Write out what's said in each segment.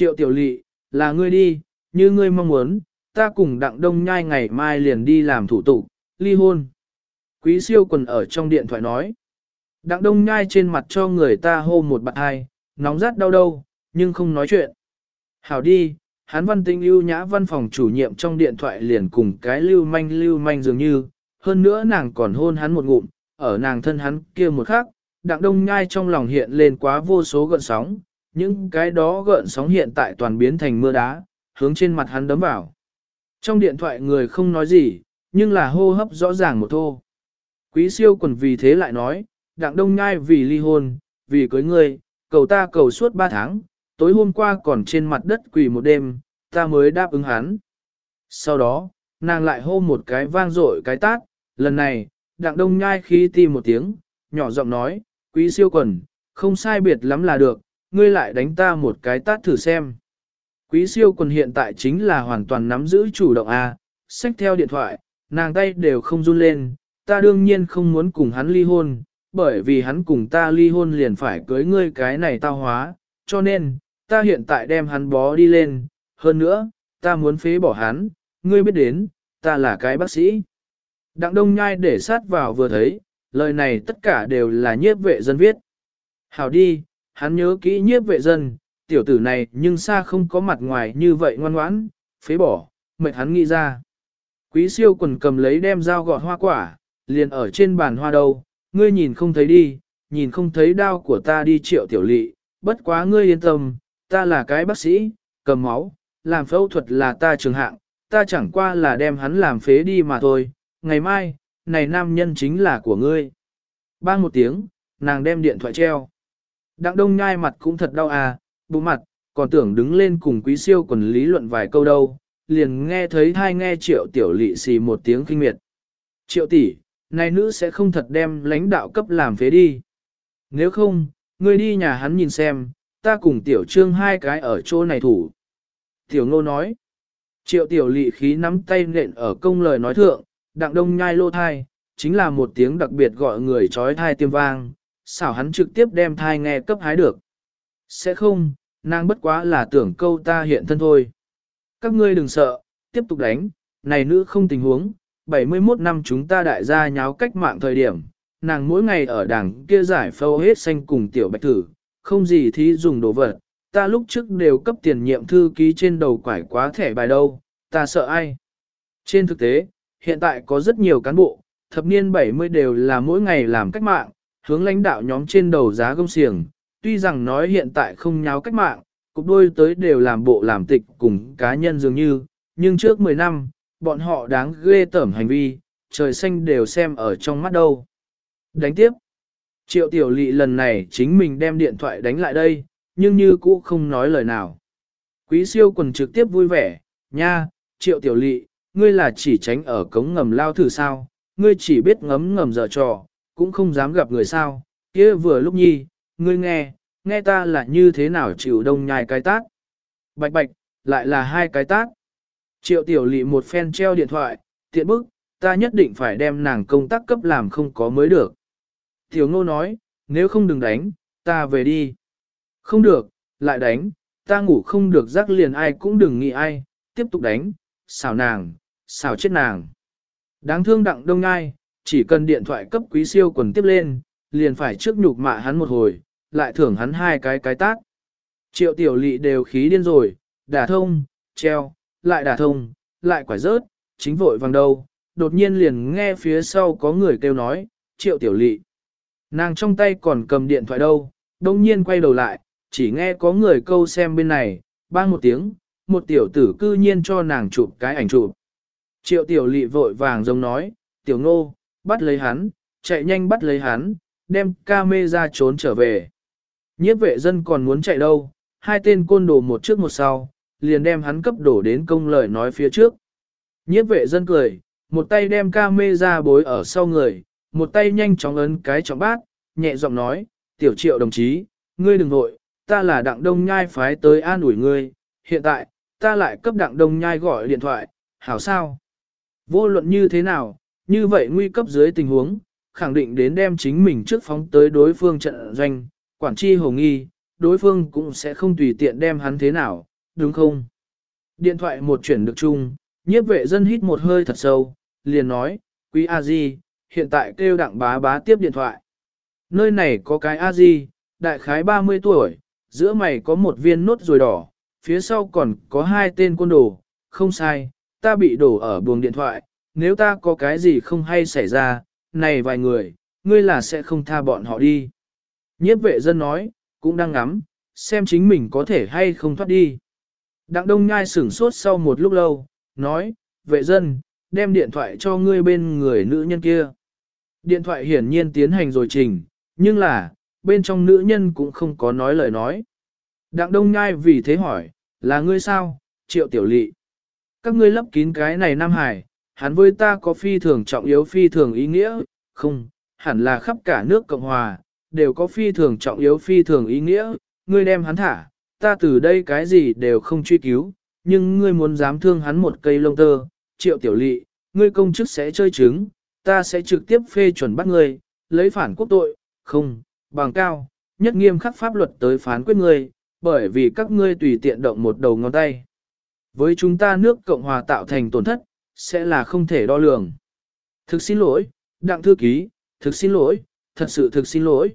Triệu tiểu lỵ, là ngươi đi, như ngươi mong muốn, ta cùng đặng đông nhai ngày mai liền đi làm thủ tục, ly hôn. Quý siêu quần ở trong điện thoại nói. Đặng đông nhai trên mặt cho người ta hô một bạn hai, nóng rát đau đâu, nhưng không nói chuyện. Hảo đi, Hán văn tinh lưu nhã văn phòng chủ nhiệm trong điện thoại liền cùng cái lưu manh lưu manh dường như, hơn nữa nàng còn hôn hắn một ngụm, ở nàng thân hắn kia một khắc, đặng đông nhai trong lòng hiện lên quá vô số gợn sóng, những cái đó gợn sóng hiện tại toàn biến thành mưa đá, hướng trên mặt hắn đấm vào. Trong điện thoại người không nói gì, nhưng là hô hấp rõ ràng một thô. Quý siêu quần vì thế lại nói, đặng đông nhai vì ly hôn, vì cưới ngươi, cầu ta cầu suốt ba tháng, tối hôm qua còn trên mặt đất quỳ một đêm, ta mới đáp ứng hắn. Sau đó, nàng lại hô một cái vang dội cái tát, lần này, đặng đông nhai khí ti một tiếng, nhỏ giọng nói, quý siêu quần, không sai biệt lắm là được, ngươi lại đánh ta một cái tát thử xem. Quý siêu quần hiện tại chính là hoàn toàn nắm giữ chủ động A, xách theo điện thoại, nàng tay đều không run lên, ta đương nhiên không muốn cùng hắn ly hôn, bởi vì hắn cùng ta ly hôn liền phải cưới ngươi cái này tao hóa, cho nên, ta hiện tại đem hắn bó đi lên, hơn nữa, ta muốn phế bỏ hắn, ngươi biết đến, ta là cái bác sĩ. Đặng đông nhai để sát vào vừa thấy, lời này tất cả đều là nhiếp vệ dân viết. Hảo đi, hắn nhớ kỹ nhiếp vệ dân, tiểu tử này nhưng xa không có mặt ngoài như vậy ngoan ngoãn, phế bỏ, mệt hắn nghĩ ra. Quý siêu quần cầm lấy đem dao gọt hoa quả, liền ở trên bàn hoa đâu, ngươi nhìn không thấy đi, nhìn không thấy đau của ta đi triệu tiểu lỵ, bất quá ngươi yên tâm, ta là cái bác sĩ, cầm máu, làm phẫu thuật là ta trường hạng, ta chẳng qua là đem hắn làm phế đi mà thôi, ngày mai, này nam nhân chính là của ngươi. Bang một tiếng, nàng đem điện thoại treo. Đặng đông nhai mặt cũng thật đau à, bụng mặt, còn tưởng đứng lên cùng quý siêu quần lý luận vài câu đâu, liền nghe thấy thai nghe triệu tiểu lỵ xì một tiếng kinh miệt. Triệu tỷ, này nữ sẽ không thật đem lãnh đạo cấp làm phế đi. Nếu không, ngươi đi nhà hắn nhìn xem, ta cùng tiểu trương hai cái ở chỗ này thủ. Tiểu ngô nói, triệu tiểu lỵ khí nắm tay nện ở công lời nói thượng, đặng đông nhai lô thai, chính là một tiếng đặc biệt gọi người trói thai tiêm vang, xảo hắn trực tiếp đem thai nghe cấp hái được. Sẽ không, nàng bất quá là tưởng câu ta hiện thân thôi. Các ngươi đừng sợ, tiếp tục đánh, này nữ không tình huống, 71 năm chúng ta đại gia nháo cách mạng thời điểm, nàng mỗi ngày ở đảng kia giải phâu hết xanh cùng tiểu bạch tử, không gì thí dùng đồ vật, ta lúc trước đều cấp tiền nhiệm thư ký trên đầu quải quá thẻ bài đâu, ta sợ ai. Trên thực tế, hiện tại có rất nhiều cán bộ, thập niên 70 đều là mỗi ngày làm cách mạng, hướng lãnh đạo nhóm trên đầu giá gông xiềng, tuy rằng nói hiện tại không nháo cách mạng, cục đôi tới đều làm bộ làm tịch cùng cá nhân dường như, nhưng trước 10 năm, bọn họ đáng ghê tởm hành vi, trời xanh đều xem ở trong mắt đâu. Đánh tiếp. Triệu tiểu lị lần này chính mình đem điện thoại đánh lại đây, nhưng như cũ không nói lời nào. Quý siêu quần trực tiếp vui vẻ, nha, triệu tiểu lị, ngươi là chỉ tránh ở cống ngầm lao thử sao, ngươi chỉ biết ngấm ngầm dở trò, cũng không dám gặp người sao, kia vừa lúc nhi, ngươi nghe, nghe ta là như thế nào chịu đông nhai cái tát. Bạch bạch, lại là hai cái tát. Triệu tiểu lị một phen treo điện thoại, tiện bức, ta nhất định phải đem nàng công tác cấp làm không có mới được. Tiểu ngô nói, nếu không đừng đánh, ta về đi. Không được, lại đánh, ta ngủ không được rắc liền ai cũng đừng nghĩ ai, tiếp tục đánh, xào nàng, xào chết nàng. Đáng thương đặng đông ngai, chỉ cần điện thoại cấp quý siêu quần tiếp lên, liền phải trước nhục mạ hắn một hồi, lại thưởng hắn hai cái cái tác. Triệu tiểu lị đều khí điên rồi, đả thông, treo, lại đả thông, lại quả rớt, chính vội vàng đâu, đột nhiên liền nghe phía sau có người kêu nói, triệu tiểu lị. Nàng trong tay còn cầm điện thoại đâu, đông nhiên quay đầu lại, chỉ nghe có người câu xem bên này, bang một tiếng, một tiểu tử cư nhiên cho nàng chụp cái ảnh chụp. Triệu tiểu lị vội vàng giống nói, tiểu ngô, bắt lấy hắn, chạy nhanh bắt lấy hắn, đem ca mê ra trốn trở về. Nhiếp vệ dân còn muốn chạy đâu, hai tên côn đồ một trước một sau, liền đem hắn cấp đổ đến công lời nói phía trước. Nhiếp vệ dân cười, một tay đem ca mê ra bối ở sau người, một tay nhanh chóng ấn cái trọng bát, nhẹ giọng nói, tiểu triệu đồng chí, ngươi đừng vội, ta là đặng đông nhai phái tới an ủi ngươi, hiện tại, ta lại cấp đặng đông nhai gọi điện thoại, hảo sao? Vô luận như thế nào, như vậy nguy cấp dưới tình huống, khẳng định đến đem chính mình trước phóng tới đối phương trận doanh, quản chi hồ nghi, đối phương cũng sẽ không tùy tiện đem hắn thế nào, đúng không? Điện thoại một chuyển được chung, nhiếp vệ dân hít một hơi thật sâu, liền nói, quý a di, hiện tại kêu đặng bá bá tiếp điện thoại. Nơi này có cái a di, đại khái 30 tuổi, giữa mày có một viên nốt ruồi đỏ, phía sau còn có hai tên côn đồ, không sai, ta bị đổ ở buồng điện thoại, nếu ta có cái gì không hay xảy ra, này vài người, ngươi là sẽ không tha bọn họ đi. Nhiếp vệ dân nói, cũng đang ngắm, xem chính mình có thể hay không thoát đi. Đặng đông nhai sửng sốt sau một lúc lâu, nói, vệ dân, đem điện thoại cho ngươi bên người nữ nhân kia. Điện thoại hiển nhiên tiến hành rồi trình, nhưng là, bên trong nữ nhân cũng không có nói lời nói. Đặng đông nhai vì thế hỏi, là ngươi sao, triệu tiểu lị. Các ngươi lấp kín cái này Nam Hải, hắn với ta có phi thường trọng yếu phi thường ý nghĩa, không, hẳn là khắp cả nước Cộng Hòa, đều có phi thường trọng yếu phi thường ý nghĩa, ngươi đem hắn thả, ta từ đây cái gì đều không truy cứu, nhưng ngươi muốn dám thương hắn một cây lông tơ, triệu tiểu lị, ngươi công chức sẽ chơi trứng, ta sẽ trực tiếp phê chuẩn bắt ngươi, lấy phản quốc tội, không, bằng cao, nhất nghiêm khắc pháp luật tới phán quyết ngươi, bởi vì các ngươi tùy tiện động một đầu ngón tay. Với chúng ta nước Cộng Hòa tạo thành tổn thất, sẽ là không thể đo lường. Thực xin lỗi, đặng thư ký, thực xin lỗi, thật sự thực xin lỗi.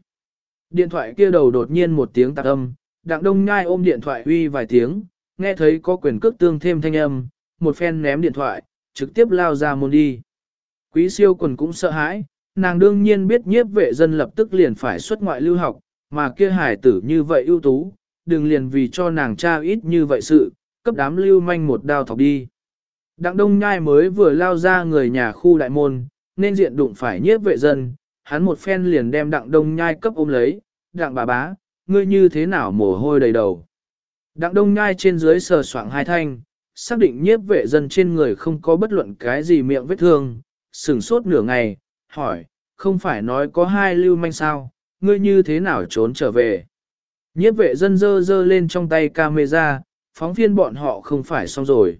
Điện thoại kia đầu đột nhiên một tiếng tạc âm, đặng đông nhai ôm điện thoại uy vài tiếng, nghe thấy có quyền cước tương thêm thanh âm, một phen ném điện thoại, trực tiếp lao ra môn đi. Quý siêu quần cũng sợ hãi, nàng đương nhiên biết nhiếp vệ dân lập tức liền phải xuất ngoại lưu học, mà kia hải tử như vậy ưu tú, đừng liền vì cho nàng cha ít như vậy sự, cấp đám lưu manh một đao thọc đi. Đặng đông nhai mới vừa lao ra người nhà khu đại môn, nên diện đụng phải nhiếp vệ dân, hắn một phen liền đem đặng đông nhai cấp ôm lấy, đặng bà bá, ngươi như thế nào mồ hôi đầy đầu. Đặng đông nhai trên dưới sờ soạng hai thanh, xác định nhiếp vệ dân trên người không có bất luận cái gì miệng vết thương, sửng sốt nửa ngày, hỏi, không phải nói có hai lưu manh sao, ngươi như thế nào trốn trở về. Nhiếp vệ dân dơ dơ lên trong tay camera, phóng viên bọn họ không phải xong rồi.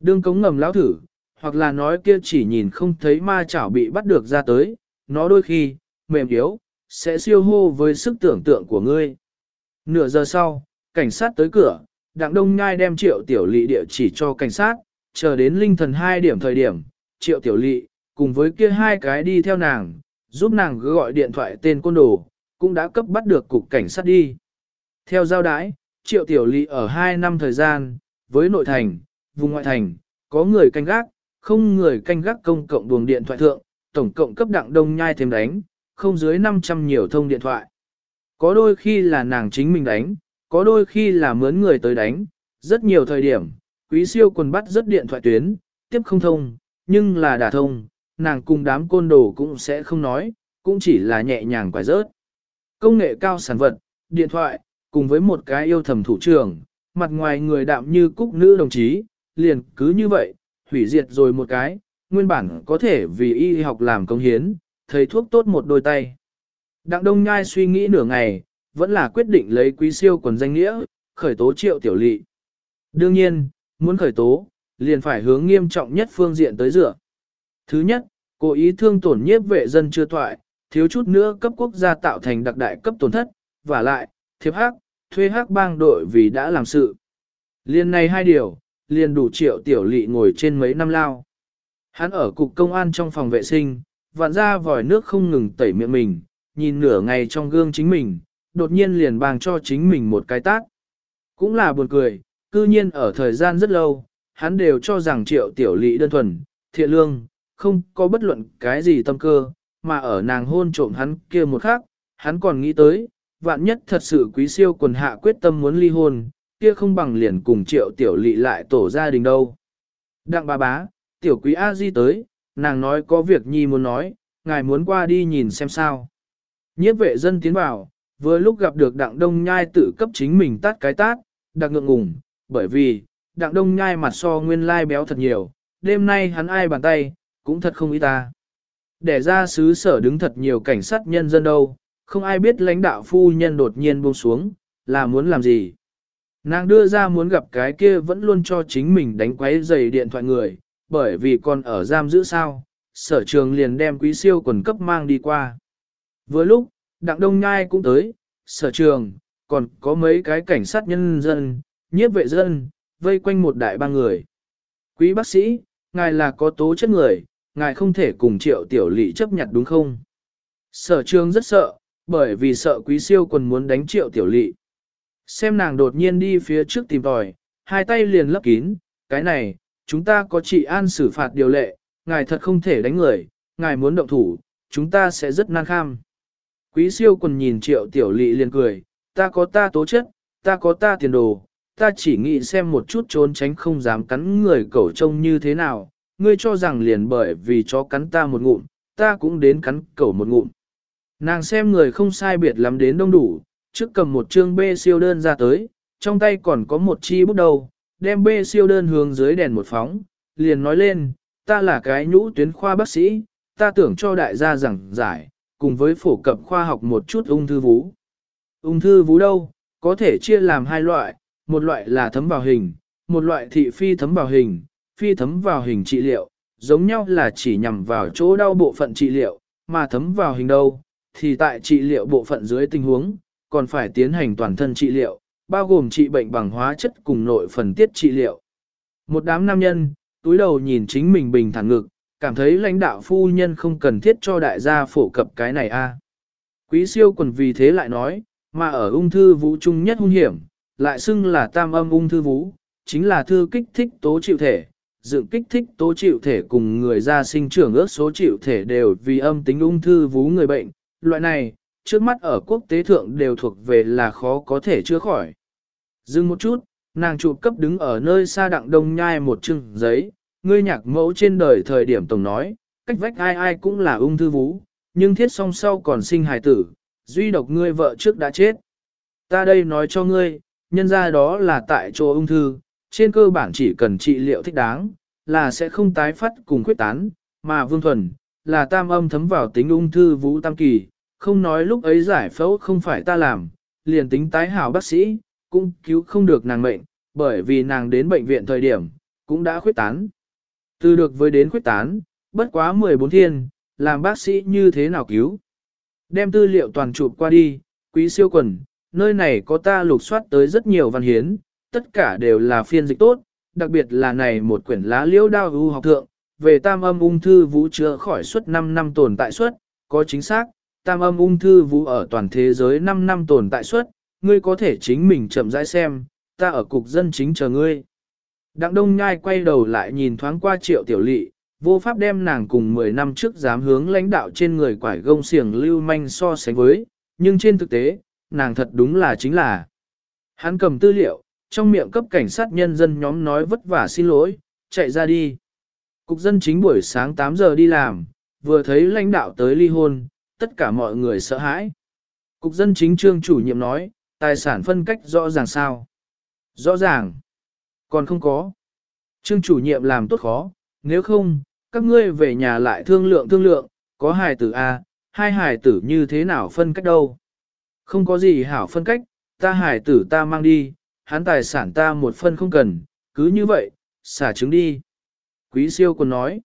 Đương cống ngầm lão thử, hoặc là nói kia chỉ nhìn không thấy ma chảo bị bắt được ra tới, nó đôi khi, mềm yếu, sẽ siêu hô với sức tưởng tượng của ngươi. Nửa giờ sau, cảnh sát tới cửa, Đặng Đông ngai đem triệu tiểu lị địa chỉ cho cảnh sát, chờ đến linh thần hai điểm thời điểm, triệu tiểu lị, cùng với kia hai cái đi theo nàng, giúp nàng gọi điện thoại tên côn đồ, cũng đã cấp bắt được cục cảnh sát đi. Theo giao đái, triệu tiểu lị ở hai năm thời gian, với nội thành, vùng ngoại thành, có người canh gác, không người canh gác công cộng buồng điện thoại thượng, tổng cộng cấp đặng đông nhai thêm đánh, không dưới 500 nhiều thông điện thoại. Có đôi khi là nàng chính mình đánh, có đôi khi là mướn người tới đánh, rất nhiều thời điểm, quý siêu quần bắt rất điện thoại tuyến, tiếp không thông, nhưng là đả thông, nàng cùng đám côn đồ cũng sẽ không nói, cũng chỉ là nhẹ nhàng quải rớt. Công nghệ cao sản vật, điện thoại, cùng với một cái yêu thầm thủ trưởng, mặt ngoài người đạm như cúc nữ đồng chí, liền cứ như vậy, hủy diệt rồi một cái, nguyên bản có thể vì y học làm công hiến, thầy thuốc tốt một đôi tay. Đặng Đông Nhai suy nghĩ nửa ngày, vẫn là quyết định lấy quý siêu quần danh nghĩa, khởi tố triệu tiểu lỵ. Đương nhiên, muốn khởi tố, liền phải hướng nghiêm trọng nhất phương diện tới dựa. Thứ nhất, cố ý thương tổn nhiếp vệ dân chưa thoại, thiếu chút nữa cấp quốc gia tạo thành đặc đại cấp tổn thất, và lại, thiệp hắc, thuê hắc bang đội vì đã làm sự. Liên này hai điều, liền đủ triệu tiểu lỵ ngồi trên mấy năm lao. Hắn ở cục công an trong phòng vệ sinh, vạn ra vòi nước không ngừng tẩy miệng mình, nhìn nửa ngày trong gương chính mình, đột nhiên liền bàng cho chính mình một cái tác. Cũng là buồn cười, cư nhiên ở thời gian rất lâu, hắn đều cho rằng triệu tiểu lỵ đơn thuần, thiện lương, không có bất luận cái gì tâm cơ, mà ở nàng hôn trộm hắn kia một khắc, hắn còn nghĩ tới, vạn nhất thật sự quý siêu quần hạ quyết tâm muốn ly hôn, kia không bằng liền cùng triệu tiểu lỵ lại tổ gia đình đâu. Đặng bà bá, tiểu quý A Di tới, nàng nói có việc nhi muốn nói, ngài muốn qua đi nhìn xem sao. Nhiếp vệ dân tiến vào, vừa lúc gặp được đặng đông nhai tự cấp chính mình tát cái tát, đặc ngượng ngùng, bởi vì, đặng đông nhai mặt so nguyên lai béo thật nhiều, đêm nay hắn ai bàn tay, cũng thật không ý ta. Để ra xứ sở đứng thật nhiều cảnh sát nhân dân đâu, không ai biết lãnh đạo phu nhân đột nhiên buông xuống, là muốn làm gì. Nàng đưa ra muốn gặp cái kia vẫn luôn cho chính mình đánh quấy giày điện thoại người, bởi vì còn ở giam giữ sao, sở trường liền đem quý siêu quần cấp mang đi qua. Vừa lúc, Đặng Đông Nhai cũng tới, sở trường, còn có mấy cái cảnh sát nhân dân, nhiếp vệ dân, vây quanh một đại ba người. Quý bác sĩ, ngài là có tố chất người, ngài không thể cùng triệu tiểu lỵ chấp nhận đúng không? Sở trường rất sợ, bởi vì sợ quý siêu quần muốn đánh triệu tiểu lỵ. Xem nàng đột nhiên đi phía trước tìm tòi, hai tay liền lấp kín, cái này, chúng ta có trị an xử phạt điều lệ, ngài thật không thể đánh người, ngài muốn động thủ, chúng ta sẽ rất nan kham. Quý siêu quần nhìn triệu tiểu lỵ liền cười, ta có ta tố chất, ta có ta tiền đồ, ta chỉ nghĩ xem một chút trốn tránh không dám cắn người cẩu trông như thế nào, ngươi cho rằng liền bởi vì chó cắn ta một ngụm, ta cũng đến cắn cẩu một ngụm. Nàng xem người không sai biệt lắm đến đông đủ, trước cầm một chương bê siêu đơn ra tới, trong tay còn có một chi bút đầu, đem bê siêu đơn hướng dưới đèn một phóng, liền nói lên, ta là cái nhũ tuyến khoa bác sĩ, ta tưởng cho đại gia giảng giải, cùng với phổ cập khoa học một chút ung thư vú. Ung thư vú đâu, có thể chia làm hai loại, một loại là thấm vào hình, một loại thị phi thấm vào hình, phi thấm vào hình trị liệu, giống nhau là chỉ nhằm vào chỗ đau bộ phận trị liệu, mà thấm vào hình đâu, thì tại trị liệu bộ phận dưới tình huống, còn phải tiến hành toàn thân trị liệu, bao gồm trị bệnh bằng hóa chất cùng nội phần tiết trị liệu. Một đám nam nhân, túi đầu nhìn chính mình bình thản ngực, cảm thấy lãnh đạo phu nhân không cần thiết cho đại gia phổ cập cái này a. Quý siêu quần vì thế lại nói, mà ở ung thư vũ trung nhất hung hiểm, lại xưng là tam âm ung thư vũ, chính là thư kích thích tố chịu thể. Dựng kích thích tố chịu thể cùng người da sinh trưởng ước số chịu thể đều vì âm tính ung thư vú người bệnh. Loại này, trước mắt ở quốc tế thượng đều thuộc về là khó có thể chữa khỏi. Dừng một chút, nàng chụp cấp đứng ở nơi xa đặng đông nhai một chừng giấy, ngươi nhạc mẫu trên đời thời điểm tổng nói, cách vách ai ai cũng là ung thư vú, nhưng thiết song sau còn sinh hài tử, duy độc ngươi vợ trước đã chết. Ta đây nói cho ngươi, nhân ra đó là tại chỗ ung thư, trên cơ bản chỉ cần trị liệu thích đáng, là sẽ không tái phát cùng khuyết tán, mà vương thuần, là tam âm thấm vào tính ung thư vũ tam kỳ, không nói lúc ấy giải phẫu không phải ta làm, liền tính tái hảo bác sĩ, cũng cứu không được nàng mệnh, bởi vì nàng đến bệnh viện thời điểm, cũng đã khuyết tán. Từ được với đến khuyết tán, bất quá 14 thiên, làm bác sĩ như thế nào cứu. Đem tư liệu toàn chụp qua đi, quý siêu quần, nơi này có ta lục soát tới rất nhiều văn hiến, tất cả đều là phiên dịch tốt, đặc biệt là này một quyển lá liễu đao ưu học thượng, về tam âm ung thư vũ chữa khỏi suốt 5 năm tồn tại suốt, có chính xác, tam âm ung thư vũ ở toàn thế giới 5 năm tồn tại suất, ngươi có thể chính mình chậm rãi xem, ta ở cục dân chính chờ ngươi. Đặng Đông Nhai quay đầu lại nhìn thoáng qua triệu tiểu lỵ, vô pháp đem nàng cùng 10 năm trước dám hướng lãnh đạo trên người quải gông xiềng lưu manh so sánh với, nhưng trên thực tế, nàng thật đúng là chính là. Hắn cầm tư liệu, trong miệng cấp cảnh sát nhân dân nhóm nói vất vả xin lỗi, chạy ra đi. Cục dân chính buổi sáng 8 giờ đi làm, vừa thấy lãnh đạo tới ly hôn, tất cả mọi người sợ hãi. Cục dân chính trương chủ nhiệm nói, tài sản phân cách rõ ràng sao? Rõ ràng. Còn không có. Trương chủ nhiệm làm tốt khó, nếu không, các ngươi về nhà lại thương lượng thương lượng, có hài tử A, hai hài tử như thế nào phân cách đâu. Không có gì hảo phân cách, ta hài tử ta mang đi, hắn tài sản ta một phân không cần, cứ như vậy, xả trứng đi. Quý siêu còn nói.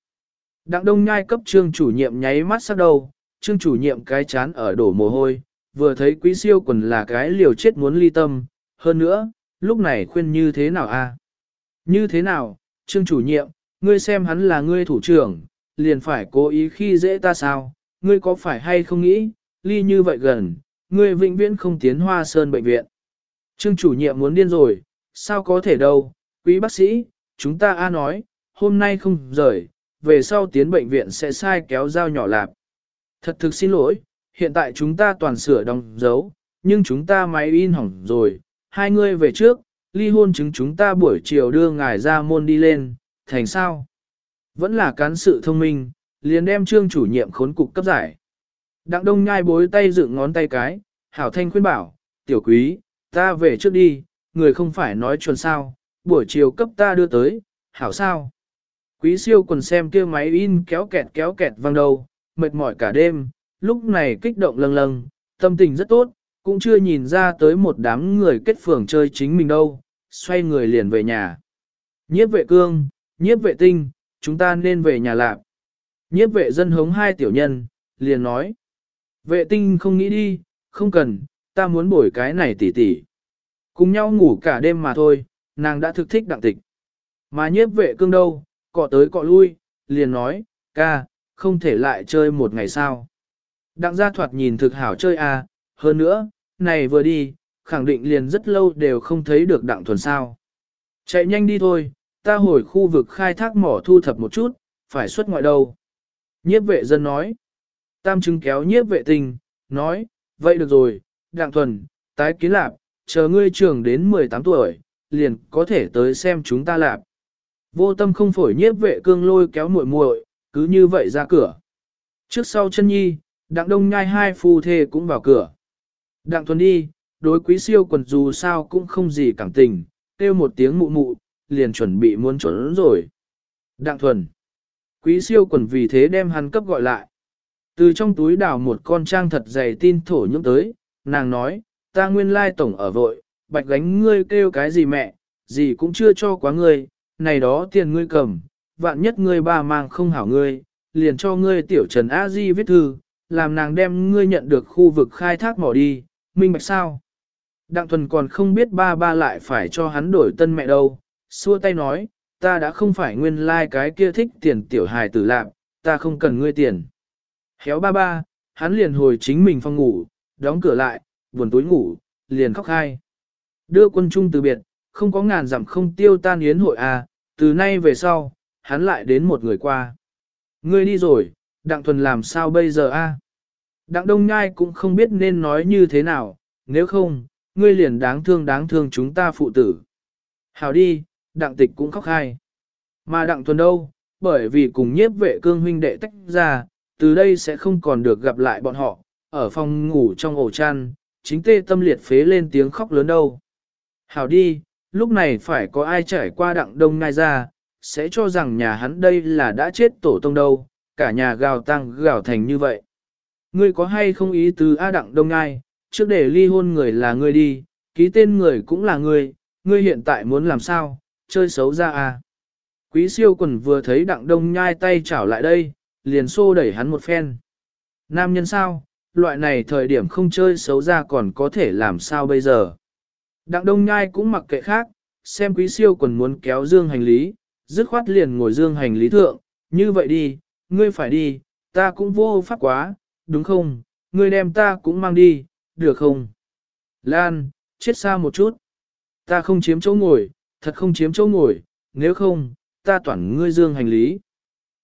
Đặng đông nhai cấp trương chủ nhiệm nháy mắt sắc đầu, trương chủ nhiệm cái chán ở đổ mồ hôi, vừa thấy quý siêu quần là cái liều chết muốn ly tâm, hơn nữa, lúc này khuyên như thế nào a? Như thế nào, trương chủ nhiệm, ngươi xem hắn là ngươi thủ trưởng, liền phải cố ý khi dễ ta sao, ngươi có phải hay không nghĩ, ly như vậy gần, ngươi vĩnh viễn không tiến hoa sơn bệnh viện. Trương chủ nhiệm muốn điên rồi, sao có thể đâu, quý bác sĩ, chúng ta A nói, hôm nay không rời, về sau tiến bệnh viện sẽ sai kéo dao nhỏ lạp. Thật thực xin lỗi, hiện tại chúng ta toàn sửa đóng dấu, nhưng chúng ta máy in hỏng rồi, hai ngươi về trước, ly hôn chứng chúng ta buổi chiều đưa ngài ra môn đi lên, thành sao? Vẫn là cán sự thông minh, liền đem trương chủ nhiệm khốn cục cấp giải. Đặng đông nhai bối tay dựng ngón tay cái, hảo thanh khuyên bảo, tiểu quý, ta về trước đi, người không phải nói chuẩn sao, buổi chiều cấp ta đưa tới, hảo sao? Quý siêu còn xem kia máy in kéo kẹt kéo kẹt vang đầu, mệt mỏi cả đêm, lúc này kích động lâng lâng, tâm tình rất tốt, cũng chưa nhìn ra tới một đám người kết phường chơi chính mình đâu, xoay người liền về nhà. Nhiếp vệ cương, nhiếp vệ tinh, chúng ta nên về nhà lạc. Nhiếp vệ dân hống hai tiểu nhân, liền nói. Vệ tinh không nghĩ đi, không cần, ta muốn bổi cái này tỉ tỉ. Cùng nhau ngủ cả đêm mà thôi, nàng đã thực thích đặng tịch. Mà nhiếp vệ cương đâu, cọ tới cọ lui, liền nói, ca, không thể lại chơi một ngày sao. Đặng gia thoạt nhìn thực hảo chơi à, hơn nữa, này vừa đi, khẳng định liền rất lâu đều không thấy được đặng thuần sao. Chạy nhanh đi thôi, ta hồi khu vực khai thác mỏ thu thập một chút, phải xuất ngoại đâu. Nhiếp vệ dân nói. Tam chứng kéo nhiếp vệ tình, nói, vậy được rồi, đặng thuần, tái kiến lạp, chờ ngươi trưởng đến 18 tuổi, liền có thể tới xem chúng ta lạp. Vô tâm không phổi nhiếp vệ cương lôi kéo muội muội, cứ như vậy ra cửa. Trước sau chân nhi, đặng đông nhai hai phu thê cũng vào cửa. Đặng thuần đi, đối quý siêu quần dù sao cũng không gì cảm tình, kêu một tiếng mụ mụ, liền chuẩn bị muốn trốn rồi. Đặng thuần. Quý siêu quần vì thế đem hắn cấp gọi lại. Từ trong túi đào một con trang thật dày tin thổ nhưỡng tới, nàng nói, ta nguyên lai tổng ở vội, bạch gánh ngươi kêu cái gì mẹ, gì cũng chưa cho quá ngươi, này đó tiền ngươi cầm, vạn nhất ngươi ba mang không hảo ngươi, liền cho ngươi tiểu trần a di viết thư, làm nàng đem ngươi nhận được khu vực khai thác mỏ đi, minh bạch sao. Đặng thuần còn không biết ba ba lại phải cho hắn đổi tân mẹ đâu, xua tay nói, ta đã không phải nguyên lai like cái kia thích tiền tiểu hài tử lạc, ta không cần ngươi tiền. Héo ba ba, hắn liền hồi chính mình phòng ngủ, đóng cửa lại, buồn tối ngủ, liền khóc hai. Đưa quân trung từ biệt, không có ngàn dặm không tiêu tan yến hội à, từ nay về sau, hắn lại đến một người qua. Ngươi đi rồi, đặng thuần làm sao bây giờ a? Đặng đông nhai cũng không biết nên nói như thế nào, nếu không, ngươi liền đáng thương đáng thương chúng ta phụ tử. Hào đi, đặng tịch cũng khóc hai. Mà đặng thuần đâu, bởi vì cùng nhiếp vệ cương huynh đệ tách ra, từ đây sẽ không còn được gặp lại bọn họ, ở phòng ngủ trong ổ chăn, chính tê tâm liệt phế lên tiếng khóc lớn đâu. Hảo đi, lúc này phải có ai trải qua đặng đông Nhai ra, sẽ cho rằng nhà hắn đây là đã chết tổ tông đâu, cả nhà gào tăng gào thành như vậy. Ngươi có hay không ý tứ A đặng đông ngai, trước để ly hôn người là ngươi đi, ký tên người cũng là ngươi, ngươi hiện tại muốn làm sao, chơi xấu ra à. Quý siêu quần vừa thấy đặng đông nhai tay chảo lại đây, liền xô đẩy hắn một phen. Nam nhân sao, loại này thời điểm không chơi xấu ra còn có thể làm sao bây giờ. Đặng đông nhai cũng mặc kệ khác, xem quý siêu quần muốn kéo dương hành lý, dứt khoát liền ngồi dương hành lý thượng, như vậy đi, ngươi phải đi, ta cũng vô pháp quá, đúng không, ngươi đem ta cũng mang đi, được không? Lan, chết xa một chút. Ta không chiếm chỗ ngồi, thật không chiếm chỗ ngồi, nếu không, ta toàn ngươi dương hành lý.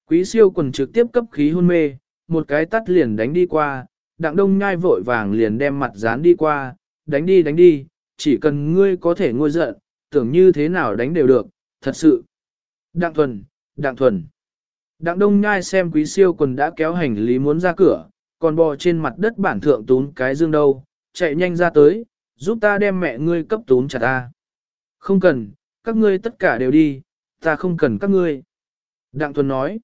Quý siêu quần trực tiếp cấp khí hôn mê, một cái tắt liền đánh đi qua, đặng đông nhai vội vàng liền đem mặt dán đi qua, đánh đi đánh đi, chỉ cần ngươi có thể ngôi giận, tưởng như thế nào đánh đều được, thật sự. Đặng thuần, đặng thuần. Đặng đông nhai xem quý siêu quần đã kéo hành lý muốn ra cửa, còn bò trên mặt đất bản thượng tún cái dương đâu, chạy nhanh ra tới, giúp ta đem mẹ ngươi cấp tún chặt ta. Không cần, các ngươi tất cả đều đi, ta không cần các ngươi. Đặng thuần nói.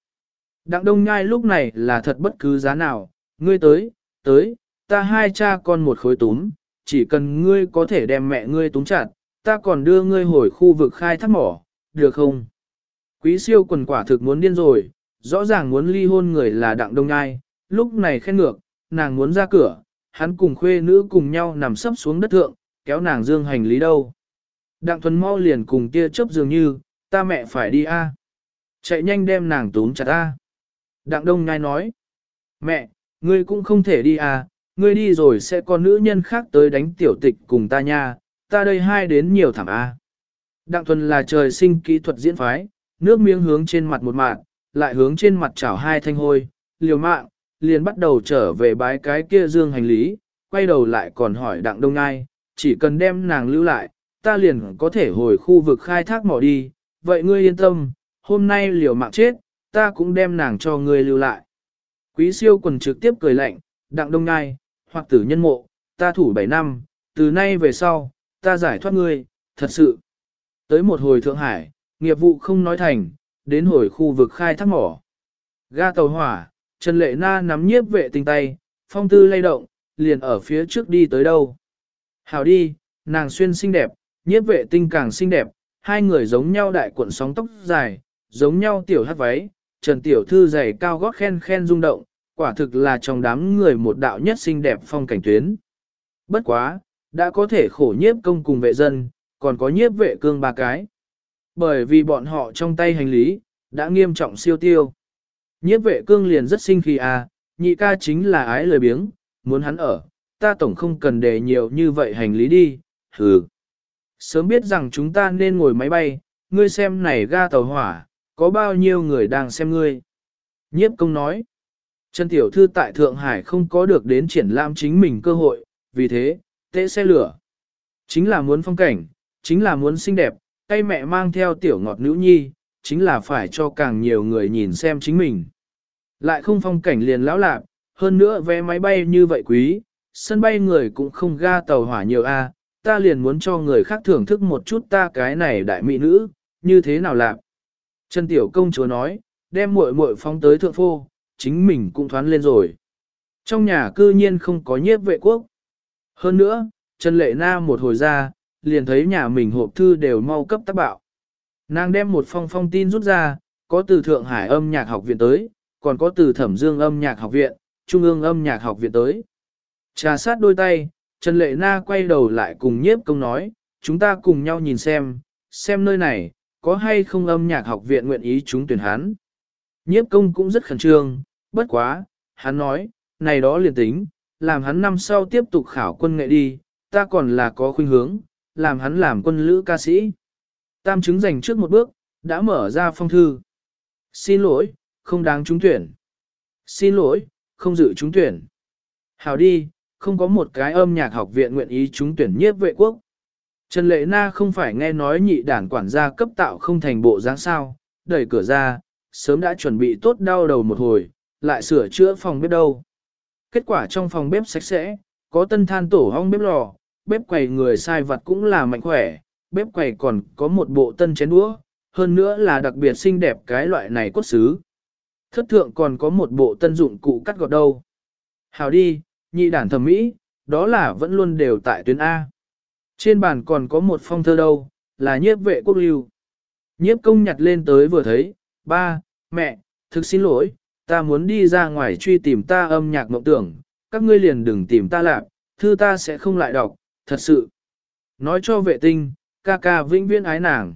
Đặng đông nhai lúc này là thật bất cứ giá nào, ngươi tới, tới, ta hai cha con một khối túm, chỉ cần ngươi có thể đem mẹ ngươi túm chặt, ta còn đưa ngươi hồi khu vực khai thác mỏ, được không? Quý siêu quần quả thực muốn điên rồi, rõ ràng muốn ly hôn người là đặng đông nhai, lúc này khen ngược, nàng muốn ra cửa, hắn cùng khuê nữ cùng nhau nằm sấp xuống đất thượng, kéo nàng dương hành lý đâu. Đặng thuần mau liền cùng tia chớp dường như, ta mẹ phải đi a, Chạy nhanh đem nàng túm chặt a. Đặng đông nhai nói, mẹ, ngươi cũng không thể đi à, ngươi đi rồi sẽ có nữ nhân khác tới đánh tiểu tịch cùng ta nha, ta đây hai đến nhiều thảm a. Đặng thuần là trời sinh kỹ thuật diễn phái, nước miếng hướng trên mặt một mạng, lại hướng trên mặt chảo hai thanh hôi, liều mạng, liền bắt đầu trở về bái cái kia dương hành lý, quay đầu lại còn hỏi đặng đông ngai, chỉ cần đem nàng lưu lại, ta liền có thể hồi khu vực khai thác mỏ đi, vậy ngươi yên tâm, hôm nay liều mạng chết, ta cũng đem nàng cho ngươi lưu lại. Quý siêu quần trực tiếp cười lạnh, đặng đông ngai, hoặc tử nhân mộ, ta thủ 7 năm, từ nay về sau, ta giải thoát ngươi, thật sự. Tới một hồi Thượng Hải, nghiệp vụ không nói thành, đến hồi khu vực khai thác mỏ. Ga tàu hỏa, Trần Lệ Na nắm nhiếp vệ tinh tay, phong tư lay động, liền ở phía trước đi tới đâu. Hào đi, nàng xuyên xinh đẹp, nhiếp vệ tinh càng xinh đẹp, hai người giống nhau đại cuộn sóng tóc dài, giống nhau tiểu hát váy, Trần Tiểu Thư giày cao gót khen khen rung động, quả thực là trong đám người một đạo nhất xinh đẹp phong cảnh tuyến. Bất quá, đã có thể khổ nhiếp công cùng vệ dân, còn có nhiếp vệ cương ba cái. Bởi vì bọn họ trong tay hành lý, đã nghiêm trọng siêu tiêu. Nhiếp vệ cương liền rất sinh khí à, nhị ca chính là ái lời biếng, muốn hắn ở, ta tổng không cần để nhiều như vậy hành lý đi, hừ. Sớm biết rằng chúng ta nên ngồi máy bay, ngươi xem này ga tàu hỏa, có bao nhiêu người đang xem ngươi. Nhiếp công nói, Trần Tiểu Thư tại Thượng Hải không có được đến triển lãm chính mình cơ hội, vì thế, tệ xe lửa. Chính là muốn phong cảnh, chính là muốn xinh đẹp, cây mẹ mang theo tiểu ngọt nữ nhi, chính là phải cho càng nhiều người nhìn xem chính mình. Lại không phong cảnh liền lão lạc, hơn nữa vé máy bay như vậy quý, sân bay người cũng không ga tàu hỏa nhiều a, ta liền muốn cho người khác thưởng thức một chút ta cái này đại mỹ nữ, như thế nào lạc. Trần Tiểu Công chúa nói, đem muội muội phóng tới thượng phô, chính mình cũng thoán lên rồi. Trong nhà cư nhiên không có nhiếp vệ quốc. Hơn nữa, Trần Lệ Na một hồi ra, liền thấy nhà mình hộp thư đều mau cấp tác bạo. Nàng đem một phong phong tin rút ra, có từ Thượng Hải âm nhạc học viện tới, còn có từ Thẩm Dương âm nhạc học viện, Trung ương âm nhạc học viện tới. Trà sát đôi tay, Trần Lệ Na quay đầu lại cùng nhiếp công nói, chúng ta cùng nhau nhìn xem, xem nơi này, có hay không âm nhạc học viện nguyện ý chúng tuyển hắn. Nhiếp công cũng rất khẩn trương, bất quá, hắn nói, này đó liền tính, làm hắn năm sau tiếp tục khảo quân nghệ đi, ta còn là có khuynh hướng, làm hắn làm quân lữ ca sĩ. Tam chứng dành trước một bước, đã mở ra phong thư. Xin lỗi, không đáng trúng tuyển. Xin lỗi, không dự trúng tuyển. Hào đi, không có một cái âm nhạc học viện nguyện ý trúng tuyển nhiếp vệ quốc. Trần Lệ Na không phải nghe nói nhị đản quản gia cấp tạo không thành bộ dáng sao, đẩy cửa ra, sớm đã chuẩn bị tốt đau đầu một hồi, lại sửa chữa phòng bếp đâu. Kết quả trong phòng bếp sạch sẽ, có tân than tổ hong bếp lò, bếp quầy người sai vật cũng là mạnh khỏe, bếp quầy còn có một bộ tân chén đũa, hơn nữa là đặc biệt xinh đẹp cái loại này cốt xứ. Thất thượng còn có một bộ tân dụng cụ cắt gọt đâu. Hào đi, nhị đản thẩm mỹ, đó là vẫn luôn đều tại tuyến A. Trên bàn còn có một phong thơ đâu, là nhiếp vệ quốc lưu. Nhiếp công nhặt lên tới vừa thấy, ba, mẹ, thực xin lỗi, ta muốn đi ra ngoài truy tìm ta âm nhạc mộng tưởng, các ngươi liền đừng tìm ta lạc, thư ta sẽ không lại đọc, thật sự. Nói cho vệ tinh, ca ca vĩnh viễn ái nàng.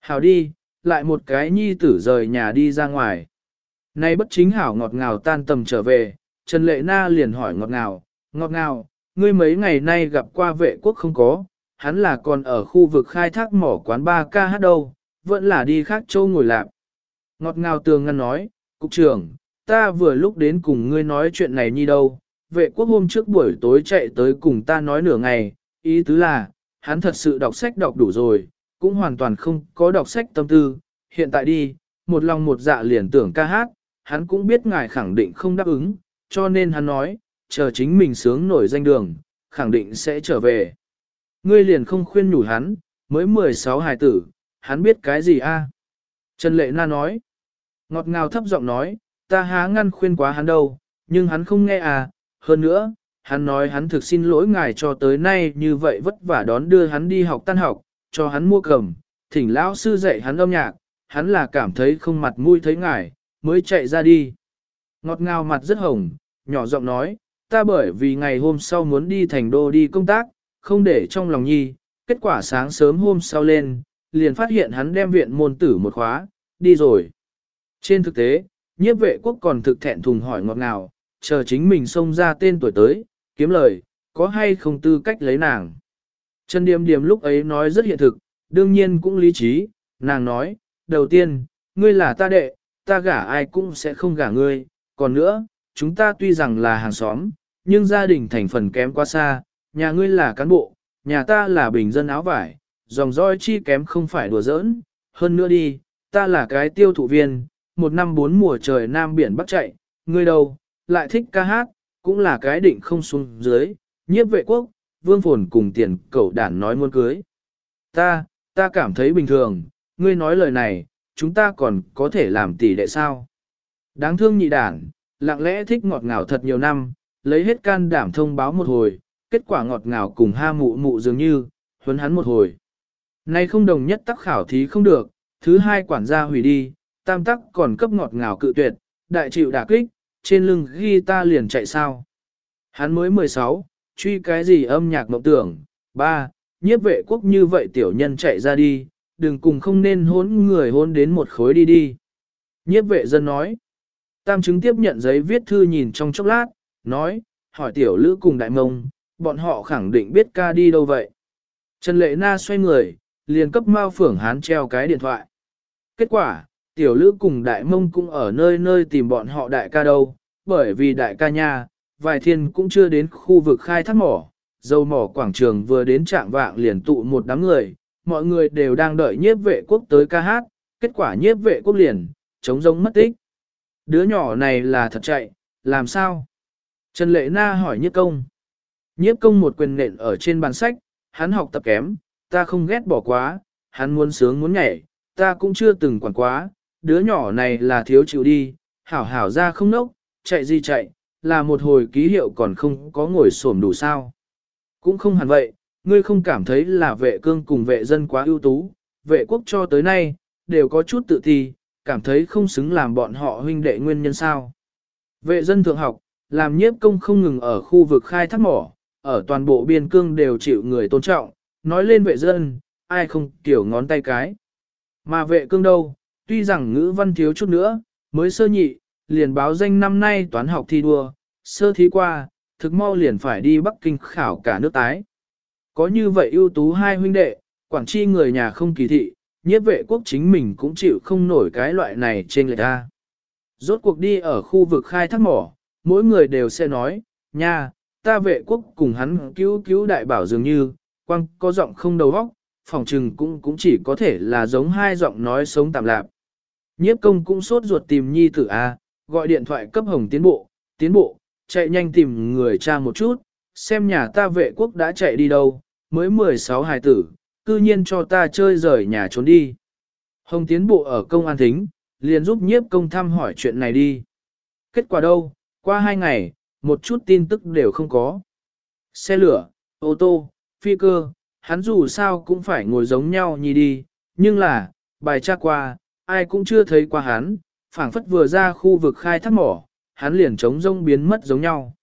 Hảo đi, lại một cái nhi tử rời nhà đi ra ngoài. Nay bất chính hảo ngọt ngào tan tầm trở về, Trần Lệ Na liền hỏi ngọt ngào, ngọt ngào, ngươi mấy ngày nay gặp qua vệ quốc không có, hắn là còn ở khu vực khai thác mỏ quán 3 ca hát đâu, vẫn là đi khác châu ngồi lạp. Ngọt ngào tường ngăn nói, cục trưởng, ta vừa lúc đến cùng ngươi nói chuyện này nhi đâu, vệ quốc hôm trước buổi tối chạy tới cùng ta nói nửa ngày, ý tứ là, hắn thật sự đọc sách đọc đủ rồi, cũng hoàn toàn không có đọc sách tâm tư, hiện tại đi, một lòng một dạ liền tưởng ca hát, hắn cũng biết ngài khẳng định không đáp ứng, cho nên hắn nói, chờ chính mình sướng nổi danh đường, khẳng định sẽ trở về. Ngươi liền không khuyên nhủ hắn, mới 16 hài tử, hắn biết cái gì a? Trần Lệ Na nói, ngọt ngào thấp giọng nói, ta há ngăn khuyên quá hắn đâu, nhưng hắn không nghe à, hơn nữa, hắn nói hắn thực xin lỗi ngài cho tới nay như vậy vất vả đón đưa hắn đi học tan học, cho hắn mua cầm, thỉnh lão sư dạy hắn âm nhạc, hắn là cảm thấy không mặt mũi thấy ngài, mới chạy ra đi. Ngọt ngào mặt rất hồng, nhỏ giọng nói, ta bởi vì ngày hôm sau muốn đi thành đô đi công tác, không để trong lòng nhi, kết quả sáng sớm hôm sau lên, liền phát hiện hắn đem viện môn tử một khóa, đi rồi. Trên thực tế, nhiếp vệ quốc còn thực thẹn thùng hỏi ngọt ngào, chờ chính mình xông ra tên tuổi tới, kiếm lời, có hay không tư cách lấy nàng. Trần Điềm Điềm lúc ấy nói rất hiện thực, đương nhiên cũng lý trí, nàng nói, đầu tiên, ngươi là ta đệ, ta gả ai cũng sẽ không gả ngươi, còn nữa, chúng ta tuy rằng là hàng xóm, nhưng gia đình thành phần kém quá xa, nhà ngươi là cán bộ, nhà ta là bình dân áo vải, dòng roi chi kém không phải đùa giỡn, hơn nữa đi, ta là cái tiêu thụ viên, một năm bốn mùa trời nam biển bắc chạy, ngươi đâu, lại thích ca hát, cũng là cái định không xuống dưới, nhiếp vệ quốc, vương phồn cùng tiền cậu đản nói muốn cưới. Ta, ta cảm thấy bình thường, ngươi nói lời này, chúng ta còn có thể làm tỷ đệ sao. Đáng thương nhị đản, lặng lẽ thích ngọt ngào thật nhiều năm, lấy hết can đảm thông báo một hồi, kết quả ngọt ngào cùng ha mụ mụ dường như, huấn hắn một hồi. Nay không đồng nhất tắc khảo thí không được, thứ hai quản gia hủy đi, tam tắc còn cấp ngọt ngào cự tuyệt, đại chịu đả kích, trên lưng ghi ta liền chạy sao. Hắn mới 16, truy cái gì âm nhạc mộng tưởng, ba, nhiếp vệ quốc như vậy tiểu nhân chạy ra đi, đừng cùng không nên hôn người hôn đến một khối đi đi. Nhiếp vệ dân nói, tam chứng tiếp nhận giấy viết thư nhìn trong chốc lát, nói, hỏi tiểu lữ cùng đại mông, bọn họ khẳng định biết ca đi đâu vậy. Trần Lệ Na xoay người, liền cấp Mao Phưởng Hán treo cái điện thoại. Kết quả, tiểu lữ cùng đại mông cũng ở nơi nơi tìm bọn họ đại ca đâu, bởi vì đại ca nha, vài thiên cũng chưa đến khu vực khai thác mỏ, dầu mỏ quảng trường vừa đến trạng vạng liền tụ một đám người, mọi người đều đang đợi nhiếp vệ quốc tới ca hát, kết quả nhiếp vệ quốc liền, chống rông mất tích. Đứa nhỏ này là thật chạy, làm sao? Trần Lệ Na hỏi nhiếp công. Nhiếp công một quyền nện ở trên bàn sách, hắn học tập kém, ta không ghét bỏ quá, hắn muốn sướng muốn nhảy, ta cũng chưa từng quản quá, đứa nhỏ này là thiếu chịu đi, hảo hảo ra không nốc, chạy gì chạy, là một hồi ký hiệu còn không có ngồi xổm đủ sao. Cũng không hẳn vậy, ngươi không cảm thấy là vệ cương cùng vệ dân quá ưu tú, vệ quốc cho tới nay, đều có chút tự thi, cảm thấy không xứng làm bọn họ huynh đệ nguyên nhân sao. Vệ dân thượng học, làm nhiếp công không ngừng ở khu vực khai thác mỏ, ở toàn bộ biên cương đều chịu người tôn trọng, nói lên vệ dân, ai không kiểu ngón tay cái. Mà vệ cương đâu, tuy rằng ngữ văn thiếu chút nữa, mới sơ nhị, liền báo danh năm nay toán học thi đua, sơ thí qua, thực mau liền phải đi Bắc Kinh khảo cả nước tái. Có như vậy ưu tú hai huynh đệ, Quảng Chi người nhà không kỳ thị, nhiếp vệ quốc chính mình cũng chịu không nổi cái loại này trên lệch ta. Rốt cuộc đi ở khu vực khai thác mỏ, mỗi người đều sẽ nói, nha, ta vệ quốc cùng hắn cứu cứu đại bảo dường như, quăng có giọng không đầu óc, phòng trừng cũng cũng chỉ có thể là giống hai giọng nói sống tạm lạp. Nhiếp công cũng sốt ruột tìm nhi tử A, gọi điện thoại cấp hồng tiến bộ, tiến bộ, chạy nhanh tìm người cha một chút, xem nhà ta vệ quốc đã chạy đi đâu, mới 16 hài tử, cư nhiên cho ta chơi rời nhà trốn đi. Hồng tiến bộ ở công an thính, liền giúp nhiếp công thăm hỏi chuyện này đi. Kết quả đâu, qua hai ngày, một chút tin tức đều không có. Xe lửa, ô tô, phi cơ, hắn dù sao cũng phải ngồi giống nhau nhì đi, nhưng là, bài tra qua, ai cũng chưa thấy qua hắn, phảng phất vừa ra khu vực khai thác mỏ, hắn liền trống rông biến mất giống nhau.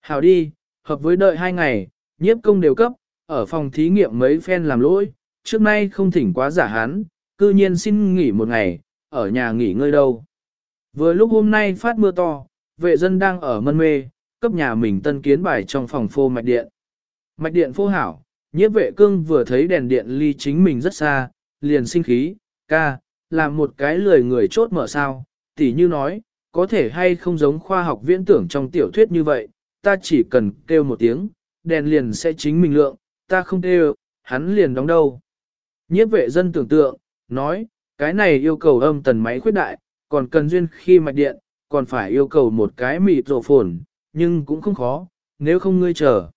Hảo đi, hợp với đợi hai ngày, nhiếp công đều cấp, ở phòng thí nghiệm mấy phen làm lỗi, trước nay không thỉnh quá giả hắn, cư nhiên xin nghỉ một ngày, ở nhà nghỉ ngơi đâu. Vừa lúc hôm nay phát mưa to, vệ dân đang ở mân mê, cấp nhà mình tân kiến bài trong phòng phô mạch điện. Mạch điện phô hảo, nhiếp vệ cương vừa thấy đèn điện ly chính mình rất xa, liền sinh khí, ca, làm một cái lười người chốt mở sao, tỉ như nói, có thể hay không giống khoa học viễn tưởng trong tiểu thuyết như vậy, ta chỉ cần kêu một tiếng, đèn liền sẽ chính mình lượng, ta không kêu, hắn liền đóng đâu. Nhiếp vệ dân tưởng tượng, nói, cái này yêu cầu âm tần máy khuyết đại, còn cần duyên khi mạch điện, còn phải yêu cầu một cái mịt rộ phồn, nhưng cũng không khó, nếu không ngươi chờ.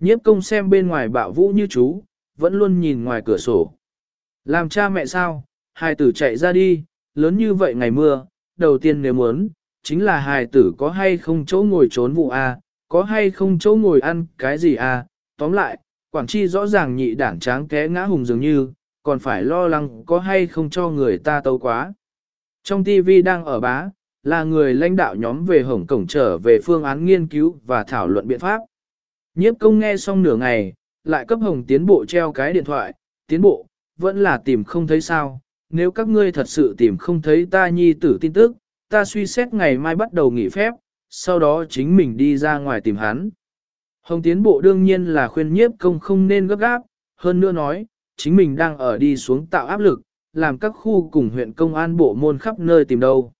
Nhiếp công xem bên ngoài bạo vũ như chú, vẫn luôn nhìn ngoài cửa sổ. Làm cha mẹ sao, hài tử chạy ra đi, lớn như vậy ngày mưa, đầu tiên nếu muốn, chính là hài tử có hay không chỗ ngồi trốn vụ A, có hay không chỗ ngồi ăn cái gì A, tóm lại, Quảng Chi rõ ràng nhị đảng tráng té ngã hùng dường như, còn phải lo lắng có hay không cho người ta tâu quá. Trong TV đang ở bá, là người lãnh đạo nhóm về Hồng Cổng trở về phương án nghiên cứu và thảo luận biện pháp. Nhiếp công nghe xong nửa ngày, lại cấp Hồng tiến bộ treo cái điện thoại, tiến bộ, vẫn là tìm không thấy sao, nếu các ngươi thật sự tìm không thấy ta nhi tử tin tức, ta suy xét ngày mai bắt đầu nghỉ phép, sau đó chính mình đi ra ngoài tìm hắn. Hồng tiến bộ đương nhiên là khuyên nhiếp công không nên gấp gáp, hơn nữa nói, chính mình đang ở đi xuống tạo áp lực, làm các khu cùng huyện công an bộ môn khắp nơi tìm đâu.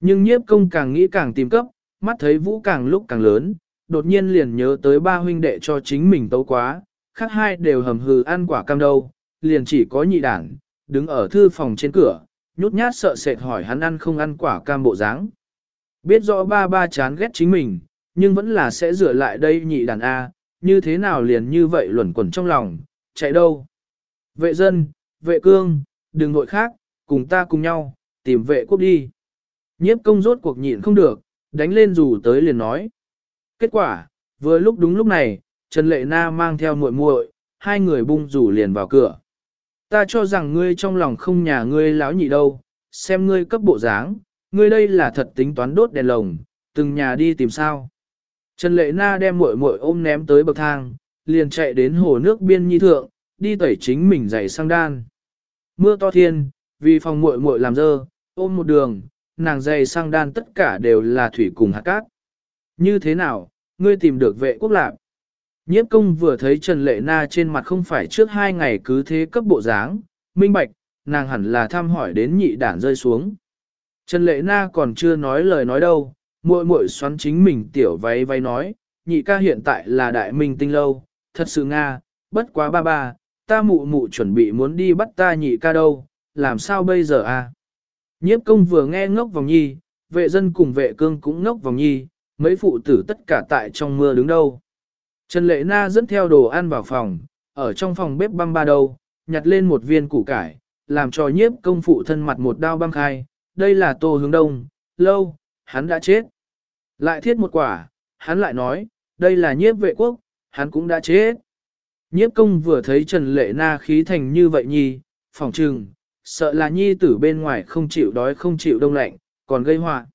Nhưng nhiếp công càng nghĩ càng tìm cấp, mắt thấy vũ càng lúc càng lớn, đột nhiên liền nhớ tới ba huynh đệ cho chính mình tấu quá, khác hai đều hầm hừ ăn quả cam đâu, liền chỉ có nhị đảng, đứng ở thư phòng trên cửa, nhút nhát sợ sệt hỏi hắn ăn không ăn quả cam bộ dáng. Biết rõ ba ba chán ghét chính mình, nhưng vẫn là sẽ rửa lại đây nhị đàn A, như thế nào liền như vậy luẩn quẩn trong lòng, chạy đâu. Vệ dân, vệ cương, đừng nội khác, cùng ta cùng nhau, tìm vệ quốc đi. Nhiếp công rốt cuộc nhịn không được, đánh lên dù tới liền nói. Kết quả, vừa lúc đúng lúc này, Trần Lệ Na mang theo muội muội, hai người bung rủ liền vào cửa. Ta cho rằng ngươi trong lòng không nhà ngươi láo nhị đâu, xem ngươi cấp bộ dáng, ngươi đây là thật tính toán đốt đèn lồng, từng nhà đi tìm sao. Trần Lệ Na đem muội muội ôm ném tới bậc thang, liền chạy đến hồ nước biên nhi thượng, đi tẩy chính mình giày sang đan. Mưa to thiên, vì phòng muội muội làm dơ, ôm một đường, nàng giày sang đan tất cả đều là thủy cùng hạt cát. Như thế nào, ngươi tìm được vệ quốc lạc? Nhiếp công vừa thấy Trần Lệ Na trên mặt không phải trước hai ngày cứ thế cấp bộ dáng, minh bạch, nàng hẳn là thăm hỏi đến nhị đản rơi xuống. Trần Lệ Na còn chưa nói lời nói đâu, muội muội xoắn chính mình tiểu váy váy nói, nhị ca hiện tại là đại minh tinh lâu, thật sự Nga, bất quá ba ba, ta mụ mụ chuẩn bị muốn đi bắt ta nhị ca đâu, làm sao bây giờ? À? Nhiếp công vừa nghe ngốc vòng nhi, vệ dân cùng vệ cương cũng ngốc vòng nhi, mấy phụ tử tất cả tại trong mưa đứng đâu. Trần Lệ Na dẫn theo đồ ăn vào phòng, ở trong phòng bếp băm ba đầu, nhặt lên một viên củ cải, làm cho nhiếp công phụ thân mặt một đao băm khai, đây là tô hướng đông, lâu, hắn đã chết. Lại thiết một quả, hắn lại nói, đây là nhiếp vệ quốc, hắn cũng đã chết. Nhiếp công vừa thấy Trần Lệ Na khí thành như vậy nhi, phòng trừng, sợ là nhi tử bên ngoài không chịu đói không chịu đông lạnh, còn gây họa.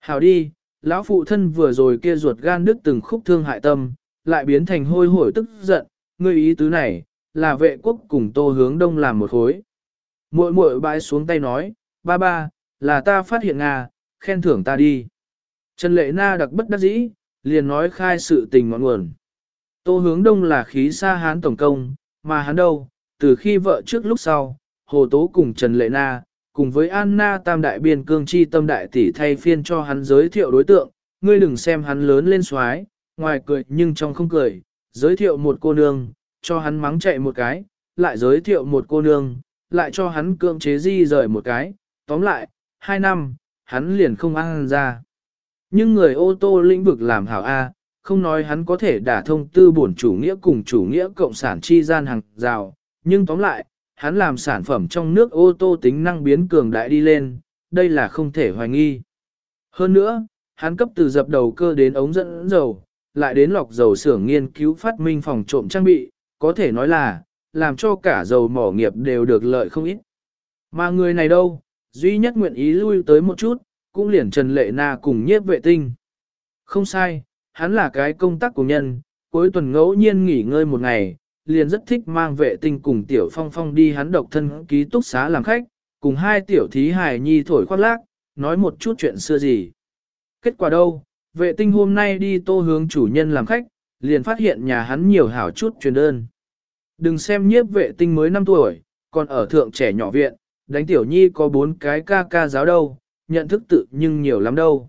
Hảo đi, lão phụ thân vừa rồi kia ruột gan đứt từng khúc thương hại tâm, lại biến thành hôi hổi tức giận, ngươi ý tứ này, là vệ quốc cùng tô hướng đông làm một khối. Muội muội bãi xuống tay nói, ba ba, là ta phát hiện à, khen thưởng ta đi. Trần Lệ Na đặc bất đắc dĩ, liền nói khai sự tình ngọn nguồn. Tô hướng đông là khí xa hán tổng công, mà hắn đâu, từ khi vợ trước lúc sau, Hồ Tố cùng Trần Lệ Na, cùng với Anna tam đại biên cương chi tâm đại tỷ thay phiên cho hắn giới thiệu đối tượng, ngươi đừng xem hắn lớn lên xoái, ngoài cười nhưng trong không cười, giới thiệu một cô nương, cho hắn mắng chạy một cái, lại giới thiệu một cô nương, lại cho hắn cưỡng chế di rời một cái, tóm lại, hai năm, hắn liền không ăn ra. Nhưng người ô tô lĩnh vực làm hảo A, không nói hắn có thể đả thông tư bổn chủ nghĩa cùng chủ nghĩa cộng sản chi gian hàng rào, nhưng tóm lại, hắn làm sản phẩm trong nước ô tô tính năng biến cường đại đi lên, đây là không thể hoài nghi. Hơn nữa, hắn cấp từ dập đầu cơ đến ống dẫn dầu, lại đến lọc dầu xưởng nghiên cứu phát minh phòng trộm trang bị, có thể nói là, làm cho cả dầu mỏ nghiệp đều được lợi không ít. Mà người này đâu, duy nhất nguyện ý lui tới một chút, cũng liền Trần Lệ Na cùng nhiếp vệ tinh. Không sai, hắn là cái công tác của nhân, cuối tuần ngẫu nhiên nghỉ ngơi một ngày, liền rất thích mang vệ tinh cùng tiểu phong phong đi hắn độc thân ký túc xá làm khách, cùng hai tiểu thí hài nhi thổi khoác lác, nói một chút chuyện xưa gì. Kết quả đâu, vệ tinh hôm nay đi tô hướng chủ nhân làm khách, liền phát hiện nhà hắn nhiều hảo chút truyền đơn. Đừng xem nhiếp vệ tinh mới 5 tuổi, còn ở thượng trẻ nhỏ viện, đánh tiểu nhi có bốn cái ca ca giáo đâu, nhận thức tự nhưng nhiều lắm đâu.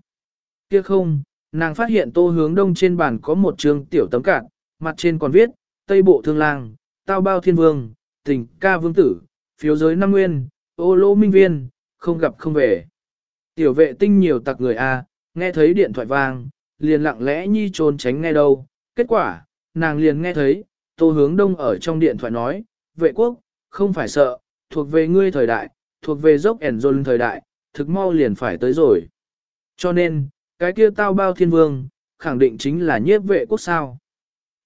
Kia không, nàng phát hiện tô hướng đông trên bàn có một trường tiểu tấm cạn, mặt trên còn viết, Tây Bộ Thương Lang, Tao Bao Thiên Vương, Tình Ca Vương Tử, Phiếu Giới Nam Nguyên, Ô Lô Minh Viên, không gặp không về. Tiểu vệ tinh nhiều tặc người A, nghe thấy điện thoại vang, liền lặng lẽ nhi trốn tránh nghe đâu. Kết quả, nàng liền nghe thấy, Tô Hướng Đông ở trong điện thoại nói, vệ quốc, không phải sợ, thuộc về ngươi thời đại, thuộc về dốc ẻn dồn thời đại, thực mau liền phải tới rồi. Cho nên, cái kia tao bao thiên vương, khẳng định chính là nhiếp vệ quốc sao.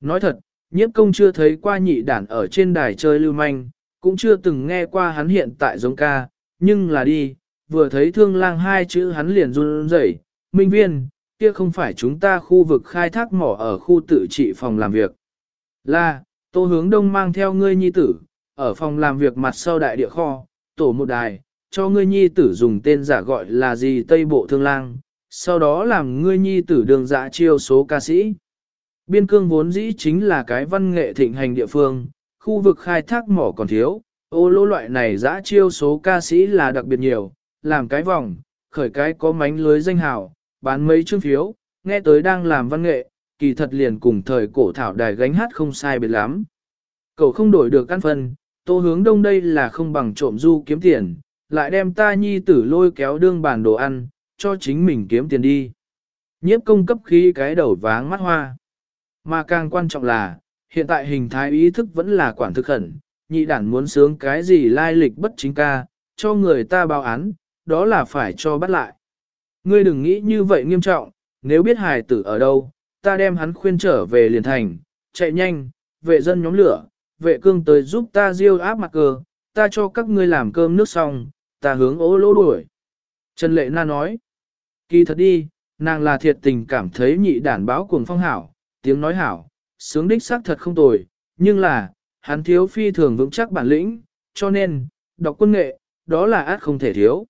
Nói thật, nhiếp công chưa thấy qua nhị đản ở trên đài chơi lưu manh, cũng chưa từng nghe qua hắn hiện tại giống ca, nhưng là đi, vừa thấy thương lang hai chữ hắn liền run rẩy, minh viên, kia không phải chúng ta khu vực khai thác mỏ ở khu tự trị phòng làm việc. Là, tô hướng đông mang theo ngươi nhi tử, ở phòng làm việc mặt sau đại địa kho, tổ một đài, cho ngươi nhi tử dùng tên giả gọi là gì Tây Bộ Thương Lang, sau đó làm ngươi nhi tử đường dạ chiêu số ca sĩ. Biên cương vốn dĩ chính là cái văn nghệ thịnh hành địa phương, khu vực khai thác mỏ còn thiếu, ô lô loại này dã chiêu số ca sĩ là đặc biệt nhiều, làm cái vòng, khởi cái có mánh lưới danh hào, bán mấy chương phiếu, nghe tới đang làm văn nghệ, kỳ thật liền cùng thời cổ thảo đài gánh hát không sai biệt lắm. Cậu không đổi được căn phân, tô hướng đông đây là không bằng trộm du kiếm tiền, lại đem ta nhi tử lôi kéo đương bàn đồ ăn, cho chính mình kiếm tiền đi. Nhiếp công cấp khí cái đầu váng mắt hoa. Mà càng quan trọng là, hiện tại hình thái ý thức vẫn là quản thực khẩn, nhị đản muốn sướng cái gì lai lịch bất chính ca, cho người ta báo án, đó là phải cho bắt lại. Ngươi đừng nghĩ như vậy nghiêm trọng, nếu biết hài tử ở đâu, ta đem hắn khuyên trở về liền thành, chạy nhanh, vệ dân nhóm lửa, vệ cương tới giúp ta diêu áp mặt cờ, ta cho các ngươi làm cơm nước xong, ta hướng ố lỗ đuổi. Trần Lệ Na nói, kỳ thật đi, nàng là thiệt tình cảm thấy nhị đản báo cuồng phong hảo, tiếng nói hảo, sướng đích xác thật không tồi, nhưng là, hắn thiếu phi thường vững chắc bản lĩnh, cho nên, đọc quân nghệ, đó là át không thể thiếu.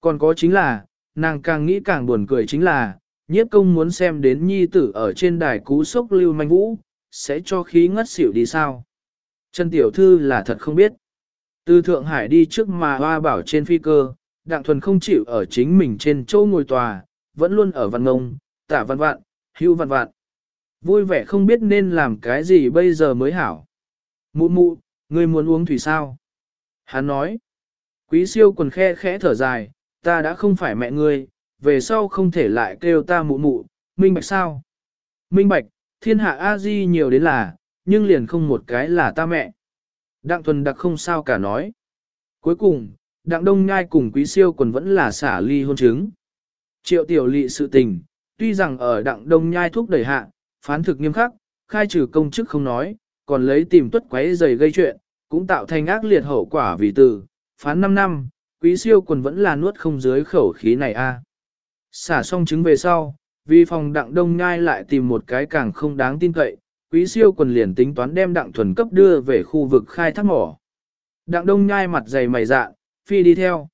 Còn có chính là, nàng càng nghĩ càng buồn cười chính là, nhiếp công muốn xem đến nhi tử ở trên đài cú sốc lưu manh vũ, sẽ cho khí ngất xỉu đi sao. Trần Tiểu Thư là thật không biết. Từ Thượng Hải đi trước mà hoa bảo trên phi cơ, Đặng Thuần không chịu ở chính mình trên chỗ ngồi tòa, vẫn luôn ở văn ngông, tả văn vạn, hưu văn vạn. Vui vẻ không biết nên làm cái gì bây giờ mới hảo. Mụ mụ, ngươi muốn uống thủy sao? Hắn nói. Quý siêu quần khe khẽ thở dài, ta đã không phải mẹ ngươi, về sau không thể lại kêu ta mụ mụ, minh bạch sao? Minh bạch, thiên hạ A-di nhiều đến là, nhưng liền không một cái là ta mẹ. Đặng thuần đặc không sao cả nói. Cuối cùng, đặng đông nhai cùng quý siêu quần vẫn là xả ly hôn chứng. Triệu tiểu lị sự tình, tuy rằng ở đặng đông nhai thúc đẩy hạ, phán thực nghiêm khắc, khai trừ công chức không nói, còn lấy tìm tuất quấy giày gây chuyện, cũng tạo thành ác liệt hậu quả vì từ, phán 5 năm, quý siêu quần vẫn là nuốt không dưới khẩu khí này a. Xả xong trứng về sau, vì phòng đặng đông nhai lại tìm một cái càng không đáng tin cậy, quý siêu quần liền tính toán đem đặng thuần cấp đưa về khu vực khai thác mỏ. Đặng đông nhai mặt dày mày dạ, phi đi theo.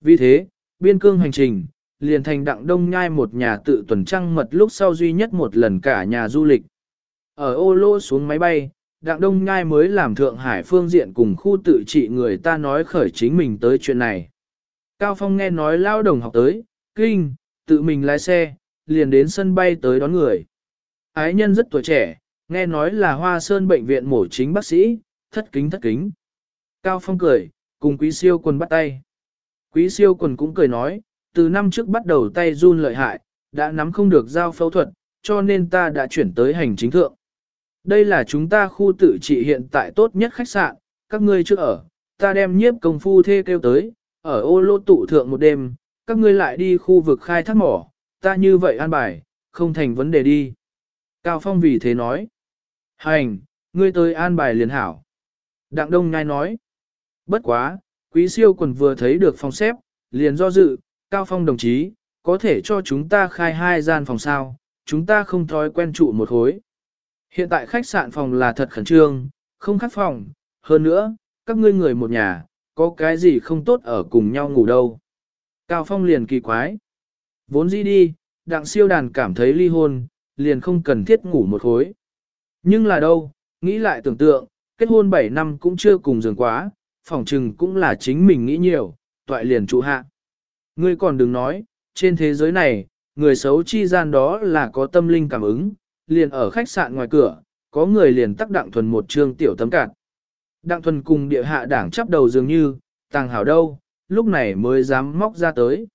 Vì thế, biên cương hành trình, liền thành đặng đông nhai một nhà tự tuần trăng mật lúc sau duy nhất một lần cả nhà du lịch. Ở ô lô xuống máy bay, đặng đông nhai mới làm Thượng Hải phương diện cùng khu tự trị người ta nói khởi chính mình tới chuyện này. Cao Phong nghe nói lao đồng học tới, kinh, tự mình lái xe, liền đến sân bay tới đón người. Ái nhân rất tuổi trẻ, nghe nói là Hoa Sơn bệnh viện mổ chính bác sĩ, thất kính thất kính. Cao Phong cười, cùng quý siêu quần bắt tay. Quý siêu quần cũng cười nói, từ năm trước bắt đầu tay run lợi hại, đã nắm không được giao phẫu thuật, cho nên ta đã chuyển tới hành chính thượng. Đây là chúng ta khu tự trị hiện tại tốt nhất khách sạn, các ngươi chưa ở, ta đem nhiếp công phu thê kêu tới, ở ô lô tụ thượng một đêm, các ngươi lại đi khu vực khai thác mỏ, ta như vậy an bài, không thành vấn đề đi. Cao Phong vì thế nói, hành, ngươi tới an bài liền hảo. Đặng Đông Nhai nói, bất quá, quý siêu quần vừa thấy được phòng xếp, liền do dự, Cao Phong đồng chí, có thể cho chúng ta khai hai gian phòng sao, chúng ta không thói quen trụ một hối. Hiện tại khách sạn phòng là thật khẩn trương, không khác phòng, hơn nữa, các ngươi người một nhà, có cái gì không tốt ở cùng nhau ngủ đâu. Cao Phong liền kỳ quái. Vốn dĩ đi, đặng siêu đàn cảm thấy ly hôn, liền không cần thiết ngủ một khối. Nhưng là đâu, nghĩ lại tưởng tượng, kết hôn 7 năm cũng chưa cùng giường quá, phòng trừng cũng là chính mình nghĩ nhiều, toại liền trụ hạ. Ngươi còn đừng nói, trên thế giới này, người xấu chi gian đó là có tâm linh cảm ứng, liền ở khách sạn ngoài cửa, có người liền tắc đặng thuần một trương tiểu tấm cạn. Đặng thuần cùng địa hạ đảng chắp đầu dường như, tàng hảo đâu, lúc này mới dám móc ra tới.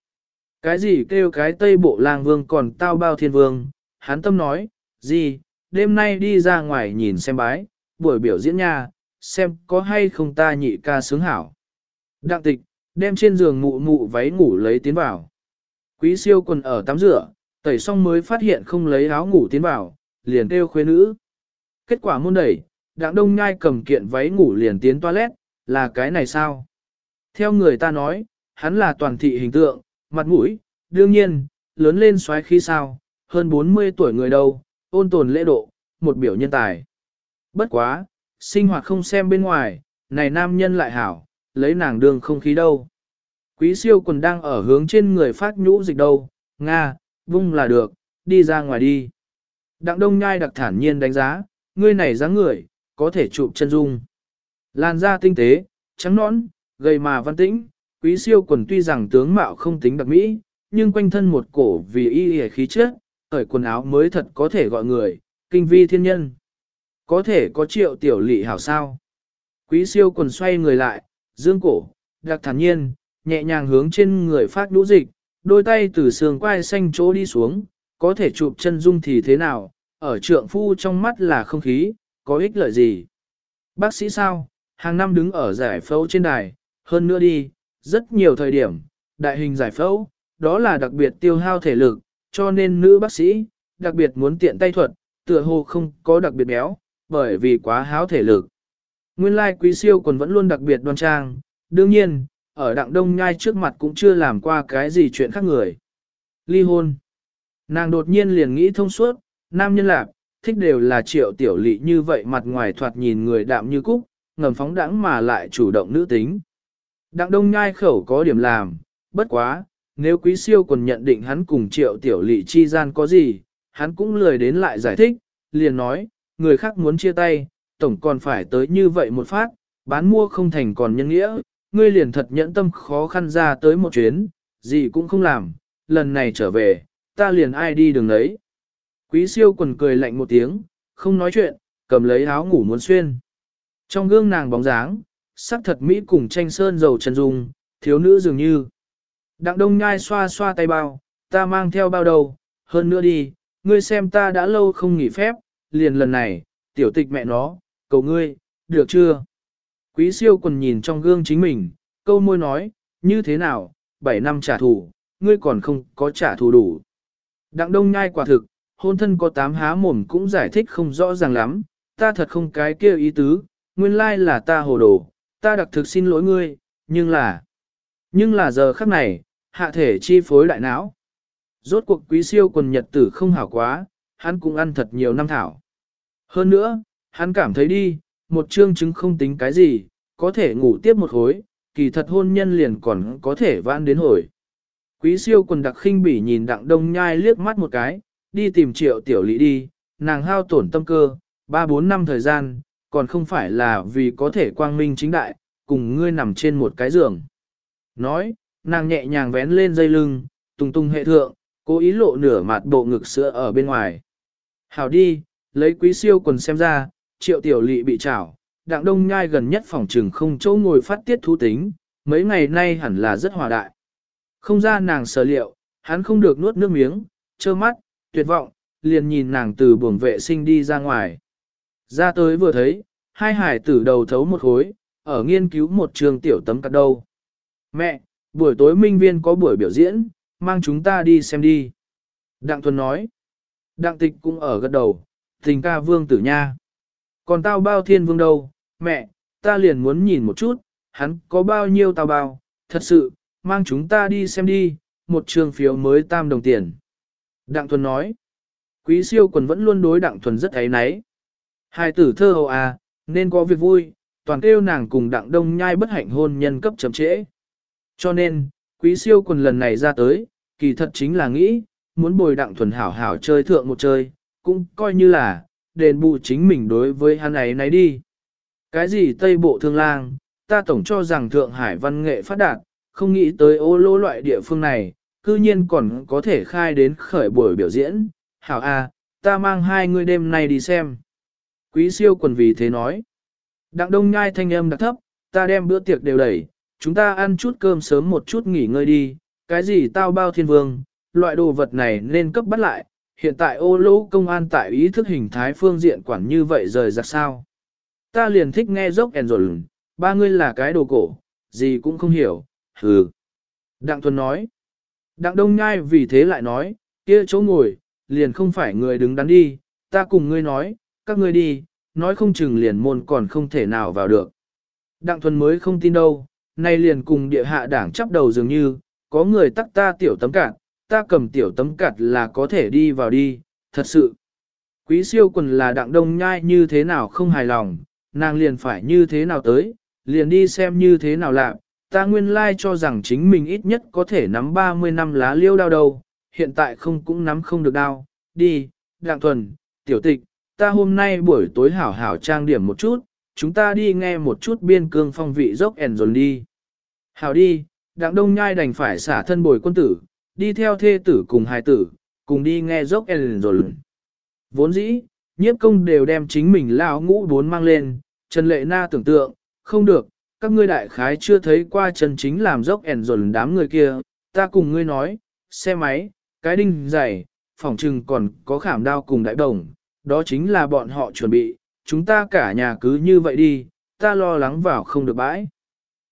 Cái gì kêu cái tây bộ lang vương còn tao bao thiên vương, hắn tâm nói, gì, đêm nay đi ra ngoài nhìn xem bái, buổi biểu diễn nha, xem có hay không ta nhị ca sướng hảo. Đặng tịch, đem trên giường mụ mụ váy ngủ lấy tiến vào. Quý siêu quần ở tắm rửa, tẩy xong mới phát hiện không lấy áo ngủ tiến vào, liền kêu khuê nữ. Kết quả môn đẩy, đặng đông nhai cầm kiện váy ngủ liền tiến toilet, là cái này sao? Theo người ta nói, hắn là toàn thị hình tượng, mặt mũi, đương nhiên, lớn lên xoáy khi sao, hơn 40 tuổi người đâu, ôn tồn lễ độ, một biểu nhân tài. Bất quá, sinh hoạt không xem bên ngoài, này nam nhân lại hảo, lấy nàng đường không khí đâu. Quý siêu quần đang ở hướng trên người phát nhũ dịch đâu, Nga, vung là được, đi ra ngoài đi. Đặng đông nhai đặc thản nhiên đánh giá, ngươi này dáng người, có thể chụp chân dung. Làn da tinh tế, trắng nõn, gầy mà văn tĩnh, quý siêu quần tuy rằng tướng mạo không tính đặc mỹ, nhưng quanh thân một cổ vì y y khí chất, khởi quần áo mới thật có thể gọi người, kinh vi thiên nhân. Có thể có triệu tiểu lị hảo sao. Quý siêu quần xoay người lại, dương cổ, đặc thản nhiên, nhẹ nhàng hướng trên người phát đũ dịch, đôi tay từ sườn quai xanh chỗ đi xuống, có thể chụp chân dung thì thế nào, ở trượng phu trong mắt là không khí, có ích lợi gì. Bác sĩ sao, hàng năm đứng ở giải phẫu trên đài, hơn nữa đi, rất nhiều thời điểm, đại hình giải phẫu, đó là đặc biệt tiêu hao thể lực, cho nên nữ bác sĩ, đặc biệt muốn tiện tay thuật, tựa hồ không có đặc biệt béo, bởi vì quá háo thể lực. Nguyên lai like quý siêu còn vẫn luôn đặc biệt đoan trang, đương nhiên, ở đặng đông nhai trước mặt cũng chưa làm qua cái gì chuyện khác người. Ly hôn. Nàng đột nhiên liền nghĩ thông suốt, nam nhân lạc, thích đều là triệu tiểu lị như vậy mặt ngoài thoạt nhìn người đạm như cúc, ngầm phóng đãng mà lại chủ động nữ tính. Đặng đông nhai khẩu có điểm làm, bất quá, nếu quý siêu còn nhận định hắn cùng triệu tiểu lị chi gian có gì, hắn cũng lười đến lại giải thích, liền nói, người khác muốn chia tay, tổng còn phải tới như vậy một phát, bán mua không thành còn nhân nghĩa, ngươi liền thật nhẫn tâm khó khăn ra tới một chuyến, gì cũng không làm, lần này trở về, ta liền ai đi đường đấy. Quý siêu quần cười lạnh một tiếng, không nói chuyện, cầm lấy áo ngủ muốn xuyên. Trong gương nàng bóng dáng, sắc thật Mỹ cùng tranh sơn dầu chân dung, thiếu nữ dường như. Đặng đông nhai xoa xoa tay bao, ta mang theo bao đầu, hơn nữa đi, ngươi xem ta đã lâu không nghỉ phép, liền lần này, tiểu tịch mẹ nó, cầu ngươi, được chưa? Quý siêu quần nhìn trong gương chính mình, câu môi nói, như thế nào, 7 năm trả thù, ngươi còn không có trả thù đủ. Đặng đông nhai quả thực, hôn thân có tám há mồm cũng giải thích không rõ ràng lắm, ta thật không cái kia ý tứ, nguyên lai là ta hồ đồ, ta đặc thực xin lỗi ngươi, nhưng là, nhưng là giờ khắc này, hạ thể chi phối đại não. Rốt cuộc quý siêu quần nhật tử không hảo quá, hắn cũng ăn thật nhiều năm thảo. Hơn nữa, hắn cảm thấy đi, một chương chứng không tính cái gì, có thể ngủ tiếp một hồi, kỳ thật hôn nhân liền còn có thể vãn đến hồi. Quý siêu quần đặc khinh bỉ nhìn đặng đông nhai liếc mắt một cái, đi tìm triệu tiểu lý đi, nàng hao tổn tâm cơ, 3-4 năm thời gian, còn không phải là vì có thể quang minh chính đại, cùng ngươi nằm trên một cái giường. Nói, nàng nhẹ nhàng vén lên dây lưng, tung tung hệ thượng, cố ý lộ nửa mặt bộ ngực sữa ở bên ngoài. Hảo đi, lấy quý siêu quần xem ra, triệu tiểu lị bị trảo, đặng đông nhai gần nhất phòng trừng không chỗ ngồi phát tiết thú tính, mấy ngày nay hẳn là rất hòa đại. Không ra nàng sở liệu, hắn không được nuốt nước miếng, trơ mắt, tuyệt vọng, liền nhìn nàng từ buồng vệ sinh đi ra ngoài. Ra tới vừa thấy, hai hải tử đầu thấu một khối, ở nghiên cứu một trường tiểu tấm cắt đâu. Mẹ, buổi tối minh viên có buổi biểu diễn, mang chúng ta đi xem đi. Đặng Thuần nói. Đặng tịch cũng ở gật đầu, tình ca vương tử nha. Còn tao bao thiên vương đâu, mẹ, ta liền muốn nhìn một chút, hắn có bao nhiêu tao bao, thật sự, mang chúng ta đi xem đi, một trường phiếu mới tam đồng tiền. Đặng Thuần nói, quý siêu quần vẫn luôn đối Đặng Thuần rất ấy náy. Hai tử thơ hầu à, nên có việc vui, toàn kêu nàng cùng Đặng Đông nhai bất hạnh hôn nhân cấp chậm trễ. Cho nên, quý siêu quần lần này ra tới, kỳ thật chính là nghĩ, muốn bồi Đặng Thuần hảo hảo chơi thượng một chơi, cũng coi như là, đền bù chính mình đối với hắn ấy nấy đi. Cái gì Tây Bộ Thương Lang, ta tổng cho rằng Thượng Hải văn nghệ phát đạt, không nghĩ tới ô lô loại địa phương này, cư nhiên còn có thể khai đến khởi buổi biểu diễn. Hảo A, ta mang hai người đêm nay đi xem. Quý siêu quần vì thế nói. Đặng đông nhai thanh âm đặc thấp, ta đem bữa tiệc đều đẩy, chúng ta ăn chút cơm sớm một chút nghỉ ngơi đi, cái gì tao bao thiên vương, loại đồ vật này nên cấp bắt lại, hiện tại ô lỗ công an tại ý thức hình thái phương diện quản như vậy rời ra sao. Ta liền thích nghe dốc ẻn rồi, ba ngươi là cái đồ cổ, gì cũng không hiểu, hừ. Đặng Thuần nói, Đặng Đông Nhai vì thế lại nói, kia chỗ ngồi, liền không phải người đứng đắn đi, ta cùng ngươi nói, các ngươi đi, nói không chừng liền môn còn không thể nào vào được. Đặng Thuần mới không tin đâu, nay liền cùng địa hạ đảng chấp đầu dường như, có người tắc ta tiểu tấm cạn, ta cầm tiểu tấm cạt là có thể đi vào đi, thật sự. Quý siêu quần là đặng đông nhai như thế nào không hài lòng, nàng liền phải như thế nào tới, liền đi xem như thế nào làm. Ta nguyên lai cho rằng chính mình ít nhất có thể nắm 30 năm lá liêu đao đầu, hiện tại không cũng nắm không được đao. Đi, đặng thuần, tiểu tịch, ta hôm nay buổi tối hảo hảo trang điểm một chút, chúng ta đi nghe một chút biên cương phong vị dốc ẻn dồn đi. Hảo đi, đặng đông nhai đành phải xả thân bồi quân tử, đi theo thê tử cùng hài tử, cùng đi nghe dốc ẻn dồn. Vốn dĩ, nhiếp công đều đem chính mình lao ngũ bốn mang lên, Trần Lệ Na tưởng tượng, không được, các ngươi đại khái chưa thấy qua Trần Chính làm dốc ẻn dồn đám người kia, ta cùng ngươi nói, xe máy, cái đinh dày, phòng trừng còn có khảm đao cùng đại đồng, đó chính là bọn họ chuẩn bị, chúng ta cả nhà cứ như vậy đi, ta lo lắng vào không được bãi.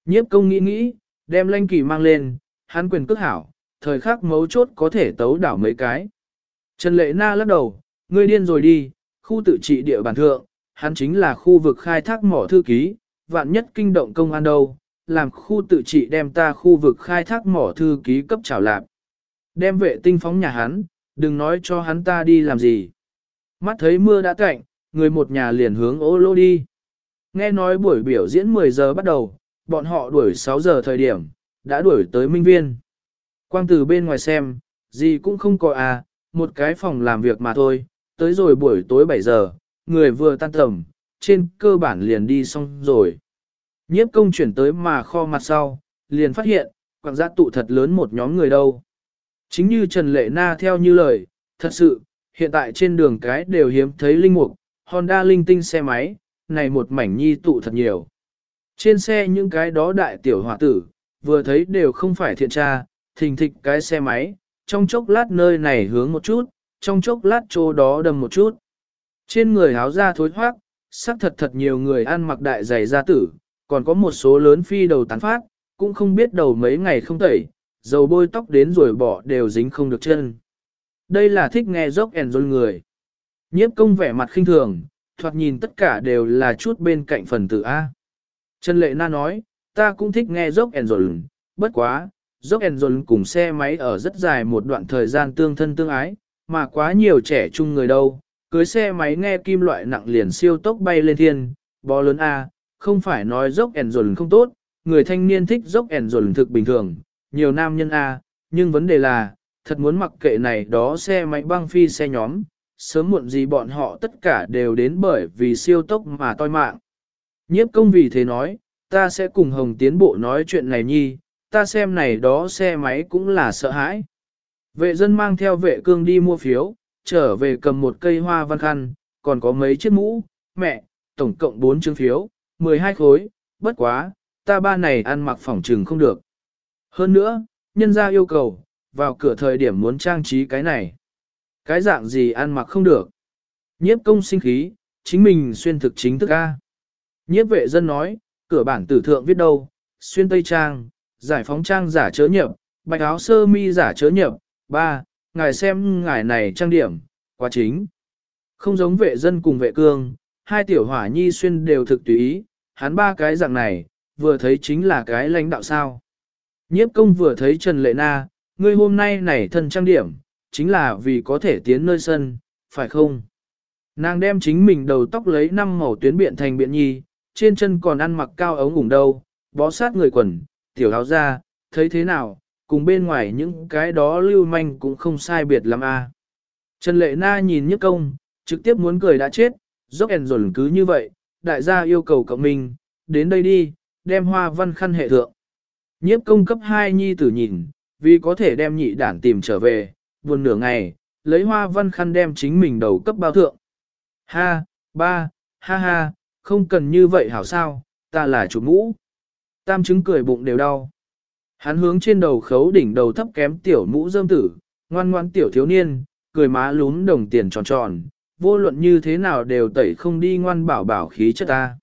Nhiếp công nghĩ nghĩ, đem lanh kỳ mang lên, hắn quyền cước hảo, thời khắc mấu chốt có thể tấu đảo mấy cái. Trần Lệ Na lắc đầu, ngươi điên rồi đi, khu tự trị địa bàn thượng, hắn chính là khu vực khai thác mỏ thư ký, vạn nhất kinh động công an đâu, làm khu tự trị đem ta khu vực khai thác mỏ thư ký cấp trảo lạp. Đem vệ tinh phóng nhà hắn, đừng nói cho hắn ta đi làm gì. Mắt thấy mưa đã cạnh, người một nhà liền hướng ô lô đi. Nghe nói buổi biểu diễn 10 giờ bắt đầu, bọn họ đuổi 6 giờ thời điểm, đã đuổi tới minh viên. Quang từ bên ngoài xem, gì cũng không có à, một cái phòng làm việc mà thôi, tới rồi buổi tối 7 giờ, người vừa tan tầm, trên cơ bản liền đi xong rồi. Nhiếp công chuyển tới mà kho mặt sau, liền phát hiện, quảng gia tụ thật lớn một nhóm người đâu. Chính như Trần Lệ Na theo như lời, thật sự, hiện tại trên đường cái đều hiếm thấy linh mục, Honda linh tinh xe máy, này một mảnh nhi tụ thật nhiều. Trên xe những cái đó đại tiểu hòa tử, vừa thấy đều không phải thiện tra, thình thịch cái xe máy, trong chốc lát nơi này hướng một chút, trong chốc lát chỗ đó đầm một chút. Trên người háo ra thối thoát, xác thật thật nhiều người ăn mặc đại giày gia tử, còn có một số lớn phi đầu tán phát, cũng không biết đầu mấy ngày không tẩy, dầu bôi tóc đến rồi bỏ đều dính không được chân. Đây là thích nghe dốc ẻn rôn người. Nhiếp công vẻ mặt khinh thường, thoạt nhìn tất cả đều là chút bên cạnh phần tử A. Trần Lệ Na nói, ta cũng thích nghe dốc ẻn rôn, bất quá, dốc ẻn rôn cùng xe máy ở rất dài một đoạn thời gian tương thân tương ái, mà quá nhiều trẻ chung người đâu, cưới xe máy nghe kim loại nặng liền siêu tốc bay lên thiên, bò lớn A, không phải nói dốc ẻn rồn không tốt, người thanh niên thích dốc ẻn rồn thực bình thường, nhiều nam nhân A, nhưng vấn đề là, thật muốn mặc kệ này đó xe máy băng phi xe nhóm, sớm muộn gì bọn họ tất cả đều đến bởi vì siêu tốc mà toi mạng. Nhiếp công vì thế nói, ta sẽ cùng Hồng tiến bộ nói chuyện này nhi, ta xem này đó xe máy cũng là sợ hãi. Vệ dân mang theo vệ cương đi mua phiếu, trở về cầm một cây hoa văn khăn, còn có mấy chiếc mũ, mẹ, tổng cộng 4 chương phiếu, 12 khối, bất quá, ta ba này ăn mặc phỏng trừng không được. Hơn nữa, nhân gia yêu cầu, vào cửa thời điểm muốn trang trí cái này. Cái dạng gì ăn mặc không được. Nhiếp công sinh khí, chính mình xuyên thực chính thức A. Nhiếp vệ dân nói, cửa bản tử thượng viết đâu, xuyên tây trang, giải phóng trang giả chớ nhập, bạch áo sơ mi giả chớ nhập, ba, ngài xem ngài này trang điểm, quá chính. Không giống vệ dân cùng vệ cương, hai tiểu hỏa nhi xuyên đều thực tùy ý, hắn ba cái dạng này, vừa thấy chính là cái lãnh đạo sao. Nhiếp công vừa thấy Trần Lệ Na, ngươi hôm nay này thân trang điểm, chính là vì có thể tiến nơi sân, phải không? Nàng đem chính mình đầu tóc lấy năm màu tuyến biện thành biện nhi, trên chân còn ăn mặc cao ống ủng đâu, bó sát người quần, tiểu áo ra, thấy thế nào, cùng bên ngoài những cái đó lưu manh cũng không sai biệt lắm a. Trần Lệ Na nhìn Nhất Công, trực tiếp muốn cười đã chết, dốc ẻn dồn cứ như vậy, đại gia yêu cầu cậu mình, đến đây đi, đem hoa văn khăn hệ thượng. Nhiếp công cấp 2 nhi tử nhìn, vì có thể đem nhị đản tìm trở về, buồn nửa ngày, lấy hoa văn khăn đem chính mình đầu cấp bao thượng. Ha, ba, ha ha, không cần như vậy hảo sao, ta là chủ mũ. Tam chứng cười bụng đều đau. Hắn hướng trên đầu khấu đỉnh đầu thấp kém tiểu mũ dơm tử, ngoan ngoan tiểu thiếu niên, cười má lún đồng tiền tròn tròn, vô luận như thế nào đều tẩy không đi ngoan bảo bảo khí chất ta.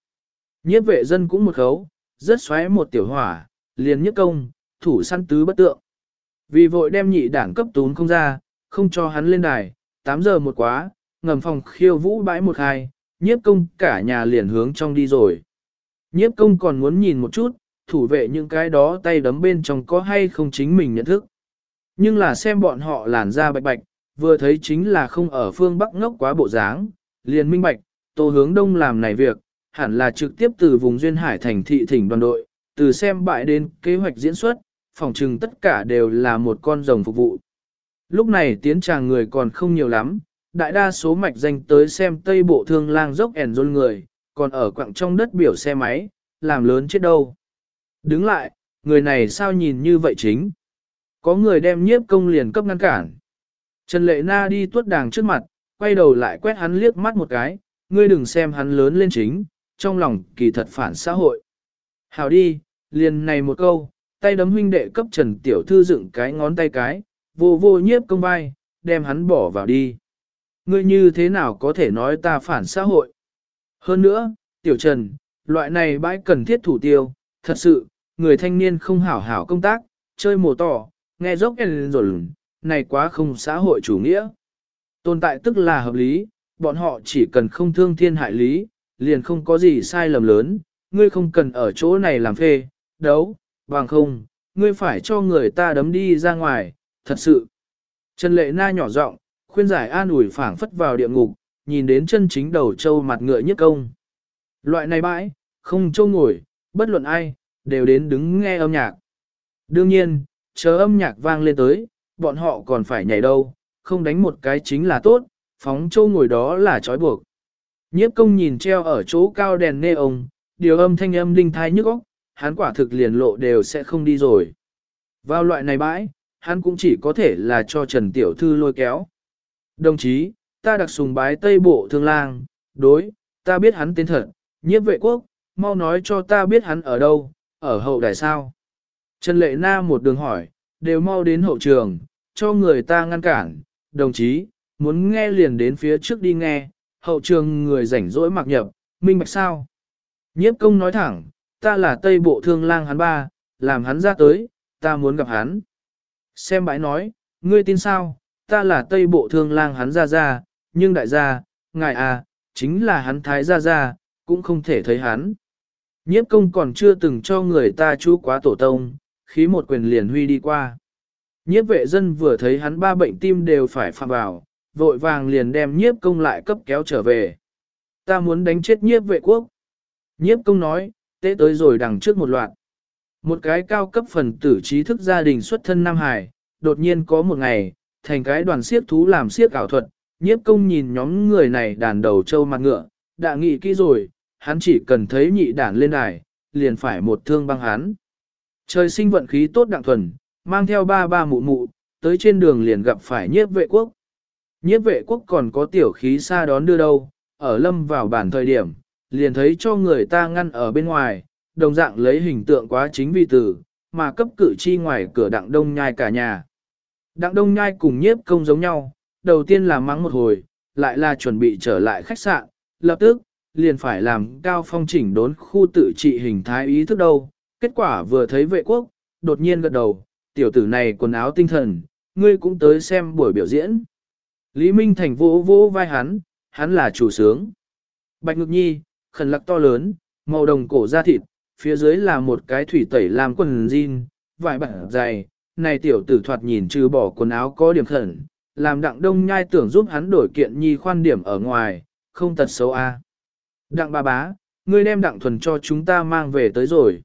Nhiếp vệ dân cũng một khấu, rất xoáy một tiểu hỏa, liền nhất công, thủ săn tứ bất tượng. Vì vội đem nhị đảng cấp tún không ra, không cho hắn lên đài, 8 giờ một quá, ngầm phòng khiêu vũ bãi một hai, nhiếp công cả nhà liền hướng trong đi rồi. Nhiếp công còn muốn nhìn một chút, thủ vệ những cái đó tay đấm bên trong có hay không chính mình nhận thức. Nhưng là xem bọn họ làn da bạch bạch, vừa thấy chính là không ở phương Bắc ngốc quá bộ dáng, liền minh bạch, tô hướng đông làm này việc, hẳn là trực tiếp từ vùng Duyên Hải thành thị thỉnh đoàn đội, từ xem bại đến kế hoạch diễn xuất, phòng trừng tất cả đều là một con rồng phục vụ. Lúc này tiến tràng người còn không nhiều lắm, đại đa số mạch danh tới xem tây bộ thương lang dốc ẻn rôn người, còn ở quặng trong đất biểu xe máy, làm lớn chết đâu. Đứng lại, người này sao nhìn như vậy chính? Có người đem nhiếp công liền cấp ngăn cản. Trần Lệ Na đi tuốt đàng trước mặt, quay đầu lại quét hắn liếc mắt một cái, ngươi đừng xem hắn lớn lên chính, trong lòng kỳ thật phản xã hội. Hào đi, liền này một câu, tay đấm huynh đệ cấp Trần Tiểu Thư dựng cái ngón tay cái, vô vô nhiếp công vai, đem hắn bỏ vào đi. Ngươi như thế nào có thể nói ta phản xã hội? Hơn nữa, Tiểu Trần, loại này bãi cần thiết thủ tiêu, thật sự, người thanh niên không hảo hảo công tác, chơi mồ tỏ, nghe dốc rồi, này quá không xã hội chủ nghĩa. Tồn tại tức là hợp lý, bọn họ chỉ cần không thương thiên hại lý, liền không có gì sai lầm lớn, ngươi không cần ở chỗ này làm phê, đấu, bằng không, ngươi phải cho người ta đấm đi ra ngoài, thật sự. Trần Lệ Na nhỏ giọng khuyên giải an ủi phảng phất vào địa ngục, nhìn đến chân chính đầu trâu mặt ngựa nhất công. Loại này bãi, không trâu ngồi, bất luận ai, đều đến đứng nghe âm nhạc. Đương nhiên, chờ âm nhạc vang lên tới, bọn họ còn phải nhảy đâu, không đánh một cái chính là tốt, phóng châu ngồi đó là trói buộc. Nhiếp công nhìn treo ở chỗ cao đèn nê ông, điều âm thanh âm đinh thai nhức óc, hắn quả thực liền lộ đều sẽ không đi rồi. Vào loại này bãi, hắn cũng chỉ có thể là cho Trần Tiểu Thư lôi kéo. Đồng chí, ta đặc sùng bái Tây Bộ Thương Lang, đối, ta biết hắn tên thật, nhiếp vệ quốc, mau nói cho ta biết hắn ở đâu, ở hậu đài sao. Trần Lệ Na một đường hỏi, đều mau đến hậu trường, cho người ta ngăn cản, đồng chí, muốn nghe liền đến phía trước đi nghe, hậu trường người rảnh rỗi mặc nhập, minh bạch sao. Nhiếp công nói thẳng, ta là Tây Bộ Thương Lang hắn ba, làm hắn ra tới, ta muốn gặp hắn. Xem bãi nói, ngươi tin sao, ta là Tây Bộ Thương Lang hắn ra ra, nhưng đại gia, ngài à, chính là hắn thái ra ra, cũng không thể thấy hắn. Nhiếp công còn chưa từng cho người ta chú quá tổ tông, khí một quyền liền huy đi qua. Nhiếp vệ dân vừa thấy hắn ba bệnh tim đều phải phạm vào, vội vàng liền đem nhiếp công lại cấp kéo trở về. Ta muốn đánh chết nhiếp vệ quốc. Nhiếp công nói, tế tới rồi đằng trước một loạt. Một cái cao cấp phần tử trí thức gia đình xuất thân Nam Hải, đột nhiên có một ngày, thành cái đoàn siếc thú làm siếc ảo thuật, nhiếp công nhìn nhóm người này đàn đầu trâu mặt ngựa, đã nghĩ kỹ rồi, hắn chỉ cần thấy nhị đản lên đài, liền phải một thương băng hắn. Trời sinh vận khí tốt đặng thuần, mang theo ba ba mụ mụ, tới trên đường liền gặp phải nhiếp vệ quốc. Nhiếp vệ quốc còn có tiểu khí xa đón đưa đâu, ở lâm vào bản thời điểm, liền thấy cho người ta ngăn ở bên ngoài, đồng dạng lấy hình tượng quá chính vi tử, mà cấp cử chi ngoài cửa đặng đông nhai cả nhà. Đặng đông nhai cùng nhiếp công giống nhau, đầu tiên là mắng một hồi, lại là chuẩn bị trở lại khách sạn, lập tức, liền phải làm cao phong chỉnh đốn khu tự trị hình thái ý thức đâu. Kết quả vừa thấy vệ quốc, đột nhiên gật đầu, tiểu tử này quần áo tinh thần, ngươi cũng tới xem buổi biểu diễn. Lý Minh Thành vỗ vỗ vai hắn, hắn là chủ sướng. Bạch Ngực Nhi, khẩn lặc to lớn, màu đồng cổ da thịt, phía dưới là một cái thủy tẩy làm quần jean, vải bản dày, này tiểu tử thoạt nhìn trừ bỏ quần áo có điểm khẩn, làm đặng đông nhai tưởng giúp hắn đổi kiện nhi khoan điểm ở ngoài, không tật xấu a. Đặng ba bá, ngươi đem đặng thuần cho chúng ta mang về tới rồi.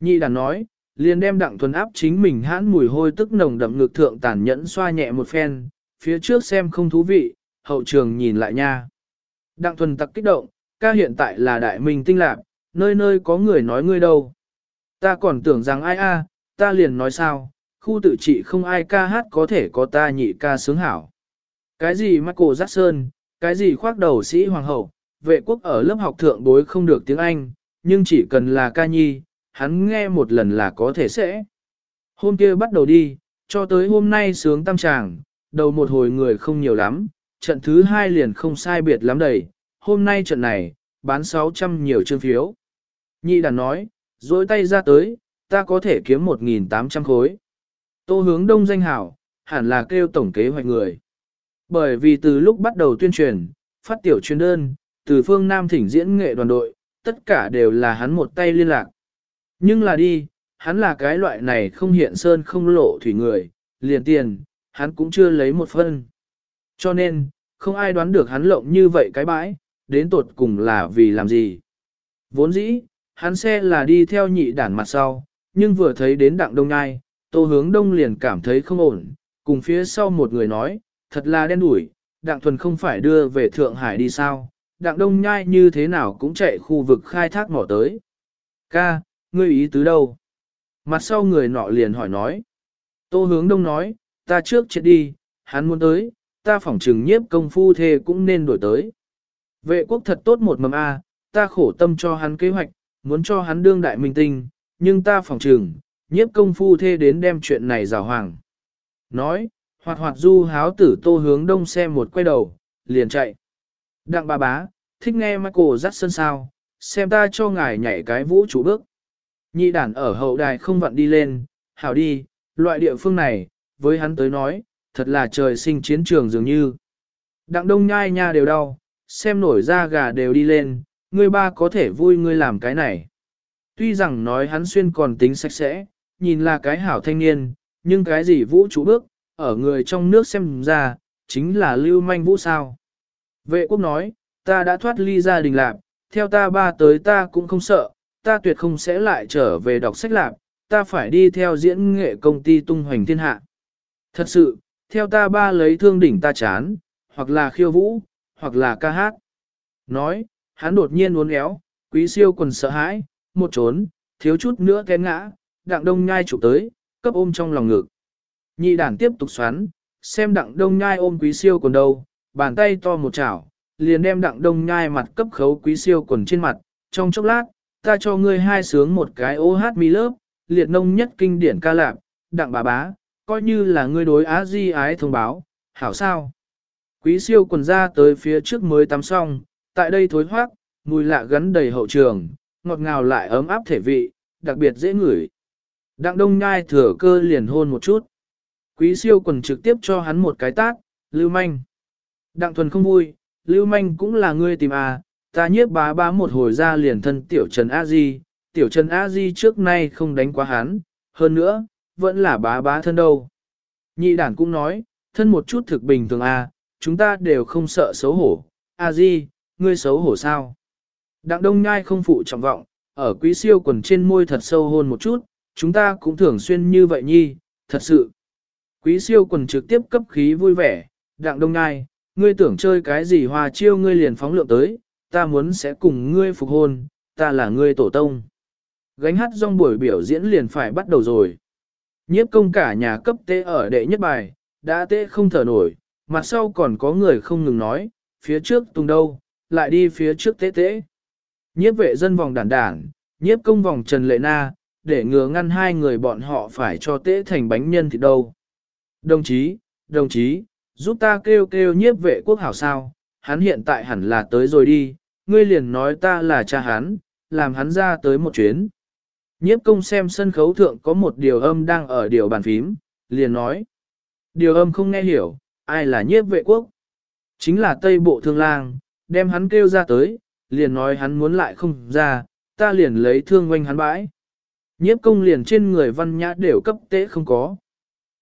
Nhị đàn nói, liền đem đặng thuần áp chính mình hãn mùi hôi tức nồng đậm ngực thượng tàn nhẫn xoa nhẹ một phen, phía trước xem không thú vị, hậu trường nhìn lại nha. Đặng thuần tặc kích động, ca hiện tại là đại minh tinh lạc, nơi nơi có người nói ngươi đâu. Ta còn tưởng rằng ai a, à, ta liền nói sao, khu tự trị không ai ca hát có thể có ta nhị ca sướng hảo. Cái gì Michael Jackson, cái gì khoác đầu sĩ hoàng hậu, vệ quốc ở lớp học thượng bối không được tiếng Anh, nhưng chỉ cần là ca nhi, hắn nghe một lần là có thể sẽ. Hôm kia bắt đầu đi, cho tới hôm nay sướng tam tràng, đầu một hồi người không nhiều lắm, trận thứ hai liền không sai biệt lắm đầy, hôm nay trận này, bán 600 nhiều chương phiếu. Nhị đàn nói, dối tay ra tới, ta có thể kiếm 1.800 khối. Tô hướng đông danh hảo, hẳn là kêu tổng kế hoạch người. Bởi vì từ lúc bắt đầu tuyên truyền, phát tiểu chuyên đơn, từ phương Nam thỉnh diễn nghệ đoàn đội, tất cả đều là hắn một tay liên lạc. Nhưng là đi, hắn là cái loại này không hiện sơn không lộ thủy người, liền tiền, hắn cũng chưa lấy một phân. Cho nên, không ai đoán được hắn lộng như vậy cái bãi, đến tột cùng là vì làm gì. Vốn dĩ, hắn xe là đi theo nhị đản mặt sau, nhưng vừa thấy đến đặng đông ngai, tô hướng đông liền cảm thấy không ổn, cùng phía sau một người nói, thật là đen đủi, đặng thuần không phải đưa về Thượng Hải đi sao, đặng đông nhai như thế nào cũng chạy khu vực khai thác mỏ tới. Ca, ngươi ý tứ đâu? Mặt sau người nọ liền hỏi nói. Tô hướng đông nói, ta trước chết đi, hắn muốn tới, ta phỏng trừng nhiếp công phu thê cũng nên đổi tới. Vệ quốc thật tốt một mầm A, ta khổ tâm cho hắn kế hoạch, muốn cho hắn đương đại minh tinh, nhưng ta phỏng trừng, nhiếp công phu thê đến đem chuyện này rào hoàng. Nói, hoạt hoạt du háo tử tô hướng đông xem một quay đầu, liền chạy. Đặng bà bá, thích nghe Michael Jackson sao, xem ta cho ngài nhảy cái vũ trụ bước. Nhị đản ở hậu đài không vặn đi lên, hảo đi, loại địa phương này, với hắn tới nói, thật là trời sinh chiến trường dường như. Đặng đông nhai nha đều đau, xem nổi da gà đều đi lên, ngươi ba có thể vui ngươi làm cái này. Tuy rằng nói hắn xuyên còn tính sạch sẽ, nhìn là cái hảo thanh niên, nhưng cái gì vũ trụ bước, ở người trong nước xem ra, chính là lưu manh vũ sao. Vệ quốc nói, ta đã thoát ly gia đình lạc, theo ta ba tới ta cũng không sợ, ta tuyệt không sẽ lại trở về đọc sách lạc, ta phải đi theo diễn nghệ công ty tung hoành thiên hạ. Thật sự, theo ta ba lấy thương đỉnh ta chán, hoặc là khiêu vũ, hoặc là ca hát. Nói, hắn đột nhiên uốn éo, quý siêu quần sợ hãi, một trốn, thiếu chút nữa té ngã, đặng đông nhai chụp tới, cấp ôm trong lòng ngực. Nhị đản tiếp tục xoắn, xem đặng đông nhai ôm quý siêu quần đâu, bàn tay to một chảo, liền đem đặng đông nhai mặt cấp khấu quý siêu quần trên mặt, trong chốc lát, ta cho ngươi hai sướng một cái ô hát mi lớp, liệt nông nhất kinh điển ca lạp, đặng bà bá, coi như là ngươi đối á di ái thông báo, hảo sao. Quý siêu quần ra tới phía trước mới tắm xong, tại đây thối hoác, mùi lạ gắn đầy hậu trường, ngọt ngào lại ấm áp thể vị, đặc biệt dễ ngửi. Đặng đông nhai thừa cơ liền hôn một chút. Quý siêu quần trực tiếp cho hắn một cái tát, lưu manh. Đặng thuần không vui, lưu manh cũng là ngươi tìm à, ta nhiếp bá bá một hồi ra liền thân tiểu trần a di, tiểu trần a di trước nay không đánh quá hắn, hơn nữa, vẫn là bá bá thân đâu. Nhị đản cũng nói, thân một chút thực bình thường à, chúng ta đều không sợ xấu hổ, a di, ngươi xấu hổ sao? Đặng đông nhai không phụ trọng vọng, ở quý siêu quần trên môi thật sâu hôn một chút, chúng ta cũng thường xuyên như vậy nhi, thật sự. Quý siêu quần trực tiếp cấp khí vui vẻ, đặng đông nhai, ngươi tưởng chơi cái gì hòa chiêu ngươi liền phóng lượng tới, ta muốn sẽ cùng ngươi phục hôn, ta là ngươi tổ tông. Gánh hát rong buổi biểu diễn liền phải bắt đầu rồi. Nhiếp công cả nhà cấp tê ở đệ nhất bài, đã tê không thở nổi, mặt sau còn có người không ngừng nói, phía trước tung đâu, lại đi phía trước tế tế. Nhiếp vệ dân vòng đản đản, nhiếp công vòng Trần Lệ Na, để ngừa ngăn hai người bọn họ phải cho tế thành bánh nhân thì đâu. Đồng chí, đồng chí, giúp ta kêu kêu nhiếp vệ quốc hảo sao, hắn hiện tại hẳn là tới rồi đi, ngươi liền nói ta là cha hắn, làm hắn ra tới một chuyến. Nhiếp công xem sân khấu thượng có một điều âm đang ở điều bàn phím, liền nói. Điều âm không nghe hiểu, ai là nhiếp vệ quốc? Chính là Tây Bộ Thương Lang, đem hắn kêu ra tới, liền nói hắn muốn lại không ra, ta liền lấy thương quanh hắn bãi. Nhiếp công liền trên người văn nhã đều cấp tế không có.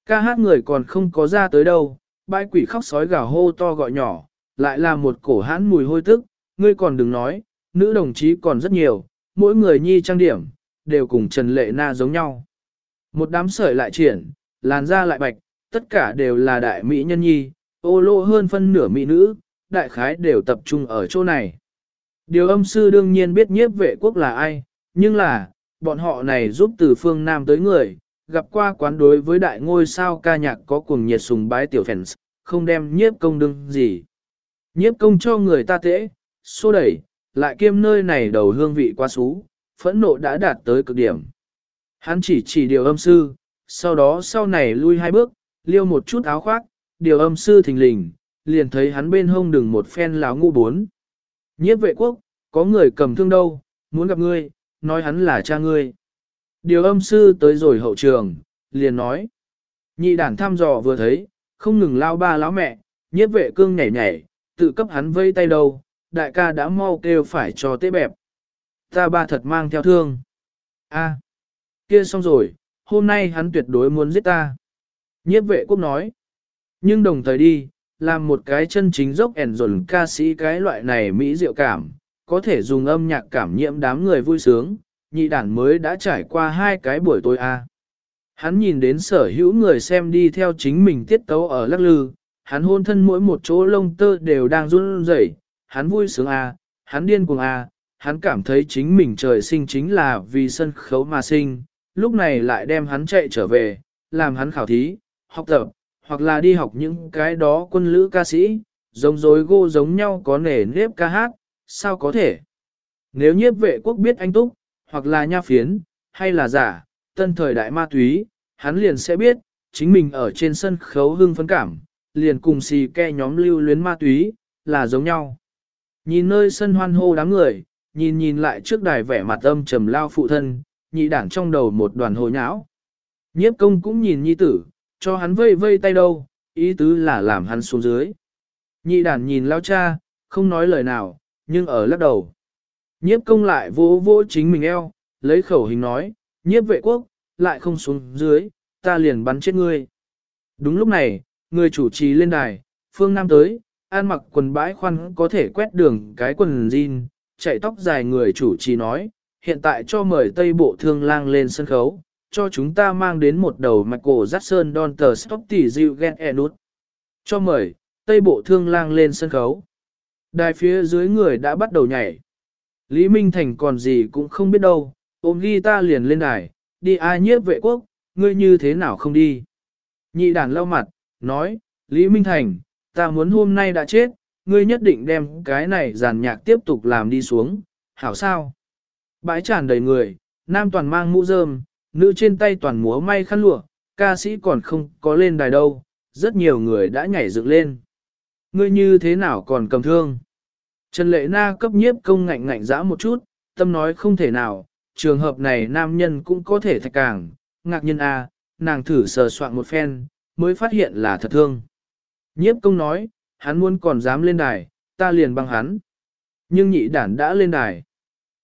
Ca hát người còn không có ra tới đâu, bãi quỷ khóc sói gào hô to gọi nhỏ, lại là một cổ hãn mùi hôi tức, ngươi còn đừng nói, nữ đồng chí còn rất nhiều, mỗi người nhi trang điểm, đều cùng Trần Lệ Na giống nhau. Một đám sợi lại triển, làn da lại bạch, tất cả đều là đại mỹ nhân nhi, ô lô hơn phân nửa mỹ nữ, đại khái đều tập trung ở chỗ này. Điều âm sư đương nhiên biết nhiếp vệ quốc là ai, nhưng là, bọn họ này giúp từ phương Nam tới người, gặp qua quán đối với đại ngôi sao ca nhạc có cuồng nhiệt sùng bái tiểu fans, không đem nhiếp công đương gì. Nhiếp công cho người ta tễ, xô đẩy, lại kiêm nơi này đầu hương vị quá xú, phẫn nộ đã đạt tới cực điểm. Hắn chỉ chỉ điều âm sư, sau đó sau này lui hai bước, liêu một chút áo khoác, điều âm sư thình lình, liền thấy hắn bên hông đừng một phen láo ngu bốn. Nhiếp vệ quốc, có người cầm thương đâu, muốn gặp ngươi, nói hắn là cha ngươi. Điều âm sư tới rồi hậu trường, liền nói. Nhị đản thăm dò vừa thấy, không ngừng lao ba lão mẹ, nhiếp vệ cương nhảy nhảy, tự cấp hắn vây tay đầu, đại ca đã mau kêu phải cho tế bẹp. Ta ba thật mang theo thương. a kia xong rồi, hôm nay hắn tuyệt đối muốn giết ta. Nhiếp vệ quốc nói. Nhưng đồng thời đi, làm một cái chân chính dốc ẻn dồn ca sĩ cái loại này mỹ diệu cảm, có thể dùng âm nhạc cảm nhiễm đám người vui sướng, nhị đản mới đã trải qua hai cái buổi tối a. Hắn nhìn đến sở hữu người xem đi theo chính mình tiết tấu ở lắc lư, hắn hôn thân mỗi một chỗ lông tơ đều đang run rẩy, hắn vui sướng a, hắn điên cuồng a, hắn cảm thấy chính mình trời sinh chính là vì sân khấu mà sinh, lúc này lại đem hắn chạy trở về, làm hắn khảo thí, học tập, hoặc là đi học những cái đó quân lữ ca sĩ, giống dối gô giống nhau có nể nếp ca hát, sao có thể? Nếu nhiếp vệ quốc biết anh Túc, hoặc là nha phiến, hay là giả, tân thời đại ma túy, hắn liền sẽ biết, chính mình ở trên sân khấu hưng phấn cảm, liền cùng xì ke nhóm lưu luyến ma túy, là giống nhau. Nhìn nơi sân hoan hô đám người, nhìn nhìn lại trước đài vẻ mặt âm trầm lao phụ thân, nhị đảng trong đầu một đoàn hồ nháo. Nhiếp công cũng nhìn nhi tử, cho hắn vây vây tay đâu, ý tứ là làm hắn xuống dưới. Nhị đàn nhìn lao cha, không nói lời nào, nhưng ở lắc đầu. Nhiếp công lại vỗ vỗ chính mình eo, lấy khẩu hình nói, nhiếp vệ quốc, lại không xuống dưới, ta liền bắn chết ngươi. Đúng lúc này, người chủ trì lên đài, phương Nam tới, an mặc quần bãi khoăn có thể quét đường cái quần jean, chạy tóc dài người chủ trì nói, hiện tại cho mời Tây Bộ Thương Lang lên sân khấu, cho chúng ta mang đến một đầu mạch cổ Jackson Don Tờ Stop Tỷ Diệu Gen Enut. Cho mời, Tây Bộ Thương Lang lên sân khấu. Đài phía dưới người đã bắt đầu nhảy. Lý Minh Thành còn gì cũng không biết đâu, ôm ta liền lên đài, đi ai nhiếp vệ quốc, ngươi như thế nào không đi. Nhị đàn lau mặt, nói, Lý Minh Thành, ta muốn hôm nay đã chết, ngươi nhất định đem cái này giàn nhạc tiếp tục làm đi xuống, hảo sao? Bãi tràn đầy người, nam toàn mang mũ rơm, nữ trên tay toàn múa may khăn lụa, ca sĩ còn không có lên đài đâu, rất nhiều người đã nhảy dựng lên. Ngươi như thế nào còn cầm thương? Trần Lệ Na cấp nhiếp công ngạnh ngạnh dã một chút, tâm nói không thể nào, trường hợp này nam nhân cũng có thể thạch càng, ngạc nhiên a, à, nàng thử sờ soạn một phen, mới phát hiện là thật thương. Nhiếp công nói, hắn muốn còn dám lên đài, ta liền băng hắn. Nhưng nhị đản đã lên đài.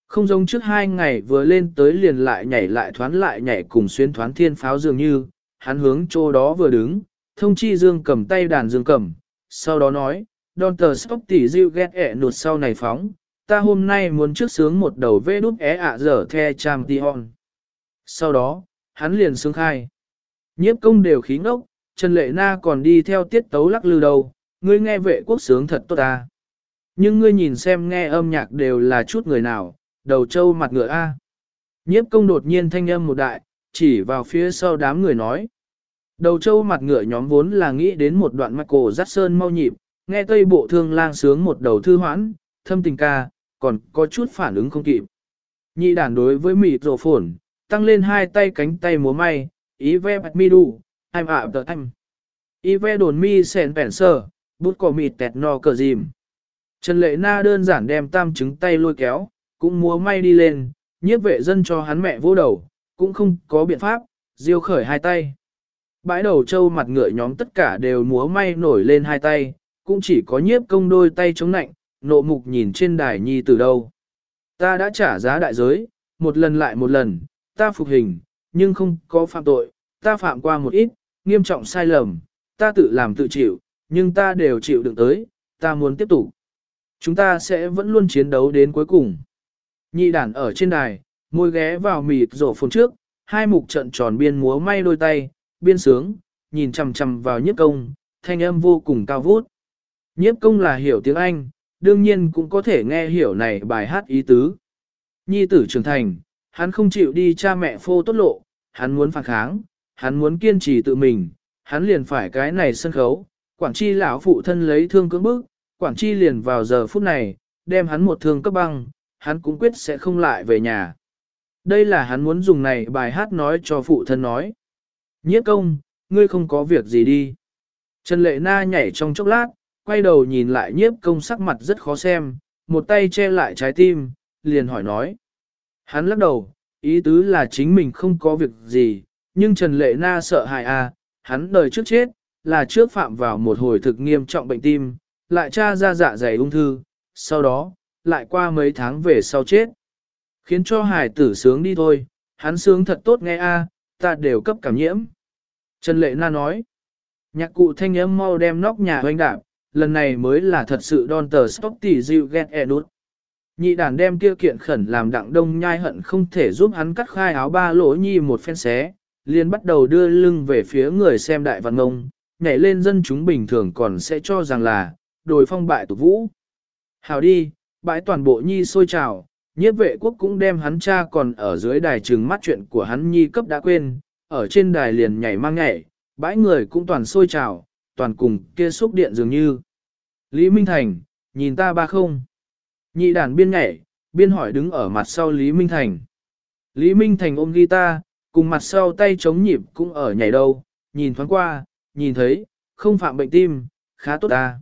Không giống trước hai ngày vừa lên tới liền lại nhảy lại thoán lại nhảy cùng xuyên thoán thiên pháo dường như, hắn hướng chỗ đó vừa đứng, thông chi dương cầm tay đàn dương cầm, sau đó nói, đòn tờ sốc tỷ diêu ghét ẹ nụt sau này phóng, ta hôm nay muốn trước sướng một đầu vê đút é ạ dở the cham tion. Sau đó, hắn liền sướng khai. Nhiếp công đều khí ngốc, Trần Lệ Na còn đi theo tiết tấu lắc lư đầu, ngươi nghe vệ quốc sướng thật tốt ta. Nhưng ngươi nhìn xem nghe âm nhạc đều là chút người nào, đầu trâu mặt ngựa A. Nhiếp công đột nhiên thanh âm một đại, chỉ vào phía sau đám người nói. Đầu trâu mặt ngựa nhóm vốn là nghĩ đến một đoạn mạch cổ rắt sơn mau nhịp, nghe tây bộ thương lang sướng một đầu thư hoãn, thâm tình ca, còn có chút phản ứng không kịp. Nhị đàn đối với mị rổ phổn, tăng lên hai tay cánh tay múa may, ý ve bạch mi đủ, I'm ạ tờ em. Ý ve đồn mi sèn bẻn sờ, bút cỏ mịt tẹt no cờ dìm. Trần Lệ Na đơn giản đem tam trứng tay lôi kéo, cũng múa may đi lên, nhiếp vệ dân cho hắn mẹ vô đầu, cũng không có biện pháp, diêu khởi hai tay. Bãi đầu trâu mặt ngựa nhóm tất cả đều múa may nổi lên hai tay, cũng chỉ có nhiếp công đôi tay chống nạnh, nộ mục nhìn trên đài nhi từ đâu. Ta đã trả giá đại giới, một lần lại một lần, ta phục hình, nhưng không có phạm tội, ta phạm qua một ít, nghiêm trọng sai lầm, ta tự làm tự chịu, nhưng ta đều chịu đựng tới, ta muốn tiếp tục. Chúng ta sẽ vẫn luôn chiến đấu đến cuối cùng. Nhị đàn ở trên đài, môi ghé vào mịt rổ phồn trước, hai mục trận tròn biên múa may đôi tay, biên sướng, nhìn chằm chằm vào nhất công, thanh âm vô cùng cao vút. Nhiếp công là hiểu tiếng Anh, đương nhiên cũng có thể nghe hiểu này bài hát ý tứ. Nhi tử trưởng thành, hắn không chịu đi cha mẹ phô tốt lộ, hắn muốn phản kháng, hắn muốn kiên trì tự mình, hắn liền phải cái này sân khấu. Quảng Chi lão phụ thân lấy thương cưỡng bức, Quảng Chi liền vào giờ phút này, đem hắn một thương cấp băng, hắn cũng quyết sẽ không lại về nhà. Đây là hắn muốn dùng này bài hát nói cho phụ thân nói. Nhiếp công, ngươi không có việc gì đi. Trần Lệ Na nhảy trong chốc lát, quay đầu nhìn lại nhiếp công sắc mặt rất khó xem, một tay che lại trái tim, liền hỏi nói. Hắn lắc đầu, ý tứ là chính mình không có việc gì, nhưng Trần Lệ Na sợ hại à, hắn đời trước chết, là trước phạm vào một hồi thực nghiêm trọng bệnh tim, lại tra ra dạ dày ung thư, sau đó, lại qua mấy tháng về sau chết. Khiến cho hải tử sướng đi thôi, hắn sướng thật tốt nghe a, ta đều cấp cảm nhiễm. Trần Lệ Na nói, nhạc cụ thanh âm mau đem nóc nhà hoanh đạp, lần này mới là thật sự đòn tờ stop tỷ dịu ghét e đút. Nhị đàn đem kia kiện khẩn làm đặng đông nhai hận không thể giúp hắn cắt khai áo ba lỗ nhi một phen xé, liền bắt đầu đưa lưng về phía người xem đại văn ngông, nhảy lên dân chúng bình thường còn sẽ cho rằng là, đồi phong bại tục vũ. Hào đi, bãi toàn bộ nhi sôi trào, nhiếp vệ quốc cũng đem hắn cha còn ở dưới đài trừng mắt chuyện của hắn nhi cấp đã quên, ở trên đài liền nhảy mang nhảy, bãi người cũng toàn sôi trào, toàn cùng kia xúc điện dường như. Lý Minh Thành, nhìn ta ba không? Nhị đàn biên nhảy, biên hỏi đứng ở mặt sau Lý Minh Thành. Lý Minh Thành ôm guitar, cùng mặt sau tay chống nhịp cũng ở nhảy đâu, nhìn thoáng qua, nhìn thấy, không phạm bệnh tim, khá tốt ta.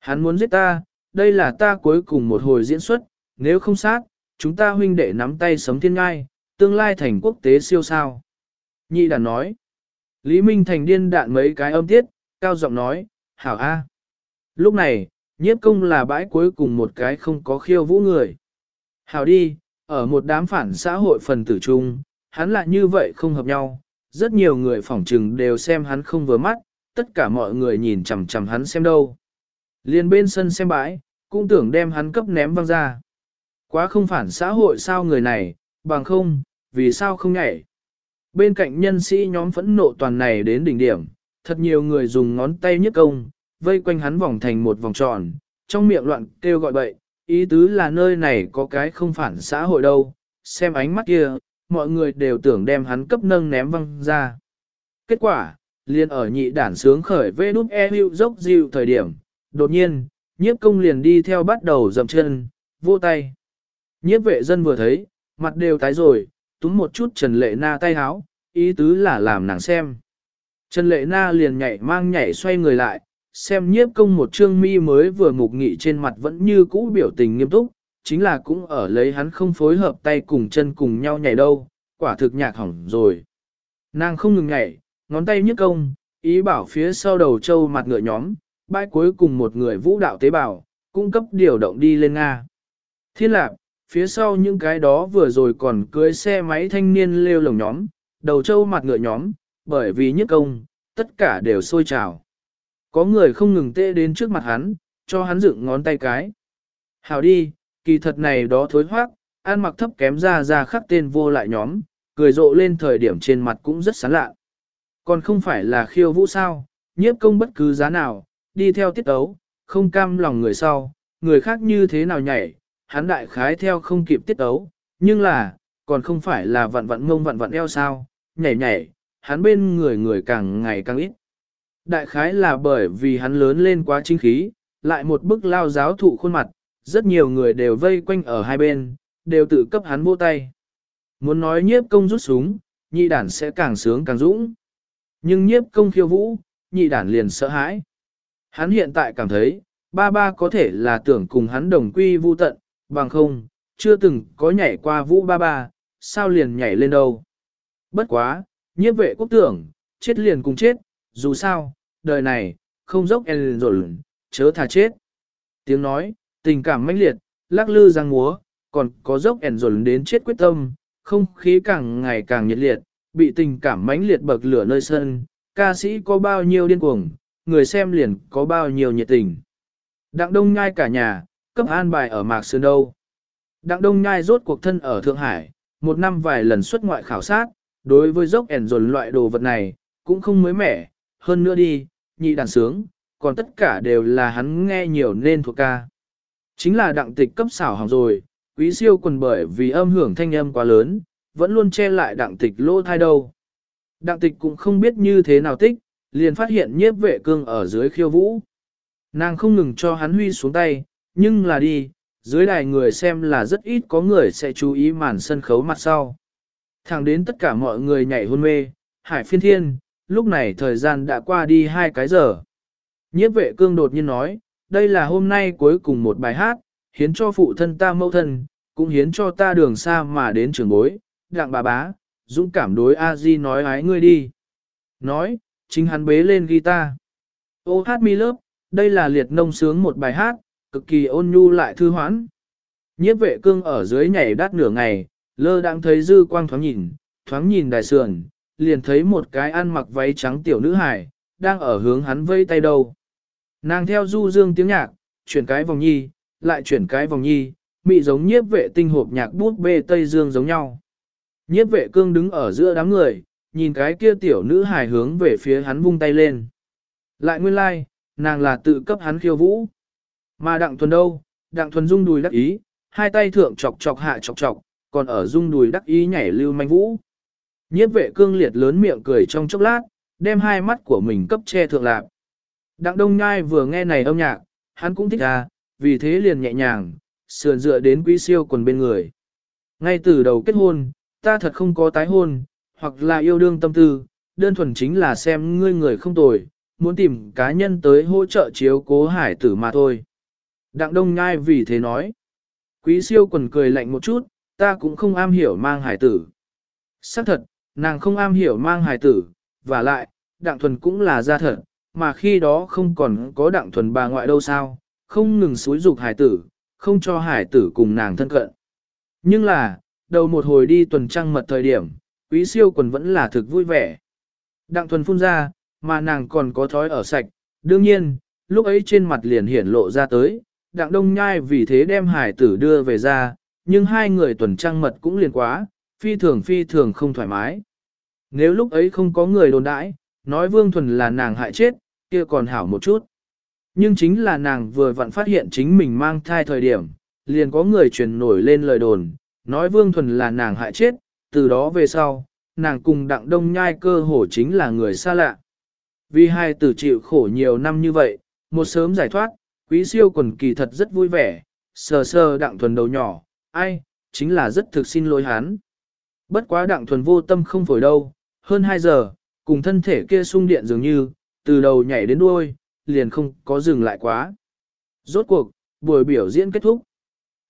Hắn muốn giết ta, đây là ta cuối cùng một hồi diễn xuất, nếu không sát, chúng ta huynh đệ nắm tay sấm thiên ngai, tương lai thành quốc tế siêu sao. Nhị đàn nói. Lý Minh Thành điên đạn mấy cái âm tiết, cao giọng nói, hảo a. Lúc này, nhiếp công là bãi cuối cùng một cái không có khiêu vũ người. Hảo đi, ở một đám phản xã hội phần tử chung, hắn lại như vậy không hợp nhau, rất nhiều người phỏng trừng đều xem hắn không vừa mắt, tất cả mọi người nhìn chằm chằm hắn xem đâu. Liên bên sân xem bãi, cũng tưởng đem hắn cấp ném văng ra. Quá không phản xã hội sao người này, bằng không, vì sao không nhảy. Bên cạnh nhân sĩ nhóm phẫn nộ toàn này đến đỉnh điểm, thật nhiều người dùng ngón tay nhấc công, vây quanh hắn vòng thành một vòng tròn, trong miệng loạn kêu gọi bậy, ý tứ là nơi này có cái không phản xã hội đâu, xem ánh mắt kia, mọi người đều tưởng đem hắn cấp nâng ném văng ra. Kết quả, liền ở nhị đản sướng khởi vê đút e hữu dốc dịu thời điểm, đột nhiên, nhiếp công liền đi theo bắt đầu dậm chân, vô tay. Nhiếp vệ dân vừa thấy, mặt đều tái rồi, túm một chút Trần Lệ Na tay háo, ý tứ là làm nàng xem. Trần Lệ Na liền nhảy mang nhảy xoay người lại, xem nhiếp công một trương mi mới vừa ngục nghị trên mặt vẫn như cũ biểu tình nghiêm túc, chính là cũng ở lấy hắn không phối hợp tay cùng chân cùng nhau nhảy đâu, quả thực nhạc hỏng rồi. Nàng không ngừng nhảy, ngón tay Nhiếp công, ý bảo phía sau đầu trâu mặt ngựa nhóm, bãi cuối cùng một người vũ đạo tế bào, cung cấp điều động đi lên Nga. Thiên lạc, phía sau những cái đó vừa rồi còn cưới xe máy thanh niên lêu lồng nhóm, đầu trâu mặt ngựa nhóm, bởi vì nhất công, tất cả đều sôi trào. Có người không ngừng tê đến trước mặt hắn, cho hắn dựng ngón tay cái. Hào đi, kỳ thật này đó thối hoác, ăn mặc thấp kém ra ra khắc tên vô lại nhóm, cười rộ lên thời điểm trên mặt cũng rất sán lạ. Còn không phải là khiêu vũ sao, nhiếp công bất cứ giá nào, đi theo tiết ấu, không cam lòng người sau, người khác như thế nào nhảy, hắn đại khái theo không kịp tiết ấu, nhưng là, còn không phải là vặn vặn ngông vặn vặn eo sao, nhảy nhảy, hắn bên người người càng ngày càng ít. Đại khái là bởi vì hắn lớn lên quá chính khí, lại một bức lao giáo thụ khuôn mặt, rất nhiều người đều vây quanh ở hai bên, đều tự cấp hắn vô tay. Muốn nói nhiếp công rút súng, nhị đản sẽ càng sướng càng dũng. Nhưng nhiếp công khiêu vũ, nhị đản liền sợ hãi. Hắn hiện tại cảm thấy, ba ba có thể là tưởng cùng hắn đồng quy vu tận, bằng không, chưa từng có nhảy qua vũ ba ba, sao liền nhảy lên đâu. Bất quá, nhiếp vệ quốc tưởng, chết liền cùng chết, dù sao, đời này, không dốc en rồi, chớ thà chết. Tiếng nói, tình cảm mãnh liệt, lắc lư giang múa, còn có dốc ẻn rồi đến chết quyết tâm, không khí càng ngày càng nhiệt liệt, bị tình cảm mãnh liệt bậc lửa nơi sân, ca sĩ có bao nhiêu điên cuồng, người xem liền có bao nhiêu nhiệt tình. Đặng Đông Nhai cả nhà, cấp an bài ở Mạc Sơn đâu. Đặng Đông Nhai rốt cuộc thân ở Thượng Hải, một năm vài lần xuất ngoại khảo sát, đối với dốc ẻn dồn loại đồ vật này, cũng không mới mẻ, hơn nữa đi, nhị đàn sướng, còn tất cả đều là hắn nghe nhiều nên thuộc ca. Chính là đặng tịch cấp xảo hỏng rồi, quý siêu quần bởi vì âm hưởng thanh âm quá lớn, vẫn luôn che lại đặng tịch lỗ thai đâu. Đặng tịch cũng không biết như thế nào tích, liền phát hiện nhiếp vệ cương ở dưới khiêu vũ. Nàng không ngừng cho hắn huy xuống tay, nhưng là đi, dưới đài người xem là rất ít có người sẽ chú ý màn sân khấu mặt sau. Thẳng đến tất cả mọi người nhảy hôn mê, hải phiên thiên, lúc này thời gian đã qua đi hai cái giờ. Nhiếp vệ cương đột nhiên nói, đây là hôm nay cuối cùng một bài hát, hiến cho phụ thân ta mẫu thân, cũng hiến cho ta đường xa mà đến trường bối, đặng bà bá, dũng cảm đối a di nói ái ngươi đi. Nói, chính hắn bế lên guitar. Ô hát mi lớp, đây là liệt nông sướng một bài hát, cực kỳ ôn nhu lại thư hoãn. Nhiếp vệ cương ở dưới nhảy đắt nửa ngày, lơ đang thấy dư quang thoáng nhìn, thoáng nhìn đài sườn, liền thấy một cái ăn mặc váy trắng tiểu nữ hải, đang ở hướng hắn vây tay đầu. Nàng theo du dương tiếng nhạc, chuyển cái vòng nhi, lại chuyển cái vòng nhi, mị giống nhiếp vệ tinh hộp nhạc bút bê Tây Dương giống nhau. Nhiếp vệ cương đứng ở giữa đám người, nhìn cái kia tiểu nữ hài hướng về phía hắn vung tay lên. Lại nguyên lai, like, nàng là tự cấp hắn khiêu vũ. Mà đặng thuần đâu, đặng thuần rung đùi đắc ý, hai tay thượng chọc chọc hạ chọc chọc, còn ở rung đùi đắc ý nhảy lưu manh vũ. Nhiếp vệ cương liệt lớn miệng cười trong chốc lát, đem hai mắt của mình cấp che thượng lạc. Đặng Đông Nhai vừa nghe này âm nhạc, hắn cũng thích à, vì thế liền nhẹ nhàng, sườn dựa đến quý siêu quần bên người. Ngay từ đầu kết hôn, ta thật không có tái hôn, hoặc là yêu đương tâm tư, đơn thuần chính là xem ngươi người không tồi, muốn tìm cá nhân tới hỗ trợ chiếu cố hải tử mà thôi. Đặng Đông Nhai vì thế nói. Quý siêu quần cười lạnh một chút, ta cũng không am hiểu mang hải tử. Xác thật, nàng không am hiểu mang hải tử, và lại, đặng thuần cũng là gia thật, mà khi đó không còn có đặng thuần bà ngoại đâu sao, không ngừng xúi dục hải tử, không cho hải tử cùng nàng thân cận. Nhưng là, đầu một hồi đi tuần trăng mật thời điểm, quý siêu quần vẫn là thực vui vẻ. Đặng thuần phun ra, mà nàng còn có thói ở sạch, đương nhiên, lúc ấy trên mặt liền hiển lộ ra tới, đặng đông nhai vì thế đem hải tử đưa về ra, nhưng hai người tuần trăng mật cũng liền quá, phi thường phi thường không thoải mái. Nếu lúc ấy không có người đồn đãi, nói Vương Thuần là nàng hại chết, kia còn hảo một chút. Nhưng chính là nàng vừa vặn phát hiện chính mình mang thai thời điểm, liền có người truyền nổi lên lời đồn, nói Vương Thuần là nàng hại chết, từ đó về sau, nàng cùng đặng đông nhai cơ hồ chính là người xa lạ. Vì hai tử chịu khổ nhiều năm như vậy, một sớm giải thoát, quý siêu quần kỳ thật rất vui vẻ, sờ sờ đặng thuần đầu nhỏ, ai, chính là rất thực xin lỗi hắn. Bất quá đặng thuần vô tâm không phổi đâu, hơn 2 giờ, cùng thân thể kia sung điện dường như, từ đầu nhảy đến đuôi, liền không có dừng lại quá. Rốt cuộc, buổi biểu diễn kết thúc.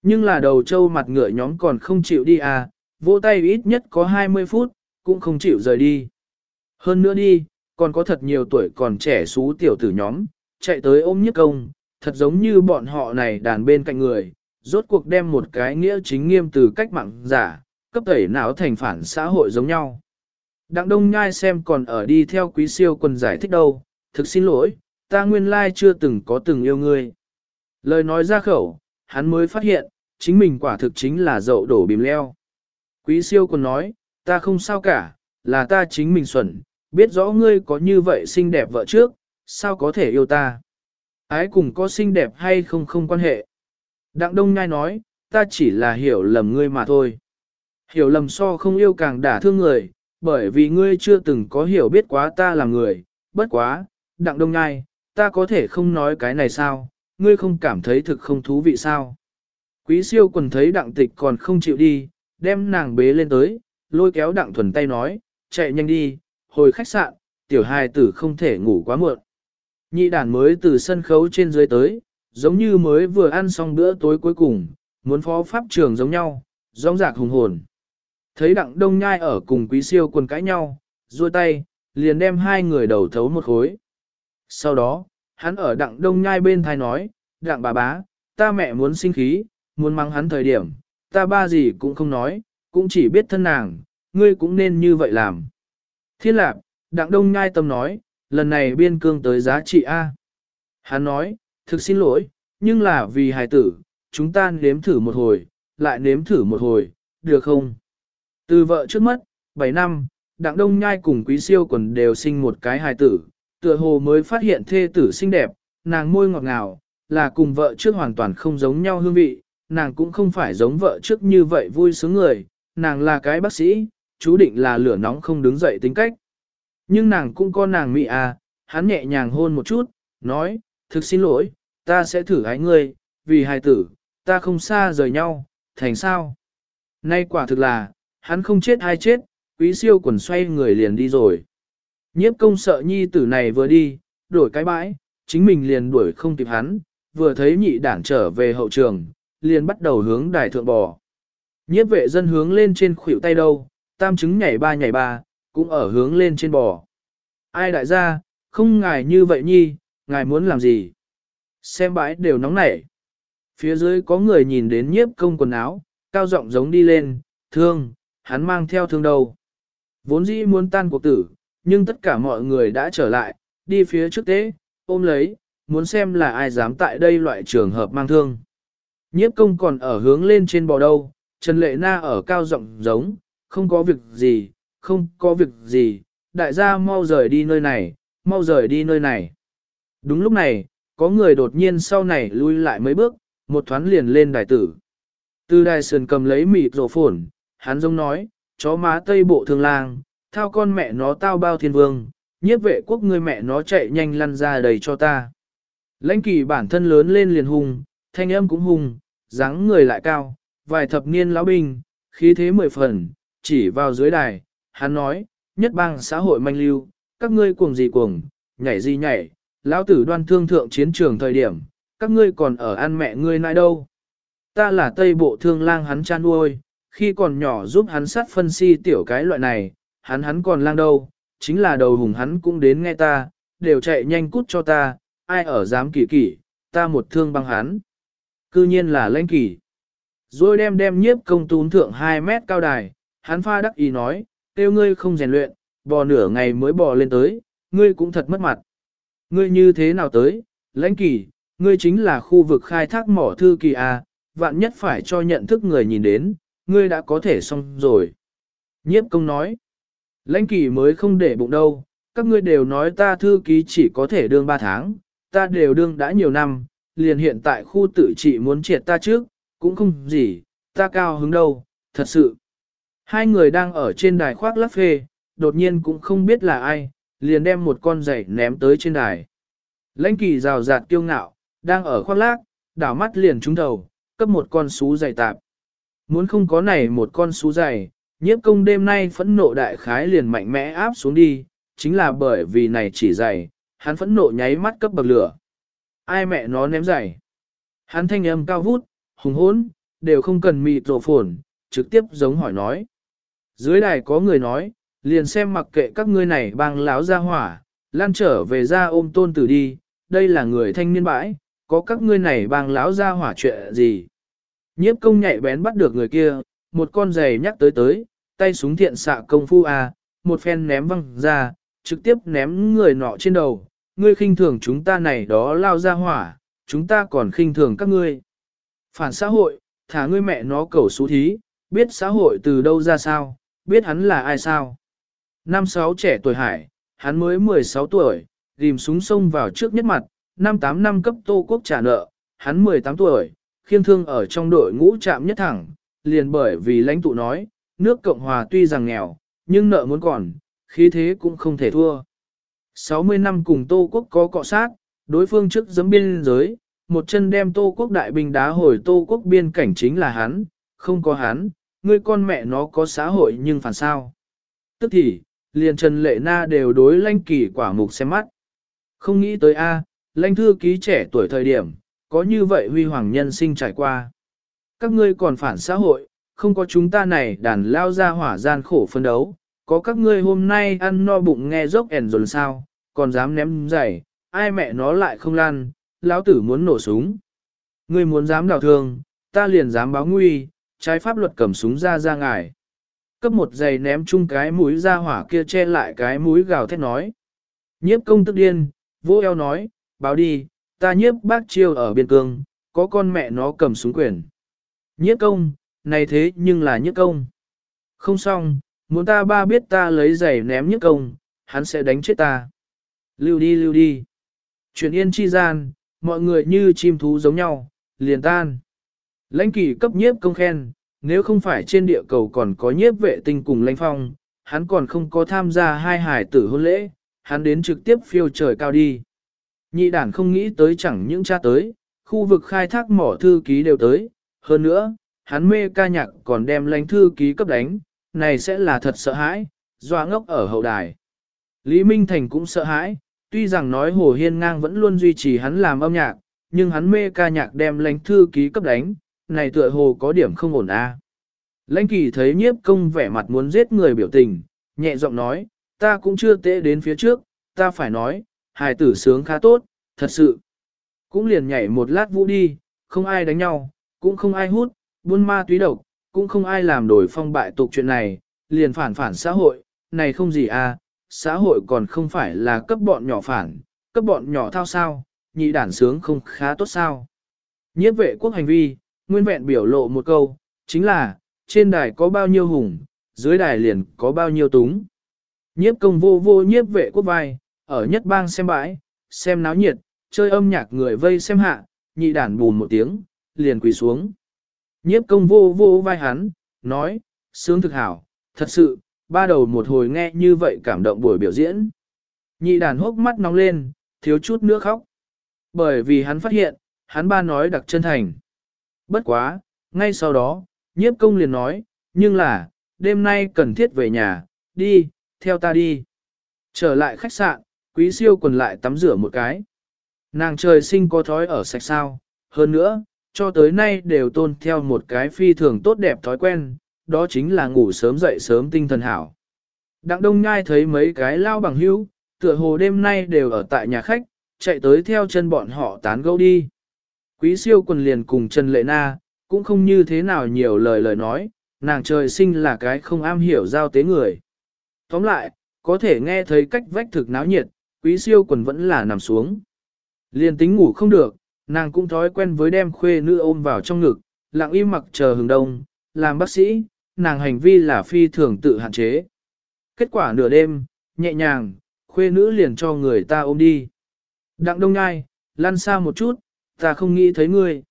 Nhưng là đầu trâu mặt ngựa nhóm còn không chịu đi à, vỗ tay ít nhất có 20 phút, cũng không chịu rời đi. Hơn nữa đi, còn có thật nhiều tuổi còn trẻ xú tiểu tử nhóm, chạy tới ôm nhất công, thật giống như bọn họ này đàn bên cạnh người, rốt cuộc đem một cái nghĩa chính nghiêm từ cách mạng giả, cấp tẩy não thành phản xã hội giống nhau. Đặng đông nhai xem còn ở đi theo quý siêu quần giải thích đâu, thực xin lỗi, ta nguyên lai chưa từng có từng yêu ngươi. Lời nói ra khẩu, hắn mới phát hiện, chính mình quả thực chính là dậu đổ bìm leo. Quý siêu còn nói, ta không sao cả, là ta chính mình xuẩn, biết rõ ngươi có như vậy xinh đẹp vợ trước, sao có thể yêu ta. Ái cùng có xinh đẹp hay không không quan hệ. Đặng Đông Nhai nói, ta chỉ là hiểu lầm ngươi mà thôi. Hiểu lầm so không yêu càng đả thương người, bởi vì ngươi chưa từng có hiểu biết quá ta là người, bất quá, Đặng Đông Nhai, ta có thể không nói cái này sao, ngươi không cảm thấy thực không thú vị sao. Quý siêu quần thấy đặng tịch còn không chịu đi, đem nàng bế lên tới, lôi kéo đặng thuần tay nói, chạy nhanh đi, hồi khách sạn, tiểu hài tử không thể ngủ quá muộn. Nhị đàn mới từ sân khấu trên dưới tới, giống như mới vừa ăn xong bữa tối cuối cùng, muốn phó pháp trường giống nhau, rong rạc hùng hồn. Thấy đặng đông nhai ở cùng quý siêu quần cãi nhau, duỗi tay, liền đem hai người đầu thấu một khối. Sau đó, hắn ở đặng đông nhai bên thai nói, đặng bà bá, ta mẹ muốn sinh khí, muốn mắng hắn thời điểm, ta ba gì cũng không nói, cũng chỉ biết thân nàng, ngươi cũng nên như vậy làm. Thiên lạc, đặng đông nhai tâm nói, lần này biên cương tới giá trị A. Hắn nói, thực xin lỗi, nhưng là vì hài tử, chúng ta nếm thử một hồi, lại nếm thử một hồi, được không? Từ vợ trước mất, 7 năm, đặng đông nhai cùng quý siêu quần đều sinh một cái hài tử, tựa hồ mới phát hiện thê tử xinh đẹp, nàng môi ngọt ngào, là cùng vợ trước hoàn toàn không giống nhau hương vị, nàng cũng không phải giống vợ trước như vậy vui sướng người, nàng là cái bác sĩ, chú định là lửa nóng không đứng dậy tính cách. Nhưng nàng cũng có nàng mị à, hắn nhẹ nhàng hôn một chút, nói, thực xin lỗi, ta sẽ thử ái ngươi, vì hài tử, ta không xa rời nhau, thành sao? Nay quả thực là, hắn không chết ai chết, quý siêu quần xoay người liền đi rồi. Nhiếp công sợ nhi tử này vừa đi, đổi cái bãi, chính mình liền đuổi không kịp hắn, vừa thấy nhị đảng trở về hậu trường, liền bắt đầu hướng đài thượng bò. Nhiếp vệ dân hướng lên trên khuỷu tay đâu, tam chứng nhảy ba nhảy ba, cũng ở hướng lên trên bò. Ai đại gia, không ngài như vậy nhi, ngài muốn làm gì? Xem bãi đều nóng nảy. Phía dưới có người nhìn đến nhiếp công quần áo, cao giọng giống đi lên, thương, hắn mang theo thương đầu. Vốn dĩ muốn tan cuộc tử, nhưng tất cả mọi người đã trở lại, đi phía trước tế, ôm lấy, muốn xem là ai dám tại đây loại trường hợp mang thương. Nhiếp công còn ở hướng lên trên bò đâu, Trần Lệ Na ở cao rộng giống, không có việc gì, không có việc gì, đại gia mau rời đi nơi này, mau rời đi nơi này. Đúng lúc này, có người đột nhiên sau này lui lại mấy bước, một thoáng liền lên đài tử. Từ đài sườn cầm lấy mịt rổ phồn, hắn giống nói, chó má tây bộ thương lang, thao con mẹ nó tao bao thiên vương, nhiếp vệ quốc người mẹ nó chạy nhanh lăn ra đầy cho ta. Lãnh kỳ bản thân lớn lên liền hùng thanh âm cũng hùng dáng người lại cao, vài thập niên lão binh, khí thế mười phần, chỉ vào dưới đài, hắn nói, nhất bang xã hội manh lưu, các ngươi cuồng gì cuồng, nhảy gì nhảy, lão tử đoan thương thượng chiến trường thời điểm, các ngươi còn ở ăn mẹ ngươi nai đâu. Ta là tây bộ thương lang hắn chan nuôi, khi còn nhỏ giúp hắn sát phân si tiểu cái loại này, hắn hắn còn lang đâu, chính là đầu hùng hắn cũng đến nghe ta, đều chạy nhanh cút cho ta, ai ở dám kỳ kỳ, ta một thương băng hắn. Cư nhiên là lãnh kỳ. Rồi đem đem nhiếp công tún thượng 2 mét cao đài, hắn pha đắc ý nói, tiêu ngươi không rèn luyện, bò nửa ngày mới bò lên tới, ngươi cũng thật mất mặt. Ngươi như thế nào tới, lãnh kỳ, ngươi chính là khu vực khai thác mỏ thư kỳ à? vạn nhất phải cho nhận thức người nhìn đến, ngươi đã có thể xong rồi. Nhiếp công nói, lãnh kỳ mới không để bụng đâu, các ngươi đều nói ta thư ký chỉ có thể đương 3 tháng, ta đều đương đã nhiều năm, liền hiện tại khu tự trị muốn triệt ta trước, cũng không gì, ta cao hứng đâu, thật sự. Hai người đang ở trên đài khoác lắp phê, đột nhiên cũng không biết là ai, liền đem một con giày ném tới trên đài. Lãnh kỳ rào rạt kiêu ngạo, đang ở khoác lác, đảo mắt liền trúng đầu, cấp một con xú giày tạp. Muốn không có này một con xú giày, nhiếp công đêm nay phẫn nộ đại khái liền mạnh mẽ áp xuống đi, chính là bởi vì này chỉ giày, hắn phẫn nộ nháy mắt cấp bậc lửa. Ai mẹ nó ném giày? Hắn thanh âm cao vút, hùng hốn, đều không cần mịt rộ phồn, trực tiếp giống hỏi nói. Dưới đài có người nói, liền xem mặc kệ các ngươi này bang láo ra hỏa, lan trở về ra ôm tôn tử đi, đây là người thanh niên bãi, có các ngươi này bang láo ra hỏa chuyện gì. Nhiếp công nhạy bén bắt được người kia, một con giày nhắc tới tới, tay súng thiện xạ công phu à? một phen ném văng ra, trực tiếp ném người nọ trên đầu, ngươi khinh thường chúng ta này đó lao ra hỏa, chúng ta còn khinh thường các ngươi. Phản xã hội, thả ngươi mẹ nó cầu xú thí, biết xã hội từ đâu ra sao, biết hắn là ai sao. Năm sáu trẻ tuổi hải, hắn mới 16 tuổi, rìm súng sông vào trước nhất mặt, năm tám năm cấp tô quốc trả nợ, hắn 18 tuổi, khiêng thương ở trong đội ngũ chạm nhất thẳng, liền bởi vì lãnh tụ nói, nước Cộng Hòa tuy rằng nghèo, nhưng nợ muốn còn, khí thế cũng không thể thua. 60 năm cùng Tô Quốc có cọ sát, đối phương trước giấm biên giới, một chân đem Tô Quốc đại binh đá hồi Tô Quốc biên cảnh chính là hắn, không có hắn, ngươi con mẹ nó có xã hội nhưng phản sao. Tức thì, liền Trần Lệ Na đều đối lãnh kỳ quả mục xem mắt. Không nghĩ tới A, lãnh thư ký trẻ tuổi thời điểm, có như vậy huy hoàng nhân sinh trải qua. Các ngươi còn phản xã hội, không có chúng ta này đàn lao ra hỏa gian khổ phân đấu, có các ngươi hôm nay ăn no bụng nghe dốc ẻn dồn sao, còn dám ném giày, ai mẹ nó lại không lan, lão tử muốn nổ súng. Ngươi muốn dám đào thương, ta liền dám báo nguy, trái pháp luật cầm súng ra ra ngài. Cấp một giày ném chung cái mũi ra hỏa kia che lại cái mũi gào thét nói. Nhiếp công tức điên, vô eo nói, báo đi, ta nhiếp bác chiêu ở biên cương, có con mẹ nó cầm súng quyền. Nhiếp công, này thế nhưng là nhiếp công. Không xong, muốn ta ba biết ta lấy giày ném nhiếp công, hắn sẽ đánh chết ta. Lưu đi lưu đi. Chuyện yên chi gian, mọi người như chim thú giống nhau, liền tan. Lãnh kỷ cấp nhiếp công khen, nếu không phải trên địa cầu còn có nhiếp vệ tinh cùng lãnh phong, hắn còn không có tham gia hai hải tử hôn lễ, hắn đến trực tiếp phiêu trời cao đi. Nhị đản không nghĩ tới chẳng những cha tới, khu vực khai thác mỏ thư ký đều tới, hơn nữa, hắn mê ca nhạc còn đem lãnh thư ký cấp đánh, này sẽ là thật sợ hãi, doa ngốc ở hậu đài. Lý Minh Thành cũng sợ hãi, tuy rằng nói Hồ Hiên Ngang vẫn luôn duy trì hắn làm âm nhạc, nhưng hắn mê ca nhạc đem lãnh thư ký cấp đánh, này tựa hồ có điểm không ổn a. Lãnh kỳ thấy nhiếp công vẻ mặt muốn giết người biểu tình, nhẹ giọng nói, ta cũng chưa tệ đến phía trước, ta phải nói, hài tử sướng khá tốt, thật sự. Cũng liền nhảy một lát vũ đi, không ai đánh nhau, cũng không ai hút, buôn ma túy độc, cũng không ai làm đổi phong bại tục chuyện này, liền phản phản xã hội, này không gì à, xã hội còn không phải là cấp bọn nhỏ phản, cấp bọn nhỏ thao sao, nhị đản sướng không khá tốt sao. Nhiếp vệ quốc hành vi, nguyên vẹn biểu lộ một câu, chính là, trên đài có bao nhiêu hùng, dưới đài liền có bao nhiêu túng. Nhiếp công vô vô nhiếp vệ quốc vai, ở nhất bang xem bãi, xem náo nhiệt, chơi âm nhạc người vây xem hạ, nhị đản bùn một tiếng, liền quỳ xuống. Nhiếp công vô vô vai hắn, nói, sướng thực hảo, thật sự, ba đầu một hồi nghe như vậy cảm động buổi biểu diễn. Nhị đàn hốc mắt nóng lên, thiếu chút nữa khóc. Bởi vì hắn phát hiện, hắn ba nói đặc chân thành. Bất quá, ngay sau đó, nhiếp công liền nói, nhưng là, đêm nay cần thiết về nhà, đi, theo ta đi. Trở lại khách sạn, quý siêu quần lại tắm rửa một cái. Nàng trời sinh có thói ở sạch sao, hơn nữa, cho tới nay đều tôn theo một cái phi thường tốt đẹp thói quen, đó chính là ngủ sớm dậy sớm tinh thần hảo. Đặng Đông Nhai thấy mấy cái lao bằng hữu, tựa hồ đêm nay đều ở tại nhà khách, chạy tới theo chân bọn họ tán gẫu đi. Quý siêu quần liền cùng Trần Lệ Na, cũng không như thế nào nhiều lời lời nói, nàng trời sinh là cái không am hiểu giao tế người. Tóm lại, có thể nghe thấy cách vách thực náo nhiệt, quý siêu quần vẫn là nằm xuống. Liền tính ngủ không được, nàng cũng thói quen với đem khuê nữ ôm vào trong ngực, lặng im mặc chờ hừng đông, làm bác sĩ, nàng hành vi là phi thường tự hạn chế. Kết quả nửa đêm, nhẹ nhàng, khuê nữ liền cho người ta ôm đi. Đặng đông ngai, lăn xa một chút, ta không nghĩ thấy ngươi.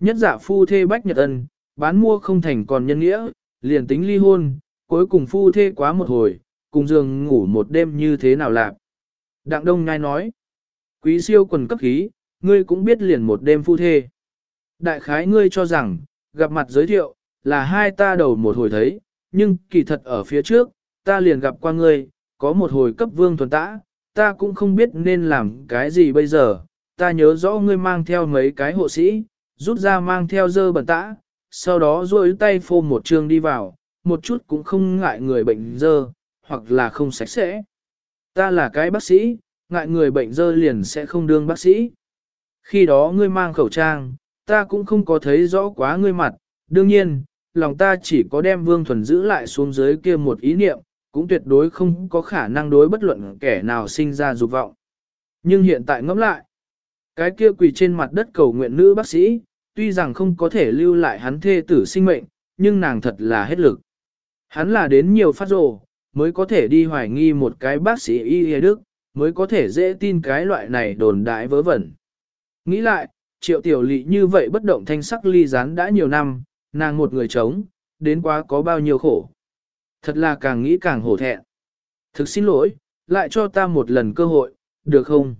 Nhất giả phu thê bách nhật ân, bán mua không thành còn nhân nghĩa, liền tính ly hôn, cuối cùng phu thê quá một hồi, cùng giường ngủ một đêm như thế nào lạc. Đặng đông nhai nói, quý siêu quần cấp khí, ngươi cũng biết liền một đêm phu thê. Đại khái ngươi cho rằng, gặp mặt giới thiệu, là hai ta đầu một hồi thấy, nhưng kỳ thật ở phía trước, ta liền gặp qua ngươi, có một hồi cấp vương thuần tã, ta cũng không biết nên làm cái gì bây giờ, ta nhớ rõ ngươi mang theo mấy cái hộ sĩ, rút ra mang theo dơ bẩn tã, sau đó duỗi tay phô một trường đi vào, một chút cũng không ngại người bệnh dơ, hoặc là không sạch sẽ. Ta là cái bác sĩ, ngại người bệnh dơ liền sẽ không đương bác sĩ. Khi đó ngươi mang khẩu trang, ta cũng không có thấy rõ quá ngươi mặt, đương nhiên, lòng ta chỉ có đem Vương Thuần giữ lại xuống dưới kia một ý niệm, cũng tuyệt đối không có khả năng đối bất luận kẻ nào sinh ra dục vọng. Nhưng hiện tại ngẫm lại, cái kia quỳ trên mặt đất cầu nguyện nữ bác sĩ, tuy rằng không có thể lưu lại hắn thê tử sinh mệnh, nhưng nàng thật là hết lực. Hắn là đến nhiều phát rồ, mới có thể đi hoài nghi một cái bác sĩ y y đức, mới có thể dễ tin cái loại này đồn đại vớ vẩn. Nghĩ lại, triệu tiểu lị như vậy bất động thanh sắc ly rán đã nhiều năm, nàng một người trống, đến quá có bao nhiêu khổ. Thật là càng nghĩ càng hổ thẹn. Thực xin lỗi, lại cho ta một lần cơ hội, được không?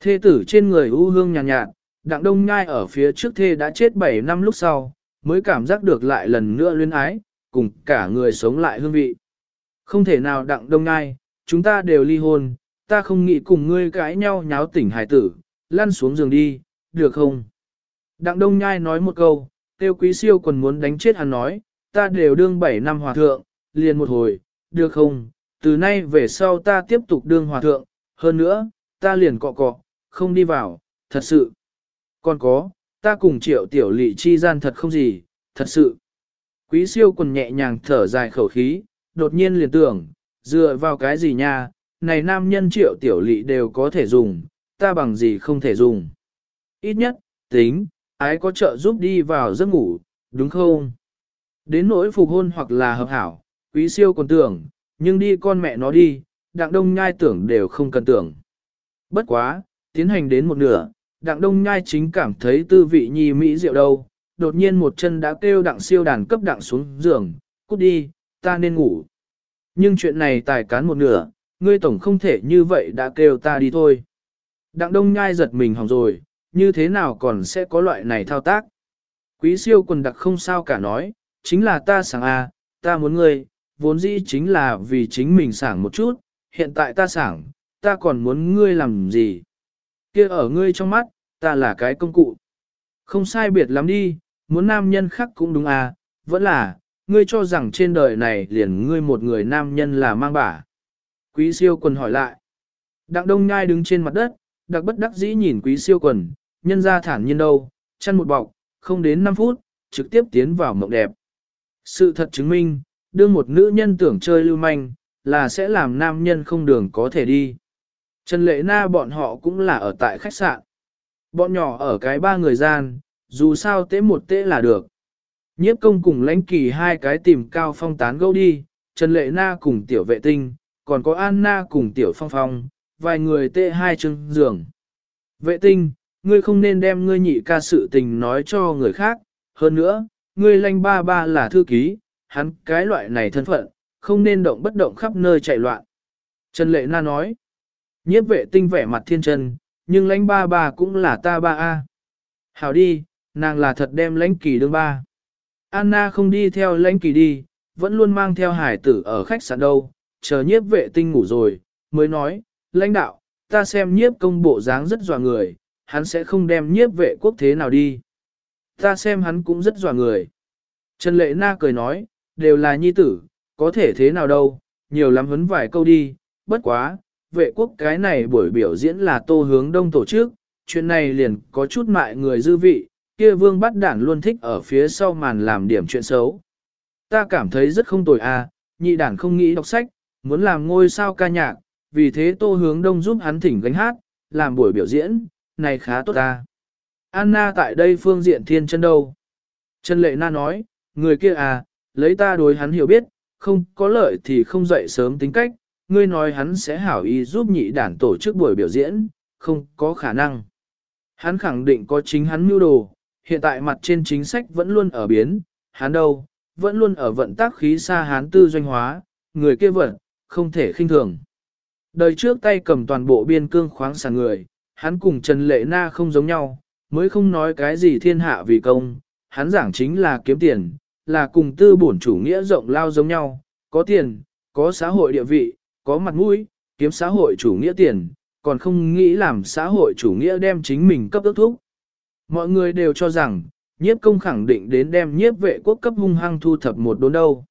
Thê tử trên người u hương nhàn nhạt, nhạt, đặng đông nhai ở phía trước thê đã chết 7 năm lúc sau, mới cảm giác được lại lần nữa luyến ái, cùng cả người sống lại hương vị. Không thể nào đặng đông nhai, chúng ta đều ly hôn, ta không nghĩ cùng ngươi cãi nhau nháo tỉnh hải tử, lăn xuống giường đi, được không? Đặng đông nhai nói một câu, tiêu quý siêu còn muốn đánh chết hắn nói, ta đều đương 7 năm hòa thượng, liền một hồi, được không? Từ nay về sau ta tiếp tục đương hòa thượng, hơn nữa, ta liền cọ cọ, không đi vào, thật sự. Còn có, ta cùng triệu tiểu lị chi gian thật không gì, thật sự. Quý siêu còn nhẹ nhàng thở dài khẩu khí, đột nhiên liền tưởng, dựa vào cái gì nha, này nam nhân triệu tiểu lị đều có thể dùng, ta bằng gì không thể dùng. Ít nhất, tính, ái có trợ giúp đi vào giấc ngủ, đúng không? Đến nỗi phục hôn hoặc là hợp hảo, quý siêu còn tưởng, nhưng đi con mẹ nó đi, đặng đông nhai tưởng đều không cần tưởng. Bất quá, tiến hành đến một nửa, đặng đông nhai chính cảm thấy tư vị nhi mỹ rượu đâu, đột nhiên một chân đã kêu đặng siêu đàn cấp đặng xuống giường, cút đi, ta nên ngủ. Nhưng chuyện này tài cán một nửa, ngươi tổng không thể như vậy đã kêu ta đi thôi. Đặng đông nhai giật mình hỏng rồi, như thế nào còn sẽ có loại này thao tác. Quý siêu quần đặc không sao cả nói, chính là ta sảng à, ta muốn ngươi, vốn dĩ chính là vì chính mình sảng một chút, hiện tại ta sảng, ta còn muốn ngươi làm gì kia ở ngươi trong mắt, ta là cái công cụ. Không sai biệt lắm đi, muốn nam nhân khác cũng đúng à, vẫn là, ngươi cho rằng trên đời này liền ngươi một người nam nhân là mang bả. Quý siêu quần hỏi lại. Đặng đông nhai đứng trên mặt đất, đặc bất đắc dĩ nhìn quý siêu quần, nhân ra thản nhiên đâu, chăn một bọc, không đến 5 phút, trực tiếp tiến vào mộng đẹp. Sự thật chứng minh, đương một nữ nhân tưởng chơi lưu manh, là sẽ làm nam nhân không đường có thể đi. Trần Lệ Na bọn họ cũng là ở tại khách sạn. Bọn nhỏ ở cái ba người gian, dù sao tế một tế là được. Nhiếp công cùng lãnh kỳ hai cái tìm cao phong tán gẫu đi, Trần Lệ Na cùng tiểu vệ tinh, còn có Anna cùng tiểu phong phong, vài người tê hai chân giường. Vệ tinh, ngươi không nên đem ngươi nhị ca sự tình nói cho người khác, hơn nữa, ngươi lanh ba ba là thư ký, hắn cái loại này thân phận, không nên động bất động khắp nơi chạy loạn. Trần Lệ Na nói, nhiếp vệ tinh vẻ mặt thiên chân, nhưng lãnh ba ba cũng là ta ba a. Hảo đi, nàng là thật đem lãnh kỳ đương ba. Anna không đi theo lãnh kỳ đi, vẫn luôn mang theo hải tử ở khách sạn đâu, chờ nhiếp vệ tinh ngủ rồi, mới nói, lãnh đạo, ta xem nhiếp công bộ dáng rất dọa người, hắn sẽ không đem nhiếp vệ quốc thế nào đi. Ta xem hắn cũng rất dọa người. Trần Lệ Na cười nói, đều là nhi tử, có thể thế nào đâu, nhiều lắm hấn vài câu đi, bất quá, vệ quốc cái này buổi biểu diễn là tô hướng đông tổ chức, chuyện này liền có chút mại người dư vị, kia vương bắt đản luôn thích ở phía sau màn làm điểm chuyện xấu. Ta cảm thấy rất không tồi à, nhị đản không nghĩ đọc sách, muốn làm ngôi sao ca nhạc, vì thế tô hướng đông giúp hắn thỉnh gánh hát, làm buổi biểu diễn, này khá tốt ta. Anna tại đây phương diện thiên chân đâu. Trần Lệ Na nói, người kia à, lấy ta đối hắn hiểu biết, không có lợi thì không dậy sớm tính cách, ngươi nói hắn sẽ hảo ý giúp nhị đản tổ chức buổi biểu diễn, không có khả năng. Hắn khẳng định có chính hắn mưu đồ, hiện tại mặt trên chính sách vẫn luôn ở biến, hắn đâu, vẫn luôn ở vận tác khí xa hán tư doanh hóa, người kia vận, không thể khinh thường. Đời trước tay cầm toàn bộ biên cương khoáng sản người, hắn cùng Trần Lệ Na không giống nhau, mới không nói cái gì thiên hạ vì công, hắn giảng chính là kiếm tiền, là cùng tư bổn chủ nghĩa rộng lao giống nhau, có tiền, có xã hội địa vị, có mặt mũi, kiếm xã hội chủ nghĩa tiền, còn không nghĩ làm xã hội chủ nghĩa đem chính mình cấp ước thúc. Mọi người đều cho rằng, nhiếp công khẳng định đến đem nhiếp vệ quốc cấp hung hăng thu thập một đốn đâu.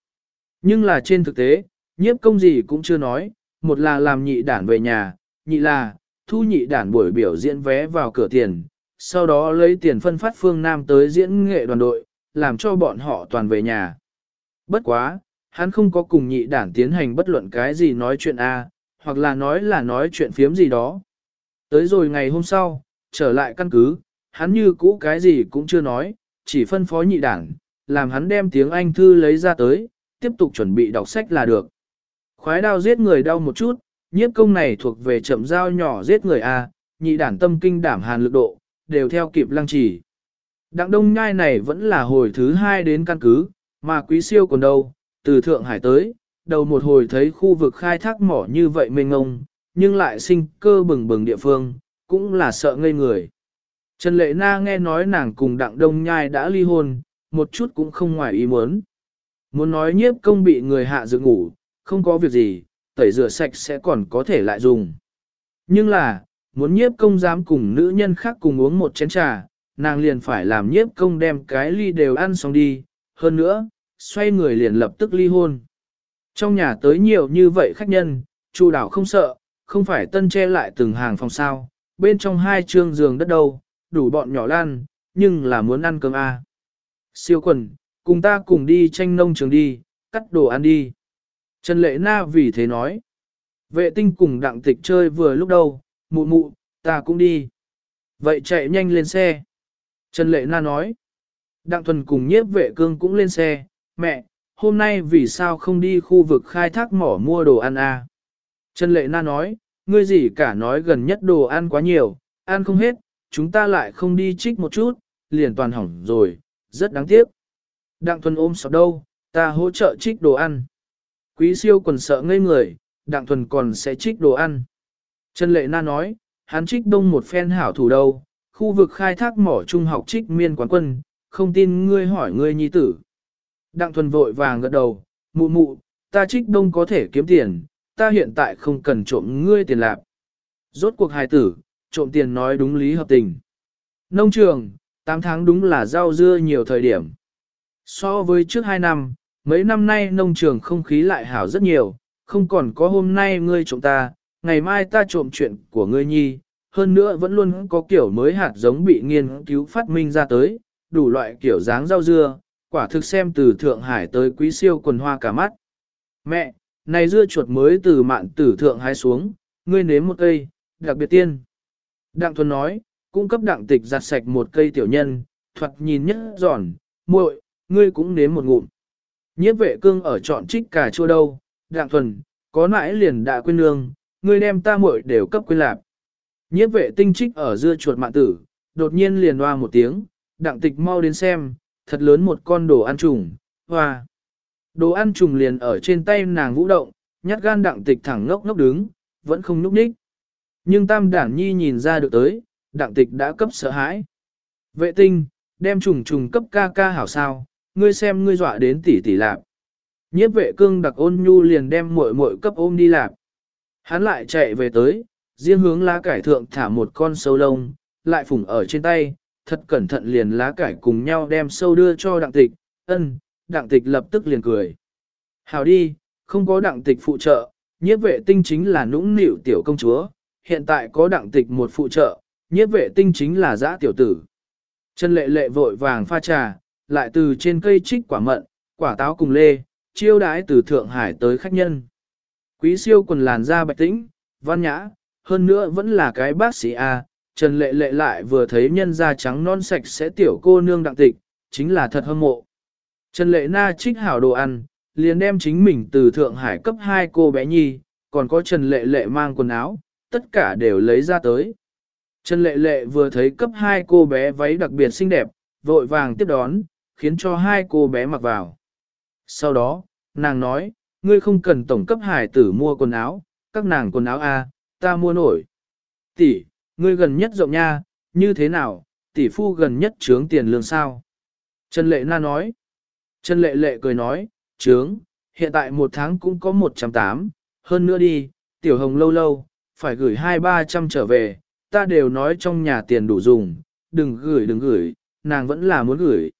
Nhưng là trên thực tế, nhiếp công gì cũng chưa nói, một là làm nhị đản về nhà, nhị là, thu nhị đản buổi biểu diễn vé vào cửa tiền, sau đó lấy tiền phân phát phương Nam tới diễn nghệ đoàn đội, làm cho bọn họ toàn về nhà. Bất quá, hắn không có cùng nhị đản tiến hành bất luận cái gì nói chuyện A, hoặc là nói là nói chuyện phiếm gì đó. Tới rồi ngày hôm sau, trở lại căn cứ, hắn như cũ cái gì cũng chưa nói, chỉ phân phó nhị đảng, làm hắn đem tiếng Anh thư lấy ra tới, tiếp tục chuẩn bị đọc sách là được. Khói đao giết người đau một chút, nhiếp công này thuộc về chậm dao nhỏ giết người A, nhị đảng tâm kinh đảm hàn lực độ, đều theo kịp lăng trì. Đặng đông nhai này vẫn là hồi thứ hai đến căn cứ, mà quý siêu còn đâu, từ Thượng Hải tới, đầu một hồi thấy khu vực khai thác mỏ như vậy mênh ngông, nhưng lại sinh cơ bừng bừng địa phương, cũng là sợ ngây người. Trần Lệ Na nghe nói nàng cùng Đặng Đông Nhai đã ly hôn, một chút cũng không ngoài ý muốn. Muốn nói nhiếp công bị người hạ dự ngủ, không có việc gì, tẩy rửa sạch sẽ còn có thể lại dùng. Nhưng là, muốn nhiếp công dám cùng nữ nhân khác cùng uống một chén trà, nàng liền phải làm nhiếp công đem cái ly đều ăn xong đi, hơn nữa, xoay người liền lập tức ly hôn. Trong nhà tới nhiều như vậy khách nhân, chu đảo không sợ, không phải tân che lại từng hàng phòng sao, bên trong hai trương giường đất đâu, đủ bọn nhỏ lan, nhưng là muốn ăn cơm à. Siêu quần, cùng ta cùng đi tranh nông trường đi, cắt đồ ăn đi. Trần Lệ Na vì thế nói. Vệ tinh cùng đặng tịch chơi vừa lúc đâu, mụ mụ, ta cũng đi. Vậy chạy nhanh lên xe. Trần Lệ Na nói. Đặng thuần cùng nhiếp vệ cương cũng lên xe, mẹ, hôm nay vì sao không đi khu vực khai thác mỏ mua đồ ăn à? Trần Lệ Na nói, ngươi gì cả nói gần nhất đồ ăn quá nhiều, ăn không hết, chúng ta lại không đi trích một chút, liền toàn hỏng rồi, rất đáng tiếc. Đặng Thuần ôm sọt đâu, ta hỗ trợ trích đồ ăn. Quý siêu còn sợ ngây người, Đặng Thuần còn sẽ trích đồ ăn. Trần Lệ Na nói, hắn trích đông một phen hảo thủ đâu, khu vực khai thác mỏ trung học trích miên quán quân, không tin ngươi hỏi ngươi nhi tử. Đặng thuần vội vàng gật đầu, mụ mụ, ta trích đông có thể kiếm tiền, ta hiện tại không cần trộm ngươi tiền lạc. Rốt cuộc hài tử, trộm tiền nói đúng lý hợp tình. Nông trường, 8 tháng đúng là rau dưa nhiều thời điểm. So với trước 2 năm, mấy năm nay nông trường không khí lại hảo rất nhiều, không còn có hôm nay ngươi trộm ta, ngày mai ta trộm chuyện của ngươi nhi, hơn nữa vẫn luôn có kiểu mới hạt giống bị nghiên cứu phát minh ra tới, đủ loại kiểu dáng rau dưa, quả thực xem từ Thượng Hải tới quý siêu quần hoa cả mắt. Mẹ, này dưa chuột mới từ mạn tử Thượng Hải xuống, ngươi nếm một cây, đặc biệt tiên. Đặng Thuần nói, cung cấp đặng tịch giặt sạch một cây tiểu nhân, thuật nhìn nhất giòn, muội, ngươi cũng nếm một ngụm. Nhiếp vệ cương ở trọn trích cà chua đâu, đặng thuần, có nãi liền đã quên nương, ngươi đem ta muội đều cấp quên lạp. Nhiếp vệ tinh trích ở dưa chuột mạn tử, đột nhiên liền hoa một tiếng, đặng tịch mau đến xem, thật lớn một con đồ ăn trùng, hoa. Đồ ăn trùng liền ở trên tay nàng vũ động, nhát gan đặng tịch thẳng ngốc ngốc đứng, vẫn không núp ních. Nhưng tam đản nhi nhìn ra được tới, đặng tịch đã cấp sợ hãi. Vệ tinh, đem trùng trùng cấp ca ca hảo sao, ngươi xem ngươi dọa đến tỷ tỷ lạp. Nhiếp vệ cương đặc ôn nhu liền đem muội muội cấp ôm đi lạp. Hắn lại chạy về tới, riêng hướng lá cải thượng thả một con sâu lông, lại phủng ở trên tay, thật cẩn thận liền lá cải cùng nhau đem sâu đưa cho đặng tịch, ân, đặng tịch lập tức liền cười. Hào đi, không có đặng tịch phụ trợ, nhiếp vệ tinh chính là nũng nịu tiểu công chúa, hiện tại có đặng tịch một phụ trợ, nhiếp vệ tinh chính là giã tiểu tử. Chân lệ lệ vội vàng pha trà, lại từ trên cây trích quả mận, quả táo cùng lê, chiêu đãi từ Thượng Hải tới khách nhân. Quý siêu quần làn da bạch tĩnh, văn nhã, hơn nữa vẫn là cái bác sĩ A, Trần Lệ Lệ lại vừa thấy nhân da trắng non sạch sẽ tiểu cô nương đặng tịch, chính là thật hâm mộ. Trần Lệ Na trích hảo đồ ăn, liền đem chính mình từ Thượng Hải cấp 2 cô bé nhi, còn có Trần Lệ Lệ mang quần áo, tất cả đều lấy ra tới. Trần Lệ Lệ vừa thấy cấp 2 cô bé váy đặc biệt xinh đẹp, vội vàng tiếp đón, khiến cho hai cô bé mặc vào. Sau đó, nàng nói, ngươi không cần tổng cấp hải tử mua quần áo, các nàng quần áo A, ta mua nổi. Tỷ, ngươi gần nhất rộng nha, như thế nào, tỷ phu gần nhất trướng tiền lương sao? Trần Lệ Na nói. Trần Lệ Lệ cười nói, trướng, hiện tại một tháng cũng có 180, hơn nữa đi, tiểu hồng lâu lâu, phải gửi hai ba trăm trở về, ta đều nói trong nhà tiền đủ dùng, đừng gửi đừng gửi, nàng vẫn là muốn gửi.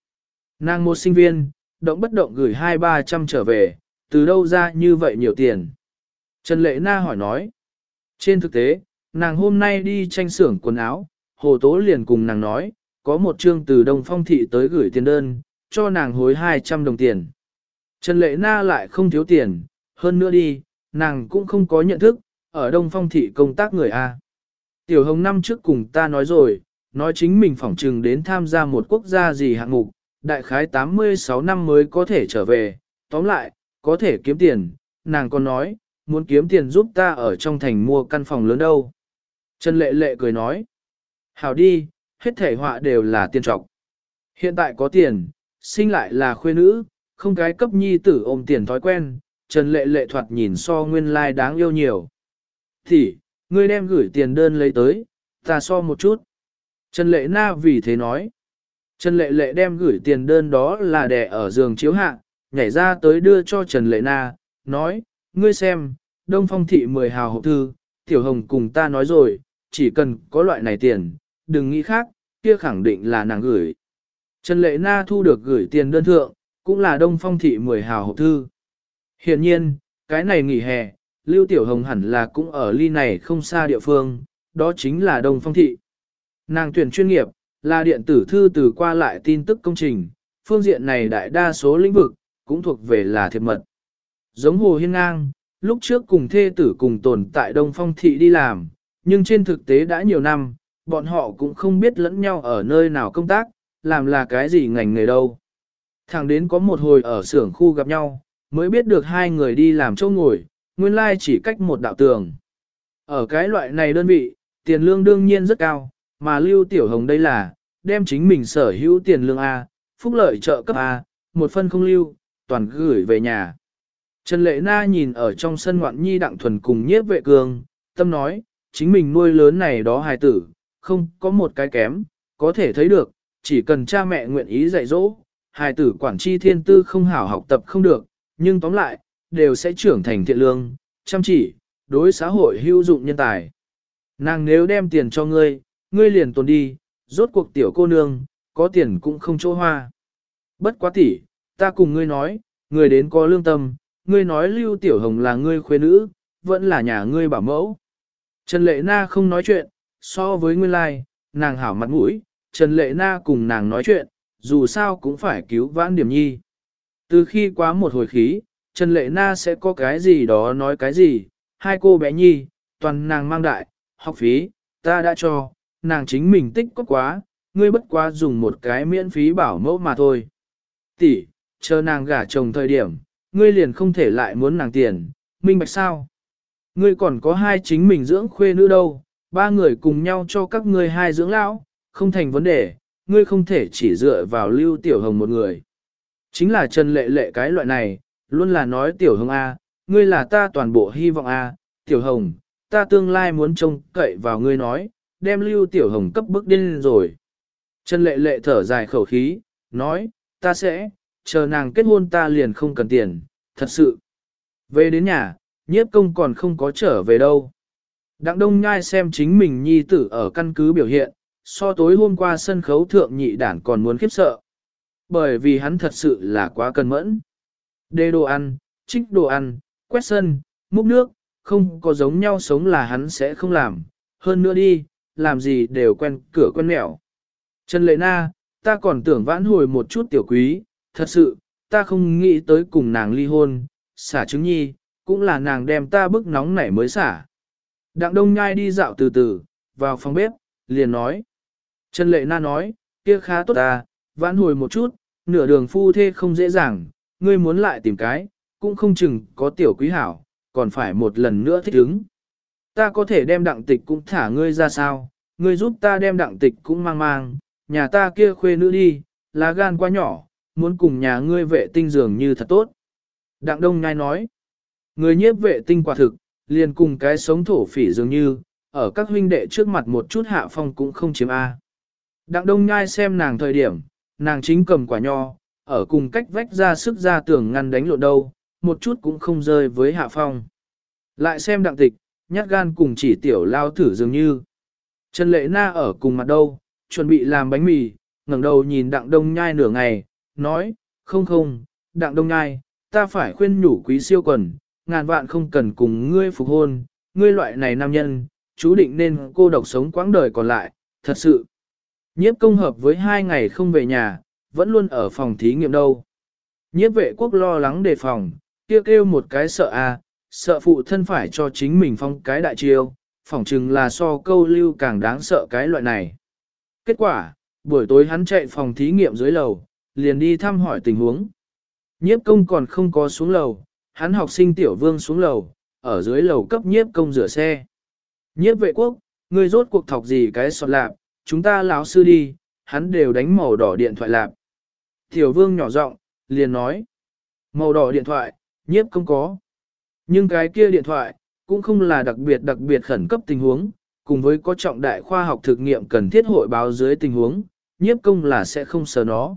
Nàng một sinh viên, động bất động gửi hai ba trăm trở về, từ đâu ra như vậy nhiều tiền? Trần Lệ Na hỏi nói. Trên thực tế, nàng hôm nay đi tranh xưởng quần áo, Hồ Tố liền cùng nàng nói, có một chương từ Đông Phong Thị tới gửi tiền đơn, cho nàng hối 200 đồng tiền. Trần Lệ Na lại không thiếu tiền, hơn nữa đi, nàng cũng không có nhận thức, ở Đông Phong Thị công tác người A. Tiểu Hồng năm trước cùng ta nói rồi, nói chính mình phỏng trừng đến tham gia một quốc gia gì hạng mục, đại khái 86 năm mới có thể trở về, tóm lại, có thể kiếm tiền, nàng còn nói, muốn kiếm tiền giúp ta ở trong thành mua căn phòng lớn đâu. Trần Lệ Lệ cười nói, hảo đi, hết thể họa đều là tiền trọng. Hiện tại có tiền, sinh lại là khuê nữ, không cái cấp nhi tử ôm tiền thói quen, Trần Lệ Lệ thoạt nhìn so nguyên lai like đáng yêu nhiều. Thì, ngươi đem gửi tiền đơn lấy tới, ta so một chút. Trần Lệ Na vì thế nói. Trần Lệ Lệ đem gửi tiền đơn đó là đẻ ở giường chiếu hạ, nhảy ra tới đưa cho Trần Lệ Na, nói, ngươi xem, Đông Phong Thị 10 hào hộp thư, Tiểu Hồng cùng ta nói rồi, chỉ cần có loại này tiền, đừng nghĩ khác, kia khẳng định là nàng gửi. Trần Lệ Na thu được gửi tiền đơn thượng, cũng là Đông Phong Thị 10 hào hộp thư. Hiện nhiên, cái này nghỉ hè, Lưu Tiểu Hồng hẳn là cũng ở ly này không xa địa phương, đó chính là Đông Phong Thị. Nàng tuyển chuyên nghiệp, là điện tử thư từ qua lại tin tức công trình, phương diện này đại đa số lĩnh vực, cũng thuộc về là thiệp mật. Giống Hồ Hiên Ngang, lúc trước cùng thê tử cùng tồn tại Đông Phong Thị đi làm, nhưng trên thực tế đã nhiều năm, bọn họ cũng không biết lẫn nhau ở nơi nào công tác, làm là cái gì ngành nghề đâu. Thẳng đến có một hồi ở xưởng khu gặp nhau, mới biết được hai người đi làm chỗ ngồi, nguyên lai chỉ cách một đạo tường. Ở cái loại này đơn vị, tiền lương đương nhiên rất cao, mà Lưu Tiểu Hồng đây là, đem chính mình sở hữu tiền lương A, phúc lợi trợ cấp A, một phân không lưu, toàn gửi về nhà. Trần Lệ Na nhìn ở trong sân ngoạn nhi đặng thuần cùng nhiếp vệ cường, tâm nói, chính mình nuôi lớn này đó hài tử, không có một cái kém, có thể thấy được, chỉ cần cha mẹ nguyện ý dạy dỗ, hài tử quản tri thiên tư không hảo học tập không được, nhưng tóm lại, đều sẽ trưởng thành thiện lương, chăm chỉ, đối xã hội hữu dụng nhân tài. Nàng nếu đem tiền cho ngươi, ngươi liền tồn đi, rốt cuộc tiểu cô nương, có tiền cũng không chỗ hoa. Bất quá tỷ, ta cùng ngươi nói, người đến có lương tâm, ngươi nói Lưu Tiểu Hồng là ngươi khuê nữ, vẫn là nhà ngươi bảo mẫu. Trần Lệ Na không nói chuyện, so với nguyên lai, nàng hảo mặt mũi, Trần Lệ Na cùng nàng nói chuyện, dù sao cũng phải cứu vãn điểm nhi. Từ khi quá một hồi khí, Trần Lệ Na sẽ có cái gì đó nói cái gì, hai cô bé nhi, toàn nàng mang đại, học phí, ta đã cho, nàng chính mình tích có quá, ngươi bất quá dùng một cái miễn phí bảo mẫu mà thôi. Tỷ, chờ nàng gả chồng thời điểm, ngươi liền không thể lại muốn nàng tiền, minh bạch sao? Ngươi còn có hai chính mình dưỡng khuê nữ đâu, ba người cùng nhau cho các ngươi hai dưỡng lão, không thành vấn đề, ngươi không thể chỉ dựa vào lưu tiểu hồng một người. Chính là Trần Lệ Lệ cái loại này, luôn là nói tiểu hồng A, ngươi là ta toàn bộ hy vọng A, tiểu hồng, ta tương lai muốn trông cậy vào ngươi nói, đem lưu tiểu hồng cấp bức điên rồi. Trần Lệ Lệ thở dài khẩu khí, nói, ta sẽ, chờ nàng kết hôn ta liền không cần tiền, thật sự. Về đến nhà, nhiếp công còn không có trở về đâu. Đặng Đông Nhai xem chính mình nhi tử ở căn cứ biểu hiện, so tối hôm qua sân khấu thượng nhị đản còn muốn khiếp sợ. Bởi vì hắn thật sự là quá cân mẫn. Đê đồ ăn, trích đồ ăn, quét sân, múc nước, không có giống nhau sống là hắn sẽ không làm. Hơn nữa đi, làm gì đều quen cửa quen mẹo. Trần Lệ Na, ta còn tưởng vãn hồi một chút tiểu quý, thật sự, ta không nghĩ tới cùng nàng ly hôn, xả trứng nhi, cũng là nàng đem ta bức nóng nảy mới xả. Đặng đông nhai đi dạo từ từ, vào phòng bếp, liền nói. Trần Lệ Na nói, kia khá tốt ta, vãn hồi một chút, nửa đường phu thê không dễ dàng, ngươi muốn lại tìm cái, cũng không chừng có tiểu quý hảo, còn phải một lần nữa thích ứng. Ta có thể đem đặng tịch cũng thả ngươi ra sao, ngươi giúp ta đem đặng tịch cũng mang mang, nhà ta kia khuê nữ đi, lá gan quá nhỏ, muốn cùng nhà ngươi vệ tinh dường như thật tốt. Đặng đông nhai nói, người nhiếp vệ tinh quả thực, liền cùng cái sống thổ phỉ dường như, ở các huynh đệ trước mặt một chút hạ phong cũng không chiếm A. Đặng đông nhai xem nàng thời điểm, nàng chính cầm quả nho, ở cùng cách vách ra sức ra tưởng ngăn đánh lộn đâu, một chút cũng không rơi với hạ phong. Lại xem đặng tịch, nhát gan cùng chỉ tiểu lao thử dường như. Trần Lệ Na ở cùng mặt đâu, chuẩn bị làm bánh mì, ngẩng đầu nhìn đặng đông nhai nửa ngày, nói, không không, đặng đông nhai, ta phải khuyên nhủ quý siêu quần, ngàn vạn không cần cùng ngươi phục hôn, ngươi loại này nam nhân, chú định nên cô độc sống quãng đời còn lại, thật sự. Nhiếp công hợp với hai ngày không về nhà, vẫn luôn ở phòng thí nghiệm đâu. Nhiếp vệ quốc lo lắng đề phòng, kia kêu, kêu một cái sợ à, sợ phụ thân phải cho chính mình phong cái đại chiêu, phỏng chừng là so câu lưu càng đáng sợ cái loại này. Kết quả, buổi tối hắn chạy phòng thí nghiệm dưới lầu, liền đi thăm hỏi tình huống. Nhiếp công còn không có xuống lầu, hắn học sinh tiểu vương xuống lầu, ở dưới lầu cấp nhiếp công rửa xe. Nhiếp vệ quốc, người rốt cuộc thọc gì cái sọt lạp, chúng ta lão sư đi, hắn đều đánh màu đỏ điện thoại lạp. Tiểu vương nhỏ giọng liền nói, màu đỏ điện thoại, nhiếp công có. Nhưng cái kia điện thoại, cũng không là đặc biệt đặc biệt khẩn cấp tình huống, cùng với có trọng đại khoa học thực nghiệm cần thiết hội báo dưới tình huống, nhiếp công là sẽ không sờ nó.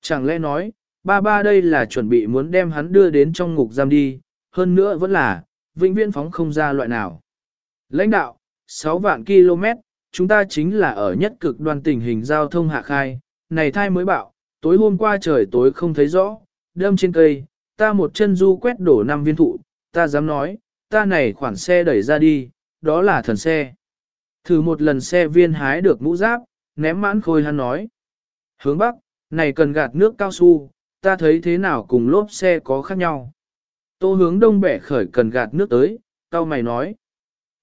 Chẳng lẽ nói, ba ba đây là chuẩn bị muốn đem hắn đưa đến trong ngục giam đi, hơn nữa vẫn là, vĩnh viễn phóng không ra loại nào. Lãnh đạo, 6 vạn km, chúng ta chính là ở nhất cực đoan tình hình giao thông hạ khai, này thai mới bảo, tối hôm qua trời tối không thấy rõ, đâm trên cây, ta một chân du quét đổ năm viên thụ, ta dám nói, ta này khoản xe đẩy ra đi, đó là thần xe. Thử một lần xe viên hái được mũ giáp, ném mãn khôi hắn nói. Hướng bắc, này cần gạt nước cao su, ta thấy thế nào cùng lốp xe có khác nhau. Tô hướng đông bẻ khởi cần gạt nước tới, tao mày nói.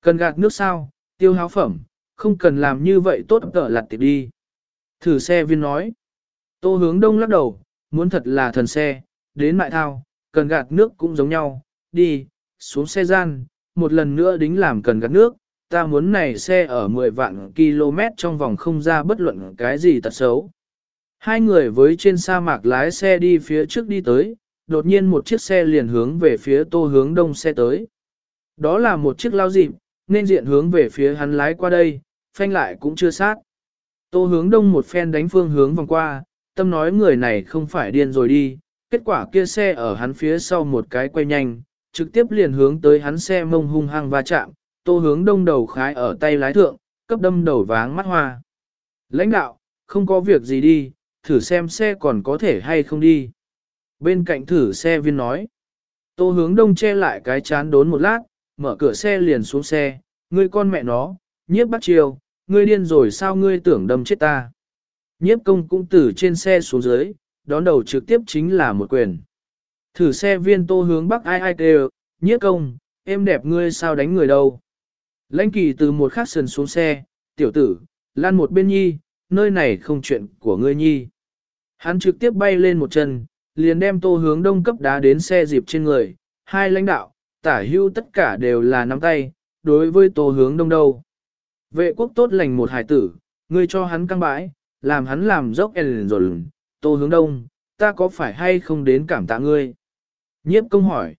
Cần gạt nước sao, tiêu háo phẩm, không cần làm như vậy tốt tở lặt tiệp đi. Thử xe viên nói. Tô hướng đông lắc đầu, muốn thật là thần xe, đến mại thao, cần gạt nước cũng giống nhau, đi, xuống xe gian, một lần nữa đính làm cần gạt nước, ta muốn này xe ở 10 vạn km trong vòng không ra bất luận cái gì tật xấu. Hai người với trên sa mạc lái xe đi phía trước đi tới, đột nhiên một chiếc xe liền hướng về phía tô hướng đông xe tới. Đó là một chiếc lao dịp, nên diện hướng về phía hắn lái qua đây, phanh lại cũng chưa sát. Tô hướng đông một phen đánh phương hướng vòng qua, tâm nói người này không phải điên rồi đi, kết quả kia xe ở hắn phía sau một cái quay nhanh, trực tiếp liền hướng tới hắn xe mông hung hăng va chạm, tô hướng đông đầu khái ở tay lái thượng, cấp đâm đầu váng mắt hoa. Lãnh đạo, không có việc gì đi, thử xem xe còn có thể hay không đi. Bên cạnh thử xe viên nói. Tô hướng đông che lại cái chán đốn một lát, mở cửa xe liền xuống xe, ngươi con mẹ nó, nhiếp bắt chiều, ngươi điên rồi sao ngươi tưởng đâm chết ta. Nhiếp công cũng từ trên xe xuống dưới, đón đầu trực tiếp chính là một quyền. Thử xe viên tô hướng bắc ai ai kêu, nhiếp công, em đẹp ngươi sao đánh người đâu. Lãnh kỳ từ một khắc sườn xuống xe, tiểu tử, lan một bên nhi, nơi này không chuyện của ngươi nhi. Hắn trực tiếp bay lên một chân, liền đem tô hướng đông cấp đá đến xe dịp trên người, hai lãnh đạo, tả hưu tất cả đều là nắm tay, đối với tô hướng đông đâu. Vệ quốc tốt lành một hải tử, ngươi cho hắn căng bãi, làm hắn làm dốc ền rồi, tô hướng đông, ta có phải hay không đến cảm tạ ngươi? Nhiếp công hỏi.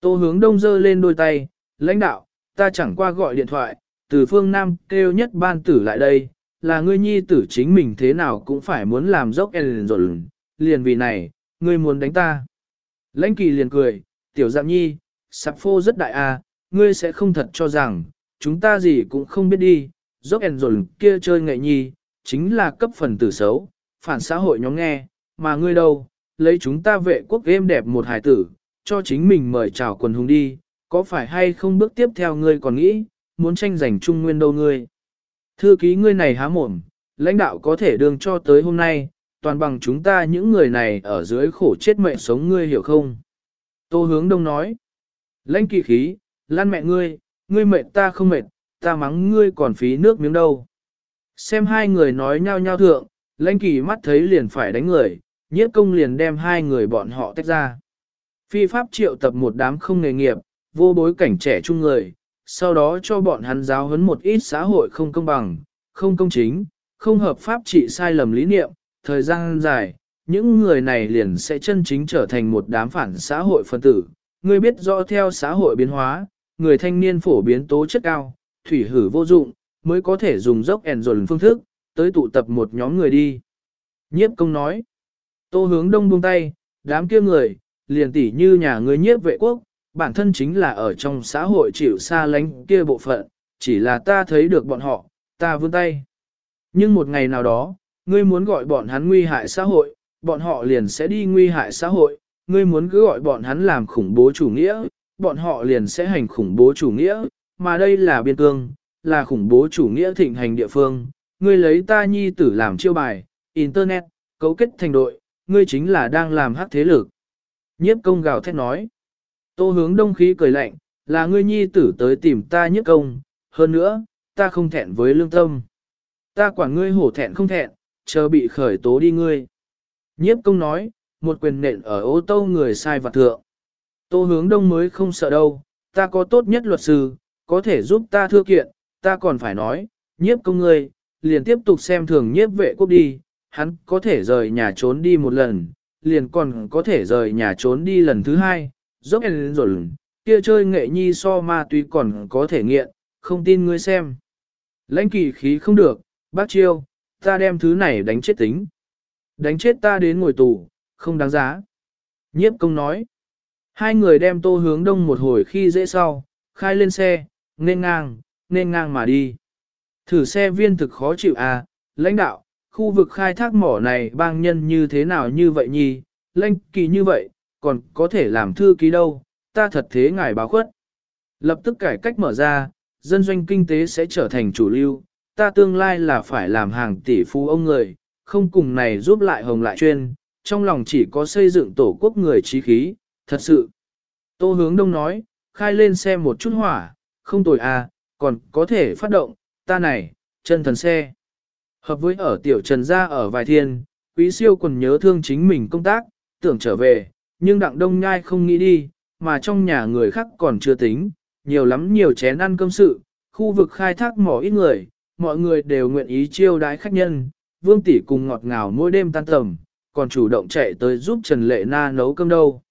Tô hướng đông dơ lên đôi tay, lãnh đạo, ta chẳng qua gọi điện thoại, từ phương Nam kêu nhất ban tử lại đây, là ngươi nhi tử chính mình thế nào cũng phải muốn làm dốc Ellen rồi, liền vì này, ngươi muốn đánh ta. Lãnh kỳ liền cười, tiểu dạng nhi, sạp phô rất đại a, ngươi sẽ không thật cho rằng, chúng ta gì cũng không biết đi, dốc Ellen rồi kia chơi nghệ nhi, chính là cấp phần tử xấu, phản xã hội nhóm nghe, mà ngươi đâu, lấy chúng ta vệ quốc êm đẹp một hải tử, cho chính mình mời chào quần hùng đi, có phải hay không bước tiếp theo ngươi còn nghĩ, muốn tranh giành trung nguyên đâu ngươi. Thư ký ngươi này há mồm, lãnh đạo có thể đường cho tới hôm nay, toàn bằng chúng ta những người này ở dưới khổ chết mệnh sống ngươi hiểu không? Tô hướng đông nói, lãnh kỳ khí, lan mẹ ngươi, ngươi mệt ta không mệt, ta mắng ngươi còn phí nước miếng đâu. Xem hai người nói nhau nhau thượng, lãnh kỳ mắt thấy liền phải đánh người, nhiếp công liền đem hai người bọn họ tách ra. Phi pháp triệu tập một đám không nghề nghiệp, vô bối cảnh trẻ trung người, sau đó cho bọn hắn giáo huấn một ít xã hội không công bằng, không công chính, không hợp pháp trị sai lầm lý niệm, thời gian dài, những người này liền sẽ chân chính trở thành một đám phản xã hội phân tử. người biết rõ theo xã hội biến hóa, người thanh niên phổ biến tố chất cao, thủy hử vô dụng, mới có thể dùng dốc ẻn dồn phương thức, tới tụ tập một nhóm người đi. Nhiếp công nói, tô hướng đông buông tay, đám kia người, liền tỉ như nhà người nhiếp vệ quốc, bản thân chính là ở trong xã hội chịu xa lánh kia bộ phận, chỉ là ta thấy được bọn họ, ta vươn tay. Nhưng một ngày nào đó, ngươi muốn gọi bọn hắn nguy hại xã hội, bọn họ liền sẽ đi nguy hại xã hội, ngươi muốn cứ gọi bọn hắn làm khủng bố chủ nghĩa, bọn họ liền sẽ hành khủng bố chủ nghĩa, mà đây là biên cương, là khủng bố chủ nghĩa thịnh hành địa phương, ngươi lấy ta nhi tử làm chiêu bài, internet, cấu kết thành đội, ngươi chính là đang làm hắc thế lực. Nhiếp công gào thét nói, tô hướng đông khí cười lạnh, là ngươi nhi tử tới tìm ta nhiếp công, hơn nữa, ta không thẹn với lương tâm. Ta quản ngươi hổ thẹn không thẹn, chờ bị khởi tố đi ngươi. Nhiếp công nói, một quyền nện ở ô tô người sai vặt thượng. Tô hướng đông mới không sợ đâu, ta có tốt nhất luật sư, có thể giúp ta thưa kiện, ta còn phải nói, nhiếp công ngươi, liền tiếp tục xem thường nhiếp vệ quốc đi, hắn có thể rời nhà trốn đi một lần, liền còn có thể rời nhà trốn đi lần thứ hai, dốc lên rồi, kia chơi nghệ nhi so ma túy còn có thể nghiện, không tin ngươi xem. Lãnh kỳ khí không được, bác chiêu, ta đem thứ này đánh chết tính. Đánh chết ta đến ngồi tù, không đáng giá. Nhiếp công nói. Hai người đem tô hướng đông một hồi khi dễ sau, khai lên xe, nên ngang, nên ngang mà đi. Thử xe viên thực khó chịu à, lãnh đạo, khu vực khai thác mỏ này bang nhân như thế nào như vậy nhi, lãnh kỳ như vậy, còn có thể làm thư ký đâu, ta thật thế ngài báo khuất. Lập tức cải cách mở ra, dân doanh kinh tế sẽ trở thành chủ lưu, ta tương lai là phải làm hàng tỷ phú ông người, không cùng này giúp lại hồng lại chuyên, trong lòng chỉ có xây dựng tổ quốc người trí khí, thật sự. Tô hướng đông nói, khai lên xe một chút hỏa, không tồi à, còn có thể phát động, ta này, chân thần xe. Hợp với ở tiểu trần gia ở vài thiên, quý siêu còn nhớ thương chính mình công tác, tưởng trở về, nhưng đặng đông nhai không nghĩ đi, mà trong nhà người khác còn chưa tính, nhiều lắm nhiều chén ăn cơm sự, khu vực khai thác mỏ ít người, mọi người đều nguyện ý chiêu đái khách nhân, vương tỷ cùng ngọt ngào mỗi đêm tan tầm, còn chủ động chạy tới giúp Trần Lệ Na nấu cơm đâu.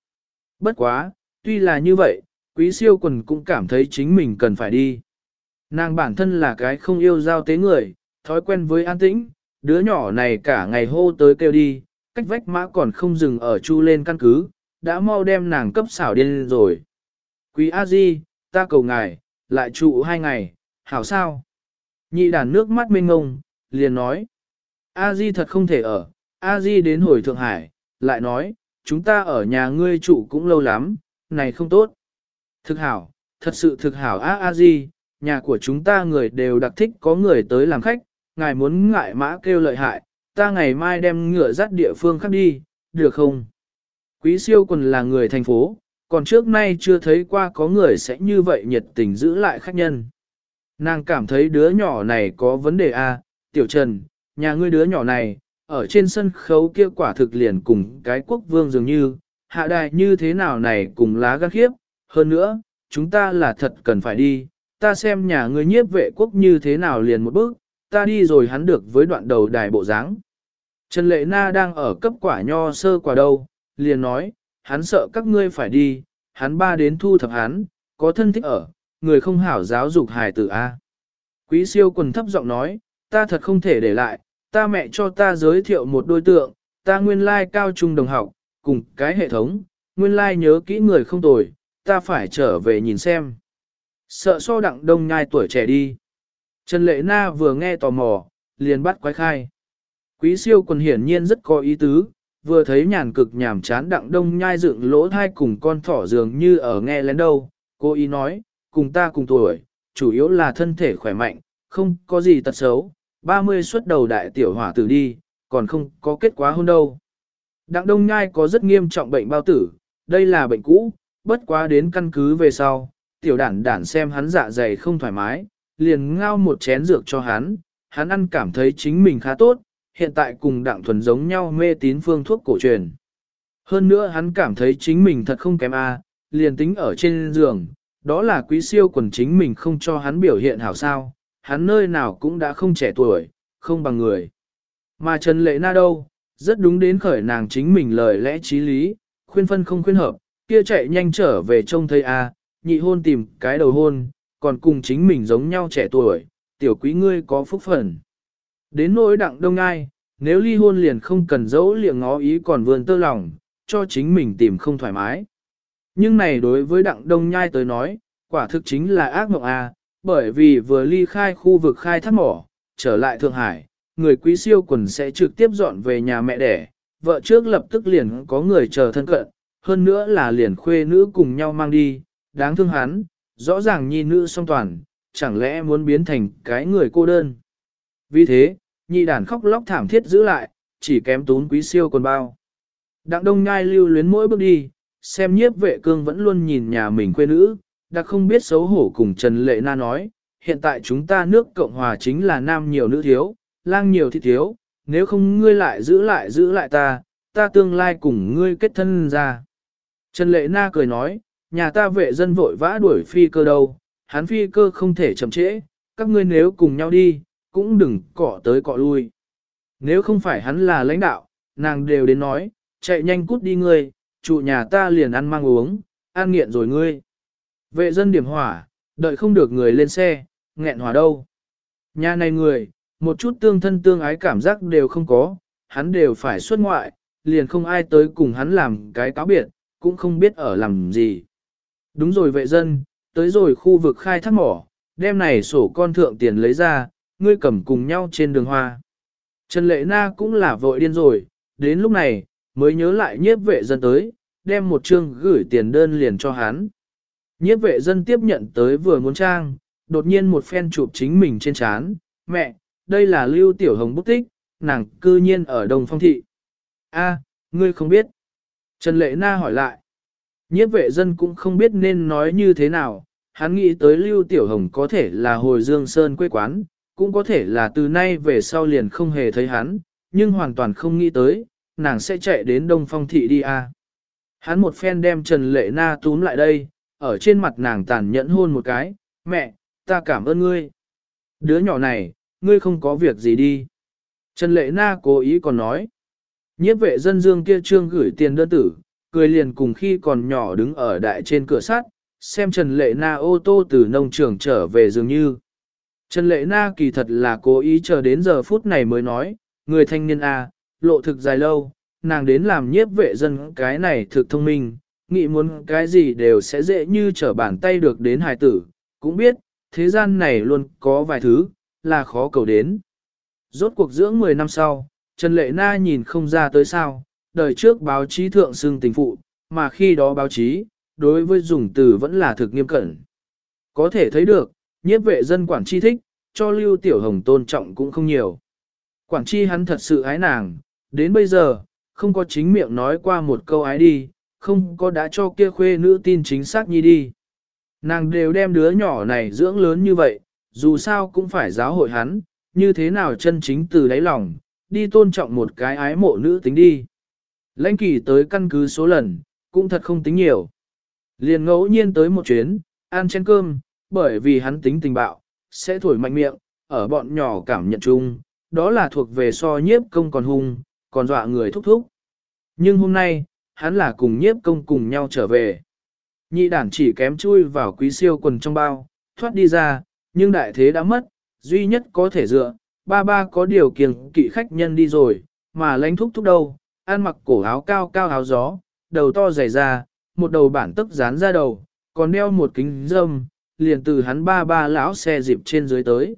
Bất quá, tuy là như vậy, quý siêu quần cũng cảm thấy chính mình cần phải đi. Nàng bản thân là cái không yêu giao tế người, thói quen với an tĩnh, đứa nhỏ này cả ngày hô tới kêu đi, cách vách mã còn không dừng ở chu lên căn cứ, đã mau đem nàng cấp xảo điên rồi. Quý A Di, ta cầu ngài, lại trụ hai ngày, hảo sao? Nhị đàn nước mắt mênh ngông, liền nói. A Di thật không thể ở, A Di đến hồi Thượng Hải, lại nói, chúng ta ở nhà ngươi trụ cũng lâu lắm, này không tốt. Thực hảo, thật sự thực hảo A A Di, nhà của chúng ta người đều đặc thích có người tới làm khách, ngài muốn ngại mã kêu lợi hại, ta ngày mai đem ngựa dắt địa phương khác đi, được không? Quý siêu quần là người thành phố, còn trước nay chưa thấy qua có người sẽ như vậy nhiệt tình giữ lại khách nhân. Nàng cảm thấy đứa nhỏ này có vấn đề a, tiểu trần, nhà ngươi đứa nhỏ này, ở trên sân khấu kia quả thực liền cùng cái quốc vương dường như, hạ đại như thế nào này cùng lá gan khiếp, hơn nữa, chúng ta là thật cần phải đi, ta xem nhà ngươi nhiếp vệ quốc như thế nào liền một bước, ta đi rồi hắn được với đoạn đầu đài bộ dáng. Trần Lệ Na đang ở cấp quả nho sơ quả đâu, liền nói, hắn sợ các ngươi phải đi, hắn ba đến thu thập hắn, có thân thích ở, người không hảo giáo dục hài tử A. Quý siêu quần thấp giọng nói, ta thật không thể để lại, ta mẹ cho ta giới thiệu một đối tượng, ta nguyên lai like cao trung đồng học, cùng cái hệ thống, nguyên lai like nhớ kỹ người không tồi, ta phải trở về nhìn xem. Sợ so đặng đông nhai tuổi trẻ đi. Trần Lệ Na vừa nghe tò mò, liền bắt quái khai. Quý siêu quần hiển nhiên rất có ý tứ, vừa thấy nhàn cực nhàm chán đặng đông nhai dựng lỗ thai cùng con thỏ dường như ở nghe lén đâu. Cô ý nói, cùng ta cùng tuổi, chủ yếu là thân thể khỏe mạnh, không có gì tật xấu, 30 xuất đầu đại tiểu hỏa tử đi, còn không có kết quả hôn đâu. Đặng Đông Nhai có rất nghiêm trọng bệnh bao tử, đây là bệnh cũ, bất quá đến căn cứ về sau, tiểu đản đản xem hắn dạ dày không thoải mái, liền ngao một chén dược cho hắn, hắn ăn cảm thấy chính mình khá tốt, hiện tại cùng đặng thuần giống nhau mê tín phương thuốc cổ truyền. Hơn nữa hắn cảm thấy chính mình thật không kém a, liền tính ở trên giường, đó là quý siêu quần chính mình không cho hắn biểu hiện hảo sao, hắn nơi nào cũng đã không trẻ tuổi, không bằng người. Mà Trần Lệ Na đâu, rất đúng đến khởi nàng chính mình lời lẽ trí lý, khuyên phân không khuyên hợp, kia chạy nhanh trở về trông thấy a, nhị hôn tìm cái đầu hôn, còn cùng chính mình giống nhau trẻ tuổi, tiểu quý ngươi có phúc phần. Đến nỗi đặng đông ai, nếu ly hôn liền không cần dẫu liệng ngó ý còn vươn tơ lòng, cho chính mình tìm không thoải mái. Nhưng này đối với đặng đông nhai tới nói, quả thực chính là ác mộng a, bởi vì vừa ly khai khu vực khai thác mỏ, trở lại Thượng Hải, người quý siêu quần sẽ trực tiếp dọn về nhà mẹ đẻ, vợ trước lập tức liền có người chờ thân cận, hơn nữa là liền khuê nữ cùng nhau mang đi, đáng thương hắn, rõ ràng nhi nữ song toàn, chẳng lẽ muốn biến thành cái người cô đơn. Vì thế, nhị đàn khóc lóc thảm thiết giữ lại, chỉ kém tún quý siêu còn bao. Đặng đông ngai lưu luyến mỗi bước đi, xem nhiếp vệ cương vẫn luôn nhìn nhà mình quê nữ, đã không biết xấu hổ cùng Trần Lệ Na nói, hiện tại chúng ta nước Cộng Hòa chính là nam nhiều nữ thiếu, lang nhiều thì thiếu, nếu không ngươi lại giữ lại giữ lại ta, ta tương lai cùng ngươi kết thân ra. Trần Lệ Na cười nói, nhà ta vệ dân vội vã đuổi phi cơ đâu, hắn phi cơ không thể chậm trễ, các ngươi nếu cùng nhau đi, cũng đừng cọ tới cọ lui. Nếu không phải hắn là lãnh đạo, nàng đều đến nói, chạy nhanh cút đi ngươi, trụ nhà ta liền ăn mang uống, ăn nghiện rồi ngươi. Vệ dân điểm hỏa, đợi không được người lên xe, nghẹn hỏa đâu. Nhà này người, một chút tương thân tương ái cảm giác đều không có, hắn đều phải xuất ngoại, liền không ai tới cùng hắn làm cái cáo biệt, cũng không biết ở làm gì. Đúng rồi vệ dân, tới rồi khu vực khai thác mỏ, đem này sổ con thượng tiền lấy ra, ngươi cầm cùng nhau trên đường hoa. Trần Lệ Na cũng là vội điên rồi, đến lúc này, mới nhớ lại nhiếp vệ dân tới, đem một chương gửi tiền đơn liền cho hắn. Nhiếp vệ dân tiếp nhận tới vừa muốn trang, đột nhiên một phen chụp chính mình trên chán, mẹ, đây là Lưu Tiểu Hồng bút tích, nàng cư nhiên ở Đồng Phong Thị. A, ngươi không biết. Trần Lệ Na hỏi lại. Nhiếp vệ dân cũng không biết nên nói như thế nào, hắn nghĩ tới Lưu Tiểu Hồng có thể là hồi Dương Sơn quê quán, cũng có thể là từ nay về sau liền không hề thấy hắn, nhưng hoàn toàn không nghĩ tới, nàng sẽ chạy đến Đông Phong Thị đi à? Hắn một phen đem Trần Lệ Na túm lại đây, ở trên mặt nàng tàn nhẫn hôn một cái, mẹ, ta cảm ơn ngươi. Đứa nhỏ này, ngươi không có việc gì đi. Trần Lệ Na cố ý còn nói. Nhiếp vệ dân dương kia trương gửi tiền đơn tử, cười liền cùng khi còn nhỏ đứng ở đại trên cửa sắt, xem Trần Lệ Na ô tô từ nông trường trở về dường như. Trần Lệ Na kỳ thật là cố ý chờ đến giờ phút này mới nói, người thanh niên A, lộ thực dài lâu, nàng đến làm nhiếp vệ dân cái này thực thông minh, nghĩ muốn cái gì đều sẽ dễ như trở bàn tay được đến hài tử, cũng biết, thế gian này luôn có vài thứ, là khó cầu đến. Rốt cuộc dưỡng 10 năm sau, Trần Lệ Na nhìn không ra tới sao, đời trước báo chí thượng xưng tình phụ, mà khi đó báo chí, đối với dùng từ vẫn là thực nghiêm cẩn. Có thể thấy được, nhiếp vệ dân quản chi thích, cho Lưu Tiểu Hồng tôn trọng cũng không nhiều. Quản chi hắn thật sự ái nàng, đến bây giờ, không có chính miệng nói qua một câu ái đi, không có đã cho kia khuê nữ tin chính xác nhi đi. Nàng đều đem đứa nhỏ này dưỡng lớn như vậy, dù sao cũng phải giáo hội hắn, như thế nào chân chính từ đáy lòng, đi tôn trọng một cái ái mộ nữ tính đi. Lãnh kỳ tới căn cứ số lần, cũng thật không tính nhiều. Liền ngẫu nhiên tới một chuyến, ăn chén cơm, bởi vì hắn tính tình bạo, sẽ thổi mạnh miệng, ở bọn nhỏ cảm nhận chung, đó là thuộc về so nhiếp công còn hung, còn dọa người thúc thúc. Nhưng hôm nay, hắn là cùng nhiếp công cùng nhau trở về. Nhị đản chỉ kém chui vào quý siêu quần trong bao, thoát đi ra, nhưng đại thế đã mất, duy nhất có thể dựa, ba ba có điều kiêng kỵ khách nhân đi rồi, mà lánh thúc thúc đâu, ăn mặc cổ áo cao cao áo gió, đầu to dày ra, một đầu bản tức dán ra đầu, còn đeo một kính dâm, liền từ hắn ba ba lão xe dịp trên dưới tới.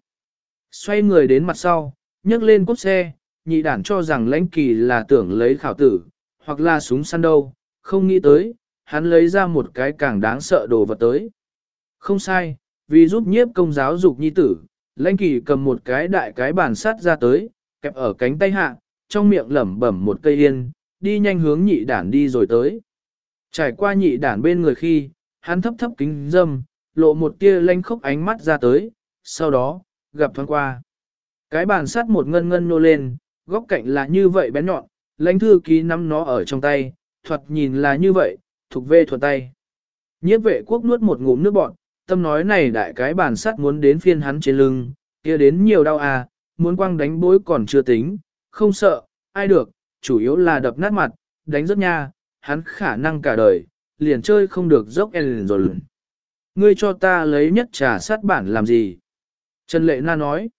Xoay người đến mặt sau, nhấc lên cốt xe, nhị đản cho rằng lãnh kỳ là tưởng lấy khảo tử, hoặc là súng săn đâu, không nghĩ tới, hắn lấy ra một cái càng đáng sợ đồ vật tới. Không sai, vì giúp nhiếp công giáo dục nhi tử, lãnh kỳ cầm một cái đại cái bàn sắt ra tới, kẹp ở cánh tay hạ, trong miệng lẩm bẩm một cây yên, đi nhanh hướng nhị đản đi rồi tới. Trải qua nhị đản bên người khi, hắn thấp thấp kính dâm, lộ một tia lanh khốc ánh mắt ra tới, sau đó, gặp thoáng qua. Cái bàn sắt một ngân ngân nô lên, góc cạnh là như vậy bén nhọn, lãnh thư ký nắm nó ở trong tay, thuật nhìn là như vậy, thuộc về thuật tay. Nhiếp vệ quốc nuốt một ngụm nước bọt, tâm nói này đại cái bàn sắt muốn đến phiên hắn trên lưng, kia đến nhiều đau à, muốn quăng đánh bối còn chưa tính, không sợ, ai được, chủ yếu là đập nát mặt, đánh rất nha, hắn khả năng cả đời, liền chơi không được dốc en rồi. Ngươi cho ta lấy nhất trà sát bản làm gì? Trần Lệ Na nói.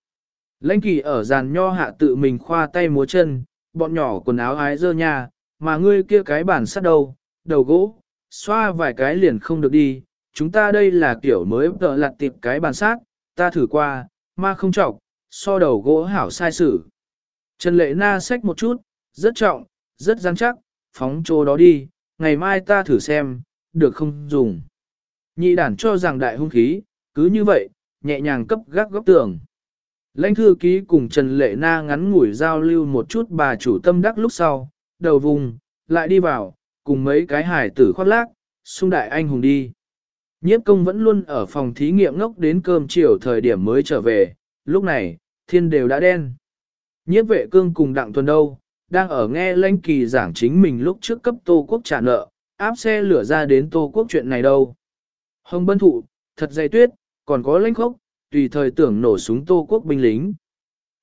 Lãnh kỳ ở giàn nho hạ tự mình khoa tay múa chân, bọn nhỏ quần áo ái dơ nha, mà ngươi kia cái bản sắt đâu, đầu gỗ, xoa vài cái liền không được đi, chúng ta đây là kiểu mới tợ lặt tiệp cái bản sát, ta thử qua, mà không trọng, so đầu gỗ hảo sai sử. Trần Lệ Na xách một chút, rất trọng, rất rắn chắc, phóng chỗ đó đi, ngày mai ta thử xem, được không dùng. Nhị đản cho rằng đại hung khí, cứ như vậy, nhẹ nhàng cấp gác góc tường. Lãnh thư ký cùng Trần Lệ Na ngắn ngủi giao lưu một chút bà chủ tâm đắc lúc sau, đầu vùng, lại đi vào, cùng mấy cái hải tử khoác lác, xung đại anh hùng đi. Nhiếp công vẫn luôn ở phòng thí nghiệm ngốc đến cơm chiều thời điểm mới trở về, lúc này, thiên đều đã đen. Nhiếp vệ cương cùng đặng tuần đâu, đang ở nghe lãnh kỳ giảng chính mình lúc trước cấp Tô Quốc trả nợ, áp xe lửa ra đến Tô Quốc chuyện này đâu. Hồng bân thụ, thật dày tuyết, còn có lãnh khốc, tùy thời tưởng nổ súng Tô Quốc binh lính.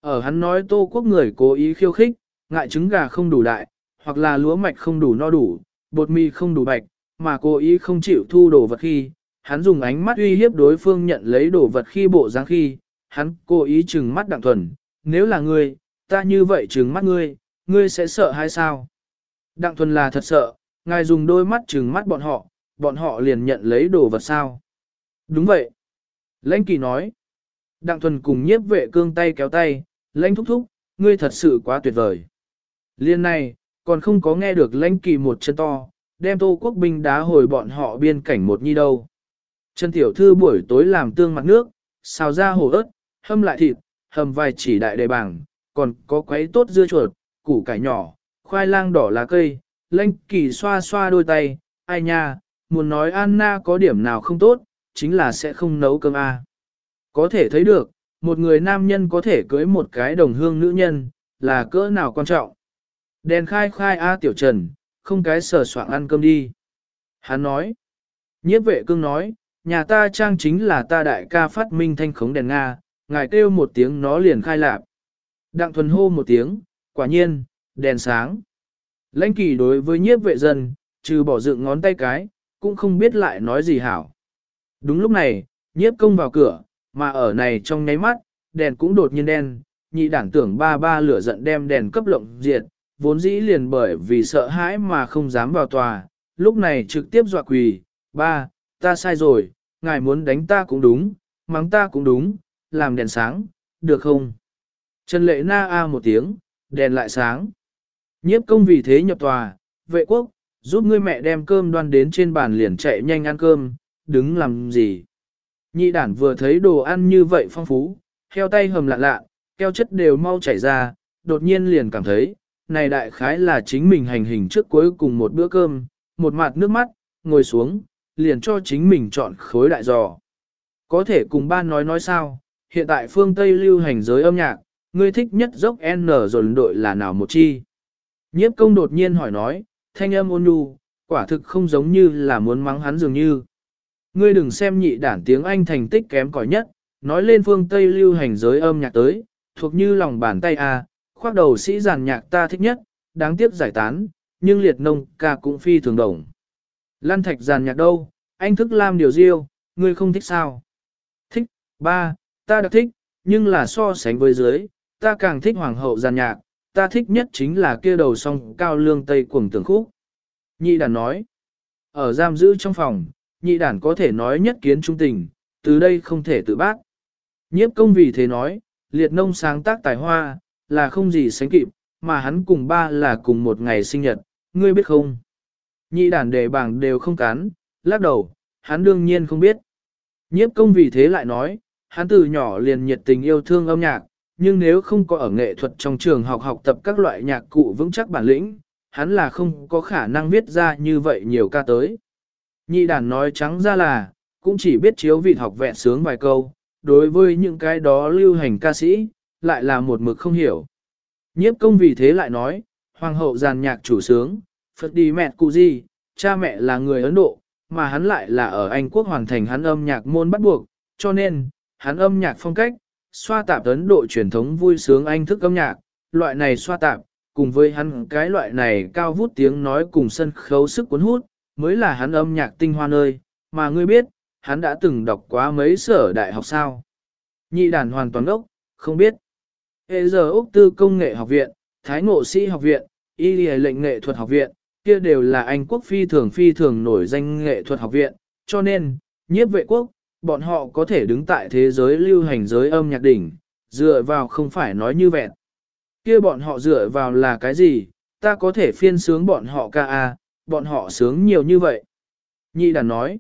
Ở hắn nói Tô Quốc người cố ý khiêu khích, ngại trứng gà không đủ đại, hoặc là lúa mạch không đủ no đủ, bột mì không đủ bạch, mà cố ý không chịu thu đồ vật khi, hắn dùng ánh mắt uy hiếp đối phương nhận lấy đồ vật khi bộ dáng khi, hắn cố ý trừng mắt đặng thuần, nếu là ngươi, ta như vậy trừng mắt ngươi, ngươi sẽ sợ hay sao? Đặng thuần là thật sợ, ngài dùng đôi mắt trừng mắt bọn họ, bọn họ liền nhận lấy đồ vật sao? Đúng vậy. Lãnh kỳ nói. Đặng thuần cùng nhiếp vệ cương tay kéo tay, lãnh thúc thúc, ngươi thật sự quá tuyệt vời. Liên này, còn không có nghe được lãnh kỳ một chân to, đem tô quốc binh đá hồi bọn họ biên cảnh một nhi đâu. Trần tiểu thư buổi tối làm tương mặt nước, xào ra hồ ớt, hâm lại thịt, hầm vài chỉ đại đề bảng, còn có quấy tốt dưa chuột, củ cải nhỏ, khoai lang đỏ lá cây, lãnh kỳ xoa xoa đôi tay, ai nha, muốn nói Anna có điểm nào không tốt, chính là sẽ không nấu cơm a. Có thể thấy được, một người nam nhân có thể cưới một cái đồng hương nữ nhân, là cỡ nào quan trọng. Đèn khai khai A tiểu trần, không cái sờ soạn ăn cơm đi. Hắn nói, nhiếp vệ cương nói, nhà ta trang chính là ta đại ca phát minh thanh khống đèn Nga, ngài kêu một tiếng nó liền khai lạp. Đặng thuần hô một tiếng, quả nhiên, đèn sáng. Lãnh kỳ đối với nhiếp vệ dân, trừ bỏ dựng ngón tay cái, cũng không biết lại nói gì hảo. Đúng lúc này, nhiếp công vào cửa, mà ở này trong nháy mắt, đèn cũng đột nhiên đen, nhị đảng tưởng ba ba lửa giận đem đèn cấp lộng diệt, vốn dĩ liền bởi vì sợ hãi mà không dám vào tòa, lúc này trực tiếp dọa quỳ, ba, ta sai rồi, ngài muốn đánh ta cũng đúng, mắng ta cũng đúng, làm đèn sáng, được không? Trần lệ na a một tiếng, đèn lại sáng. Nhiếp công vì thế nhập tòa, vệ quốc, giúp ngươi mẹ đem cơm đoan đến trên bàn liền chạy nhanh ăn cơm, đứng làm gì. Nhị đản vừa thấy đồ ăn như vậy phong phú, heo tay hầm lạ lạ, keo chất đều mau chảy ra, đột nhiên liền cảm thấy, này đại khái là chính mình hành hình trước cuối cùng một bữa cơm, một mặt nước mắt, ngồi xuống, liền cho chính mình chọn khối đại giò. Có thể cùng ban nói nói sao, hiện tại phương Tây lưu hành giới âm nhạc, ngươi thích nhất dốc N dồn đội là nào một chi? Nhiếp công đột nhiên hỏi nói, thanh âm ôn nhu, quả thực không giống như là muốn mắng hắn dường như. Ngươi đừng xem nhị đản tiếng Anh thành tích kém cỏi nhất, nói lên phương Tây lưu hành giới âm nhạc tới, thuộc như lòng bàn tay a, khoác đầu sĩ giàn nhạc ta thích nhất, đáng tiếc giải tán, nhưng liệt nông ca cũng phi thường đồng. Lan thạch giàn nhạc đâu, anh thức làm điều riêu, ngươi không thích sao? Thích, ba, ta đã thích, nhưng là so sánh với dưới, ta càng thích hoàng hậu giàn nhạc, ta thích nhất chính là kia đầu song cao lương tây cuồng tường khúc. Nhị đàn nói, ở giam giữ trong phòng, nhị đàn có thể nói nhất kiến trung tình, từ đây không thể tự bác. Nhiếp công vì thế nói, liệt nông sáng tác tài hoa, là không gì sánh kịp, mà hắn cùng ba là cùng một ngày sinh nhật, ngươi biết không? Nhị đàn đề bảng đều không cán, lắc đầu, hắn đương nhiên không biết. Nhiếp công vì thế lại nói, hắn từ nhỏ liền nhiệt tình yêu thương âm nhạc, nhưng nếu không có ở nghệ thuật trong trường học học tập các loại nhạc cụ vững chắc bản lĩnh, hắn là không có khả năng viết ra như vậy nhiều ca tới. Nhị đàn nói trắng ra là, cũng chỉ biết chiếu vịt học vẹn sướng vài câu, đối với những cái đó lưu hành ca sĩ, lại là một mực không hiểu. Nhiếp công vì thế lại nói, hoàng hậu giàn nhạc chủ sướng, Phật đi mẹ cụ gì, cha mẹ là người Ấn Độ, mà hắn lại là ở Anh quốc hoàn thành hắn âm nhạc môn bắt buộc, cho nên, hắn âm nhạc phong cách, xoa tạp Ấn Độ truyền thống vui sướng Anh thức âm nhạc, loại này xoa tạp, cùng với hắn cái loại này cao vút tiếng nói cùng sân khấu sức cuốn hút, mới là hắn âm nhạc tinh hoa nơi, mà ngươi biết, hắn đã từng đọc quá mấy sở đại học sao. Nhị đàn hoàn toàn ốc, không biết. Hệ giờ Úc Tư Công nghệ học viện, Thái Ngộ Sĩ học viện, Y lệnh nghệ thuật học viện, kia đều là Anh quốc phi thường phi thường nổi danh nghệ thuật học viện, cho nên, nhiếp vệ quốc, bọn họ có thể đứng tại thế giới lưu hành giới âm nhạc đỉnh, dựa vào không phải nói như vẹn. Kia bọn họ dựa vào là cái gì, ta có thể phiên sướng bọn họ ca a, bọn họ sướng nhiều như vậy. Nhị đàn nói,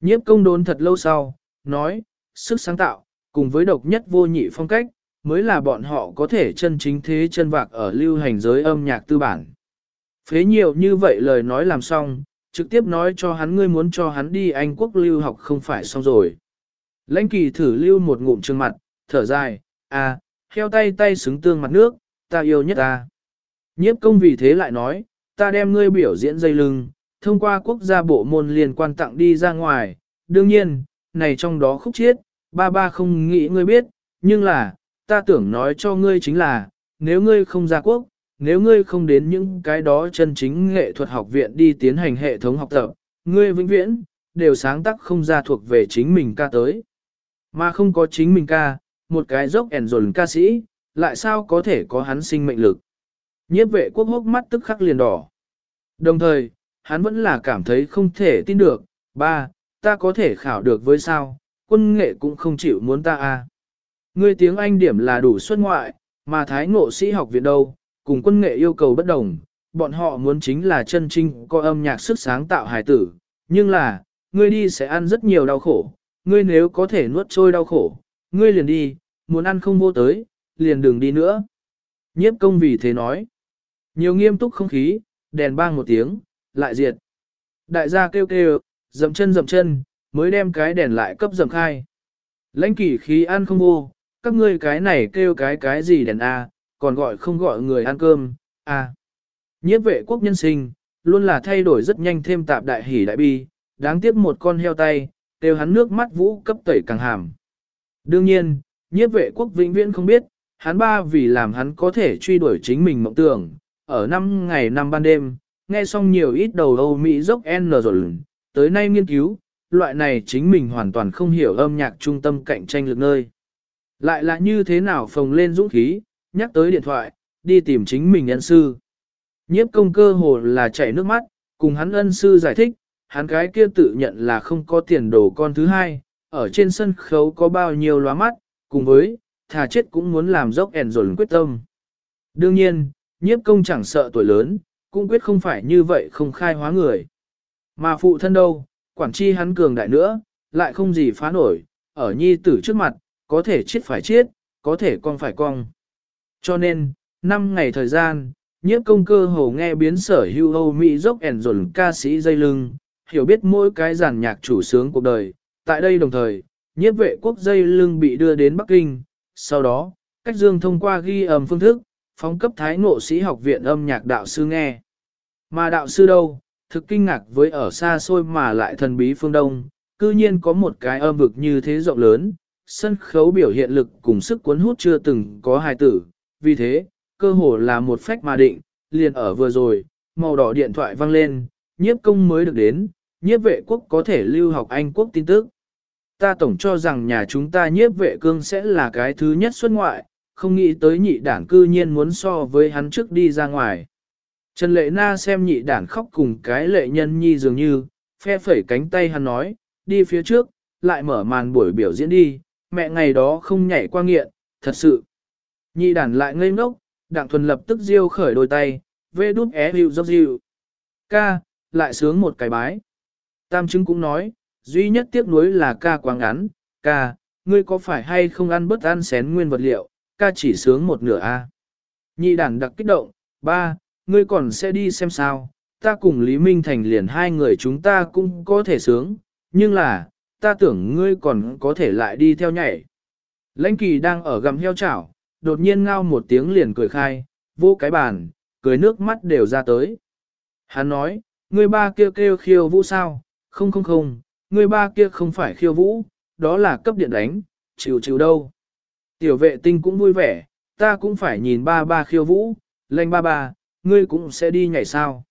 nhiếp công đốn thật lâu sau, nói, sức sáng tạo, cùng với độc nhất vô nhị phong cách, mới là bọn họ có thể chân chính thế chân vạc ở lưu hành giới âm nhạc tư bản. Phế nhiều như vậy lời nói làm xong, trực tiếp nói cho hắn ngươi muốn cho hắn đi Anh quốc lưu học không phải xong rồi. Lãnh kỳ thử lưu một ngụm trương mặt, thở dài, à, heo tay tay xứng tương mặt nước, ta yêu nhất ta. Nhiếp công vì thế lại nói, ta đem ngươi biểu diễn dây lưng, thông qua quốc gia bộ môn liên quan tặng đi ra ngoài, đương nhiên, này trong đó khúc chiết, ba ba không nghĩ ngươi biết, nhưng là, ta tưởng nói cho ngươi chính là, nếu ngươi không ra quốc, nếu ngươi không đến những cái đó chân chính nghệ thuật học viện đi tiến hành hệ thống học tập, ngươi vĩnh viễn, đều sáng tác không ra thuộc về chính mình ca tới. Mà không có chính mình ca, một cái dốc ẻn dồn ca sĩ, lại sao có thể có hắn sinh mệnh lực. Nhiếp vệ quốc hốc mắt tức khắc liền đỏ. Đồng thời, hắn vẫn là cảm thấy không thể tin được, ba, ta có thể khảo được với sao, quân nghệ cũng không chịu muốn ta a. Ngươi tiếng Anh điểm là đủ xuất ngoại, mà thái ngộ sĩ học viện đâu, cùng quân nghệ yêu cầu bất đồng, bọn họ muốn chính là chân trinh có âm nhạc sức sáng tạo hài tử, nhưng là, ngươi đi sẽ ăn rất nhiều đau khổ, ngươi nếu có thể nuốt trôi đau khổ, ngươi liền đi, muốn ăn không vô tới, liền đừng đi nữa. Nhiếp công vì thế nói, nhiều nghiêm túc không khí, đèn bang một tiếng, lại diệt. Đại gia kêu kêu, dậm chân dậm chân, mới đem cái đèn lại cấp dậm khai. Lãnh kỷ khí ăn không vô, các ngươi cái này kêu cái cái gì đèn A, còn gọi không gọi người ăn cơm, à, Nhiếp vệ quốc nhân sinh, luôn là thay đổi rất nhanh thêm tạp đại hỉ đại bi, đáng tiếc một con heo tay, đều hắn nước mắt vũ cấp tẩy càng hàm. Đương nhiên, nhiếp vệ quốc vĩnh viễn không biết, hắn ba vì làm hắn có thể truy đuổi chính mình mộng tưởng, ở năm ngày năm ban đêm, nghe xong nhiều ít đầu Âu Mỹ dốc N rồi, tới nay nghiên cứu, loại này chính mình hoàn toàn không hiểu âm nhạc trung tâm cạnh tranh lực nơi. Lại là như thế nào phồng lên dũng khí, nhắc tới điện thoại, đi tìm chính mình ân sư. Nhiếp công cơ hồ là chảy nước mắt, cùng hắn ân sư giải thích, hắn cái kia tự nhận là không có tiền đồ con thứ hai, ở trên sân khấu có bao nhiêu lóa mắt, cùng với, thà chết cũng muốn làm dốc ẻn dồn quyết tâm. Đương nhiên, nhiếp công chẳng sợ tuổi lớn, cũng quyết không phải như vậy không khai hóa người. Mà phụ thân đâu, quản chi hắn cường đại nữa, lại không gì phá nổi, ở nhi tử trước mặt, có thể chết phải chết, có thể con phải cong. Cho nên, năm ngày thời gian, nhiếp công cơ hồ nghe biến sở hưu Âu Mỹ dốc ẻn dồn ca sĩ dây lưng, hiểu biết mỗi cái giàn nhạc chủ sướng cuộc đời. Tại đây đồng thời, nhiếp vệ quốc dây lưng bị đưa đến Bắc Kinh, sau đó, cách dương thông qua ghi âm phương thức, phóng cấp thái ngộ sĩ học viện âm nhạc đạo sư nghe. Mà đạo sư đâu, thực kinh ngạc với ở xa xôi mà lại thần bí phương Đông, cư nhiên có một cái âm vực như thế rộng lớn, sân khấu biểu hiện lực cùng sức cuốn hút chưa từng có hài tử, vì thế, cơ hồ là một phách mà định, liền ở vừa rồi, màu đỏ điện thoại vang lên, nhiếp công mới được đến, nhiếp vệ quốc có thể lưu học Anh quốc tin tức. Ta tổng cho rằng nhà chúng ta nhiếp vệ cương sẽ là cái thứ nhất xuất ngoại, không nghĩ tới nhị đảng cư nhiên muốn so với hắn trước đi ra ngoài. Trần Lệ Na xem nhị đản khóc cùng cái lệ nhân nhi dường như, phe phẩy cánh tay hắn nói, đi phía trước, lại mở màn buổi biểu diễn đi, mẹ ngày đó không nhảy qua nghiện, thật sự. Nhị đàn lại ngây ngốc, đặng thuần lập tức diêu khởi đôi tay, vê đút é hiệu dốc dịu. Ca, lại sướng một cái bái. Tam chứng cũng nói, duy nhất tiếc nuối là ca quá ngắn, ca, ngươi có phải hay không ăn bớt ăn xén nguyên vật liệu, ca chỉ sướng một nửa a. Nhị đàn đặc kích động, ba, ngươi còn sẽ đi xem sao, ta cùng Lý Minh Thành liền hai người chúng ta cũng có thể sướng, nhưng là, ta tưởng ngươi còn có thể lại đi theo nhảy. Lãnh kỳ đang ở gầm heo chảo, đột nhiên ngao một tiếng liền cười khai, vô cái bàn, cười nước mắt đều ra tới. Hắn nói, người ba kia kêu khiêu vũ sao, không không không, người ba kia không phải khiêu vũ, đó là cấp điện đánh, chịu chịu đâu. Tiểu vệ tinh cũng vui vẻ, ta cũng phải nhìn ba ba khiêu vũ, lệnh ba ba, ngươi cũng sẽ đi nhảy sao.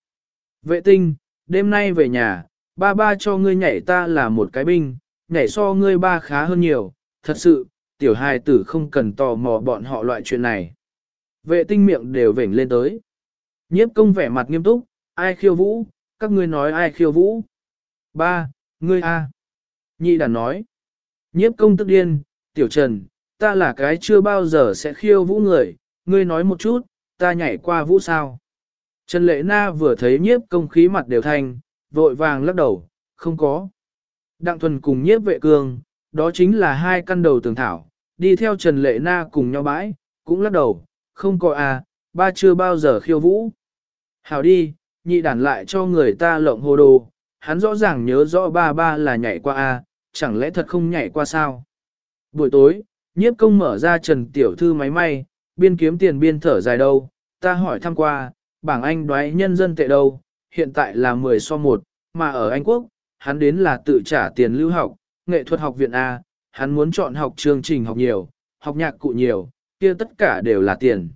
Vệ tinh, đêm nay về nhà, ba ba cho ngươi nhảy ta là một cái binh, nhảy so ngươi ba khá hơn nhiều, thật sự, tiểu hài tử không cần tò mò bọn họ loại chuyện này. Vệ tinh miệng đều vểnh lên tới. Nhiếp công vẻ mặt nghiêm túc, ai khiêu vũ, các ngươi nói ai khiêu vũ. Ba, ngươi a. Nhị đàn nói. Nhiếp công tức điên, tiểu trần, ta là cái chưa bao giờ sẽ khiêu vũ người, ngươi nói một chút, ta nhảy qua vũ sao. Trần Lệ Na vừa thấy nhiếp công khí mặt đều thanh, vội vàng lắc đầu, không có. Đặng thuần cùng nhiếp vệ cương, đó chính là hai căn đầu tường thảo, đi theo Trần Lệ Na cùng nhau bãi, cũng lắc đầu, không có à, ba chưa bao giờ khiêu vũ. Hảo đi, nhị đản lại cho người ta lộng hồ đồ, hắn rõ ràng nhớ rõ ba ba là nhảy qua à, chẳng lẽ thật không nhảy qua sao? Buổi tối, nhiếp công mở ra Trần Tiểu Thư máy may, biên kiếm tiền biên thở dài đâu, ta hỏi thăm qua, bảng Anh đoái nhân dân tệ đâu, hiện tại là 10 so 1, mà ở Anh Quốc, hắn đến là tự trả tiền lưu học, nghệ thuật học viện A, hắn muốn chọn học chương trình học nhiều, học nhạc cụ nhiều, kia tất cả đều là tiền.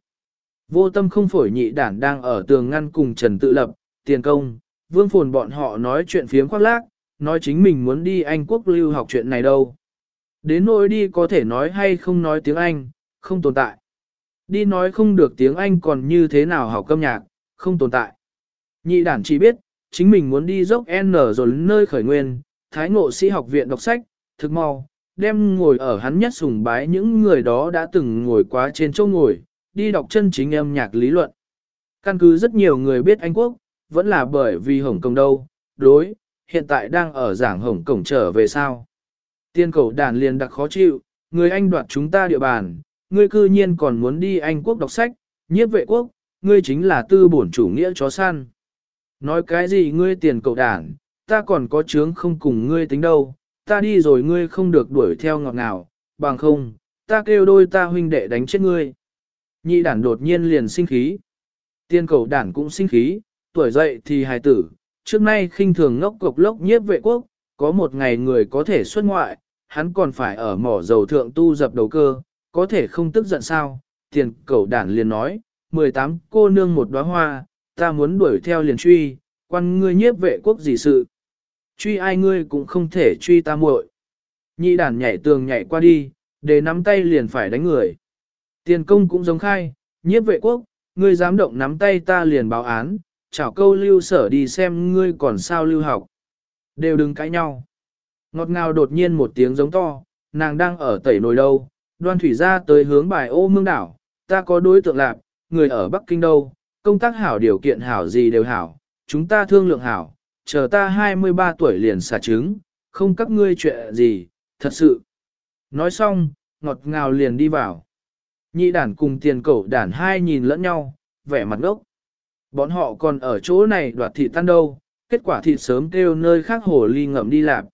Vô tâm không phổi nhị đản đang ở tường ngăn cùng Trần Tự Lập, tiền công, vương phồn bọn họ nói chuyện phiếm khoác lác, nói chính mình muốn đi Anh quốc lưu học chuyện này đâu. Đến nỗi đi có thể nói hay không nói tiếng Anh, không tồn tại. Đi nói không được tiếng Anh còn như thế nào học câm nhạc, không tồn tại. Nhị đản chỉ biết, chính mình muốn đi dốc N rồi nơi khởi nguyên, Thái Ngộ Sĩ học viện đọc sách, thực mau, đem ngồi ở hắn nhất sùng bái những người đó đã từng ngồi quá trên chỗ ngồi, đi đọc chân chính âm nhạc lý luận. Căn cứ rất nhiều người biết Anh Quốc, vẫn là bởi vì Hồng Kông đâu, đối, hiện tại đang ở giảng Hồng Kông trở về sao. Tiên cầu đàn liền đặc khó chịu, người Anh đoạt chúng ta địa bàn, ngươi cư nhiên còn muốn đi Anh Quốc đọc sách, nhiếp vệ quốc, ngươi chính là tư bổn chủ nghĩa chó săn. Nói cái gì ngươi tiền cầu đảng ta còn có chướng không cùng ngươi tính đâu, ta đi rồi ngươi không được đuổi theo ngọt ngào, bằng không, ta kêu đôi ta huynh đệ đánh chết ngươi. Nhị đản đột nhiên liền sinh khí. Tiên cầu đản cũng sinh khí, tuổi dậy thì hài tử, trước nay khinh thường ngốc cục lốc nhiếp vệ quốc, có một ngày người có thể xuất ngoại, hắn còn phải ở mỏ dầu thượng tu dập đầu cơ, có thể không tức giận sao, tiền cầu đản liền nói, 18 cô nương một đóa hoa, ta muốn đuổi theo liền truy, quan ngươi nhiếp vệ quốc gì sự. Truy ai ngươi cũng không thể truy ta muội. Nhị đàn nhảy tường nhảy qua đi, để nắm tay liền phải đánh người. Tiền công cũng giống khai, nhiếp vệ quốc, ngươi dám động nắm tay ta liền báo án, chảo câu lưu sở đi xem ngươi còn sao lưu học. Đều đừng cãi nhau. Ngọt ngào đột nhiên một tiếng giống to, nàng đang ở tẩy nồi đâu, đoan thủy ra tới hướng bài ô mương đảo, ta có đối tượng lạc, người ở Bắc Kinh đâu, công tác hảo điều kiện hảo gì đều hảo, chúng ta thương lượng hảo, chờ ta 23 tuổi liền xả trứng, không các ngươi chuyện gì, thật sự. Nói xong, ngọt ngào liền đi vào. Nhị đản cùng tiền cẩu đản hai nhìn lẫn nhau, vẻ mặt ngốc. Bọn họ còn ở chỗ này đoạt thịt tan đâu, kết quả thịt sớm kêu nơi khác hồ ly ngậm đi làm.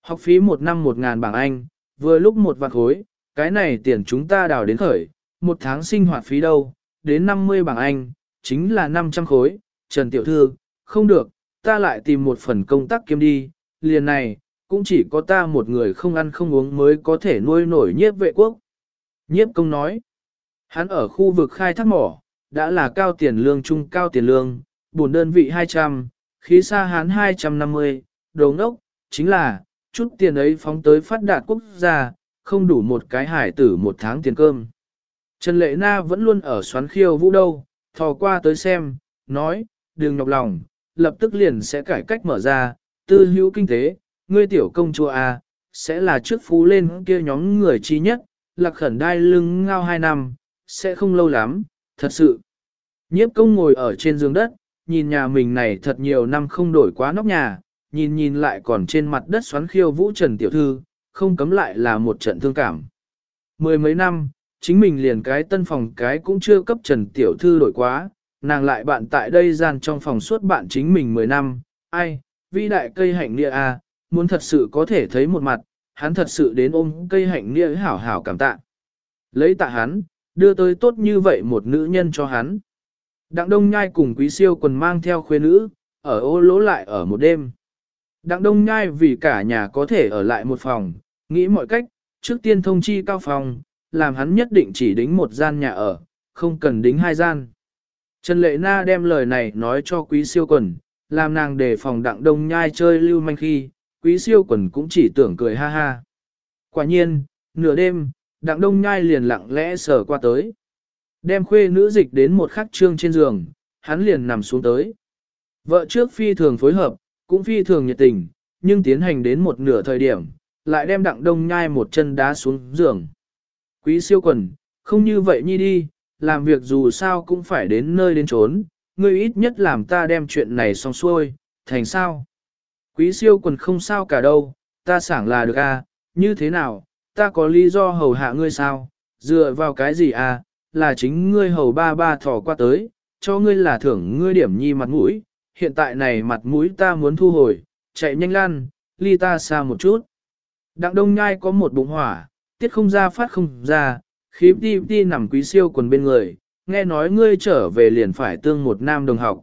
Học phí một năm một ngàn bảng Anh, vừa lúc một vạn khối, cái này tiền chúng ta đào đến khởi, một tháng sinh hoạt phí đâu, đến 50 bảng Anh, chính là 500 khối, Trần Tiểu Thư, không được, ta lại tìm một phần công tác kiếm đi, liền này, cũng chỉ có ta một người không ăn không uống mới có thể nuôi nổi nhiếp vệ quốc. Nhiếp công nói, hắn ở khu vực khai thác mỏ, đã là cao tiền lương trung cao tiền lương, bổn đơn vị 200, khí xa hắn 250, đồ ngốc, chính là, chút tiền ấy phóng tới phát đạt quốc gia, không đủ một cái hải tử một tháng tiền cơm. Trần Lệ Na vẫn luôn ở xoắn khiêu vũ đâu, thò qua tới xem, nói, đừng nhọc lòng, lập tức liền sẽ cải cách mở ra, tư hữu kinh tế, ngươi tiểu công chúa A, sẽ là trước phú lên kia nhóm người chi nhất, lạc khẩn đai lưng ngao hai năm, sẽ không lâu lắm, thật sự. Nhiếp công ngồi ở trên giường đất, nhìn nhà mình này thật nhiều năm không đổi quá nóc nhà, nhìn nhìn lại còn trên mặt đất xoắn khiêu vũ trần tiểu thư, không cấm lại là một trận thương cảm. Mười mấy năm, chính mình liền cái tân phòng cái cũng chưa cấp trần tiểu thư đổi quá, nàng lại bạn tại đây gian trong phòng suốt bạn chính mình 10 năm, ai, vi đại cây hạnh nia a, à, muốn thật sự có thể thấy một mặt, hắn thật sự đến ôm cây hạnh nia hảo hảo cảm tạ. Lấy tạ hắn, đưa tới tốt như vậy một nữ nhân cho hắn. Đặng Đông Nhai cùng Quý Siêu quần mang theo khuê nữ, ở ô lỗ lại ở một đêm. Đặng Đông Nhai vì cả nhà có thể ở lại một phòng, nghĩ mọi cách, trước tiên thông chi cao phòng, làm hắn nhất định chỉ đính một gian nhà ở, không cần đính hai gian. Trần Lệ Na đem lời này nói cho Quý Siêu quần, làm nàng đề phòng Đặng Đông Nhai chơi lưu manh khi, Quý Siêu quần cũng chỉ tưởng cười ha ha. Quả nhiên, nửa đêm, Đặng Đông Nhai liền lặng lẽ sờ qua tới. Đem khuê nữ dịch đến một khắc trương trên giường, hắn liền nằm xuống tới. Vợ trước phi thường phối hợp, cũng phi thường nhiệt tình, nhưng tiến hành đến một nửa thời điểm, lại đem đặng đông nhai một chân đá xuống giường. Quý siêu quần, không như vậy nhi đi, làm việc dù sao cũng phải đến nơi đến trốn, ngươi ít nhất làm ta đem chuyện này xong xuôi, thành sao? Quý siêu quần không sao cả đâu, ta sảng là được à, như thế nào, ta có lý do hầu hạ ngươi sao, dựa vào cái gì à, là chính ngươi hầu ba ba thỏ qua tới, cho ngươi là thưởng ngươi điểm nhi mặt mũi, hiện tại này mặt mũi ta muốn thu hồi, chạy nhanh lan, ly ta xa một chút. Đặng đông nhai có một bụng hỏa, tiết không ra phát không ra, khí ti ti nằm quý siêu quần bên người, nghe nói ngươi trở về liền phải tương một nam đồng học.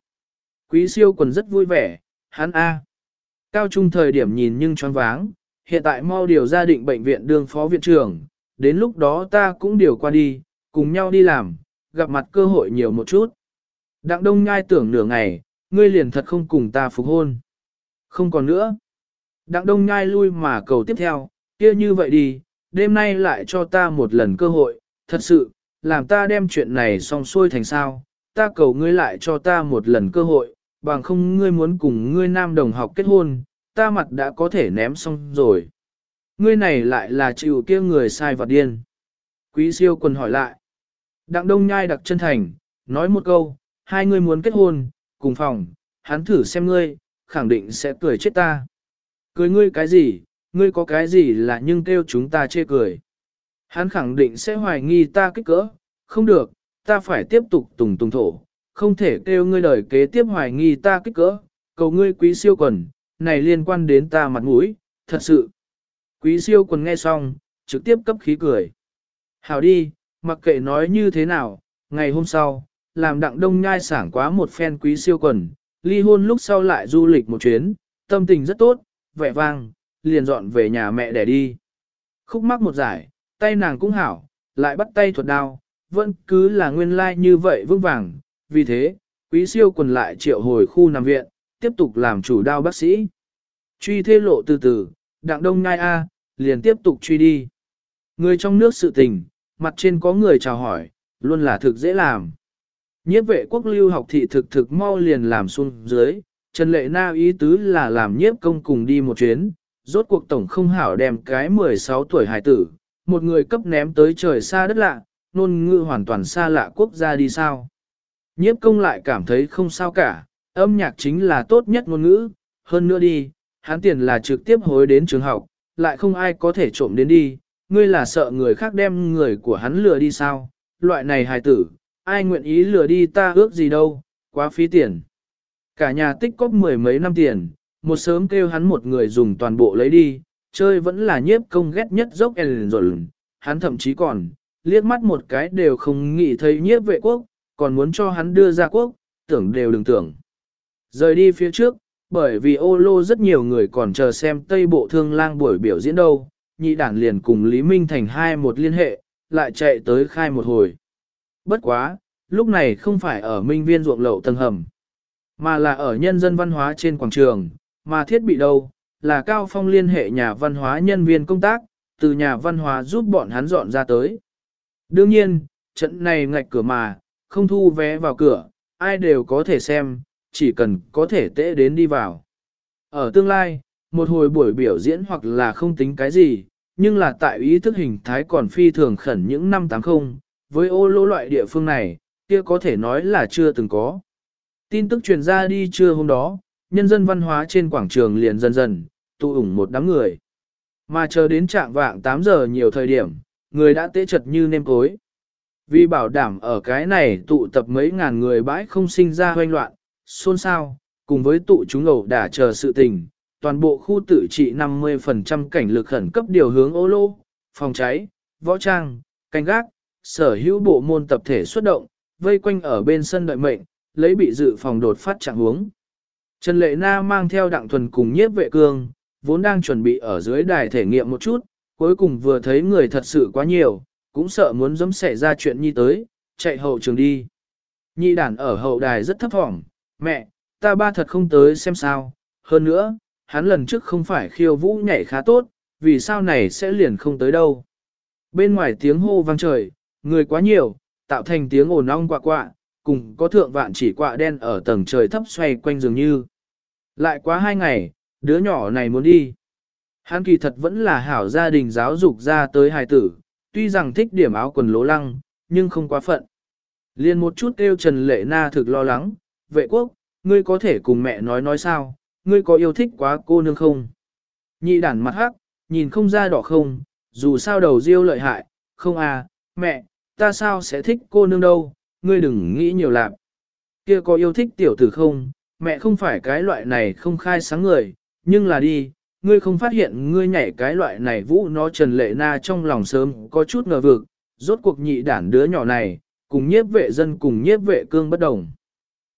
Quý siêu quần rất vui vẻ, hắn A. Cao trung thời điểm nhìn nhưng choáng váng, hiện tại mau điều gia định bệnh viện đương phó viện trưởng, đến lúc đó ta cũng điều qua đi, cùng nhau đi làm, gặp mặt cơ hội nhiều một chút. Đặng đông nhai tưởng nửa ngày, ngươi liền thật không cùng ta phục hôn. Không còn nữa. Đặng đông nhai lui mà cầu tiếp theo, kia như vậy đi, đêm nay lại cho ta một lần cơ hội, thật sự, làm ta đem chuyện này xong xuôi thành sao, ta cầu ngươi lại cho ta một lần cơ hội, bằng không ngươi muốn cùng ngươi nam đồng học kết hôn, ta mặt đã có thể ném xong rồi. Ngươi này lại là chịu kia người sai vật điên. Quý siêu quần hỏi lại. Đặng đông nhai đặc chân thành, nói một câu, hai ngươi muốn kết hôn, cùng phòng, hắn thử xem ngươi, khẳng định sẽ cười chết ta. Cười ngươi cái gì, ngươi có cái gì là nhưng kêu chúng ta chê cười. Hắn khẳng định sẽ hoài nghi ta kích cỡ, không được, ta phải tiếp tục tùng tùng thổ, không thể kêu ngươi đời kế tiếp hoài nghi ta kích cỡ, cầu ngươi quý siêu quần, này liên quan đến ta mặt mũi, thật sự. Quý siêu quần nghe xong, trực tiếp cấp khí cười. Hảo đi, mặc kệ nói như thế nào, ngày hôm sau, làm đặng đông nhai sảng quá một phen quý siêu quần, ly hôn lúc sau lại du lịch một chuyến, tâm tình rất tốt, vẻ vang, liền dọn về nhà mẹ để đi. Khúc mắc một giải, tay nàng cũng hảo, lại bắt tay thuật đao, vẫn cứ là nguyên lai like như vậy vững vàng, vì thế, quý siêu quần lại triệu hồi khu nằm viện, tiếp tục làm chủ đao bác sĩ. Truy thê lộ từ từ, đặng đông ngai A, liền tiếp tục truy đi. Người trong nước sự tình, mặt trên có người chào hỏi, luôn là thực dễ làm. Nhiếp vệ quốc lưu học thị thực thực mau liền làm xuống dưới, Trần Lệ Na ý tứ là làm nhiếp công cùng đi một chuyến, rốt cuộc tổng không hảo đem cái 16 tuổi hải tử, một người cấp ném tới trời xa đất lạ, nôn ngữ hoàn toàn xa lạ quốc gia đi sao. Nhiếp công lại cảm thấy không sao cả, âm nhạc chính là tốt nhất ngôn ngữ, hơn nữa đi, hắn tiền là trực tiếp hối đến trường học, lại không ai có thể trộm đến đi, ngươi là sợ người khác đem người của hắn lừa đi sao, loại này hài tử, ai nguyện ý lừa đi ta ước gì đâu, quá phí tiền. Cả nhà tích cóp mười mấy năm tiền, một sớm kêu hắn một người dùng toàn bộ lấy đi, chơi vẫn là nhiếp công ghét nhất dốc rồi, hắn thậm chí còn, liếc mắt một cái đều không nghĩ thấy nhiếp vệ quốc, còn muốn cho hắn đưa ra quốc, tưởng đều đừng tưởng. Rời đi phía trước, bởi vì ô lô rất nhiều người còn chờ xem tây bộ thương lang buổi biểu diễn đâu, nhị đản liền cùng Lý Minh thành hai một liên hệ, lại chạy tới khai một hồi. Bất quá, lúc này không phải ở minh viên ruộng lậu tầng hầm, mà là ở nhân dân văn hóa trên quảng trường, mà thiết bị đâu, là Cao Phong liên hệ nhà văn hóa nhân viên công tác, từ nhà văn hóa giúp bọn hắn dọn ra tới. Đương nhiên, trận này ngạch cửa mà, không thu vé vào cửa, ai đều có thể xem, chỉ cần có thể tễ đến đi vào. Ở tương lai, một hồi buổi biểu diễn hoặc là không tính cái gì, nhưng là tại ý thức hình thái còn phi thường khẩn những năm 80, với ô lỗ loại địa phương này, kia có thể nói là chưa từng có. Tin tức truyền ra đi trưa hôm đó, nhân dân văn hóa trên quảng trường liền dần dần, tụ ủng một đám người. Mà chờ đến trạng vạng 8 giờ nhiều thời điểm, người đã tế chật như nêm cối. Vì bảo đảm ở cái này tụ tập mấy ngàn người bãi không sinh ra hoanh loạn, xôn xao, cùng với tụ chúng ẩu đả chờ sự tình, toàn bộ khu tự trị 50% cảnh lực khẩn cấp điều hướng ô lô, phòng cháy, võ trang, canh gác, sở hữu bộ môn tập thể xuất động, vây quanh ở bên sân đợi mệnh, lấy bị dự phòng đột phát trạng huống. Trần Lệ Na mang theo đặng thuần cùng nhiếp vệ cương, vốn đang chuẩn bị ở dưới đài thể nghiệm một chút, cuối cùng vừa thấy người thật sự quá nhiều, cũng sợ muốn dẫm xảy ra chuyện nhi tới, chạy hậu trường đi. Nhi đàn ở hậu đài rất thấp thỏm, mẹ, ta ba thật không tới xem sao, hơn nữa, hắn lần trước không phải khiêu vũ nhảy khá tốt, vì sao này sẽ liền không tới đâu. Bên ngoài tiếng hô vang trời, người quá nhiều, tạo thành tiếng ồn ong quạ quạ, cùng có thượng vạn chỉ quạ đen ở tầng trời thấp xoay quanh dường như. Lại quá hai ngày, đứa nhỏ này muốn đi. Hắn kỳ thật vẫn là hảo gia đình giáo dục ra tới hài tử, tuy rằng thích điểm áo quần lố lăng, nhưng không quá phận. Liên một chút kêu Trần Lệ Na thực lo lắng, vệ quốc, ngươi có thể cùng mẹ nói nói sao, ngươi có yêu thích quá cô nương không? Nhị đản mặt hắc, nhìn không ra đỏ không, dù sao đầu riêu lợi hại, không à, mẹ, ta sao sẽ thích cô nương đâu, ngươi đừng nghĩ nhiều lạc. Kia có yêu thích tiểu tử không, mẹ không phải cái loại này không khai sáng người, nhưng là đi, ngươi không phát hiện ngươi nhảy cái loại này vũ nó trần lệ na trong lòng sớm có chút ngờ vực, rốt cuộc nhị đản đứa nhỏ này, cùng nhiếp vệ dân cùng nhiếp vệ cương bất đồng.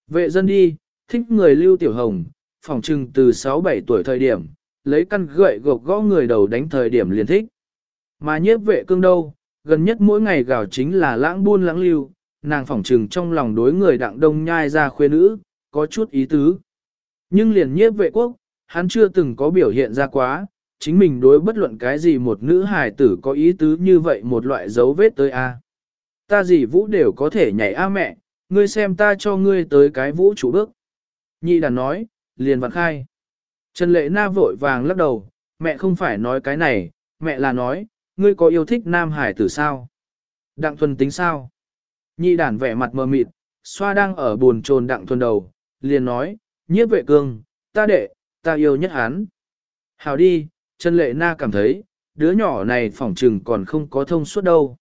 Vệ dân đi, thích người lưu tiểu hồng, phòng trừng từ 6-7 tuổi thời điểm, lấy căn gậy gộc gõ người đầu đánh thời điểm liền thích. Mà nhiếp vệ cương đâu, gần nhất mỗi ngày gào chính là lãng buôn lãng lưu, nàng phỏng trừng trong lòng đối người đặng đông nhai ra khuê nữ, có chút ý tứ. Nhưng liền nhiếp vệ quốc, hắn chưa từng có biểu hiện ra quá, chính mình đối bất luận cái gì một nữ hài tử có ý tứ như vậy một loại dấu vết tới a. Ta gì vũ đều có thể nhảy a mẹ, ngươi xem ta cho ngươi tới cái vũ chủ bước. Nhị đàn nói, liền vặn khai. Trần lệ na vội vàng lắc đầu, mẹ không phải nói cái này, mẹ là nói, ngươi có yêu thích nam hải tử sao? Đặng thuần tính sao? Nhị đàn vẻ mặt mờ mịt, xoa đang ở buồn trồn đặng thuần đầu, liền nói, nhiếp vệ cương, ta đệ, ta yêu nhất hắn. Hào đi, Trần Lệ Na cảm thấy, đứa nhỏ này phỏng trừng còn không có thông suốt đâu.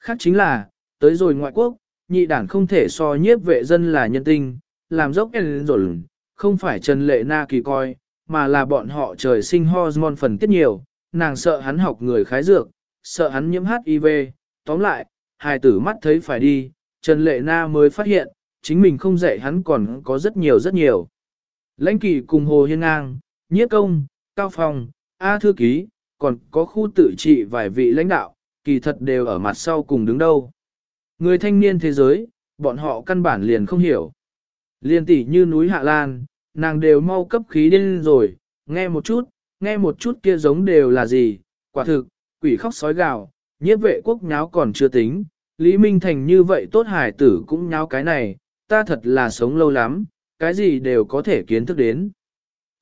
Khác chính là, tới rồi ngoại quốc, nhị đảng không thể so nhiếp vệ dân là nhân tinh, làm dốc en rồi, không phải Trần Lệ Na kỳ coi, mà là bọn họ trời sinh hormone phần tiết nhiều, nàng sợ hắn học người khái dược, sợ hắn nhiễm HIV, tóm lại, hai tử mắt thấy phải đi, Trần Lệ Na mới phát hiện, chính mình không dạy hắn còn có rất nhiều rất nhiều. Lãnh kỳ cùng Hồ Hiên Ngang, Nhiếp Công, Cao Phong, A Thư Ký, còn có khu tự trị vài vị lãnh đạo, kỳ thật đều ở mặt sau cùng đứng đâu. Người thanh niên thế giới, bọn họ căn bản liền không hiểu. Liên tỷ như núi Hạ Lan, nàng đều mau cấp khí điên rồi, nghe một chút, nghe một chút kia giống đều là gì, quả thực, quỷ khóc sói gào, nhiếp vệ quốc nháo còn chưa tính, Lý Minh Thành như vậy tốt hải tử cũng nháo cái này, ta thật là sống lâu lắm, cái gì đều có thể kiến thức đến.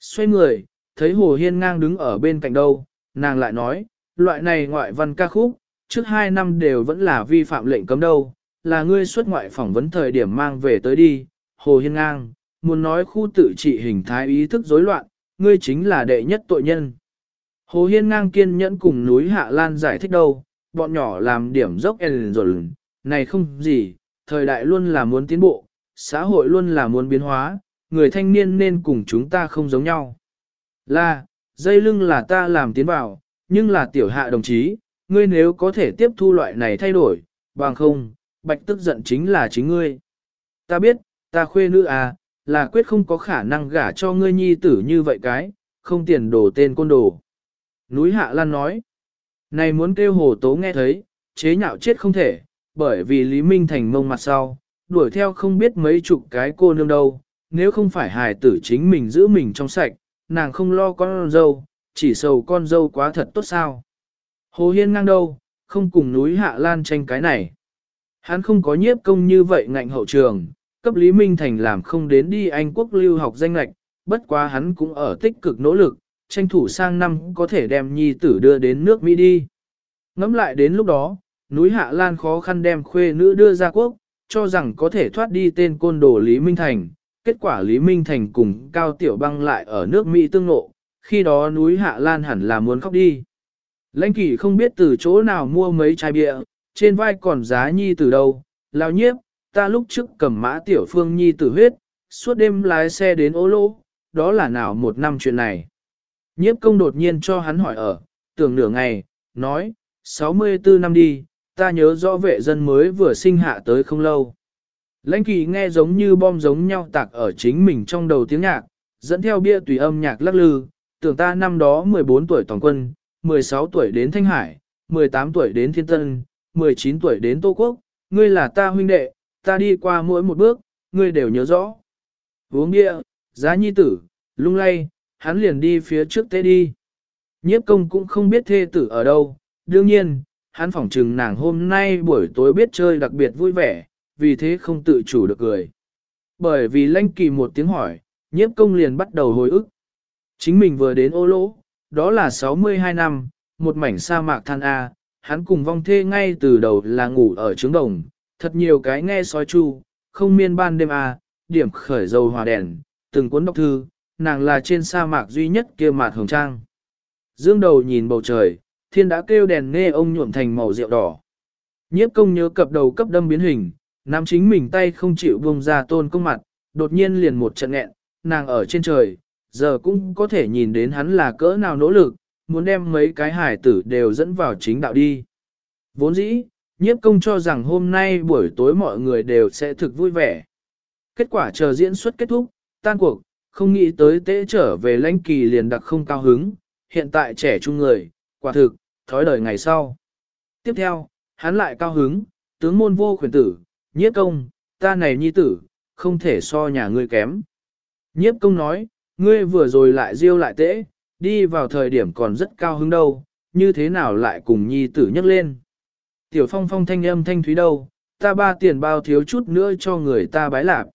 Xoay người, thấy Hồ Hiên ngang đứng ở bên cạnh đâu, nàng lại nói, loại này ngoại văn ca khúc, trước hai năm đều vẫn là vi phạm lệnh cấm đâu, là ngươi xuất ngoại phỏng vấn thời điểm mang về tới đi, Hồ Hiên ngang, muốn nói khu tự trị hình thái ý thức rối loạn, ngươi chính là đệ nhất tội nhân. Hồ Hiên ngang kiên nhẫn cùng núi Hạ Lan giải thích đâu, bọn nhỏ làm điểm dốc rồi, này không gì, thời đại luôn là muốn tiến bộ, xã hội luôn là muốn biến hóa, người thanh niên nên cùng chúng ta không giống nhau. Là, dây lưng là ta làm tiến vào, nhưng là tiểu hạ đồng chí, ngươi nếu có thể tiếp thu loại này thay đổi, bằng không, bạch tức giận chính là chính ngươi. Ta biết, ta khuê nữ à, là quyết không có khả năng gả cho ngươi nhi tử như vậy cái, không tiền đổ tên côn đồ. Núi Hạ Lan nói, này muốn kêu hồ tố nghe thấy, chế nhạo chết không thể, bởi vì Lý Minh Thành mông mặt sau, đuổi theo không biết mấy chục cái cô nương đâu, nếu không phải hài tử chính mình giữ mình trong sạch, nàng không lo con dâu, chỉ sầu con dâu quá thật tốt sao. Hồ Hiên ngang đâu, không cùng núi Hạ Lan tranh cái này. Hắn không có nhiếp công như vậy ngạnh hậu trường, cấp Lý Minh Thành làm không đến đi Anh quốc lưu học danh lạch, bất quá hắn cũng ở tích cực nỗ lực, tranh thủ sang năm có thể đem nhi tử đưa đến nước Mỹ đi. Ngắm lại đến lúc đó, núi Hạ Lan khó khăn đem khuê nữ đưa ra quốc, cho rằng có thể thoát đi tên côn đồ Lý Minh Thành. Kết quả Lý Minh Thành cùng Cao Tiểu Băng lại ở nước Mỹ tương ngộ, khi đó núi Hạ Lan hẳn là muốn khóc đi. Lãnh kỷ không biết từ chỗ nào mua mấy chai bia, trên vai còn giá nhi từ đâu, lao nhiếp, ta lúc trước cầm mã tiểu phương nhi tử huyết, suốt đêm lái xe đến ô lô, đó là nào một năm chuyện này. Nhiếp công đột nhiên cho hắn hỏi ở, tưởng nửa ngày, nói, 64 năm đi, ta nhớ rõ vệ dân mới vừa sinh hạ tới không lâu. Lãnh kỳ nghe giống như bom giống nhau tạc ở chính mình trong đầu tiếng nhạc, dẫn theo bia tùy âm nhạc lắc lư, tưởng ta năm đó 14 tuổi toàn quân, 16 tuổi đến Thanh Hải, 18 tuổi đến Thiên Tân, 19 tuổi đến Tô Quốc, ngươi là ta huynh đệ, ta đi qua mỗi một bước, ngươi đều nhớ rõ. Uống bia, giá nhi tử, lung lay, hắn liền đi phía trước tế đi. Nhiếp công cũng không biết thê tử ở đâu, đương nhiên, hắn phỏng trừng nàng hôm nay buổi tối biết chơi đặc biệt vui vẻ, vì thế không tự chủ được cười. Bởi vì lanh kỳ một tiếng hỏi, nhiếp công liền bắt đầu hồi ức. Chính mình vừa đến ô lỗ, đó là 62 năm, một mảnh sa mạc than A, hắn cùng vong thê ngay từ đầu là ngủ ở trướng đồng, thật nhiều cái nghe sói chu, không miên ban đêm A, điểm khởi dầu hòa đèn, từng cuốn đọc thư, nàng là trên sa mạc duy nhất kia mạt hồng trang. Dương đầu nhìn bầu trời, thiên đã kêu đèn nghe ông nhuộm thành màu rượu đỏ. Nhiếp công nhớ cập đầu cấp đâm biến hình, nắm chính mình tay không chịu buông ra tôn công mặt, đột nhiên liền một trận nghẹn, nàng ở trên trời, giờ cũng có thể nhìn đến hắn là cỡ nào nỗ lực, muốn đem mấy cái hải tử đều dẫn vào chính đạo đi. Vốn dĩ, nhiếp công cho rằng hôm nay buổi tối mọi người đều sẽ thực vui vẻ. Kết quả chờ diễn xuất kết thúc, tan cuộc, không nghĩ tới tế trở về lãnh kỳ liền đặc không cao hứng, hiện tại trẻ trung người, quả thực, thói đời ngày sau. Tiếp theo, hắn lại cao hứng, tướng môn vô khuyển tử, nhiếp công, ta này nhi tử, không thể so nhà ngươi kém. Nhiếp công nói, ngươi vừa rồi lại riêu lại tễ, đi vào thời điểm còn rất cao hứng đâu, như thế nào lại cùng nhi tử nhắc lên. Tiểu phong phong thanh âm thanh thúy đâu, ta ba tiền bao thiếu chút nữa cho người ta bái lạp.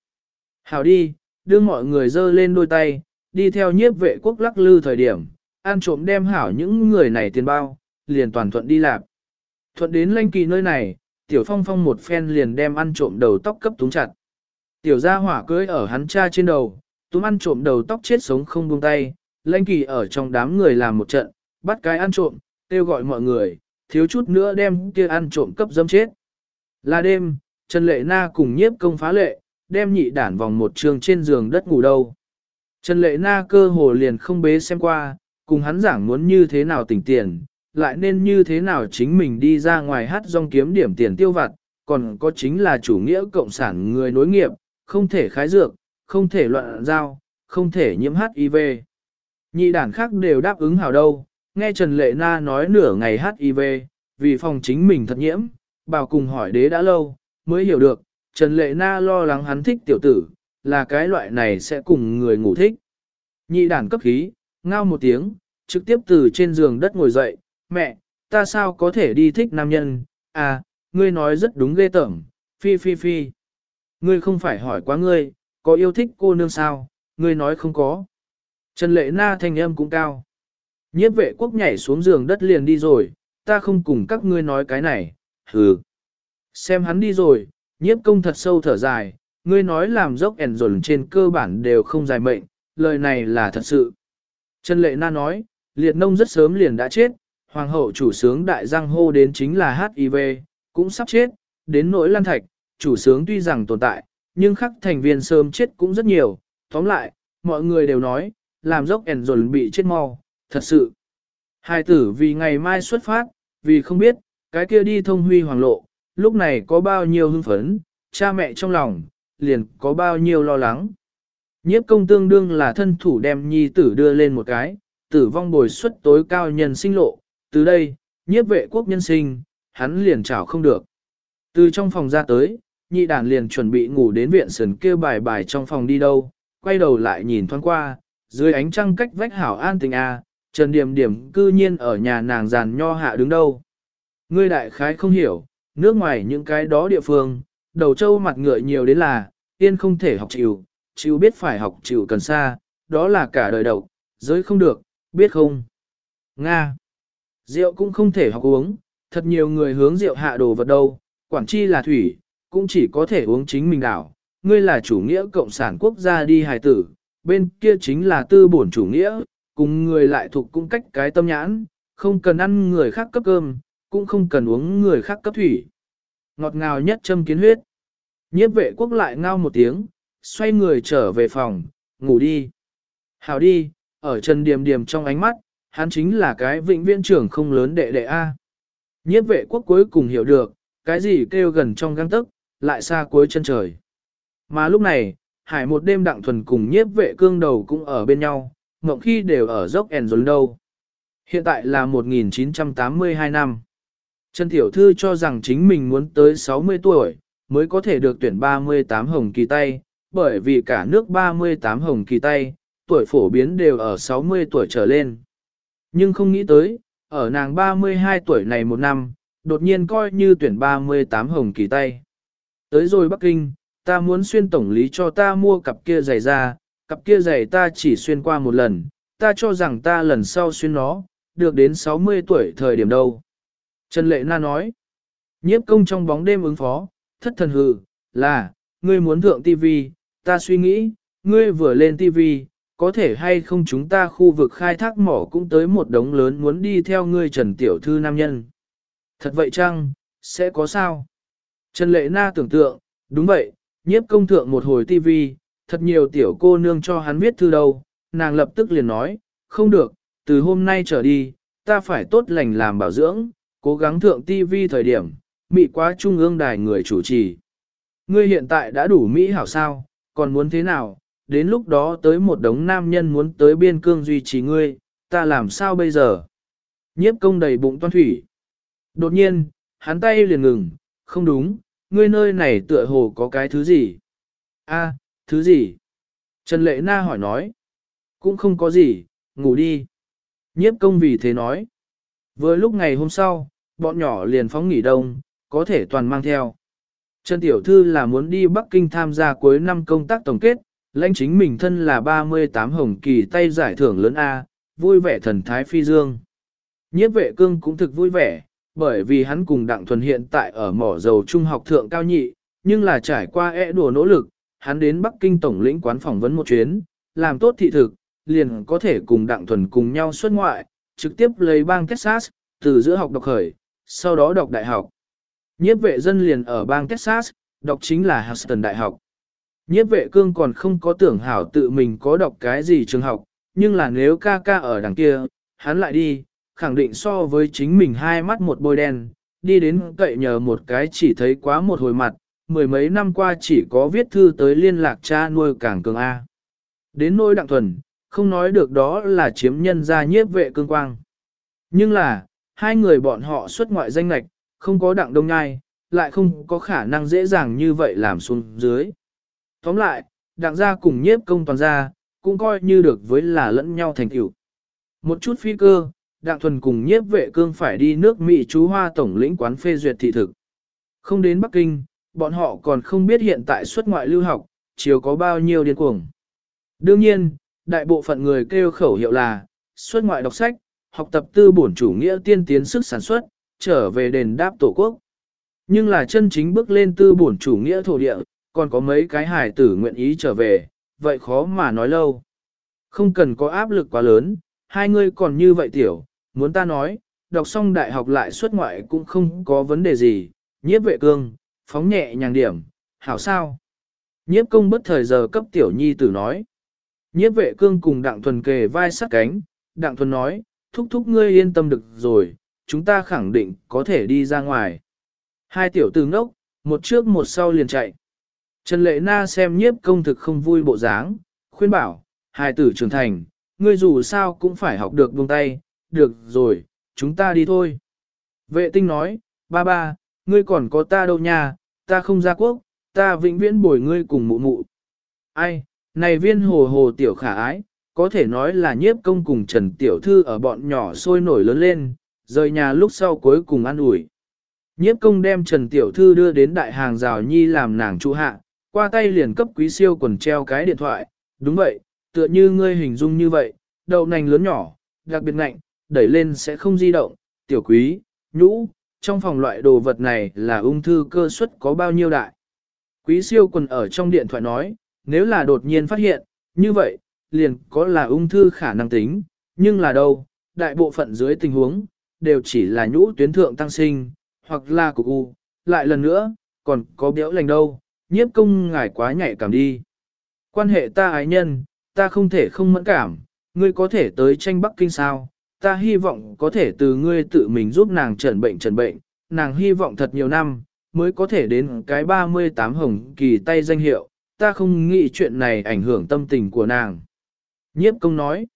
Hảo đi, đưa mọi người dơ lên đôi tay, đi theo nhiếp vệ quốc lắc lư thời điểm, an trộm đem hảo những người này tiền bao, liền toàn thuận đi lạp. Thuận đến lanh kỳ nơi này, tiểu phong phong một phen liền đem ăn trộm đầu tóc cấp túng chặt. Tiểu gia hỏa cưới ở hắn cha trên đầu, túm ăn trộm đầu tóc chết sống không buông tay, lanh kỳ ở trong đám người làm một trận, bắt cái ăn trộm, kêu gọi mọi người, thiếu chút nữa đem kia ăn trộm cấp dâm chết. Là đêm, Trần Lệ Na cùng nhiếp công phá lệ, đem nhị đản vòng một trường trên giường đất ngủ đâu. Trần Lệ Na cơ hồ liền không bế xem qua, cùng hắn giảng muốn như thế nào tỉnh tiền, lại nên như thế nào chính mình đi ra ngoài hát rong kiếm điểm tiền tiêu vặt, còn có chính là chủ nghĩa cộng sản người nối nghiệp, không thể khái dược, không thể loạn giao, không thể nhiễm HIV. Nhị đảng khác đều đáp ứng hào đâu, nghe Trần Lệ Na nói nửa ngày HIV, vì phòng chính mình thật nhiễm, bảo cùng hỏi đế đã lâu, mới hiểu được, Trần Lệ Na lo lắng hắn thích tiểu tử, là cái loại này sẽ cùng người ngủ thích. Nhị đảng cấp khí, ngao một tiếng, trực tiếp từ trên giường đất ngồi dậy, mẹ, ta sao có thể đi thích nam nhân, à, ngươi nói rất đúng ghê tởm, phi phi phi. Ngươi không phải hỏi quá ngươi, có yêu thích cô nương sao, ngươi nói không có. Trần lệ na thanh âm cũng cao. Nhiếp vệ quốc nhảy xuống giường đất liền đi rồi, ta không cùng các ngươi nói cái này, hừ. Xem hắn đi rồi, nhiếp công thật sâu thở dài, ngươi nói làm dốc ẻn dồn trên cơ bản đều không dài mệnh, lời này là thật sự. Trần Lệ Na nói, liệt nông rất sớm liền đã chết, hoàng hậu chủ sướng đại giang hô đến chính là HIV, cũng sắp chết, đến nỗi lan thạch, chủ sướng tuy rằng tồn tại, nhưng khắc thành viên sớm chết cũng rất nhiều, tóm lại, mọi người đều nói, làm dốc ẻn dồn bị chết mau, thật sự. Hai tử vì ngày mai xuất phát, vì không biết, cái kia đi thông huy hoàng lộ, lúc này có bao nhiêu hưng phấn, cha mẹ trong lòng, liền có bao nhiêu lo lắng. Nhiếp công tương đương là thân thủ đem nhi tử đưa lên một cái, tử vong bồi suất tối cao nhân sinh lộ, từ đây, nhiếp vệ quốc nhân sinh, hắn liền chảo không được. Từ trong phòng ra tới, nhị đàn liền chuẩn bị ngủ đến viện sườn kêu bài bài trong phòng đi đâu, quay đầu lại nhìn thoáng qua, dưới ánh trăng cách vách hảo an tình a, Trần Điểm Điểm cư nhiên ở nhà nàng giàn nho hạ đứng đâu. Ngươi đại khái không hiểu, nước ngoài những cái đó địa phương, đầu trâu mặt ngựa nhiều đến là, tiên không thể học chịu, chịu biết phải học chịu cần xa, đó là cả đời đầu, giới không được, biết không? Nga. Rượu cũng không thể học uống, thật nhiều người hướng rượu hạ đồ vật đâu, quản chi là thủy, cũng chỉ có thể uống chính mình đảo. Ngươi là chủ nghĩa cộng sản quốc gia đi hài tử, bên kia chính là tư bổn chủ nghĩa, cùng người lại thuộc cung cách cái tâm nhãn, không cần ăn người khác cấp cơm, cũng không cần uống người khác cấp thủy. Ngọt ngào nhất châm kiến huyết. Nhiếp vệ quốc lại ngao một tiếng, xoay người trở về phòng, ngủ đi. Hảo đi, ở Trần Điềm Điềm trong ánh mắt, hắn chính là cái vĩnh viễn trưởng không lớn đệ đệ A. Nhiếp vệ quốc cuối cùng hiểu được, cái gì kêu gần trong găng tức, lại xa cuối chân trời. Mà lúc này, hải một đêm đặng thuần cùng nhiếp vệ cương đầu cũng ở bên nhau, mộng khi đều ở dốc ẻn dồn đâu. Hiện tại là 1982 năm. Trần Tiểu Thư cho rằng chính mình muốn tới 60 tuổi, mới có thể được tuyển 38 hồng kỳ tay, bởi vì cả nước 38 hồng kỳ tay, tuổi phổ biến đều ở 60 tuổi trở lên. Nhưng không nghĩ tới, ở nàng 32 tuổi này một năm, đột nhiên coi như tuyển 38 hồng kỳ tay. Tới rồi Bắc Kinh, ta muốn xuyên tổng lý cho ta mua cặp kia giày ra, cặp kia giày ta chỉ xuyên qua một lần, ta cho rằng ta lần sau xuyên nó, được đến 60 tuổi thời điểm đâu. Trần Lệ Na nói, nhiếp công trong bóng đêm ứng phó, thất thần hừ, là, ngươi muốn thượng TV, ta suy nghĩ, ngươi vừa lên TV, có thể hay không chúng ta khu vực khai thác mỏ cũng tới một đống lớn muốn đi theo ngươi Trần Tiểu Thư nam nhân. Thật vậy chăng, sẽ có sao? Trần Lệ Na tưởng tượng, đúng vậy, nhiếp công thượng một hồi TV, thật nhiều tiểu cô nương cho hắn viết thư đâu, nàng lập tức liền nói, không được, từ hôm nay trở đi, ta phải tốt lành làm bảo dưỡng, cố gắng thượng TV thời điểm, mị quá trung ương đài người chủ trì. Ngươi hiện tại đã đủ Mỹ hảo sao, còn muốn thế nào, đến lúc đó tới một đống nam nhân muốn tới biên cương duy trì ngươi, ta làm sao bây giờ? Nhiếp công đầy bụng toan thủy. Đột nhiên, hắn tay liền ngừng, không đúng, ngươi nơi này tựa hồ có cái thứ gì? A, thứ gì? Trần Lệ Na hỏi nói. Cũng không có gì, ngủ đi. Nhiếp công vì thế nói. Vừa lúc ngày hôm sau, bọn nhỏ liền phóng nghỉ đông, có thể toàn mang theo. Trần Tiểu Thư là muốn đi Bắc Kinh tham gia cuối năm công tác tổng kết, lãnh chính mình thân là 38 hồng kỳ tay giải thưởng lớn A, vui vẻ thần thái phi dương. Nhiếp vệ cương cũng thực vui vẻ, bởi vì hắn cùng Đặng Thuần hiện tại ở mỏ dầu trung học thượng cao nhị, nhưng là trải qua e đùa nỗ lực, hắn đến Bắc Kinh tổng lĩnh quán phỏng vấn một chuyến, làm tốt thị thực, liền có thể cùng Đặng Thuần cùng nhau xuất ngoại, trực tiếp lấy bang Texas, từ giữa học đọc khởi, sau đó đọc đại học. Nhiếp vệ dân liền ở bang Texas, đọc chính là Houston Đại học. Nhiếp vệ cương còn không có tưởng hảo tự mình có đọc cái gì trường học, nhưng là nếu ca ca ở đằng kia, hắn lại đi, khẳng định so với chính mình hai mắt một bôi đen, đi đến cậy nhờ một cái chỉ thấy quá một hồi mặt, mười mấy năm qua chỉ có viết thư tới liên lạc cha nuôi cảng cường A. Đến nôi đặng thuần, không nói được đó là chiếm nhân gia nhiếp vệ cương quang. Nhưng là, hai người bọn họ xuất ngoại danh lạch, không có đặng đông nhai, lại không có khả năng dễ dàng như vậy làm xuống dưới. Tóm lại, đặng gia cùng nhiếp công toàn gia, cũng coi như được với là lẫn nhau thành tựu. Một chút phi cơ, đặng thuần cùng nhiếp vệ cương phải đi nước Mỹ chú hoa tổng lĩnh quán phê duyệt thị thực. Không đến Bắc Kinh, bọn họ còn không biết hiện tại xuất ngoại lưu học, chiều có bao nhiêu điên cuồng. Đương nhiên, đại bộ phận người kêu khẩu hiệu là, xuất ngoại đọc sách, học tập tư bổn chủ nghĩa tiên tiến sức sản xuất, trở về đền đáp tổ quốc. Nhưng là chân chính bước lên tư bổn chủ nghĩa thổ địa, còn có mấy cái hài tử nguyện ý trở về, vậy khó mà nói lâu. Không cần có áp lực quá lớn, hai ngươi còn như vậy tiểu, muốn ta nói, đọc xong đại học lại xuất ngoại cũng không có vấn đề gì, nhiếp vệ cương, phóng nhẹ nhàng điểm, hảo sao. Nhiếp công bất thời giờ cấp tiểu nhi tử nói. Nhiếp vệ cương cùng đặng thuần kề vai sát cánh, đặng thuần nói, thúc thúc ngươi yên tâm được rồi, chúng ta khẳng định có thể đi ra ngoài. Hai tiểu tử ngốc, một trước một sau liền chạy. Trần Lệ Na xem nhiếp công thực không vui bộ dáng, khuyên bảo, hai tử trưởng thành, ngươi dù sao cũng phải học được buông tay, được rồi, chúng ta đi thôi. Vệ tinh nói, ba ba, ngươi còn có ta đâu nha, ta không ra quốc, ta vĩnh viễn bồi ngươi cùng mụ mụ. Ai, này viên hồ hồ tiểu khả ái, có thể nói là nhiếp công cùng Trần Tiểu Thư ở bọn nhỏ sôi nổi lớn lên, rời nhà lúc sau cuối cùng ăn ủi. Nhiếp công đem Trần Tiểu Thư đưa đến đại hàng rào nhi làm nàng trụ hạ, qua tay liền cấp quý siêu quần treo cái điện thoại, đúng vậy, tựa như ngươi hình dung như vậy, đầu nành lớn nhỏ, đặc biệt ngạnh, đẩy lên sẽ không di động, tiểu quý, nhũ, trong phòng loại đồ vật này là ung thư cơ suất có bao nhiêu đại. Quý siêu quần ở trong điện thoại nói, nếu là đột nhiên phát hiện, như vậy, liền có là ung thư khả năng tính, nhưng là đâu, đại bộ phận dưới tình huống, đều chỉ là nhũ tuyến thượng tăng sinh, hoặc là cục u, lại lần nữa, còn có béo lành đâu, nhiếp công ngài quá nhạy cảm đi. Quan hệ ta ái nhân, ta không thể không mẫn cảm, ngươi có thể tới tranh Bắc Kinh sao, ta hy vọng có thể từ ngươi tự mình giúp nàng trần bệnh trần bệnh, nàng hy vọng thật nhiều năm, mới có thể đến cái 38 hồng kỳ tay danh hiệu, ta không nghĩ chuyện này ảnh hưởng tâm tình của nàng. Nhiếp công nói,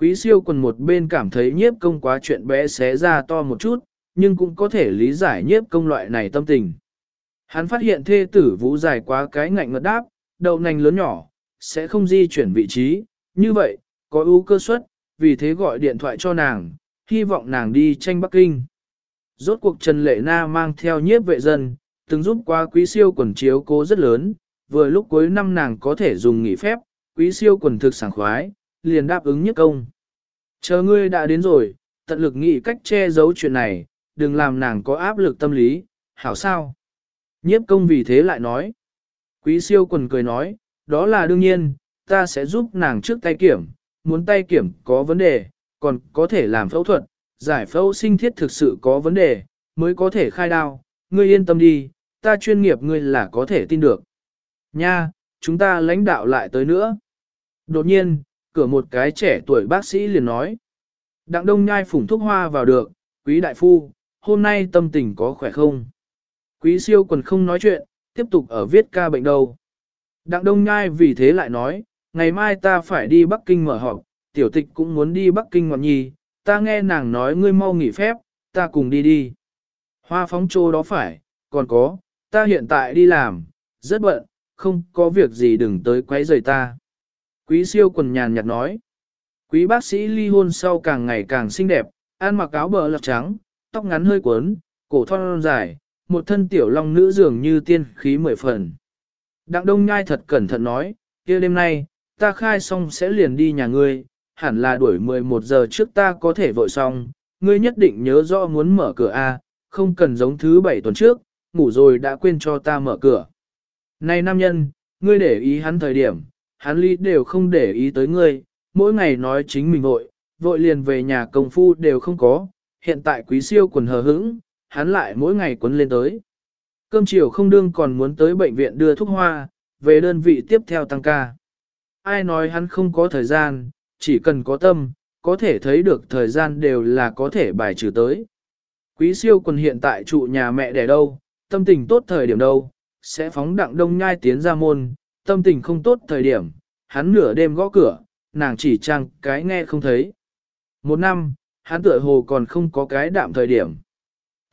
quý siêu quần một bên cảm thấy nhiếp công quá chuyện bé xé ra to một chút, nhưng cũng có thể lý giải nhiếp công loại này tâm tình. Hắn phát hiện thê tử vũ dài quá cái ngạnh ngật đáp, đầu nành lớn nhỏ, sẽ không di chuyển vị trí, như vậy, có ưu cơ suất, vì thế gọi điện thoại cho nàng, hy vọng nàng đi tranh Bắc Kinh. Rốt cuộc Trần Lệ Na mang theo nhiếp vệ dân, từng giúp qua quý siêu quần chiếu cố rất lớn, vừa lúc cuối năm nàng có thể dùng nghỉ phép, quý siêu quần thực sảng khoái, liền đáp ứng nhất công. Chờ ngươi đã đến rồi, tận lực nghĩ cách che giấu chuyện này, đừng làm nàng có áp lực tâm lý, hảo sao? Nhiếp công vì thế lại nói. Quý siêu quần cười nói, đó là đương nhiên, ta sẽ giúp nàng trước tay kiểm, muốn tay kiểm có vấn đề, còn có thể làm phẫu thuật, giải phẫu sinh thiết thực sự có vấn đề, mới có thể khai đao, ngươi yên tâm đi, ta chuyên nghiệp ngươi là có thể tin được. Nha, chúng ta lãnh đạo lại tới nữa. Đột nhiên, cửa một cái trẻ tuổi bác sĩ liền nói. Đặng đông nhai phủng thuốc hoa vào được, quý đại phu, hôm nay tâm tình có khỏe không? Quý siêu quần không nói chuyện, tiếp tục ở viết ca bệnh đâu. Đặng đông nhai vì thế lại nói, ngày mai ta phải đi Bắc Kinh mở họp, tiểu tịch cũng muốn đi Bắc Kinh ngọn nhi, ta nghe nàng nói ngươi mau nghỉ phép, ta cùng đi đi. Hoa phóng trô đó phải, còn có, ta hiện tại đi làm, rất bận, không có việc gì đừng tới quấy rầy ta. Quý siêu quần nhàn nhạt nói. Quý bác sĩ ly hôn sau càng ngày càng xinh đẹp, ăn mặc áo bờ lọc trắng, tóc ngắn hơi cuốn, cổ thon dài, một thân tiểu long nữ dường như tiên khí mười phần. Đặng đông nhai thật cẩn thận nói, kia đêm nay, ta khai xong sẽ liền đi nhà ngươi, hẳn là đuổi 11 giờ trước ta có thể vội xong, ngươi nhất định nhớ rõ muốn mở cửa A, không cần giống thứ bảy tuần trước, ngủ rồi đã quên cho ta mở cửa. Này nam nhân, ngươi để ý hắn thời điểm, hắn ly đều không để ý tới ngươi, mỗi ngày nói chính mình vội, vội liền về nhà công phu đều không có, hiện tại quý siêu quần hờ hững, hắn lại mỗi ngày quấn lên tới. Cơm chiều không đương còn muốn tới bệnh viện đưa thuốc hoa, về đơn vị tiếp theo tăng ca. Ai nói hắn không có thời gian, chỉ cần có tâm, có thể thấy được thời gian đều là có thể bài trừ tới. Quý siêu quần hiện tại trụ nhà mẹ đẻ đâu, tâm tình tốt thời điểm đâu, sẽ phóng đặng đông nhai tiến ra môn, tâm tình không tốt thời điểm, hắn nửa đêm gõ cửa, nàng chỉ trang cái nghe không thấy. Một năm, hắn tựa hồ còn không có cái đạm thời điểm.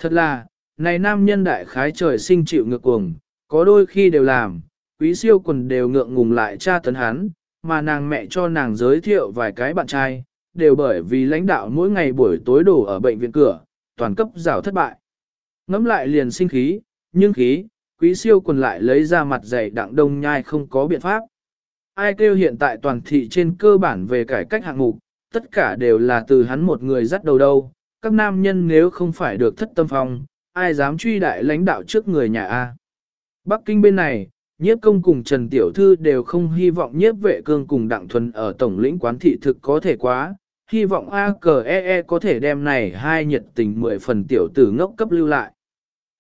Thật là, này nam nhân đại khái trời sinh chịu ngược cuồng, có đôi khi đều làm, quý siêu quần đều ngượng ngùng lại tra tấn hắn, mà nàng mẹ cho nàng giới thiệu vài cái bạn trai, đều bởi vì lãnh đạo mỗi ngày buổi tối đổ ở bệnh viện cửa, toàn cấp rào thất bại. Ngắm lại liền sinh khí, nhưng khí, quý siêu quần lại lấy ra mặt dày đặng đông nhai không có biện pháp. Ai kêu hiện tại toàn thị trên cơ bản về cải cách hạng mục, tất cả đều là từ hắn một người dắt đầu đâu, các nam nhân nếu không phải được thất tâm phong, ai dám truy đại lãnh đạo trước người nhà A. Bắc Kinh bên này, nhiếp công cùng Trần Tiểu Thư đều không hy vọng nhiếp vệ cương cùng Đặng Thuần ở tổng lĩnh quán thị thực có thể quá, hy vọng A cờ e e có thể đem này hai nhiệt tình mười phần tiểu tử ngốc cấp lưu lại.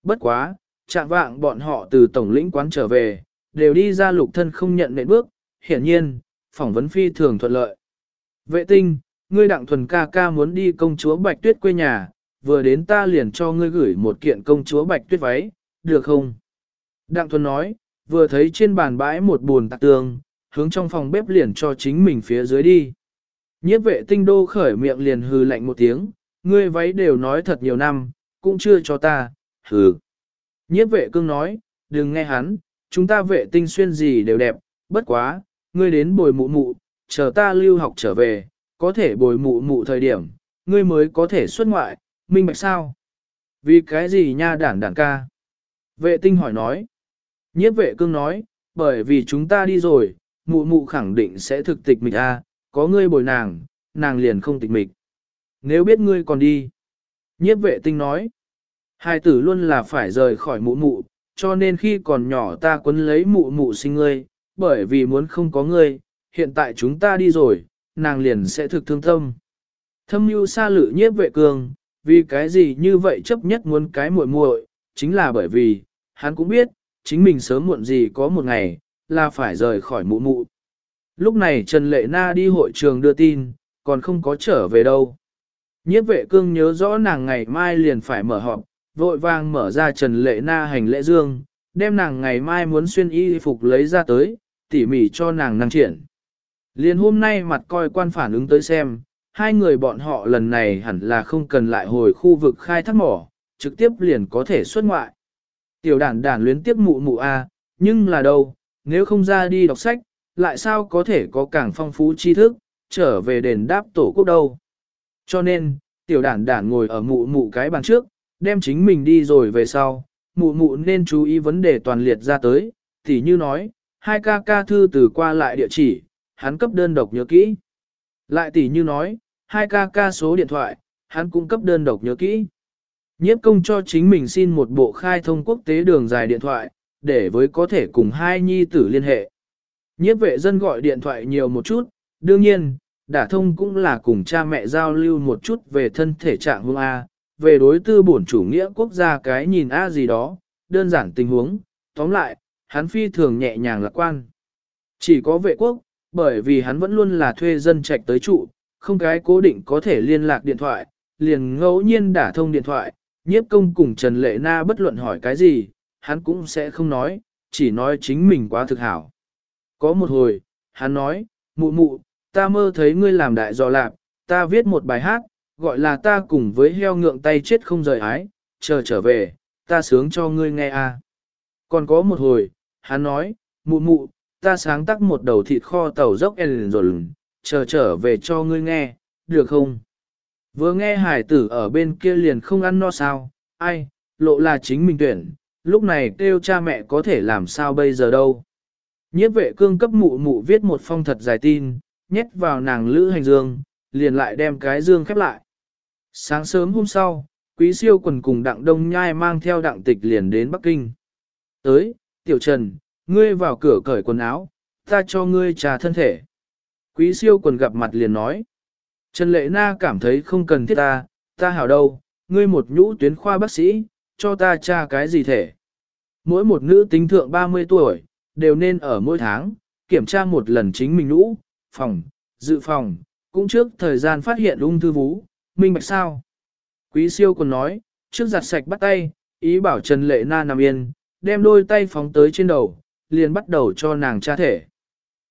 Bất quá, chạm vạng bọn họ từ tổng lĩnh quán trở về, đều đi ra lục thân không nhận nệm bước, hiển nhiên, phỏng vấn phi thường thuận lợi. Vệ tinh, ngươi đặng thuần ca ca muốn đi công chúa Bạch Tuyết quê nhà, vừa đến ta liền cho ngươi gửi một kiện công chúa Bạch Tuyết váy, được không? Đặng thuần nói, vừa thấy trên bàn bãi một buồn tạc tường, hướng trong phòng bếp liền cho chính mình phía dưới đi. Nhiếp vệ tinh đô khởi miệng liền hừ lạnh một tiếng, ngươi váy đều nói thật nhiều năm, cũng chưa cho ta, hừ. Nhiếp vệ cương nói, đừng nghe hắn, chúng ta vệ tinh xuyên gì đều đẹp, bất quá, ngươi đến bồi mụ mụ, chờ ta lưu học trở về, có thể bồi mụ mụ thời điểm, ngươi mới có thể xuất ngoại, minh bạch sao? Vì cái gì nha đản đản ca? Vệ tinh hỏi nói. Nhiếp vệ cương nói, bởi vì chúng ta đi rồi, mụ mụ khẳng định sẽ thực tịch mịch a, à, có ngươi bồi nàng, nàng liền không tịch mịch. Nếu biết ngươi còn đi. Nhiếp vệ tinh nói, hai tử luôn là phải rời khỏi mụ mụ, cho nên khi còn nhỏ ta quấn lấy mụ mụ sinh ngươi, bởi vì muốn không có ngươi, hiện tại chúng ta đi rồi, nàng liền sẽ thực thương tâm. Thâm mưu xa lự nhiếp vệ cương, vì cái gì như vậy chấp nhất muốn cái muội muội, chính là bởi vì, hắn cũng biết, chính mình sớm muộn gì có một ngày, là phải rời khỏi mụ mụ. Lúc này Trần Lệ Na đi hội trường đưa tin, còn không có trở về đâu. Nhiếp vệ cương nhớ rõ nàng ngày mai liền phải mở họp, vội vàng mở ra Trần Lệ Na hành lễ dương, đem nàng ngày mai muốn xuyên y phục lấy ra tới, tỉ mỉ cho nàng năng triển. Liền hôm nay mặt coi quan phản ứng tới xem, hai người bọn họ lần này hẳn là không cần lại hồi khu vực khai thác mỏ, trực tiếp liền có thể xuất ngoại. Tiểu đản đản luyến tiếp mụ mụ A, nhưng là đâu, nếu không ra đi đọc sách, lại sao có thể có càng phong phú tri thức, trở về đền đáp tổ quốc đâu. Cho nên, tiểu đản đản ngồi ở mụ mụ cái bàn trước, đem chính mình đi rồi về sau, mụ mụ nên chú ý vấn đề toàn liệt ra tới, thì như nói, hai ca ca thư từ qua lại địa chỉ, hắn cấp đơn độc nhớ kỹ. Lại tỷ như nói, hai ca ca số điện thoại, hắn cũng cấp đơn độc nhớ kỹ. Nhiếp công cho chính mình xin một bộ khai thông quốc tế đường dài điện thoại, để với có thể cùng hai nhi tử liên hệ. Nhiếp vệ dân gọi điện thoại nhiều một chút, đương nhiên, đả thông cũng là cùng cha mẹ giao lưu một chút về thân thể trạng hương A, về đối tư bổn chủ nghĩa quốc gia cái nhìn A gì đó, đơn giản tình huống, tóm lại, hắn phi thường nhẹ nhàng lạc quan. Chỉ có vệ quốc, bởi vì hắn vẫn luôn là thuê dân trạch tới trụ, không cái cố định có thể liên lạc điện thoại, liền ngẫu nhiên đả thông điện thoại, nhiếp công cùng Trần Lệ Na bất luận hỏi cái gì, hắn cũng sẽ không nói, chỉ nói chính mình quá thực hảo. Có một hồi, hắn nói, mụ mụ, ta mơ thấy ngươi làm đại dò lạp, ta viết một bài hát, gọi là ta cùng với heo ngượng tay chết không rời ái, chờ trở về, ta sướng cho ngươi nghe a. Còn có một hồi, hắn nói, mụ mụ, ta sáng tác một đầu thịt kho tàu dốc ellen rồi, chờ trở về cho ngươi nghe, được không? Vừa nghe hải tử ở bên kia liền không ăn no sao, ai, lộ là chính mình tuyển, lúc này kêu cha mẹ có thể làm sao bây giờ đâu. Nhiếp vệ cương cấp mụ mụ viết một phong thật dài tin, nhét vào nàng lữ hành dương, liền lại đem cái dương khép lại. Sáng sớm hôm sau, quý siêu quần cùng đặng đông nhai mang theo đặng tịch liền đến Bắc Kinh. Tới, tiểu trần, ngươi vào cửa cởi quần áo, ta cho ngươi trà thân thể. Quý siêu quần gặp mặt liền nói. Trần Lệ Na cảm thấy không cần thiết ta, ta hảo đâu, ngươi một nhũ tuyến khoa bác sĩ, cho ta tra cái gì thể. Mỗi một nữ tính thượng 30 tuổi, đều nên ở mỗi tháng, kiểm tra một lần chính mình nhũ, phòng, dự phòng, cũng trước thời gian phát hiện ung thư vú, minh bạch sao. Quý siêu còn nói, trước giặt sạch bắt tay, ý bảo Trần Lệ Na nằm yên, đem đôi tay phóng tới trên đầu, liền bắt đầu cho nàng tra thể.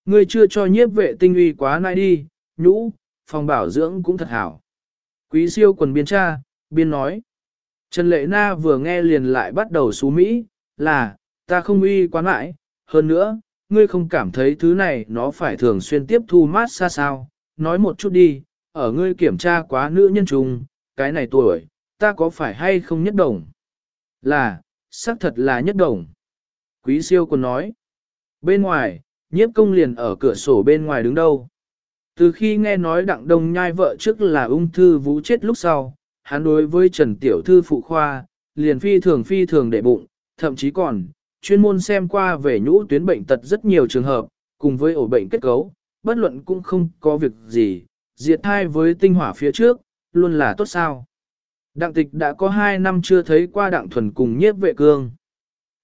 Ngươi chưa cho nhiếp vệ tinh uy quá nai đi, nhũ, phòng bảo dưỡng cũng thật hảo. Quý siêu quần biên tra, biên nói. Trần Lệ Na vừa nghe liền lại bắt đầu xú Mỹ, là, ta không uy quá mãi, hơn nữa, ngươi không cảm thấy thứ này nó phải thường xuyên tiếp thu mát xa sao, nói một chút đi, ở ngươi kiểm tra quá nữ nhân trùng, cái này tuổi, ta có phải hay không nhất đồng? Là, xác thật là nhất đồng. Quý siêu còn nói, bên ngoài, nhiếp công liền ở cửa sổ bên ngoài đứng đâu. Từ khi nghe nói đặng đông nhai vợ trước là ung thư vũ chết lúc sau, hắn đối với Trần Tiểu Thư phụ khoa, liền phi thường phi thường để bụng, thậm chí còn, chuyên môn xem qua về nhũ tuyến bệnh tật rất nhiều trường hợp, cùng với ổ bệnh kết cấu, bất luận cũng không có việc gì, diệt thai với tinh hỏa phía trước, luôn là tốt sao. Đặng tịch đã có 2 năm chưa thấy qua đặng thuần cùng nhiếp vệ cương.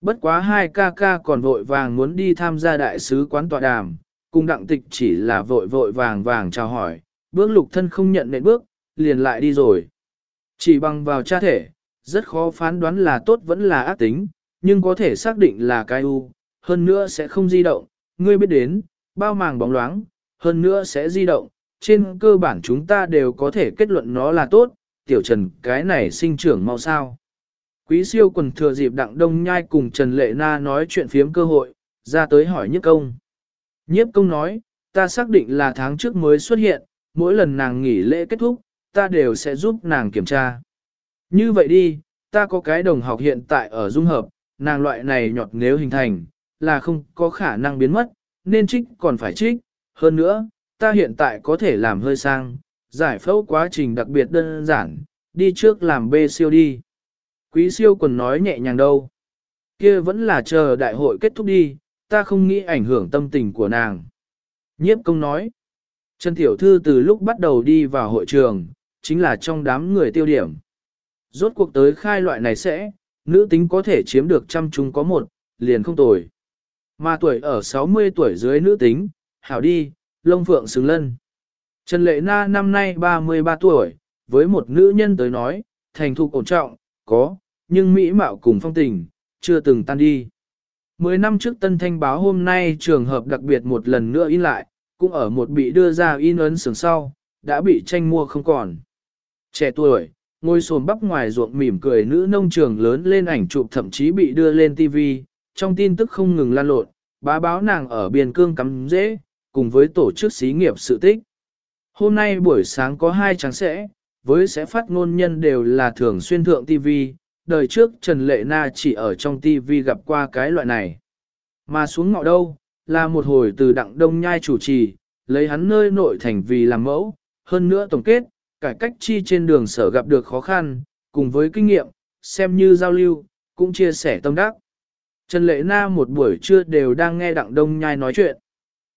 Bất quá hai ca ca còn vội vàng muốn đi tham gia đại sứ quán tọa đàm, cùng đặng tịch chỉ là vội vội vàng vàng chào hỏi, bước lục thân không nhận nệm bước, liền lại đi rồi. Chỉ bằng vào cha thể, rất khó phán đoán là tốt vẫn là ác tính, nhưng có thể xác định là cái u, hơn nữa sẽ không di động, ngươi biết đến, bao màng bóng loáng, hơn nữa sẽ di động, trên cơ bản chúng ta đều có thể kết luận nó là tốt, tiểu trần cái này sinh trưởng mau sao. Quý siêu quần thừa dịp đặng đông nhai cùng Trần Lệ Na nói chuyện phiếm cơ hội, ra tới hỏi nhiếp công. Nhiếp công nói, ta xác định là tháng trước mới xuất hiện, mỗi lần nàng nghỉ lễ kết thúc, ta đều sẽ giúp nàng kiểm tra. Như vậy đi, ta có cái đồng học hiện tại ở dung hợp, nàng loại này nhọt nếu hình thành, là không có khả năng biến mất, nên trích còn phải trích. Hơn nữa, ta hiện tại có thể làm hơi sang, giải phẫu quá trình đặc biệt đơn giản, đi trước làm bê siêu đi. Quý siêu còn nói nhẹ nhàng đâu. Kia vẫn là chờ đại hội kết thúc đi, ta không nghĩ ảnh hưởng tâm tình của nàng. Nhiếp công nói. Trần Tiểu Thư từ lúc bắt đầu đi vào hội trường, chính là trong đám người tiêu điểm. Rốt cuộc tới khai loại này sẽ, nữ tính có thể chiếm được trăm chúng có một, liền không tồi. Mà tuổi ở 60 tuổi dưới nữ tính, hảo đi, lông phượng xứng lân. Trần Lệ Na năm nay 33 tuổi, với một nữ nhân tới nói, thành thục ổn trọng, có, nhưng mỹ mạo cùng phong tình, chưa từng tan đi. Mười năm trước Tân Thanh báo hôm nay trường hợp đặc biệt một lần nữa in lại, cũng ở một bị đưa ra in ấn sướng sau, đã bị tranh mua không còn. Trẻ tuổi, ngôi sồn bắp ngoài ruộng mỉm cười nữ nông trường lớn lên ảnh chụp thậm chí bị đưa lên TV, trong tin tức không ngừng lan lộn, bá báo nàng ở biên cương cắm dễ, cùng với tổ chức xí nghiệp sự tích. Hôm nay buổi sáng có hai trang sẽ, với sẽ phát ngôn nhân đều là thường xuyên thượng TV, đời trước Trần Lệ Na chỉ ở trong TV gặp qua cái loại này. Mà xuống ngọ đâu, là một hồi từ đặng đông nhai chủ trì, lấy hắn nơi nội thành vì làm mẫu, hơn nữa tổng kết, cải cách chi trên đường sở gặp được khó khăn, cùng với kinh nghiệm, xem như giao lưu, cũng chia sẻ tâm đắc. Trần Lệ Na một buổi trưa đều đang nghe đặng đông nhai nói chuyện.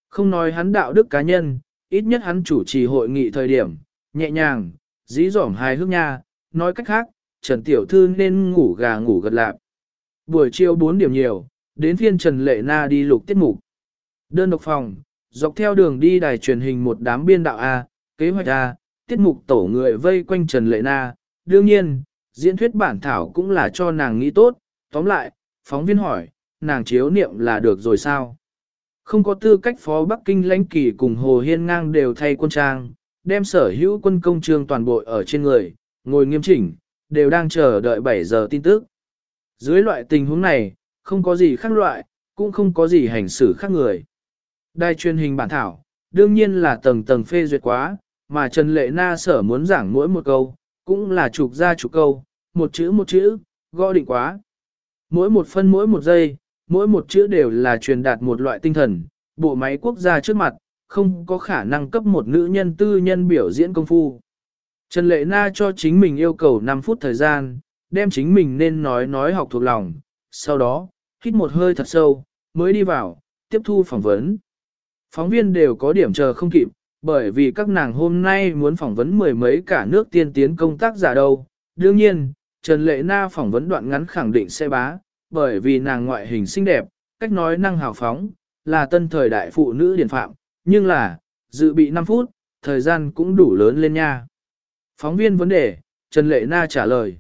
Không nói hắn đạo đức cá nhân, ít nhất hắn chủ trì hội nghị thời điểm, nhẹ nhàng, dí dỏm hài hước nha, nói cách khác, Trần Tiểu Thư nên ngủ gà ngủ gật lạc. Buổi chiều 4 điểm nhiều, đến phiên Trần Lệ Na đi lục tiết mục. Đơn độc phòng, dọc theo đường đi đài truyền hình một đám biên đạo A, kế hoạch A, tiết mục tổ người vây quanh Trần Lệ Na. Đương nhiên, diễn thuyết bản thảo cũng là cho nàng nghĩ tốt. Tóm lại, phóng viên hỏi, nàng chiếu niệm là được rồi sao? Không có tư cách phó Bắc Kinh lãnh kỳ cùng Hồ Hiên ngang đều thay quân trang, đem sở hữu quân công trương toàn bộ ở trên người, ngồi nghiêm chỉnh, đều đang chờ đợi 7 giờ tin tức. Dưới loại tình huống này, không có gì khác loại, cũng không có gì hành xử khác người. Đài truyền hình bản thảo, đương nhiên là tầng tầng phê duyệt quá, mà Trần Lệ Na sở muốn giảng mỗi một câu, cũng là chụp ra chụp câu, một chữ một chữ, gõ định quá. Mỗi một phân mỗi một giây, mỗi một chữ đều là truyền đạt một loại tinh thần, bộ máy quốc gia trước mặt, không có khả năng cấp một nữ nhân tư nhân biểu diễn công phu. Trần Lệ Na cho chính mình yêu cầu 5 phút thời gian, đem chính mình nên nói nói học thuộc lòng, sau đó, hít một hơi thật sâu, mới đi vào, tiếp thu phỏng vấn. Phóng viên đều có điểm chờ không kịp, bởi vì các nàng hôm nay muốn phỏng vấn mười mấy cả nước tiên tiến công tác giả đâu. Đương nhiên, Trần Lệ Na phỏng vấn đoạn ngắn khẳng định sẽ bá, bởi vì nàng ngoại hình xinh đẹp, cách nói năng hào phóng, là tân thời đại phụ nữ điển phạm, nhưng là, dự bị 5 phút, thời gian cũng đủ lớn lên nha. Phóng viên vấn đề, Trần Lệ Na trả lời.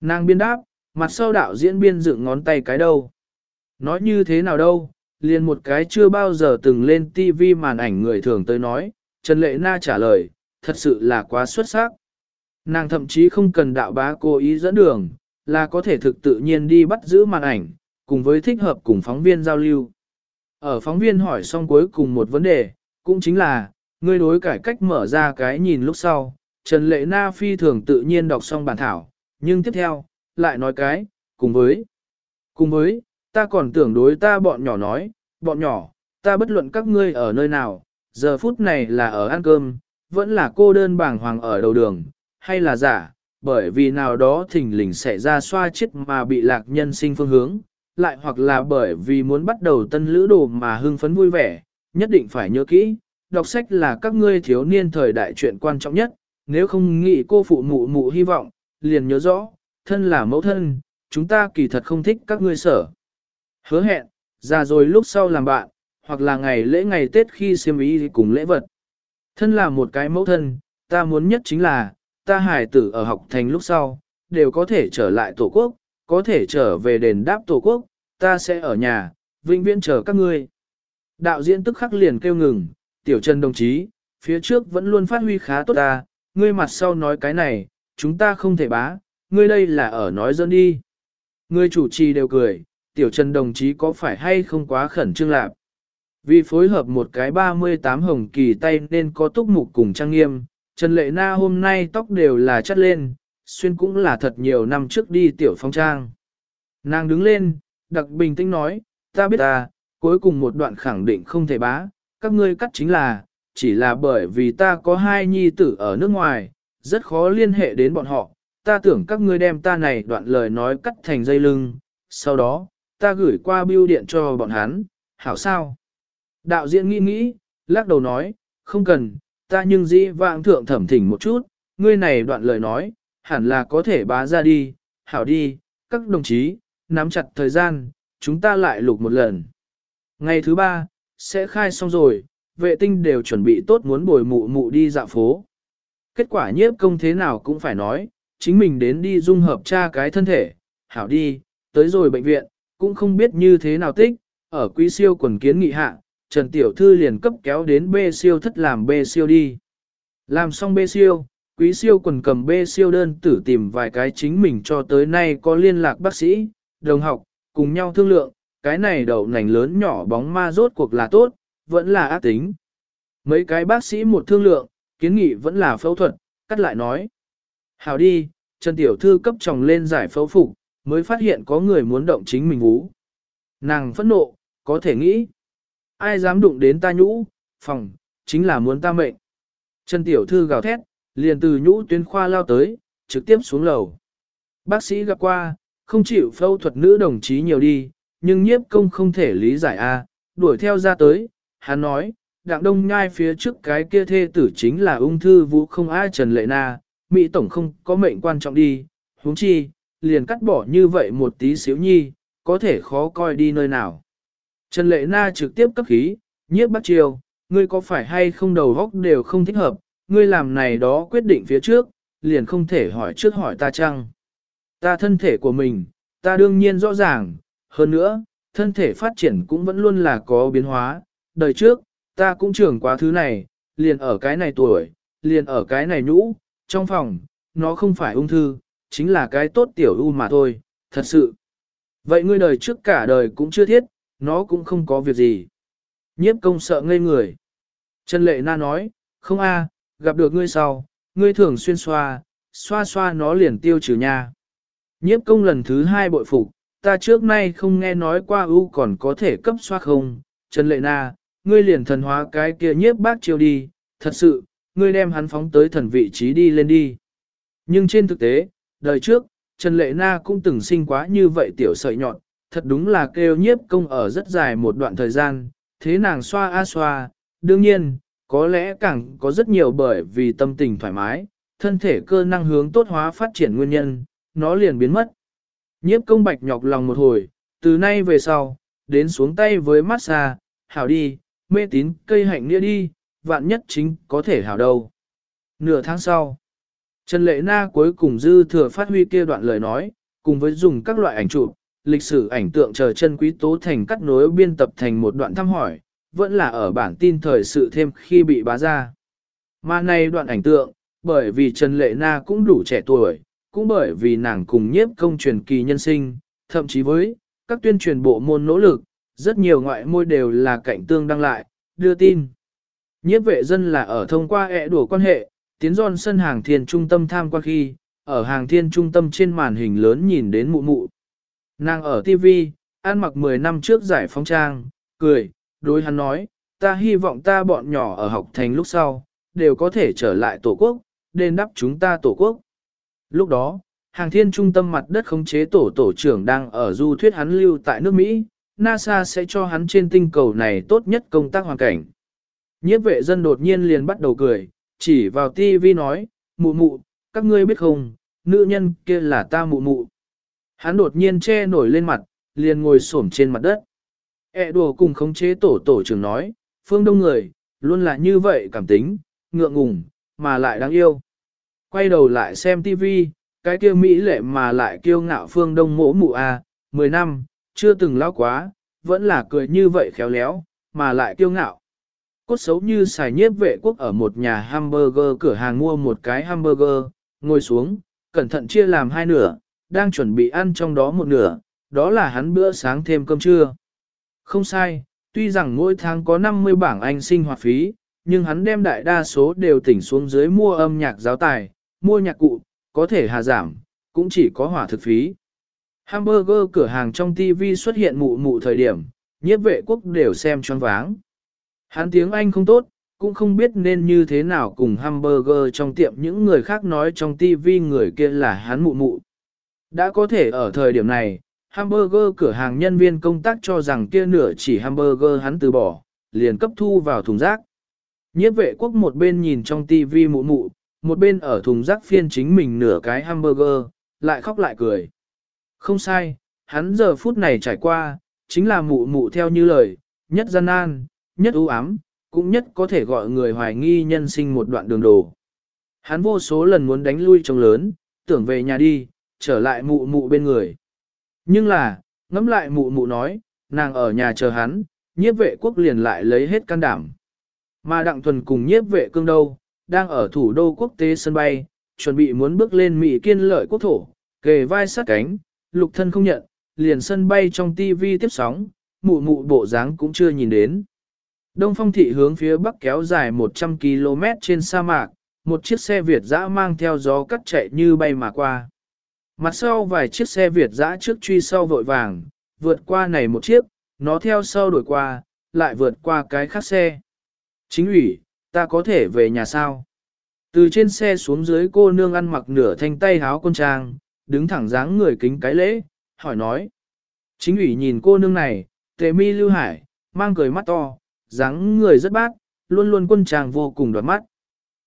Nàng biên đáp, mặt sau đạo diễn biên dựng ngón tay cái đâu. Nói như thế nào đâu, liền một cái chưa bao giờ từng lên TV màn ảnh người thường tới nói, Trần Lệ Na trả lời, thật sự là quá xuất sắc. Nàng thậm chí không cần đạo bá cố ý dẫn đường, là có thể thực tự nhiên đi bắt giữ màn ảnh, cùng với thích hợp cùng phóng viên giao lưu. Ở phóng viên hỏi xong cuối cùng một vấn đề, cũng chính là, ngươi đối cải cách mở ra cái nhìn lúc sau, Trần Lệ Na phi thường tự nhiên đọc xong bản thảo, nhưng tiếp theo, lại nói cái, cùng với, cùng với, ta còn tưởng đối ta bọn nhỏ nói, bọn nhỏ, ta bất luận các ngươi ở nơi nào, giờ phút này là ở ăn cơm, vẫn là cô đơn bảng hoàng ở đầu đường, hay là giả, bởi vì nào đó thình lình xảy ra xoa chết mà bị lạc nhân sinh phương hướng, lại hoặc là bởi vì muốn bắt đầu tân lữ đồ mà hưng phấn vui vẻ, nhất định phải nhớ kỹ, đọc sách là các ngươi thiếu niên thời đại chuyện quan trọng nhất, nếu không nghĩ cô phụ mụ mụ hy vọng, liền nhớ rõ, thân là mẫu thân, chúng ta kỳ thật không thích các ngươi sở. Hứa hẹn, ra rồi lúc sau làm bạn, hoặc là ngày lễ ngày Tết khi siêm ý cùng lễ vật. Thân là một cái mẫu thân, ta muốn nhất chính là, ta hài tử ở học thành lúc sau, đều có thể trở lại tổ quốc, có thể trở về đền đáp tổ quốc, ta sẽ ở nhà, vĩnh viễn chờ các ngươi. Đạo diễn tức khắc liền kêu ngừng, tiểu trần đồng chí, phía trước vẫn luôn phát huy khá tốt ta, ngươi mặt sau nói cái này, chúng ta không thể bá, ngươi đây là ở nói dân đi. Ngươi chủ trì đều cười, tiểu trần đồng chí có phải hay không quá khẩn trương lạc. Vì phối hợp một cái 38 hồng kỳ tay nên có túc mục cùng trang nghiêm, Trần Lệ Na hôm nay tóc đều là chất lên, xuyên cũng là thật nhiều năm trước đi tiểu phong trang. Nàng đứng lên, đặc bình tĩnh nói, ta biết ta, cuối cùng một đoạn khẳng định không thể bá, các ngươi cắt chính là, chỉ là bởi vì ta có hai nhi tử ở nước ngoài, rất khó liên hệ đến bọn họ, ta tưởng các ngươi đem ta này đoạn lời nói cắt thành dây lưng, sau đó, ta gửi qua bưu điện cho bọn hắn, hảo sao? Đạo diễn nghĩ nghĩ, lắc đầu nói, không cần, ta nhưng dĩ vãng thượng thẩm thỉnh một chút, ngươi này đoạn lời nói, hẳn là có thể bá ra đi, hảo đi, các đồng chí, nắm chặt thời gian, chúng ta lại lục một lần. Ngày thứ ba, sẽ khai xong rồi, vệ tinh đều chuẩn bị tốt muốn bồi mụ mụ đi dạo phố. Kết quả nhiếp công thế nào cũng phải nói, chính mình đến đi dung hợp tra cái thân thể, hảo đi, tới rồi bệnh viện, cũng không biết như thế nào tích, ở quý siêu quần kiến nghị hạ, Trần Tiểu Thư liền cấp kéo đến B siêu thất làm B siêu đi. Làm xong B siêu, quý siêu quần cầm B siêu đơn tử tìm vài cái chính mình cho tới nay có liên lạc bác sĩ, đồng học, cùng nhau thương lượng, cái này đầu nành lớn nhỏ bóng ma rốt cuộc là tốt, vẫn là ác tính. Mấy cái bác sĩ một thương lượng, kiến nghị vẫn là phẫu thuật, cắt lại nói. Hào đi, Trần Tiểu Thư cấp chồng lên giải phẫu phục, mới phát hiện có người muốn động chính mình vú. Nàng phẫn nộ, có thể nghĩ. Ai dám đụng đến ta nhũ, phòng, chính là muốn ta mệnh. Trần Tiểu Thư gào thét, liền từ nhũ tuyến khoa lao tới, trực tiếp xuống lầu. Bác sĩ gặp qua, không chịu phẫu thuật nữ đồng chí nhiều đi, nhưng nhiếp công không thể lý giải a, đuổi theo ra tới, hắn nói, đặng đông nhai phía trước cái kia thê tử chính là ung thư vũ không ai Trần Lệ Na, Mỹ Tổng không có mệnh quan trọng đi, huống chi, liền cắt bỏ như vậy một tí xíu nhi, có thể khó coi đi nơi nào. Trần Lệ Na trực tiếp cấp khí, nhiếp bắt chiều, ngươi có phải hay không đầu góc đều không thích hợp, ngươi làm này đó quyết định phía trước, liền không thể hỏi trước hỏi ta chăng. Ta thân thể của mình, ta đương nhiên rõ ràng, hơn nữa, thân thể phát triển cũng vẫn luôn là có biến hóa, đời trước, ta cũng trưởng quá thứ này, liền ở cái này tuổi, liền ở cái này nhũ, trong phòng, nó không phải ung thư, chính là cái tốt tiểu u mà thôi, thật sự. Vậy ngươi đời trước cả đời cũng chưa thiết, nó cũng không có việc gì. Nhiếp công sợ ngây người. Trần Lệ Na nói, không a, gặp được ngươi sau, ngươi thường xuyên xoa, xoa xoa nó liền tiêu trừ nha. Nhiếp công lần thứ hai bội phục, ta trước nay không nghe nói qua ưu còn có thể cấp xoa không. Trần Lệ Na, ngươi liền thần hóa cái kia nhiếp bác chiêu đi, thật sự, ngươi đem hắn phóng tới thần vị trí đi lên đi. Nhưng trên thực tế, đời trước, Trần Lệ Na cũng từng sinh quá như vậy tiểu sợi nhọn, thật đúng là kêu nhiếp công ở rất dài một đoạn thời gian, thế nàng xoa a xoa, đương nhiên, có lẽ càng có rất nhiều bởi vì tâm tình thoải mái, thân thể cơ năng hướng tốt hóa phát triển nguyên nhân, nó liền biến mất. Nhiếp công bạch nhọc lòng một hồi, từ nay về sau, đến xuống tay với massage, hảo đi, mê tín cây hạnh nghĩa đi, vạn nhất chính có thể hảo đâu. Nửa tháng sau, Trần Lệ Na cuối cùng dư thừa phát huy kia đoạn lời nói, cùng với dùng các loại ảnh chụp, lịch sử ảnh tượng chờ chân quý tố thành cắt nối biên tập thành một đoạn thăm hỏi, vẫn là ở bản tin thời sự thêm khi bị bá ra. Mà này đoạn ảnh tượng, bởi vì Trần Lệ Na cũng đủ trẻ tuổi, cũng bởi vì nàng cùng nhiếp công truyền kỳ nhân sinh, thậm chí với các tuyên truyền bộ môn nỗ lực, rất nhiều ngoại môi đều là cạnh tương đăng lại, đưa tin. Nhiếp vệ dân là ở thông qua ẹ đùa quan hệ, tiến giòn sân hàng thiên trung tâm tham quan khi, ở hàng thiên trung tâm trên màn hình lớn nhìn đến mụ mụ. Nàng ở TV, ăn mặc 10 năm trước giải phóng trang, cười, đối hắn nói, ta hy vọng ta bọn nhỏ ở học thành lúc sau, đều có thể trở lại tổ quốc, đền đắp chúng ta tổ quốc. Lúc đó, hàng thiên trung tâm mặt đất khống chế tổ tổ trưởng đang ở du thuyết hắn lưu tại nước Mỹ, NASA sẽ cho hắn trên tinh cầu này tốt nhất công tác hoàn cảnh. Nhiếp vệ dân đột nhiên liền bắt đầu cười, chỉ vào TV nói, mụ mụ, các ngươi biết không, nữ nhân kia là ta mụ mụ. Hắn đột nhiên che nổi lên mặt, liền ngồi xổm trên mặt đất. E đùa cùng khống chế tổ tổ trưởng nói, phương đông người, luôn là như vậy cảm tính, ngượng ngùng, mà lại đáng yêu. Quay đầu lại xem TV, cái kia Mỹ lệ mà lại kiêu ngạo phương đông mỗ mụ a, à, 10 năm, chưa từng lao quá, vẫn là cười như vậy khéo léo, mà lại kiêu ngạo. Cốt xấu như xài nhiếp vệ quốc ở một nhà hamburger cửa hàng mua một cái hamburger, ngồi xuống, cẩn thận chia làm hai nửa, đang chuẩn bị ăn trong đó một nửa, đó là hắn bữa sáng thêm cơm trưa. Không sai, tuy rằng mỗi tháng có 50 bảng Anh sinh hoạt phí, nhưng hắn đem đại đa số đều tỉnh xuống dưới mua âm nhạc giáo tài, mua nhạc cụ, có thể hà giảm, cũng chỉ có hỏa thực phí. Hamburger cửa hàng trong TV xuất hiện mụ mụ thời điểm, nhiếp vệ quốc đều xem choáng váng. Hắn tiếng Anh không tốt, cũng không biết nên như thế nào cùng hamburger trong tiệm những người khác nói trong TV người kia là hắn mụ mụ. Đã có thể ở thời điểm này, hamburger cửa hàng nhân viên công tác cho rằng kia nửa chỉ hamburger hắn từ bỏ, liền cấp thu vào thùng rác. Nhiếp vệ quốc một bên nhìn trong TV mụ mụ, một bên ở thùng rác phiên chính mình nửa cái hamburger, lại khóc lại cười. Không sai, hắn giờ phút này trải qua, chính là mụ mụ theo như lời, nhất gian nan, nhất ưu ám, cũng nhất có thể gọi người hoài nghi nhân sinh một đoạn đường đồ. Hắn vô số lần muốn đánh lui trông lớn, tưởng về nhà đi, trở lại mụ mụ bên người. Nhưng là, ngẫm lại mụ mụ nói, nàng ở nhà chờ hắn, nhiếp vệ quốc liền lại lấy hết can đảm. Mà Đặng Thuần cùng nhiếp vệ cương đâu, đang ở thủ đô quốc tế sân bay, chuẩn bị muốn bước lên Mỹ kiên lợi quốc thổ, kề vai sát cánh, lục thân không nhận, liền sân bay trong TV tiếp sóng, mụ mụ bộ dáng cũng chưa nhìn đến. Đông phong thị hướng phía bắc kéo dài 100 km trên sa mạc, một chiếc xe Việt dã mang theo gió cắt chạy như bay mà qua. Mặt sau vài chiếc xe Việt dã trước truy sau vội vàng, vượt qua này một chiếc, nó theo sau đổi qua, lại vượt qua cái khác xe. Chính ủy, ta có thể về nhà sao? Từ trên xe xuống dưới cô nương ăn mặc nửa thanh tay háo con trang, đứng thẳng dáng người kính cái lễ, hỏi nói. Chính ủy nhìn cô nương này, tề mi lưu hải, mang cười mắt to, dáng người rất bát, luôn luôn quân tràng vô cùng đoạt mắt.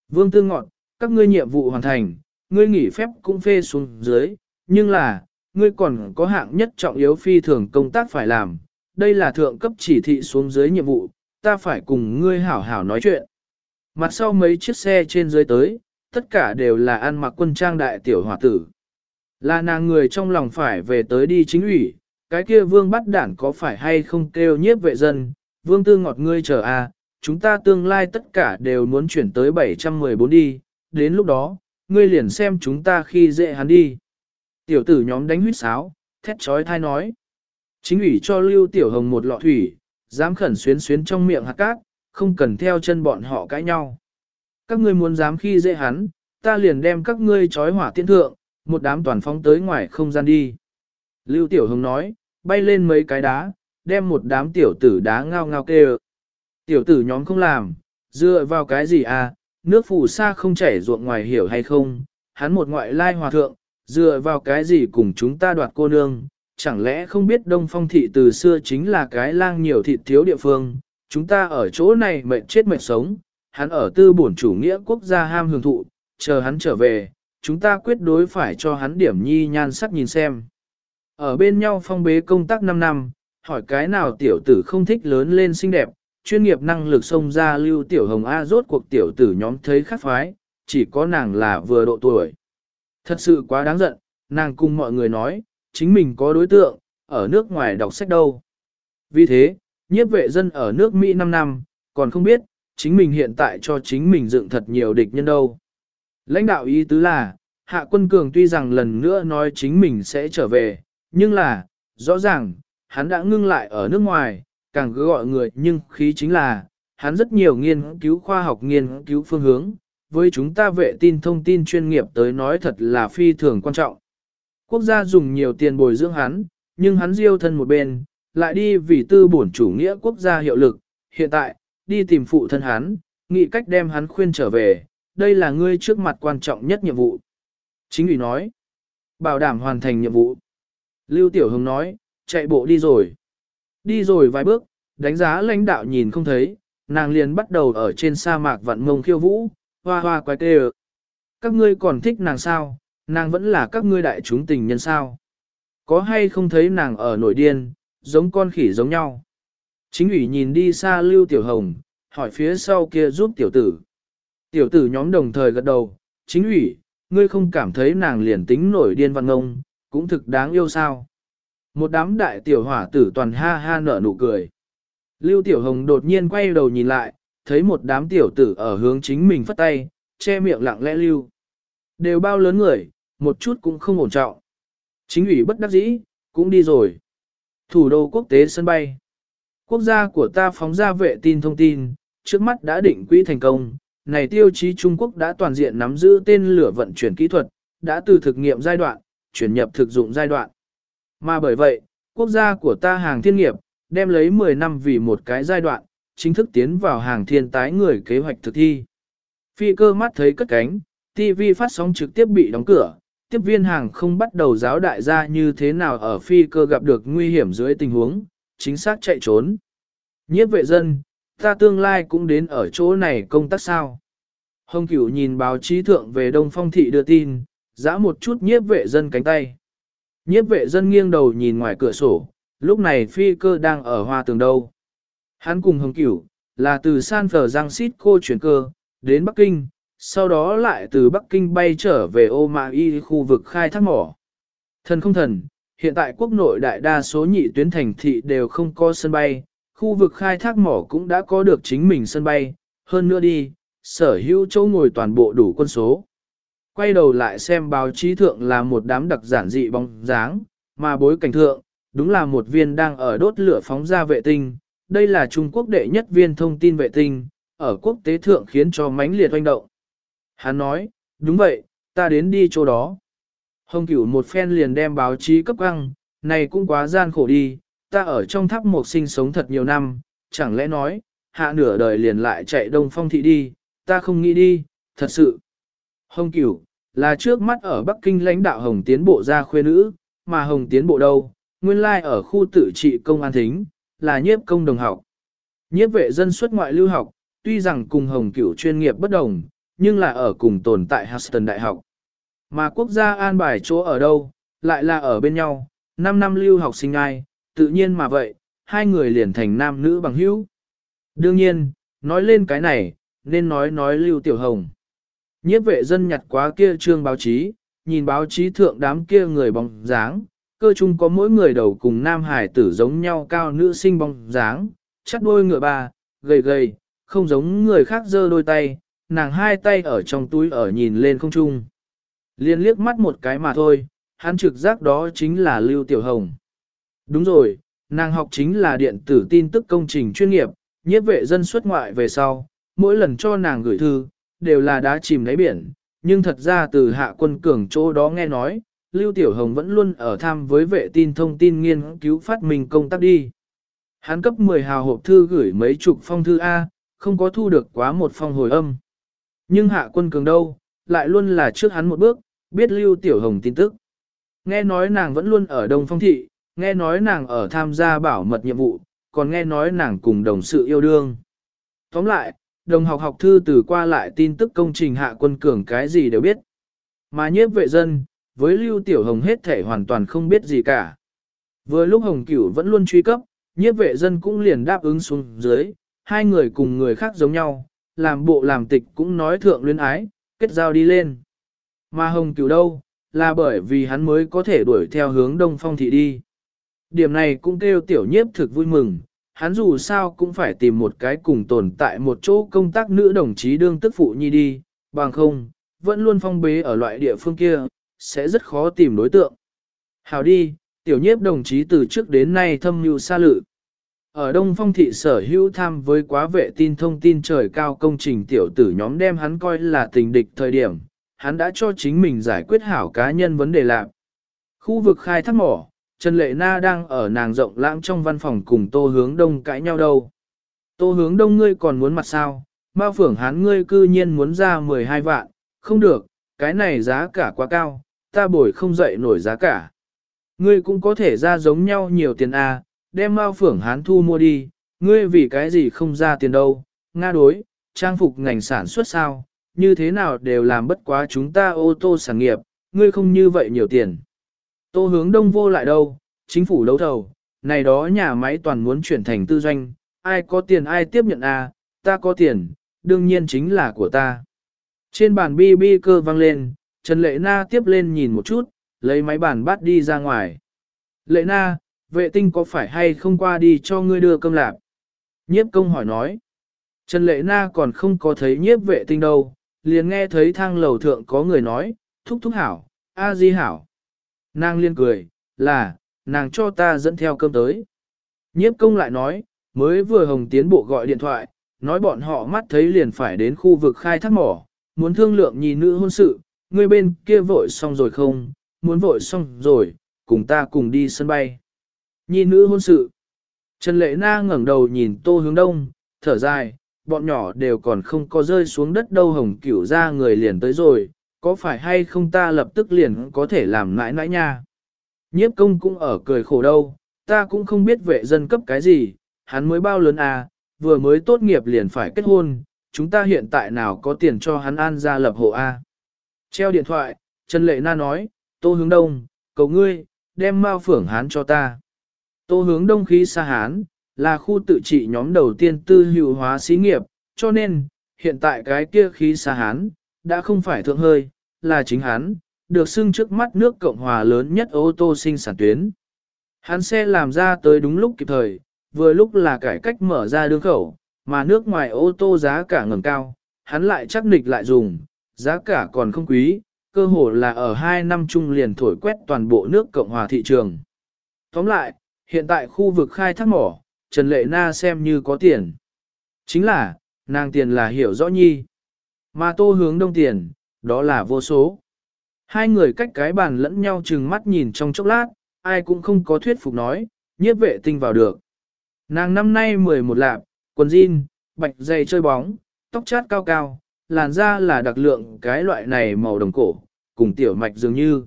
Vương Tư Ngọn, các ngươi nhiệm vụ hoàn thành, ngươi nghỉ phép cũng phê xuống dưới, nhưng là, ngươi còn có hạng nhất trọng yếu phi thường công tác phải làm, đây là thượng cấp chỉ thị xuống dưới nhiệm vụ, ta phải cùng ngươi hảo hảo nói chuyện. Mặt sau mấy chiếc xe trên dưới tới, tất cả đều là ăn mặc quân trang đại tiểu hòa tử. Là nàng người trong lòng phải về tới đi chính ủy, cái kia vương bắt đản có phải hay không kêu nhiếp vệ dân, vương tư ngọt ngươi chờ a, à, chúng ta tương lai tất cả đều muốn chuyển tới 714 đi, đến lúc đó, ngươi liền xem chúng ta khi dễ hắn đi. Tiểu tử nhóm đánh huyết sáo, thét trói thai nói. Chính ủy cho Lưu Tiểu Hồng một lọ thủy, dám khẩn xuyến xuyến trong miệng hạt cát, không cần theo chân bọn họ cãi nhau. Các ngươi muốn dám khi dễ hắn, ta liền đem các ngươi trói hỏa tiên thượng, một đám toàn phóng tới ngoài không gian đi. Lưu Tiểu Hồng nói, bay lên mấy cái đá, đem một đám tiểu tử đá ngao ngao kêu. Tiểu tử nhóm không làm, dựa vào cái gì à, nước phù sa không chảy ruộng ngoài hiểu hay không, hắn một ngoại lai hòa thượng, dựa vào cái gì cùng chúng ta đoạt cô nương, chẳng lẽ không biết Đông Phong thị từ xưa chính là cái lang nhiều thịt thiếu địa phương, chúng ta ở chỗ này mệnh chết mệnh sống, hắn ở tư bổn chủ nghĩa quốc gia ham hưởng thụ, chờ hắn trở về, chúng ta quyết đối phải cho hắn điểm nhi nhan sắc nhìn xem. Ở bên nhau phong bế công tác 5 năm, hỏi cái nào tiểu tử không thích lớn lên xinh đẹp, chuyên nghiệp năng lực xông ra lưu tiểu hồng A rốt cuộc tiểu tử nhóm thấy khắc phái, chỉ có nàng là vừa độ tuổi. Thật sự quá đáng giận, nàng cùng mọi người nói, chính mình có đối tượng, ở nước ngoài đọc sách đâu. Vì thế, nhiếp vệ dân ở nước Mỹ 5 năm, còn không biết, chính mình hiện tại cho chính mình dựng thật nhiều địch nhân đâu. Lãnh đạo ý tứ là, Hạ Quân Cường tuy rằng lần nữa nói chính mình sẽ trở về, nhưng là, rõ ràng, hắn đã ngưng lại ở nước ngoài, càng cứ gọi người nhưng khí chính là, hắn rất nhiều nghiên cứu khoa học nghiên cứu phương hướng, với chúng ta vệ tin thông tin chuyên nghiệp tới nói thật là phi thường quan trọng. Quốc gia dùng nhiều tiền bồi dưỡng hắn, nhưng hắn diêu thân một bên, lại đi vì tư bổn chủ nghĩa quốc gia hiệu lực, hiện tại, đi tìm phụ thân hắn, nghĩ cách đem hắn khuyên trở về, đây là ngươi trước mặt quan trọng nhất nhiệm vụ. Chính ủy nói, bảo đảm hoàn thành nhiệm vụ. Lưu Tiểu Hồng nói, chạy bộ đi rồi. Đi rồi vài bước, đánh giá lãnh đạo nhìn không thấy, nàng liền bắt đầu ở trên sa mạc vặn mông khiêu vũ, hoa hoa quái tê Các ngươi còn thích nàng sao, nàng vẫn là các ngươi đại chúng tình nhân sao. Có hay không thấy nàng ở nổi điên, giống con khỉ giống nhau. Chính ủy nhìn đi xa Lưu Tiểu Hồng, hỏi phía sau kia giúp tiểu tử. Tiểu tử nhóm đồng thời gật đầu, chính ủy, ngươi không cảm thấy nàng liền tính nổi điên văn ngông, cũng thực đáng yêu sao. Một đám đại tiểu hỏa tử toàn ha ha nở nụ cười. Lưu Tiểu Hồng đột nhiên quay đầu nhìn lại, thấy một đám tiểu tử ở hướng chính mình phất tay, che miệng lặng lẽ lưu. Đều bao lớn người, một chút cũng không ổn trọng. Chính ủy bất đắc dĩ, cũng đi rồi. Thủ đô quốc tế sân bay. Quốc gia của ta phóng ra vệ tin thông tin, trước mắt đã định quỹ thành công. Này tiêu chí Trung Quốc đã toàn diện nắm giữ tên lửa vận chuyển kỹ thuật, đã từ thực nghiệm giai đoạn, chuyển nhập thực dụng giai đoạn. Mà bởi vậy, quốc gia của ta hàng thiên nghiệp, đem lấy 10 năm vì một cái giai đoạn, chính thức tiến vào hàng thiên tái người kế hoạch thực thi. Phi cơ mắt thấy cất cánh, TV phát sóng trực tiếp bị đóng cửa, tiếp viên hàng không bắt đầu giáo đại gia như thế nào ở phi cơ gặp được nguy hiểm dưới tình huống, chính xác chạy trốn. Nhiếp vệ dân, ta tương lai cũng đến ở chỗ này công tác sao. Hồng cửu nhìn báo chí thượng về Đông Phong Thị đưa tin, giã một chút nhiếp vệ dân cánh tay. Nhiếp vệ dân nghiêng đầu nhìn ngoài cửa sổ, lúc này phi cơ đang ở hoa tường đâu. Hắn cùng Hồng Cửu, là từ San Francisco chuyển cơ, đến Bắc Kinh, sau đó lại từ Bắc Kinh bay trở về ô mạ y khu vực khai thác mỏ. Thần không thần, hiện tại quốc nội đại đa số nhị tuyến thành thị đều không có sân bay, khu vực khai thác mỏ cũng đã có được chính mình sân bay, hơn nữa đi, sở hữu chỗ ngồi toàn bộ đủ quân số. Quay đầu lại xem báo chí thượng là một đám đặc giản dị bóng dáng, mà bối cảnh thượng, đúng là một viên đang ở đốt lửa phóng ra vệ tinh. Đây là Trung Quốc đệ nhất viên thông tin vệ tinh, ở quốc tế thượng khiến cho mãnh liệt oanh động. Hắn nói, đúng vậy, ta đến đi chỗ đó. Hồng cửu một phen liền đem báo chí cấp căng, này cũng quá gian khổ đi, ta ở trong tháp một sinh sống thật nhiều năm, chẳng lẽ nói, hạ nửa đời liền lại chạy đông phong thị đi, ta không nghĩ đi, thật sự. Hồng cửu, là trước mắt ở Bắc Kinh lãnh đạo Hồng tiến bộ ra khuê nữ, mà Hồng tiến bộ đâu, nguyên lai ở khu tự trị công an thính, là nhiếp công đồng học. Nhiếp vệ dân xuất ngoại lưu học, tuy rằng cùng Hồng cửu chuyên nghiệp bất đồng, nhưng là ở cùng tồn tại Houston Đại học. Mà quốc gia an bài chỗ ở đâu, lại là ở bên nhau, 5 năm lưu học sinh ai, tự nhiên mà vậy, hai người liền thành nam nữ bằng hữu. Đương nhiên, nói lên cái này, nên nói nói Lưu Tiểu Hồng. Nhiếp vệ dân nhặt quá kia trương báo chí, nhìn báo chí thượng đám kia người bóng dáng, cơ chung có mỗi người đầu cùng nam hải tử giống nhau cao nữ sinh bóng dáng, chắc đôi ngựa ba, gầy gầy, không giống người khác giơ đôi tay, nàng hai tay ở trong túi ở nhìn lên không trung. Liên liếc mắt một cái mà thôi, hắn trực giác đó chính là Lưu Tiểu Hồng. Đúng rồi, nàng học chính là điện tử tin tức công trình chuyên nghiệp, nhiếp vệ dân xuất ngoại về sau, mỗi lần cho nàng gửi thư, đều là đá chìm lấy biển, nhưng thật ra từ hạ quân cường chỗ đó nghe nói, Lưu Tiểu Hồng vẫn luôn ở tham với vệ tin thông tin nghiên cứu phát minh công tác đi. Hắn cấp 10 hào hộp thư gửi mấy chục phong thư A, không có thu được quá một phong hồi âm. Nhưng hạ quân cường đâu, lại luôn là trước hắn một bước, biết Lưu Tiểu Hồng tin tức. Nghe nói nàng vẫn luôn ở Đông Phong Thị, nghe nói nàng ở tham gia bảo mật nhiệm vụ, còn nghe nói nàng cùng đồng sự yêu đương. Tóm lại, đồng học học thư từ qua lại tin tức công trình hạ quân cường cái gì đều biết. Mà nhiếp vệ dân, với Lưu Tiểu Hồng hết thể hoàn toàn không biết gì cả. Vừa lúc Hồng Cửu vẫn luôn truy cấp, nhiếp vệ dân cũng liền đáp ứng xuống dưới, hai người cùng người khác giống nhau, làm bộ làm tịch cũng nói thượng luyến ái, kết giao đi lên. Mà Hồng Cửu đâu, là bởi vì hắn mới có thể đuổi theo hướng Đông Phong Thị đi. Điểm này cũng kêu tiểu nhiếp thực vui mừng, hắn dù sao cũng phải tìm một cái cùng tồn tại một chỗ công tác nữ đồng chí đương tức phụ nhi đi, bằng không, vẫn luôn phong bế ở loại địa phương kia, sẽ rất khó tìm đối tượng. Hào đi, tiểu nhiếp đồng chí từ trước đến nay thâm mưu xa lự. Ở Đông Phong thị sở hữu tham với quá vệ tin thông tin trời cao công trình tiểu tử nhóm đem hắn coi là tình địch thời điểm, hắn đã cho chính mình giải quyết hảo cá nhân vấn đề lạc. Khu vực khai thác mỏ, Trần Lệ Na đang ở nàng rộng lãng trong văn phòng cùng Tô Hướng Đông cãi nhau đâu. Tô Hướng Đông ngươi còn muốn mặt sao, Mao Phưởng Hán ngươi cư nhiên muốn ra 12 vạn, không được, cái này giá cả quá cao, ta bồi không dậy nổi giá cả. Ngươi cũng có thể ra giống nhau nhiều tiền A, à, đem Mao Phưởng Hán thu mua đi, ngươi vì cái gì không ra tiền đâu, Nga đối, trang phục ngành sản xuất sao, như thế nào đều làm bất quá chúng ta ô tô sản nghiệp, ngươi không như vậy nhiều tiền. Tô hướng đông vô lại đâu, chính phủ đấu thầu, này đó nhà máy toàn muốn chuyển thành tư doanh, ai có tiền ai tiếp nhận à, ta có tiền, đương nhiên chính là của ta. Trên bàn bi bi cơ vang lên, Trần Lệ Na tiếp lên nhìn một chút, lấy máy bàn bắt đi ra ngoài. Lệ Na, vệ tinh có phải hay không qua đi cho ngươi đưa cơm lạp? Nhiếp công hỏi nói. Trần Lệ Na còn không có thấy nhiếp vệ tinh đâu, liền nghe thấy thang lầu thượng có người nói, thúc thúc hảo, a di hảo. Nàng liên cười, là, nàng cho ta dẫn theo cơm tới. Nhiếp công lại nói, mới vừa hồng tiến bộ gọi điện thoại, nói bọn họ mắt thấy liền phải đến khu vực khai thác mỏ, muốn thương lượng nhì nữ hôn sự, người bên kia vội xong rồi không, muốn vội xong rồi, cùng ta cùng đi sân bay. Nhì nữ hôn sự. Trần Lệ Na ngẩng đầu nhìn tô hướng đông, thở dài, bọn nhỏ đều còn không có rơi xuống đất đâu hồng cửu ra người liền tới rồi, có phải hay không ta lập tức liền có thể làm nãi nãi nha. Nhiếp công cũng ở cười khổ đâu, ta cũng không biết vệ dân cấp cái gì, hắn mới bao lớn à, vừa mới tốt nghiệp liền phải kết hôn, chúng ta hiện tại nào có tiền cho hắn an ra lập hộ A. Treo điện thoại, Trần Lệ Na nói, Tô hướng đông, cầu ngươi, đem mao phưởng hán cho ta. Tô hướng đông khí xa hán, là khu tự trị nhóm đầu tiên tư hữu hóa xí nghiệp, cho nên, hiện tại cái kia khí xa hán, đã không phải thượng hơi, là chính hắn, được xưng trước mắt nước Cộng hòa lớn nhất ô tô sinh sản tuyến. Hắn xe làm ra tới đúng lúc kịp thời, vừa lúc là cải cách mở ra đường khẩu, mà nước ngoài ô tô giá cả ngầm cao, hắn lại chắc nịch lại dùng, giá cả còn không quý, cơ hồ là ở 2 năm chung liền thổi quét toàn bộ nước Cộng hòa thị trường. Tóm lại, hiện tại khu vực khai thác mỏ, Trần Lệ Na xem như có tiền. Chính là, nàng tiền là hiểu rõ nhi. Mà tô hướng đông tiền, đó là vô số. Hai người cách cái bàn lẫn nhau chừng mắt nhìn trong chốc lát, ai cũng không có thuyết phục nói, nhiếp vệ tinh vào được. Nàng năm nay 11 lạp, quần jean, bạch dày chơi bóng, tóc chát cao cao, làn da là đặc lượng cái loại này màu đồng cổ, cùng tiểu mạch dường như.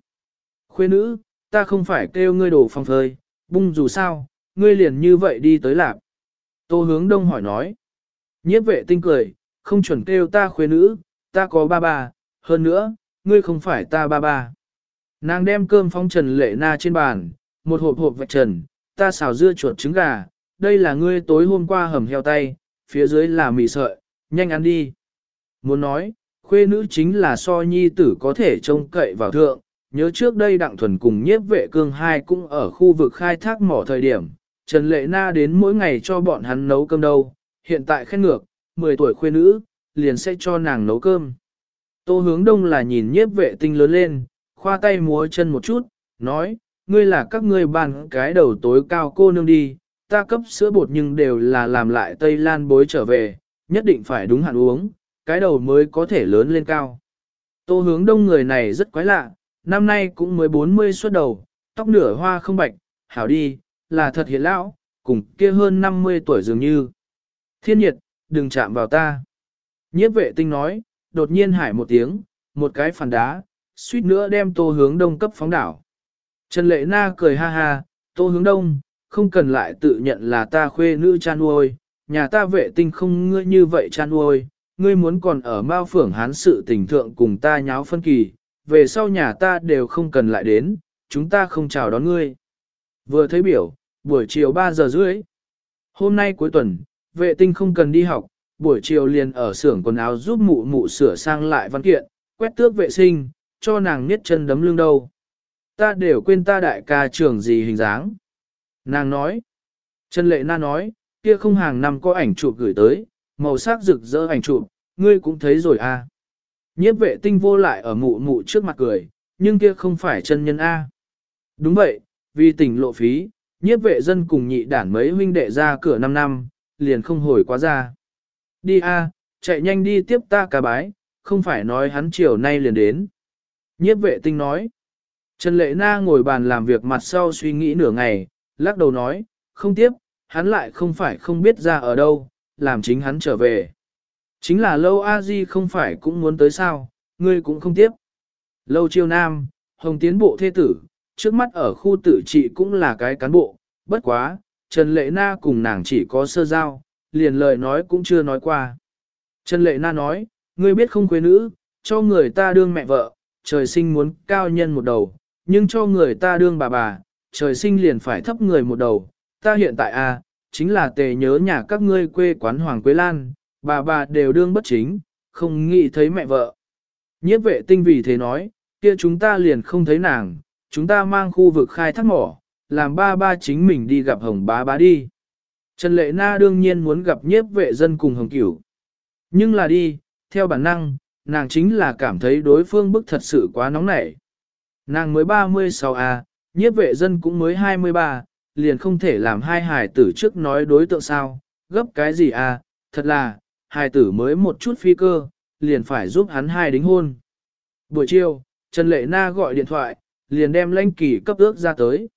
Khuê nữ, ta không phải kêu ngươi đồ phong phơi, bung dù sao, ngươi liền như vậy đi tới lạp. Tô hướng đông hỏi nói. Nhiếp vệ tinh cười, không chuẩn kêu ta khuê nữ, ta có ba ba, hơn nữa, ngươi không phải ta ba ba. Nàng đem cơm phong trần lệ na trên bàn, một hộp hộp vạch trần, ta xào dưa chuột trứng gà, đây là ngươi tối hôm qua hầm heo tay, phía dưới là mì sợi, nhanh ăn đi. Muốn nói, khuê nữ chính là so nhi tử có thể trông cậy vào thượng, nhớ trước đây đặng thuần cùng nhiếp vệ cương hai cũng ở khu vực khai thác mỏ thời điểm, Trần Lệ Na đến mỗi ngày cho bọn hắn nấu cơm đâu, hiện tại khen ngược, 10 tuổi khuê nữ, liền sẽ cho nàng nấu cơm. Tô hướng đông là nhìn nhiếp vệ tinh lớn lên, khoa tay múa chân một chút, nói, ngươi là các ngươi bàn cái đầu tối cao cô nương đi, ta cấp sữa bột nhưng đều là làm lại Tây Lan bối trở về, nhất định phải đúng hạn uống, cái đầu mới có thể lớn lên cao. Tô hướng đông người này rất quái lạ, năm nay cũng mới 40 xuất đầu, tóc nửa hoa không bạch, hảo đi, là thật hiện lão, cùng kia hơn 50 tuổi dường như. Thiên nhiệt, đừng chạm vào ta. Nhiếp vệ tinh nói, đột nhiên hải một tiếng, một cái phản đá, suýt nữa đem tô hướng đông cấp phóng đảo. Trần Lệ Na cười ha ha, tô hướng đông, không cần lại tự nhận là ta khuê nữ cha nuôi, nhà ta vệ tinh không ngươi như vậy cha nuôi, ngươi muốn còn ở mao phưởng hán sự tình thượng cùng ta nháo phân kỳ, về sau nhà ta đều không cần lại đến, chúng ta không chào đón ngươi. Vừa thấy biểu, buổi chiều 3 giờ rưỡi. Hôm nay cuối tuần, vệ tinh không cần đi học, buổi chiều liền ở xưởng quần áo giúp mụ mụ sửa sang lại văn kiện, quét tước vệ sinh, cho nàng niết chân đấm lưng đâu. Ta đều quên ta đại ca trưởng gì hình dáng. Nàng nói. Trần Lệ Na nói, kia không hàng năm có ảnh chụp gửi tới, màu sắc rực rỡ ảnh chụp, ngươi cũng thấy rồi à. Nhiếp vệ tinh vô lại ở mụ mụ trước mặt cười, nhưng kia không phải chân nhân A. Đúng vậy, vì tỉnh lộ phí, nhiếp vệ dân cùng nhị đản mấy huynh đệ ra cửa 5 năm, liền không hồi quá ra. Đi A, chạy nhanh đi tiếp ta cả bái, không phải nói hắn chiều nay liền đến. Nhiếp vệ tinh nói. Trần Lệ Na ngồi bàn làm việc mặt sau suy nghĩ nửa ngày, lắc đầu nói, không tiếp, hắn lại không phải không biết ra ở đâu, làm chính hắn trở về. Chính là lâu a di không phải cũng muốn tới sao, ngươi cũng không tiếp. Lâu chiêu nam, hồng tiến bộ thế tử, trước mắt ở khu tự trị cũng là cái cán bộ, bất quá, Trần Lệ Na cùng nàng chỉ có sơ giao, liền lời nói cũng chưa nói qua. Trần Lệ Na nói, ngươi biết không quê nữ, cho người ta đương mẹ vợ, trời sinh muốn cao nhân một đầu, nhưng cho người ta đương bà bà, trời sinh liền phải thấp người một đầu. Ta hiện tại à, chính là tề nhớ nhà các ngươi quê quán Hoàng Quế Lan, bà bà đều đương bất chính, không nghĩ thấy mẹ vợ. Nhiếp vệ tinh vì thế nói, kia chúng ta liền không thấy nàng, chúng ta mang khu vực khai thác mỏ, làm ba ba chính mình đi gặp hồng bá bá đi. Trần Lệ Na đương nhiên muốn gặp nhiếp vệ dân cùng hồng cửu. Nhưng là đi, theo bản năng, nàng chính là cảm thấy đối phương bức thật sự quá nóng nảy. Nàng mới 36 à, nhiếp vệ dân cũng mới 23, liền không thể làm hai hài tử trước nói đối tượng sao, gấp cái gì à, thật là, hài tử mới một chút phi cơ, liền phải giúp hắn hai đính hôn. Buổi chiều, Trần Lệ Na gọi điện thoại, liền đem lãnh kỳ cấp ước ra tới.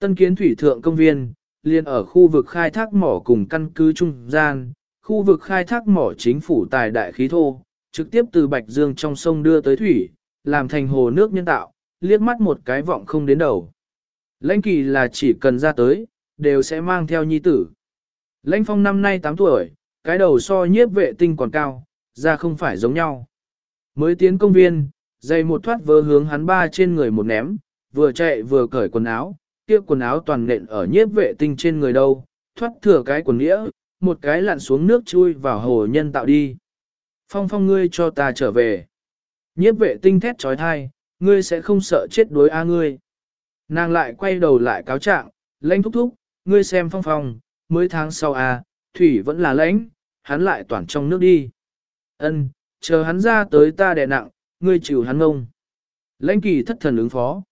Tân kiến thủy thượng công viên, liền ở khu vực khai thác mỏ cùng căn cứ trung gian, khu vực khai thác mỏ chính phủ tài đại khí thô, trực tiếp từ Bạch Dương trong sông đưa tới thủy, làm thành hồ nước nhân tạo, liếc mắt một cái vọng không đến đầu. Lãnh kỳ là chỉ cần ra tới, đều sẽ mang theo nhi tử. Lãnh phong năm nay 8 tuổi, cái đầu so nhiếp vệ tinh còn cao, ra không phải giống nhau. Mới tiến công viên, dày một thoát vơ hướng hắn ba trên người một ném, vừa chạy vừa cởi quần áo, kia quần áo toàn nện ở nhiếp vệ tinh trên người đâu, thoát thừa cái quần nghĩa, một cái lặn xuống nước chui vào hồ nhân tạo đi. Phong phong ngươi cho ta trở về. Nhiếp vệ tinh thét trói thai, ngươi sẽ không sợ chết đối a ngươi. Nàng lại quay đầu lại cáo trạng, lãnh thúc thúc, ngươi xem phong phong, mới tháng sau a, thủy vẫn là lãnh, hắn lại toàn trong nước đi. Ân, chờ hắn ra tới ta đè nặng, ngươi chịu hắn ngông. Lãnh kỳ thất thần ứng phó.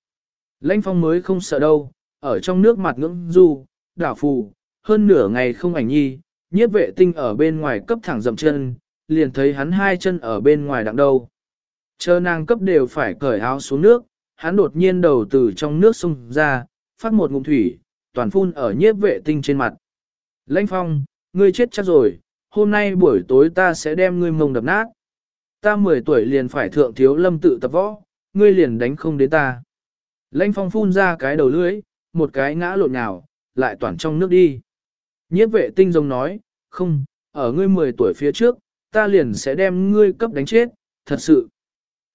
Lãnh phong mới không sợ đâu, ở trong nước mặt ngưỡng du, đảo phù, hơn nửa ngày không ảnh nhi, nhiếp vệ tinh ở bên ngoài cấp thẳng dậm chân, liền thấy hắn hai chân ở bên ngoài đặng đâu. Chờ nàng cấp đều phải cởi áo xuống nước, hắn đột nhiên đầu từ trong nước sung ra, phát một ngụm thủy, toàn phun ở nhiếp vệ tinh trên mặt. Lãnh phong, ngươi chết chắc rồi, hôm nay buổi tối ta sẽ đem ngươi mông đập nát. Ta 10 tuổi liền phải thượng thiếu lâm tự tập võ, ngươi liền đánh không đến ta. Lãnh phong phun ra cái đầu lưỡi, một cái ngã lộn nào, lại toàn trong nước đi. Nhiếp vệ tinh rồng nói, không, ở ngươi 10 tuổi phía trước, ta liền sẽ đem ngươi cấp đánh chết, thật sự.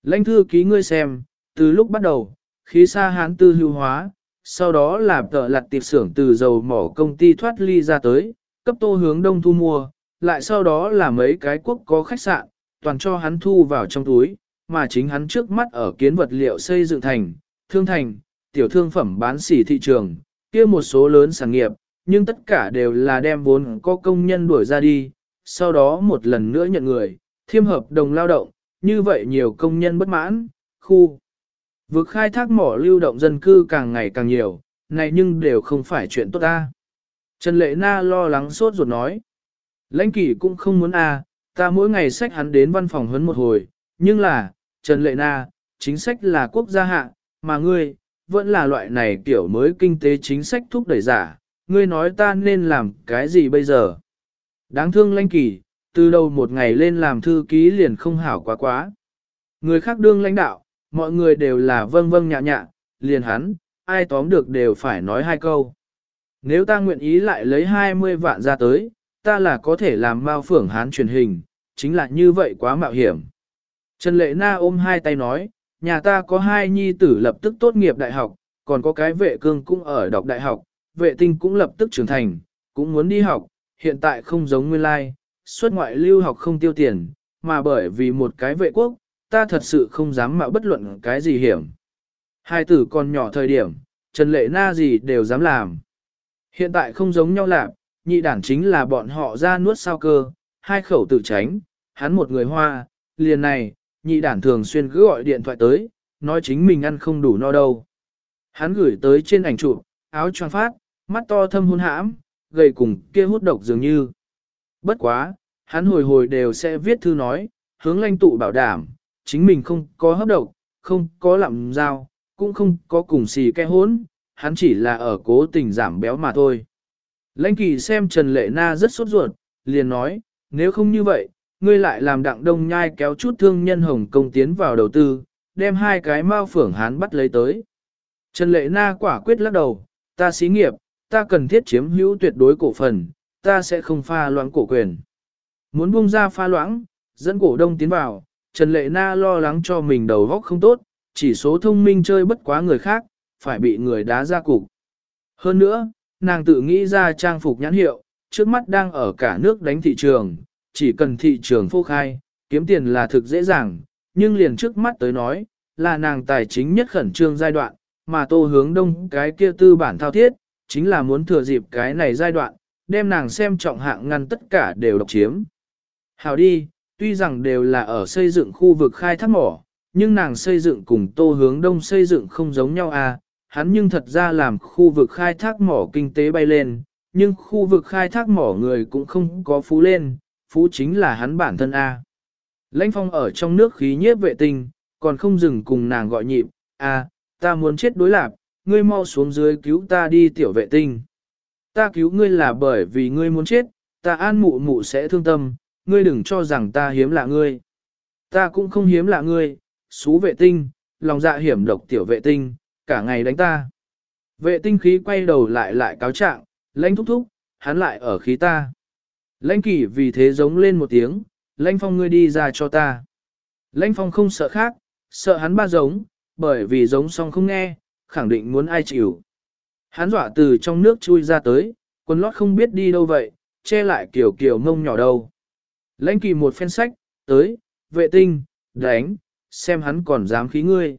Lãnh thư ký ngươi xem, từ lúc bắt đầu, khí xa hán tư hưu hóa, sau đó là tợ lặt tiệp xưởng từ dầu mỏ công ty thoát ly ra tới, cấp tô hướng đông thu mua, lại sau đó là mấy cái quốc có khách sạn, toàn cho hắn thu vào trong túi, mà chính hắn trước mắt ở kiến vật liệu xây dựng thành, thương thành, tiểu thương phẩm bán sỉ thị trường, kia một số lớn sản nghiệp, nhưng tất cả đều là đem vốn có công nhân đuổi ra đi, sau đó một lần nữa nhận người, thiêm hợp đồng lao động, như vậy nhiều công nhân bất mãn, khu. Vực khai thác mỏ lưu động dân cư càng ngày càng nhiều, này nhưng đều không phải chuyện tốt ta. Trần Lệ Na lo lắng sốt ruột nói. Lãnh kỷ cũng không muốn a, à, ta mỗi ngày sách hắn đến văn phòng huấn một hồi, nhưng là, Trần Lệ Na, chính sách là quốc gia hạ, mà ngươi, vẫn là loại này kiểu mới kinh tế chính sách thúc đẩy giả, ngươi nói ta nên làm cái gì bây giờ? Đáng thương lãnh kỳ từ đầu một ngày lên làm thư ký liền không hảo quá quá. Người khác đương lãnh đạo, mọi người đều là vâng vâng nhạ nhạ, liền hắn, ai tóm được đều phải nói hai câu. Nếu ta nguyện ý lại lấy 20 vạn ra tới, ta là có thể làm mao phưởng hán truyền hình, chính là như vậy quá mạo hiểm. Trần Lệ Na ôm hai tay nói, nhà ta có hai nhi tử lập tức tốt nghiệp đại học, còn có cái vệ cương cũng ở đọc đại học, vệ tinh cũng lập tức trưởng thành, cũng muốn đi học, hiện tại không giống nguyên lai, xuất ngoại lưu học không tiêu tiền, mà bởi vì một cái vệ quốc, ta thật sự không dám mạo bất luận cái gì hiểm. Hai tử còn nhỏ thời điểm, Trần Lệ Na gì đều dám làm. Hiện tại không giống nhau lạc, nhị đản chính là bọn họ ra nuốt sao cơ, hai khẩu tử tránh, hắn một người hoa, liền này, nhị đản thường xuyên cứ gọi điện thoại tới, nói chính mình ăn không đủ no đâu. Hắn gửi tới trên ảnh chụp, áo choàng phát, mắt to thâm hôn hãm, gầy cùng kia hút độc dường như. Bất quá, hắn hồi hồi đều sẽ viết thư nói, hướng lãnh tụ bảo đảm, chính mình không có hấp độc, không có lạm dao, cũng không có cùng xì ke hốn, hắn chỉ là ở cố tình giảm béo mà thôi. Lãnh kỳ xem Trần Lệ Na rất sốt ruột, liền nói, nếu không như vậy, ngươi lại làm đặng đông nhai kéo chút thương nhân hồng công tiến vào đầu tư, đem hai cái mao phưởng hán bắt lấy tới. Trần Lệ Na quả quyết lắc đầu, ta xí nghiệp, ta cần thiết chiếm hữu tuyệt đối cổ phần, ta sẽ không pha loãng cổ quyền. Muốn buông ra pha loãng, dẫn cổ đông tiến vào, Trần Lệ Na lo lắng cho mình đầu óc không tốt, chỉ số thông minh chơi bất quá người khác, phải bị người đá ra cục. Hơn nữa, nàng tự nghĩ ra trang phục nhãn hiệu, trước mắt đang ở cả nước đánh thị trường, chỉ cần thị trường phô khai, kiếm tiền là thực dễ dàng, nhưng liền trước mắt tới nói, là nàng tài chính nhất khẩn trương giai đoạn, mà tô hướng đông cái kia tư bản thao thiết, chính là muốn thừa dịp cái này giai đoạn, đem nàng xem trọng hạng ngăn tất cả đều độc chiếm. Hào đi, tuy rằng đều là ở xây dựng khu vực khai thác mỏ, nhưng nàng xây dựng cùng tô hướng đông xây dựng không giống nhau à, hắn nhưng thật ra làm khu vực khai thác mỏ kinh tế bay lên, nhưng khu vực khai thác mỏ người cũng không có phú lên, phú chính là hắn bản thân A. Lãnh phong ở trong nước khí nhiếp vệ tinh, còn không dừng cùng nàng gọi nhịp, A, ta muốn chết đối lạp, ngươi mau xuống dưới cứu ta đi tiểu vệ tinh. Ta cứu ngươi là bởi vì ngươi muốn chết, ta an mụ mụ sẽ thương tâm, ngươi đừng cho rằng ta hiếm lạ ngươi. Ta cũng không hiếm lạ ngươi, xú vệ tinh, lòng dạ hiểm độc tiểu vệ tinh, cả ngày đánh ta. Vệ tinh khí quay đầu lại lại cáo trạng, lãnh thúc thúc, hắn lại ở khí ta. Lãnh kỷ vì thế giống lên một tiếng, lãnh phong ngươi đi ra cho ta. Lãnh phong không sợ khác, sợ hắn ba giống, bởi vì giống xong không nghe, khẳng định muốn ai chịu. Hắn dọa từ trong nước chui ra tới, quần lót không biết đi đâu vậy, che lại kiểu kiểu mông nhỏ đâu. Lãnh kỳ một phen sách, tới, vệ tinh, đánh, xem hắn còn dám khí ngươi.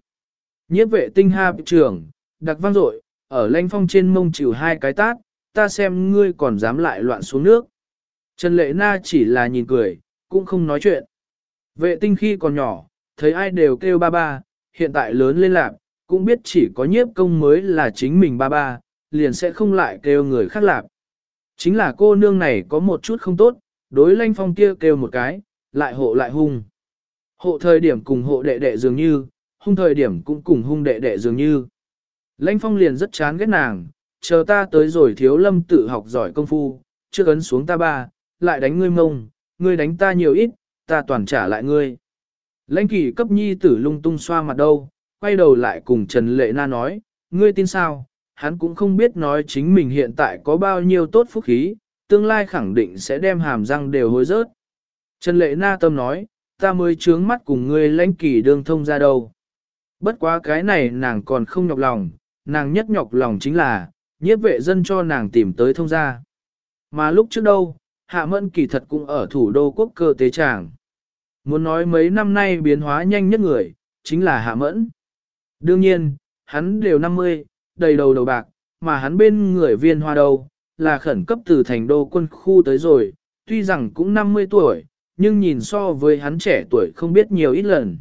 Nhiếp vệ tinh ha trưởng, đặc vang dội ở lãnh phong trên mông chịu hai cái tát, ta xem ngươi còn dám lại loạn xuống nước. Trần Lệ Na chỉ là nhìn cười, cũng không nói chuyện. Vệ tinh khi còn nhỏ, thấy ai đều kêu ba ba, hiện tại lớn lên lạc, cũng biết chỉ có nhiếp công mới là chính mình ba ba, liền sẽ không lại kêu người khác lạc. Chính là cô nương này có một chút không tốt, đối lanh phong kia kêu một cái, lại hộ lại hung. Hộ thời điểm cùng hộ đệ đệ dường như, hung thời điểm cũng cùng hung đệ đệ dường như. Lanh phong liền rất chán ghét nàng, chờ ta tới rồi thiếu lâm tự học giỏi công phu, trước ấn xuống ta ba, lại đánh ngươi mông, ngươi đánh ta nhiều ít, ta toàn trả lại ngươi. Lãnh kỷ cấp nhi tử lung tung xoa mặt đâu, quay đầu lại cùng Trần Lệ Na nói, ngươi tin sao, hắn cũng không biết nói chính mình hiện tại có bao nhiêu tốt phúc khí, tương lai khẳng định sẽ đem hàm răng đều hối rớt. Trần Lệ Na tâm nói, ta mới trướng mắt cùng ngươi lãnh kỷ đương thông ra đâu. Bất quá cái này nàng còn không nhọc lòng, nàng nhất nhọc lòng chính là, nhiếp vệ dân cho nàng tìm tới thông gia. Mà lúc trước đâu, Hạ Mẫn kỳ thật cũng ở thủ đô quốc cơ tế tràng. Muốn nói mấy năm nay biến hóa nhanh nhất người, chính là Hạ Mẫn. Đương nhiên, hắn đều 50, đầy đầu đầu bạc, mà hắn bên người viên hoa đầu là khẩn cấp từ thành đô quân khu tới rồi, tuy rằng cũng 50 tuổi, nhưng nhìn so với hắn trẻ tuổi không biết nhiều ít lần.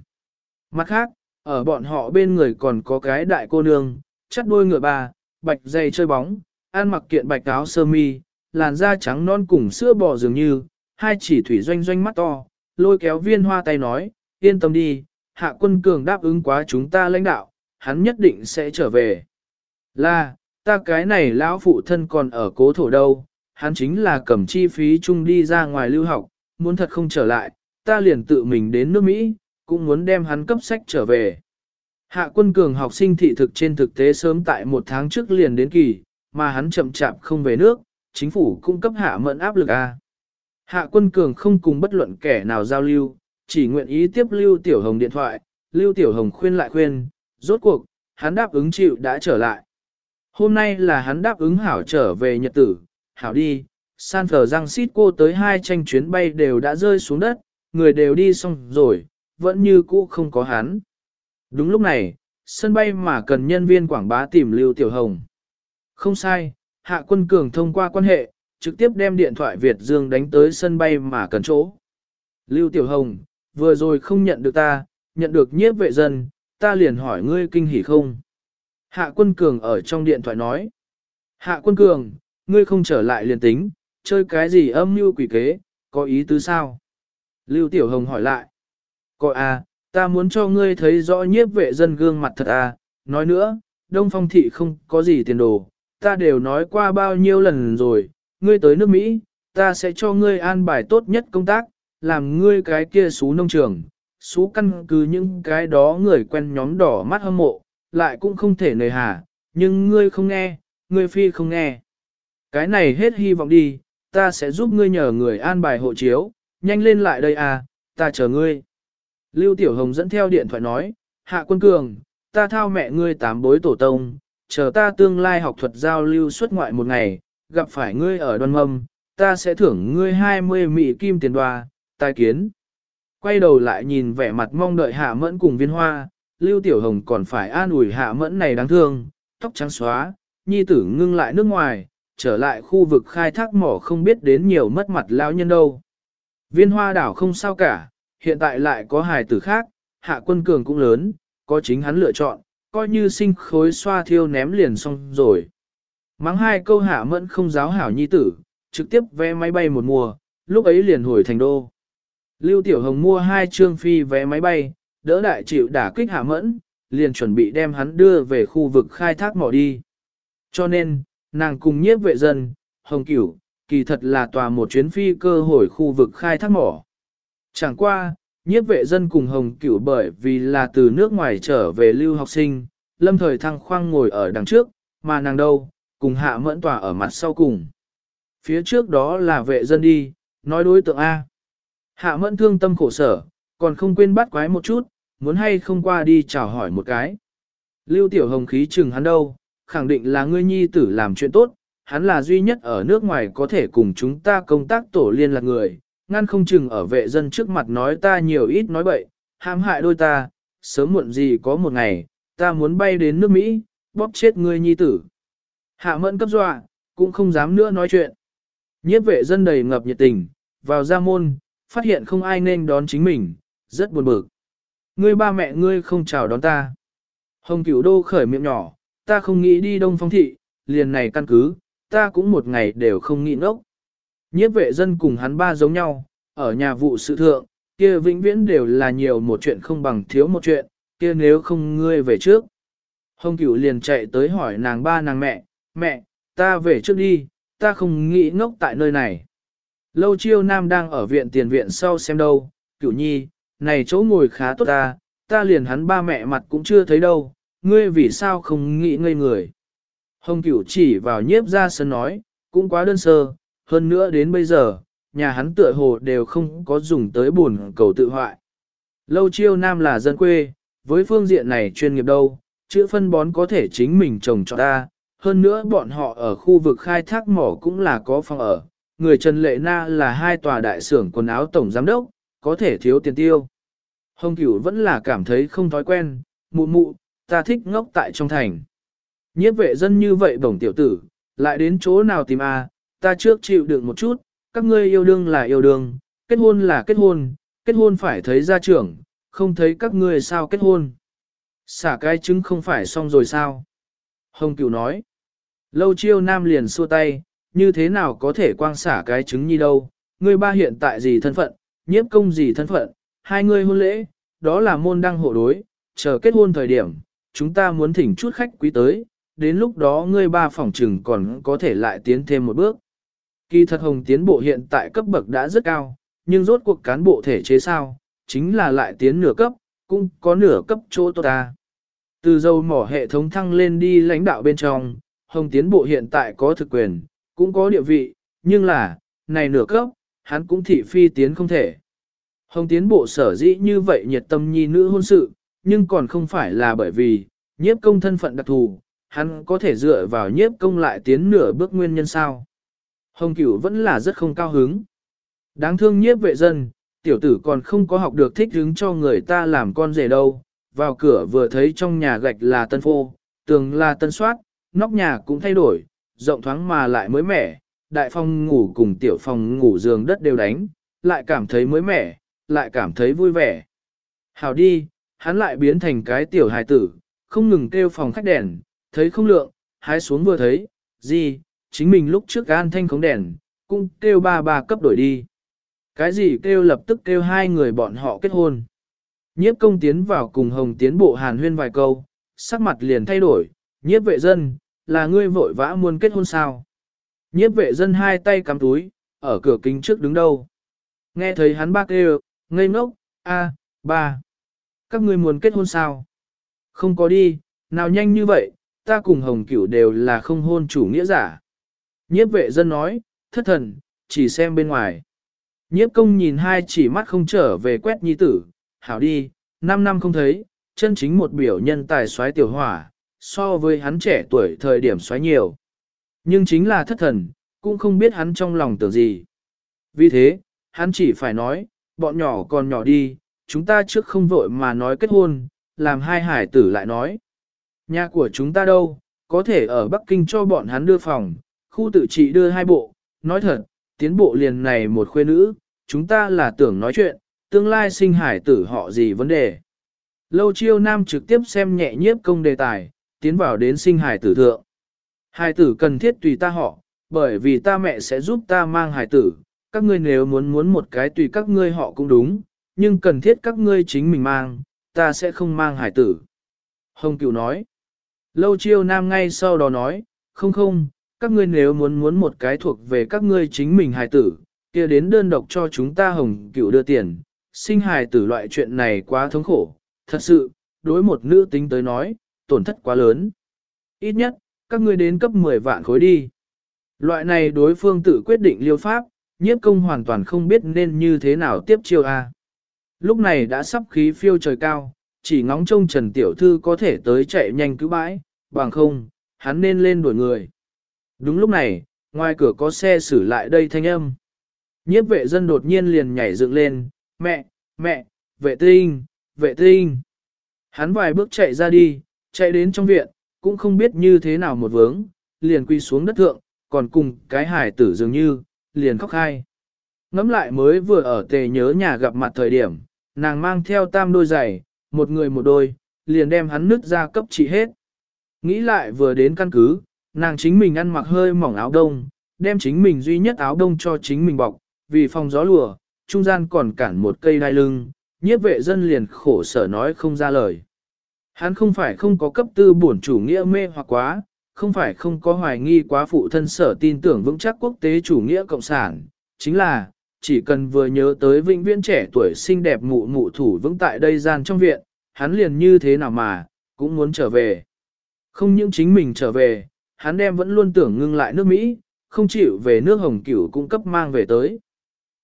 Mặt khác, ở bọn họ bên người còn có cái đại cô nương, chắt đuôi ngựa bà, bạch dày chơi bóng, ăn mặc kiện bạch áo sơ mi, làn da trắng non cùng sữa bò dường như, hai chỉ thủy doanh doanh mắt to, lôi kéo viên hoa tay nói, yên tâm đi, hạ quân cường đáp ứng quá chúng ta lãnh đạo, hắn nhất định sẽ trở về. Là, ta cái này lão phụ thân còn ở cố thổ đâu, hắn chính là cầm chi phí chung đi ra ngoài lưu học, muốn thật không trở lại, ta liền tự mình đến nước Mỹ, cũng muốn đem hắn cấp sách trở về. Hạ quân cường học sinh thị thực trên thực tế sớm tại một tháng trước liền đến kỳ, mà hắn chậm chạp không về nước, chính phủ cung cấp hạ mẫn áp lực A. Hạ quân cường không cùng bất luận kẻ nào giao lưu, chỉ nguyện ý tiếp Lưu Tiểu Hồng điện thoại, Lưu Tiểu Hồng khuyên lại khuyên, rốt cuộc, hắn đáp ứng chịu đã trở lại. Hôm nay là hắn đáp ứng hảo trở về nhật tử, hảo đi, San Francisco tới hai tranh chuyến bay đều đã rơi xuống đất, người đều đi xong rồi, vẫn như cũ không có hắn. Đúng lúc này, sân bay mà cần nhân viên quảng bá tìm Lưu Tiểu Hồng. Không sai, Hạ Quân Cường thông qua quan hệ, trực tiếp đem điện thoại Việt Dương đánh tới sân bay mà cần chỗ. Lưu Tiểu Hồng, vừa rồi không nhận được ta, nhận được nhiếp vệ dân, ta liền hỏi ngươi kinh hỉ không? Hạ Quân Cường ở trong điện thoại nói. Hạ Quân Cường, ngươi không trở lại liền tính, chơi cái gì âm mưu quỷ kế, có ý tứ sao? Lưu Tiểu Hồng hỏi lại. Có à, ta muốn cho ngươi thấy rõ nhiếp vệ dân gương mặt thật à, nói nữa, Đông Phong Thị không có gì tiền đồ, ta đều nói qua bao nhiêu lần rồi, ngươi tới nước Mỹ, ta sẽ cho ngươi an bài tốt nhất công tác, làm ngươi cái kia xú nông trường, xú căn cứ những cái đó người quen nhóm đỏ mắt hâm mộ, lại cũng không thể nề hà, nhưng ngươi không nghe, ngươi phi không nghe. Cái này hết hy vọng đi, ta sẽ giúp ngươi nhờ người an bài hộ chiếu, nhanh lên lại đây à, ta chờ ngươi. Lưu Tiểu Hồng dẫn theo điện thoại nói, Hạ Quân Cường, ta thao mẹ ngươi tám bối tổ tông, chờ ta tương lai học thuật giao lưu xuất ngoại một ngày, gặp phải ngươi ở đoan mâm, ta sẽ thưởng ngươi 20 mỹ kim tiền đoà, tai kiến. Quay đầu lại nhìn vẻ mặt mong đợi Hạ Mẫn cùng viên hoa, Lưu Tiểu Hồng còn phải an ủi Hạ Mẫn này đáng thương, tóc trắng xóa, nhi tử ngưng lại nước ngoài, trở lại khu vực khai thác mỏ không biết đến nhiều mất mặt lao nhân đâu. Viên hoa đảo không sao cả, hiện tại lại có hài tử khác, hạ quân cường cũng lớn, có chính hắn lựa chọn, coi như sinh khối xoa thiêu ném liền xong rồi. Mắng hai câu hạ mẫn không giáo hảo nhi tử, trực tiếp vé máy bay một mùa, lúc ấy liền hồi thành đô. Lưu Tiểu Hồng mua hai trương phi vé máy bay, đỡ đại chịu đả kích hạ mẫn, liền chuẩn bị đem hắn đưa về khu vực khai thác mỏ đi. Cho nên, nàng cùng nhiếp vệ dân, Hồng Cửu, kỳ thật là tòa một chuyến phi cơ hồi khu vực khai thác mỏ. Chẳng qua, nhiếp vệ dân cùng Hồng Cửu bởi vì là từ nước ngoài trở về lưu học sinh, lâm thời thăng khoang ngồi ở đằng trước, mà nàng đâu, cùng hạ mẫn tòa ở mặt sau cùng. Phía trước đó là vệ dân đi, nói đối tượng A. Hạ mẫn thương tâm khổ sở, còn không quên bắt quái một chút, muốn hay không qua đi chào hỏi một cái. Lưu Tiểu Hồng khí chừng hắn đâu, khẳng định là ngươi nhi tử làm chuyện tốt, hắn là duy nhất ở nước ngoài có thể cùng chúng ta công tác tổ liên lạc người, ngăn không chừng ở vệ dân trước mặt nói ta nhiều ít nói bậy, hãm hại đôi ta, sớm muộn gì có một ngày, ta muốn bay đến nước Mỹ, bóp chết ngươi nhi tử. Hạ mẫn cấp dọa, cũng không dám nữa nói chuyện. Nhiếp vệ dân đầy ngập nhiệt tình, vào ra môn, phát hiện không ai nên đón chính mình, rất buồn bực. Ngươi ba mẹ ngươi không chào đón ta. Hồng cửu đô khởi miệng nhỏ, ta không nghĩ đi đông phong thị, liền này căn cứ, ta cũng một ngày đều không nghĩ ngốc. Nhiếp vệ dân cùng hắn ba giống nhau, ở nhà vụ sự thượng, kia vĩnh viễn đều là nhiều một chuyện không bằng thiếu một chuyện, kia nếu không ngươi về trước. Hồng cửu liền chạy tới hỏi nàng ba nàng mẹ, mẹ, ta về trước đi, ta không nghĩ ngốc tại nơi này. Lâu chiêu nam đang ở viện tiền viện sau xem đâu, cửu nhi, này chỗ ngồi khá tốt ta, ta liền hắn ba mẹ mặt cũng chưa thấy đâu, ngươi vì sao không nghĩ ngây người. Hồng cửu chỉ vào nhiếp ra sân nói, cũng quá đơn sơ, hơn nữa đến bây giờ, nhà hắn tựa hồ đều không có dùng tới buồn cầu tự hoại. Lâu chiêu nam là dân quê, với phương diện này chuyên nghiệp đâu, chữ phân bón có thể chính mình trồng cho ta, hơn nữa bọn họ ở khu vực khai thác mỏ cũng là có phòng ở. Người Trần Lệ Na là hai tòa đại xưởng quần áo tổng giám đốc, có thể thiếu tiền tiêu. Hồng cửu vẫn là cảm thấy không thói quen, mụ mụ, ta thích ngốc tại trong thành. Nhiếp vệ dân như vậy bổng tiểu tử, lại đến chỗ nào tìm a? Ta trước chịu đựng một chút, các ngươi yêu đương là yêu đương, kết hôn là kết hôn, kết hôn phải thấy gia trưởng, không thấy các ngươi sao kết hôn. Xả cái trứng không phải xong rồi sao? Hồng cửu nói. Lâu chiêu nam liền xua tay, như thế nào có thể quang xả cái trứng như đâu, ngươi ba hiện tại gì thân phận, nhiếp công gì thân phận, hai ngươi hôn lễ, đó là môn đăng hộ đối, chờ kết hôn thời điểm, chúng ta muốn thỉnh chút khách quý tới, đến lúc đó ngươi ba phòng trừng còn có thể lại tiến thêm một bước. Kỳ thật hồng tiến bộ hiện tại cấp bậc đã rất cao, nhưng rốt cuộc cán bộ thể chế sao, chính là lại tiến nửa cấp, cũng có nửa cấp chỗ tốt ta. Từ dầu mỏ hệ thống thăng lên đi lãnh đạo bên trong, hồng tiến bộ hiện tại có thực quyền, cũng có địa vị, nhưng là, này nửa cấp, hắn cũng thị phi tiến không thể. Hồng tiến bộ sở dĩ như vậy nhiệt tâm nhi nữ hôn sự, nhưng còn không phải là bởi vì, nhiếp công thân phận đặc thù, hắn có thể dựa vào nhiếp công lại tiến nửa bước nguyên nhân sao. Hồng cửu vẫn là rất không cao hứng. Đáng thương nhiếp vệ dân, tiểu tử còn không có học được thích hứng cho người ta làm con rể đâu. Vào cửa vừa thấy trong nhà gạch là tân phô, tường là tân soát, nóc nhà cũng thay đổi, rộng thoáng mà lại mới mẻ, đại phòng ngủ cùng tiểu phòng ngủ giường đất đều đánh, lại cảm thấy mới mẻ, lại cảm thấy vui vẻ. Hào đi, hắn lại biến thành cái tiểu hài tử, không ngừng kêu phòng khách đèn, thấy không lượng, hái xuống vừa thấy, gì, chính mình lúc trước an thanh khống đèn, cũng kêu ba ba cấp đổi đi. Cái gì kêu lập tức kêu hai người bọn họ kết hôn. Nhiếp công tiến vào cùng hồng tiến bộ hàn huyên vài câu, sắc mặt liền thay đổi, nhiếp vệ dân, là ngươi vội vã muốn kết hôn sao. Nhiếp vệ dân hai tay cắm túi, ở cửa kính trước đứng đâu. Nghe thấy hắn bác kêu, ngây ngốc, a, ba. Các ngươi muốn kết hôn sao? Không có đi, nào nhanh như vậy, ta cùng hồng cửu đều là không hôn chủ nghĩa giả. Nhiếp vệ dân nói, thất thần, chỉ xem bên ngoài. Nhiếp công nhìn hai chỉ mắt không trở về quét nhi tử, hảo đi, năm năm không thấy, chân chính một biểu nhân tài xoáy tiểu hỏa, so với hắn trẻ tuổi thời điểm xoáy nhiều. Nhưng chính là thất thần, cũng không biết hắn trong lòng tưởng gì. Vì thế, hắn chỉ phải nói, bọn nhỏ còn nhỏ đi, chúng ta trước không vội mà nói kết hôn, làm hai hải tử lại nói. Nhà của chúng ta đâu, có thể ở Bắc Kinh cho bọn hắn đưa phòng, khu tự trị đưa hai bộ, nói thật, tiến bộ liền này một khuê nữ, chúng ta là tưởng nói chuyện, tương lai sinh hải tử họ gì vấn đề. Lâu chiêu nam trực tiếp xem nhẹ nhiếp công đề tài, tiến vào đến sinh hải tử thượng. Hải tử cần thiết tùy ta họ, bởi vì ta mẹ sẽ giúp ta mang hải tử, các ngươi nếu muốn muốn một cái tùy các ngươi họ cũng đúng, nhưng cần thiết các ngươi chính mình mang, ta sẽ không mang hải tử. Hồng Cửu nói, lâu chiêu nam ngay sau đó nói, không không, các ngươi nếu muốn muốn một cái thuộc về các ngươi chính mình hài tử, kia đến đơn độc cho chúng ta hồng cựu đưa tiền, sinh hài tử loại chuyện này quá thống khổ, thật sự, đối một nữ tính tới nói, tổn thất quá lớn. Ít nhất, các ngươi đến cấp 10 vạn khối đi. Loại này đối phương tự quyết định liêu pháp, nhiếp công hoàn toàn không biết nên như thế nào tiếp chiêu A. Lúc này đã sắp khí phiêu trời cao, chỉ ngóng trông Trần Tiểu Thư có thể tới chạy nhanh cứu bãi, bằng không, hắn nên lên đuổi người. Đúng lúc này, ngoài cửa có xe xử lại đây thanh âm. Nhiếp vệ dân đột nhiên liền nhảy dựng lên, mẹ, mẹ, vệ tinh, vệ tinh. Hắn vài bước chạy ra đi, chạy đến trong viện, cũng không biết như thế nào một vướng, liền quy xuống đất thượng, còn cùng cái hải tử dường như, liền khóc hai. Ngắm lại mới vừa ở tề nhớ nhà gặp mặt thời điểm, nàng mang theo tam đôi giày, một người một đôi, liền đem hắn nứt ra cấp trị hết. Nghĩ lại vừa đến căn cứ, nàng chính mình ăn mặc hơi mỏng áo đông, đem chính mình duy nhất áo đông cho chính mình bọc, vì phòng gió lùa, trung gian còn cản một cây đai lưng, nhiếp vệ dân liền khổ sở nói không ra lời. Hắn không phải không có cấp tư bổn chủ nghĩa mê hoặc quá, không phải không có hoài nghi quá phụ thân sở tin tưởng vững chắc quốc tế chủ nghĩa cộng sản, chính là, chỉ cần vừa nhớ tới vĩnh viễn trẻ tuổi xinh đẹp mụ mụ thủ vững tại đây gian trong viện, hắn liền như thế nào mà, cũng muốn trở về. Không những chính mình trở về, hắn đem vẫn luôn tưởng ngưng lại nước Mỹ, không chịu về nước Hồng Cửu cung cấp mang về tới.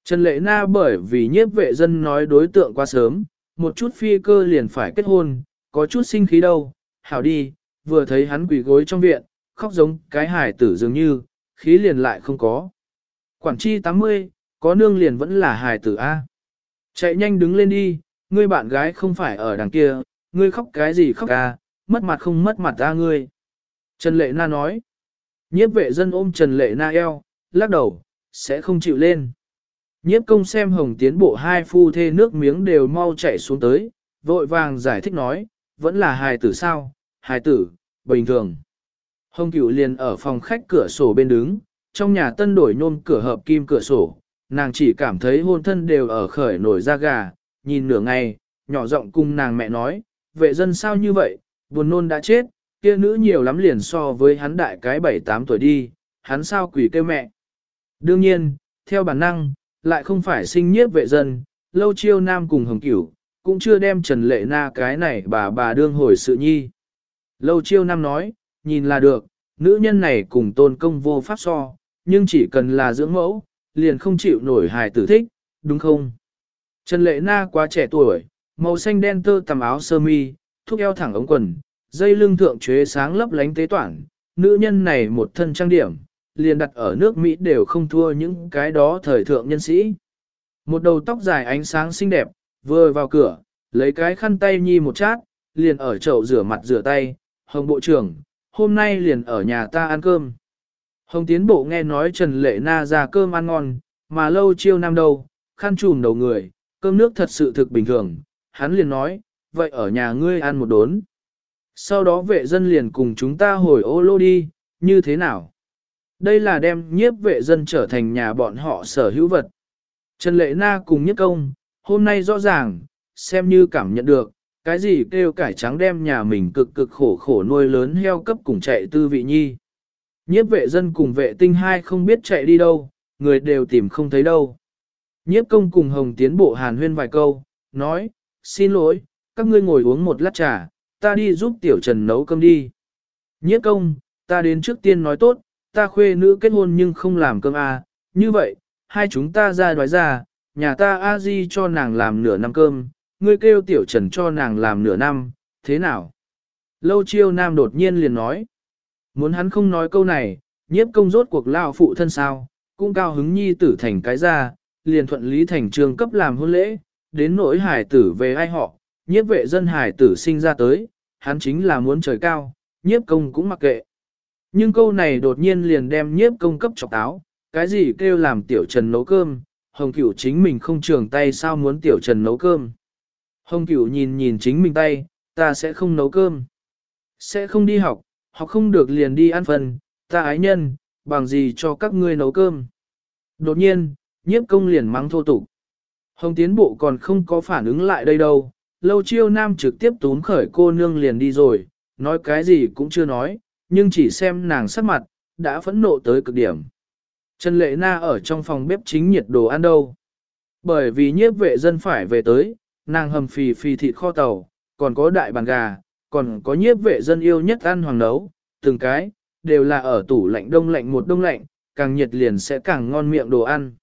Trần Lệ Na bởi vì nhiếp vệ dân nói đối tượng quá sớm, một chút phi cơ liền phải kết hôn, có chút sinh khí đâu, hảo đi, vừa thấy hắn quỳ gối trong viện, khóc giống cái hải tử dường như, khí liền lại không có. Quản chi 80, có nương liền vẫn là hải tử A. Chạy nhanh đứng lên đi, ngươi bạn gái không phải ở đằng kia, ngươi khóc cái gì khóc a, mất mặt không mất mặt ra ngươi. Trần Lệ Na nói, nhiếp vệ dân ôm Trần Lệ Na eo, lắc đầu, sẽ không chịu lên. Nhiếp công xem hồng tiến bộ hai phu thê nước miếng đều mau chảy xuống tới, vội vàng giải thích nói, vẫn là hài tử sao, hài tử, bình thường. Hồng cửu liền ở phòng khách cửa sổ bên đứng, trong nhà tân đổi nôn cửa hợp kim cửa sổ, nàng chỉ cảm thấy hôn thân đều ở khởi nổi da gà, nhìn nửa ngày, nhỏ giọng cùng nàng mẹ nói, vệ dân sao như vậy, buồn nôn đã chết, kia nữ nhiều lắm liền so với hắn đại cái 7-8 tuổi đi, hắn sao quỷ kêu mẹ. Đương nhiên, theo bản năng, lại không phải sinh nhiếp vệ dân, lâu chiêu nam cùng hồng cửu, cũng chưa đem Trần Lệ Na cái này bà bà đương hồi sự nhi. Lâu chiêu nam nói, nhìn là được, nữ nhân này cùng tôn công vô pháp so, nhưng chỉ cần là dưỡng mẫu, liền không chịu nổi hài tử thích, đúng không? Trần Lệ Na quá trẻ tuổi, màu xanh đen tơ tầm áo sơ mi, thúc eo thẳng ống quần, dây lưng thượng chế sáng lấp lánh tế toản, nữ nhân này một thân trang điểm, liền đặt ở nước Mỹ đều không thua những cái đó thời thượng nhân sĩ. Một đầu tóc dài ánh sáng xinh đẹp, vừa vào cửa, lấy cái khăn tay nhi một chát, liền ở chậu rửa mặt rửa tay, hồng bộ trưởng, hôm nay liền ở nhà ta ăn cơm. Hồng tiến bộ nghe nói Trần Lệ Na ra cơm ăn ngon, mà lâu chiêu năm đâu, khăn trùm đầu người, cơm nước thật sự thực bình thường, hắn liền nói, vậy ở nhà ngươi ăn một đốn. Sau đó vệ dân liền cùng chúng ta hồi ô lô đi, như thế nào? Đây là đem nhiếp vệ dân trở thành nhà bọn họ sở hữu vật. Trần Lệ Na cùng nhất công, hôm nay rõ ràng, xem như cảm nhận được, cái gì kêu cải trắng đem nhà mình cực cực khổ khổ nuôi lớn heo cấp cùng chạy tư vị nhi. Nhiếp vệ dân cùng vệ tinh hai không biết chạy đi đâu, người đều tìm không thấy đâu. Nhiếp công cùng Hồng tiến bộ hàn huyên vài câu, nói, xin lỗi, các ngươi ngồi uống một lát trà, ta đi giúp tiểu trần nấu cơm đi. Nhiếp công, ta đến trước tiên nói tốt, ta khuê nữ kết hôn nhưng không làm cơm à, như vậy, hai chúng ta ra đoái ra, nhà ta a di cho nàng làm nửa năm cơm, ngươi kêu tiểu trần cho nàng làm nửa năm, thế nào? Lâu chiêu nam đột nhiên liền nói, muốn hắn không nói câu này, nhiếp công rốt cuộc lao phụ thân sao, cũng cao hứng nhi tử thành cái ra, liền thuận lý thành trường cấp làm hôn lễ, đến nỗi hải tử về ai họ, nhiếp vệ dân hải tử sinh ra tới, hắn chính là muốn trời cao, nhiếp công cũng mặc kệ. Nhưng câu này đột nhiên liền đem nhiếp công cấp chọc táo, cái gì kêu làm tiểu trần nấu cơm, hồng cửu chính mình không trường tay sao muốn tiểu trần nấu cơm. Hồng cửu nhìn nhìn chính mình tay, ta sẽ không nấu cơm. Sẽ không đi học, học không được liền đi ăn phần, ta ái nhân, bằng gì cho các ngươi nấu cơm. Đột nhiên, nhiếp công liền mắng thô tục. Hồng tiến bộ còn không có phản ứng lại đây đâu, lâu chiêu nam trực tiếp tún khởi cô nương liền đi rồi, nói cái gì cũng chưa nói, nhưng chỉ xem nàng sắc mặt, đã phẫn nộ tới cực điểm. Trần Lệ Na ở trong phòng bếp chính nhiệt đồ ăn đâu. Bởi vì nhiếp vệ dân phải về tới, nàng hầm phì phì thịt kho tàu, còn có đại bàn gà, còn có nhiếp vệ dân yêu nhất ăn hoàng nấu, từng cái, đều là ở tủ lạnh đông lạnh một đông lạnh, càng nhiệt liền sẽ càng ngon miệng đồ ăn.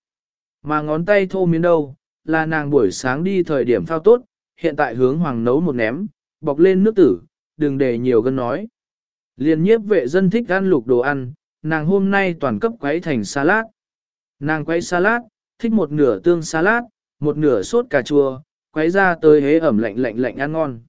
Mà ngón tay thô miến đâu, là nàng buổi sáng đi thời điểm phao tốt, hiện tại hướng hoàng nấu một ném, bọc lên nước tử, đừng để nhiều gân nói. Liên nhiếp vệ dân thích ăn lục đồ ăn, nàng hôm nay toàn cấp quấy thành salad. Nàng quấy salad, thích một nửa tương salad, một nửa sốt cà chua, quấy ra tới hế ẩm lạnh lạnh lạnh ăn ngon.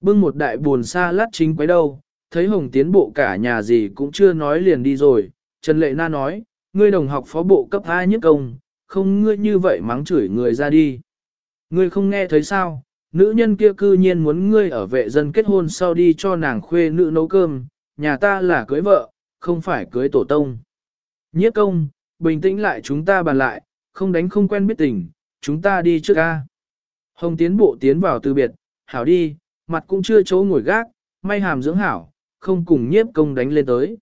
Bưng một đại buồn salad chính quấy đâu, thấy hồng tiến bộ cả nhà gì cũng chưa nói liền đi rồi. Trần Lệ Na nói, ngươi đồng học phó bộ cấp hai nhất công, không ngươi như vậy mắng chửi người ra đi. Ngươi không nghe thấy sao, nữ nhân kia cư nhiên muốn ngươi ở vệ dân kết hôn sau đi cho nàng khuê nữ nấu cơm, nhà ta là cưới vợ, không phải cưới tổ tông. Nhiếp công, bình tĩnh lại chúng ta bàn lại, không đánh không quen biết tình, chúng ta đi trước ca. Hồng tiến bộ tiến vào từ biệt, hảo đi, mặt cũng chưa chỗ ngồi gác, may hàm dưỡng hảo, không cùng nhiếp công đánh lên tới.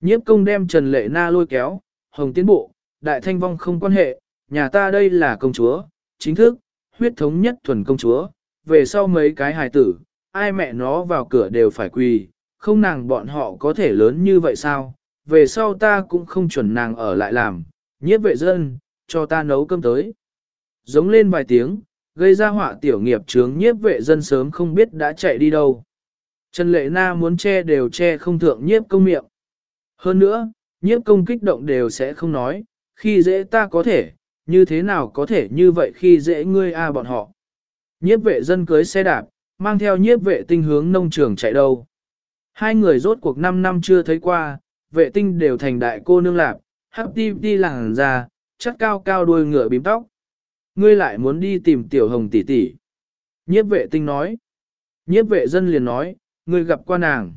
Nhiếp công đem Trần Lệ Na lôi kéo, hồng tiến bộ, đại thanh vong không quan hệ, nhà ta đây là công chúa, chính thức, huyết thống nhất thuần công chúa, về sau mấy cái hài tử, ai mẹ nó vào cửa đều phải quỳ, không nàng bọn họ có thể lớn như vậy sao, về sau ta cũng không chuẩn nàng ở lại làm, nhiếp vệ dân, cho ta nấu cơm tới. Giống lên vài tiếng, gây ra họa tiểu nghiệp chướng nhiếp vệ dân sớm không biết đã chạy đi đâu. Trần Lệ Na muốn che đều che không thượng nhiếp công miệng. Hơn nữa, nhiếp công kích động đều sẽ không nói, khi dễ ta có thể, như thế nào có thể như vậy khi dễ ngươi a bọn họ. Nhiếp vệ dân cưới xe đạp, mang theo nhiếp vệ tinh hướng nông trường chạy đâu. Hai người rốt cuộc 5 năm chưa thấy qua, vệ tinh đều thành đại cô nương lạp, hấp đi đi làng ra, chắc cao cao đuôi ngựa bím tóc. Ngươi lại muốn đi tìm tiểu hồng tỷ tỷ. Nhiếp vệ tinh nói. Nhiếp vệ dân liền nói, ngươi gặp qua nàng.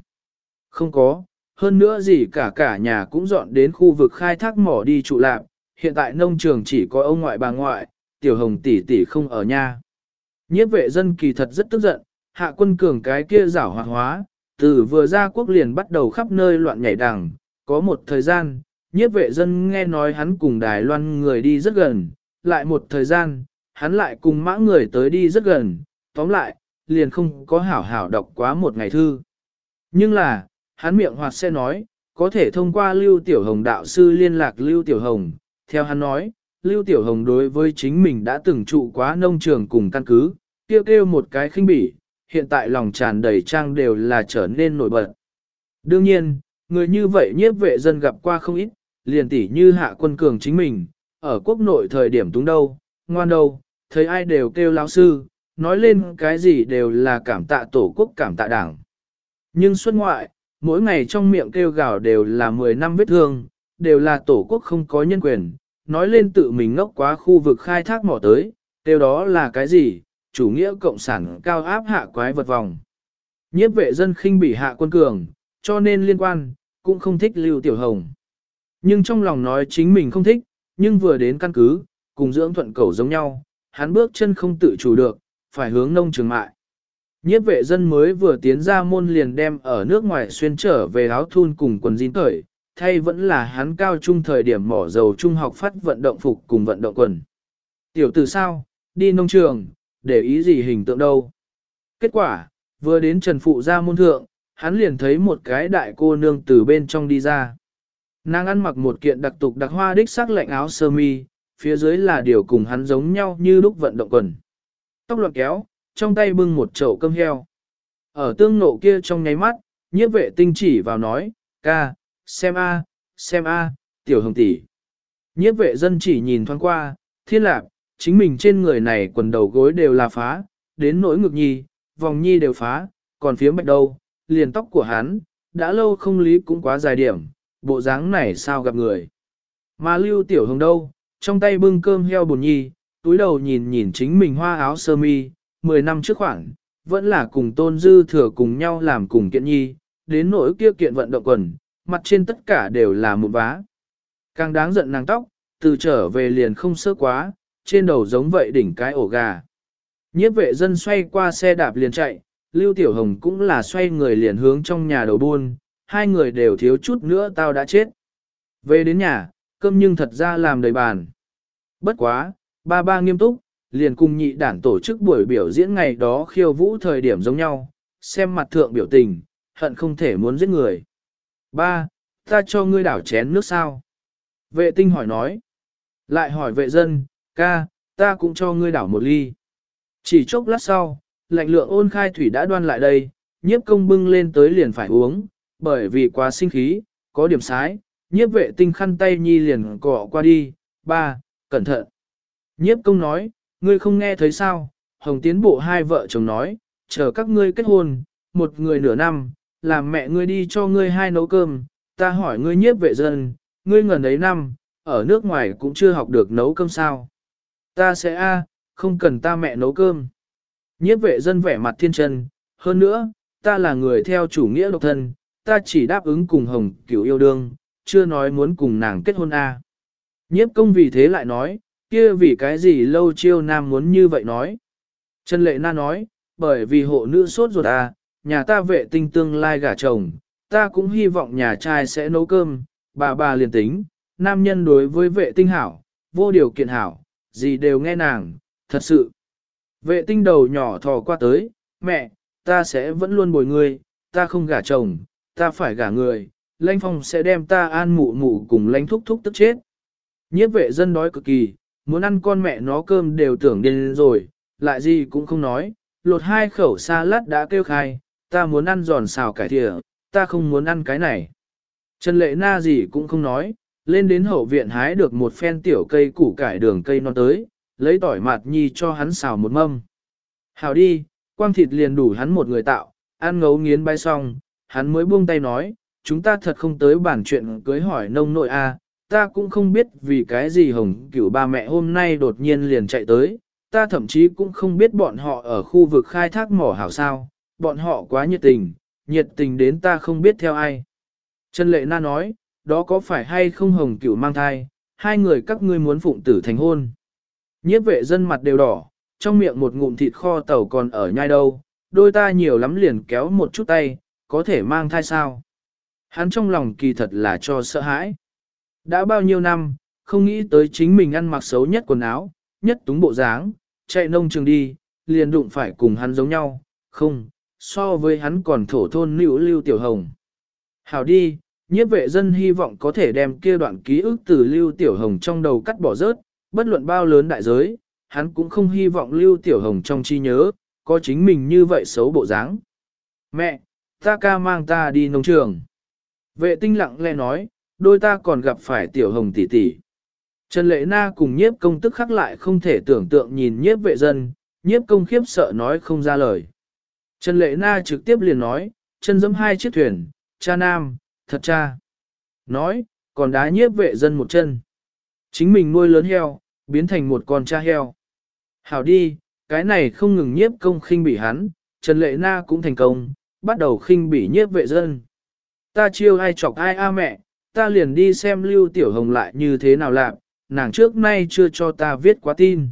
Không có, hơn nữa gì cả cả nhà cũng dọn đến khu vực khai thác mỏ đi trụ lạp, hiện tại nông trường chỉ có ông ngoại bà ngoại, tiểu hồng tỷ tỷ không ở nhà. Nhiếp vệ dân kỳ thật rất tức giận, hạ quân cường cái kia giảo hoạt hóa, từ vừa ra quốc liền bắt đầu khắp nơi loạn nhảy đằng, có một thời gian, nhiếp vệ dân nghe nói hắn cùng Đài Loan người đi rất gần, lại một thời gian, hắn lại cùng mã người tới đi rất gần, tóm lại, liền không có hảo hảo đọc quá một ngày thư. Nhưng là, hắn miệng hoạt sẽ nói, có thể thông qua Lưu Tiểu Hồng đạo sư liên lạc Lưu Tiểu Hồng, theo hắn nói, Lưu Tiểu Hồng đối với chính mình đã từng trụ quá nông trường cùng căn cứ, kêu kêu một cái khinh bỉ, hiện tại lòng tràn đầy trang đều là trở nên nổi bật. Đương nhiên, người như vậy nhiếp vệ dân gặp qua không ít, liền tỉ như hạ quân cường chính mình, ở quốc nội thời điểm túng đâu, ngoan đâu, thấy ai đều kêu lão sư, nói lên cái gì đều là cảm tạ tổ quốc cảm tạ đảng. Nhưng xuất ngoại, mỗi ngày trong miệng kêu gào đều là 10 năm vết thương, đều là tổ quốc không có nhân quyền, nói lên tự mình ngốc quá khu vực khai thác mỏ tới, tiêu đó là cái gì, chủ nghĩa cộng sản cao áp hạ quái vật vòng. Nhiếp vệ dân khinh bị hạ quân cường, cho nên liên quan, cũng không thích Lưu Tiểu Hồng. Nhưng trong lòng nói chính mình không thích, nhưng vừa đến căn cứ, cùng dưỡng thuận cầu giống nhau, hắn bước chân không tự chủ được, phải hướng nông trường mại. Nhiếp vệ dân mới vừa tiến ra môn liền đem ở nước ngoài xuyên trở về áo thun cùng quần jean cởi, thay vẫn là hắn cao trung thời điểm mỏ dầu trung học phát vận động phục cùng vận động quần. Tiểu tử sao, đi nông trường, để ý gì hình tượng đâu. Kết quả, vừa đến Trần Phụ ra môn thượng, hắn liền thấy một cái đại cô nương từ bên trong đi ra. Nàng ăn mặc một kiện đặc tục đặc hoa đích sắc lạnh áo sơ mi, phía dưới là điều cùng hắn giống nhau như lúc vận động quần. Tóc loạn kéo, trong tay bưng một chậu cơm heo. Ở tương nộ kia trong nháy mắt, nhiếp vệ tinh chỉ vào nói, ca, xem a, xem a, tiểu hồng tỷ. Nhiếp vệ dân chỉ nhìn thoáng qua, thiên lạc, chính mình trên người này quần đầu gối đều là phá, đến nỗi ngực nhi, vòng nhi đều phá, còn phía bạch đâu, liền tóc của hắn, đã lâu không lý cũng quá dài điểm, bộ dáng này sao gặp người. Mà lưu tiểu hồng đâu, trong tay bưng cơm heo bồn nhi, túi đầu nhìn nhìn chính mình hoa áo sơ mi, 10 năm trước khoảng, vẫn là cùng tôn dư thừa cùng nhau làm cùng kiện nhi, đến nỗi kia kiện vận động quần, mặt trên tất cả đều là một vá. Càng đáng giận nàng tóc, từ trở về liền không sơ quá, trên đầu giống vậy đỉnh cái ổ gà. Nhiếp vệ dân xoay qua xe đạp liền chạy, Lưu Tiểu Hồng cũng là xoay người liền hướng trong nhà đầu buôn, hai người đều thiếu chút nữa tao đã chết. Về đến nhà, cơm nhưng thật ra làm đầy bàn. Bất quá, ba ba nghiêm túc, liền cùng nhị đản tổ chức buổi biểu diễn ngày đó khiêu vũ thời điểm giống nhau, xem mặt thượng biểu tình, hận không thể muốn giết người. Ba, ta cho ngươi đảo chén nước sao? Vệ tinh hỏi nói. Lại hỏi vệ dân, ca, ta cũng cho ngươi đảo một ly. Chỉ chốc lát sau, lạnh lượng ôn khai thủy đã đoan lại đây, nhiếp công bưng lên tới liền phải uống, bởi vì quá sinh khí, có điểm sái, nhiếp vệ tinh khăn tay nhi liền cọ qua đi, ba, cẩn thận. Nhiếp công nói, ngươi không nghe thấy sao, hồng tiến bộ hai vợ chồng nói, chờ các ngươi kết hôn, một người nửa năm, làm mẹ ngươi đi cho ngươi hai nấu cơm, ta hỏi ngươi nhiếp vệ dân, ngươi ngần ấy năm, ở nước ngoài cũng chưa học được nấu cơm sao. Ta sẽ a, không cần ta mẹ nấu cơm. Nhiếp vệ dân vẻ mặt thiên chân, hơn nữa, ta là người theo chủ nghĩa độc thân, ta chỉ đáp ứng cùng hồng cửu yêu đương, chưa nói muốn cùng nàng kết hôn a. Nhiếp công vì thế lại nói, kia vì cái gì lâu chiêu nam muốn như vậy nói. Trần Lệ Na nói, bởi vì hộ nữ sốt ruột à, nhà ta vệ tinh tương lai gả chồng, ta cũng hy vọng nhà trai sẽ nấu cơm, bà bà liền tính, nam nhân đối với vệ tinh hảo, vô điều kiện hảo, gì đều nghe nàng, thật sự. Vệ tinh đầu nhỏ thò qua tới, mẹ, ta sẽ vẫn luôn bồi ngươi, ta không gả chồng, ta phải gả người, lãnh phong sẽ đem ta an mụ mụ cùng lãnh thúc thúc tức chết. Nhiếp vệ dân đói cực kỳ, muốn ăn con mẹ nó cơm đều tưởng điên rồi, lại gì cũng không nói, lột hai khẩu xa lát đã kêu khai, ta muốn ăn giòn xào cải thịa, ta không muốn ăn cái này. Trần lệ na gì cũng không nói, lên đến hậu viện hái được một phen tiểu cây củ cải đường cây non tới, lấy tỏi mạt nhi cho hắn xào một mâm. Hào đi, quang thịt liền đủ hắn một người tạo, ăn ngấu nghiến bay xong, hắn mới buông tay nói, chúng ta thật không tới bản chuyện cưới hỏi nông nội a, ta cũng không biết vì cái gì hồng cửu ba mẹ hôm nay đột nhiên liền chạy tới, ta thậm chí cũng không biết bọn họ ở khu vực khai thác mỏ hảo sao, bọn họ quá nhiệt tình, nhiệt tình đến ta không biết theo ai. Trần Lệ Na nói, đó có phải hay không hồng cửu mang thai, hai người các ngươi muốn phụng tử thành hôn. Nhiếp vệ dân mặt đều đỏ, trong miệng một ngụm thịt kho tàu còn ở nhai đâu, đôi ta nhiều lắm liền kéo một chút tay, có thể mang thai sao. Hắn trong lòng kỳ thật là cho sợ hãi. Đã bao nhiêu năm, không nghĩ tới chính mình ăn mặc xấu nhất quần áo, nhất túng bộ dáng, chạy nông trường đi, liền đụng phải cùng hắn giống nhau, không, so với hắn còn thổ thôn lưu lưu tiểu hồng. Hảo đi, nhiếp vệ dân hy vọng có thể đem kia đoạn ký ức từ lưu tiểu hồng trong đầu cắt bỏ rớt, bất luận bao lớn đại giới, hắn cũng không hy vọng lưu tiểu hồng trong chi nhớ, có chính mình như vậy xấu bộ dáng. Mẹ, ta ca mang ta đi nông trường. Vệ tinh lặng lẽ nói, đôi ta còn gặp phải tiểu hồng tỷ tỷ. Trần Lệ Na cùng nhiếp công tức khắc lại không thể tưởng tượng nhìn nhiếp vệ dân, nhiếp công khiếp sợ nói không ra lời. Trần Lệ Na trực tiếp liền nói, chân dẫm hai chiếc thuyền, cha nam, thật cha. Nói, còn đá nhiếp vệ dân một chân. Chính mình nuôi lớn heo, biến thành một con cha heo. Hảo đi, cái này không ngừng nhiếp công khinh bị hắn, Trần Lệ Na cũng thành công, bắt đầu khinh bị nhiếp vệ dân. Ta chiêu ai chọc ai a mẹ, ta liền đi xem Lưu Tiểu Hồng lại như thế nào làm, nàng trước nay chưa cho ta viết quá tin.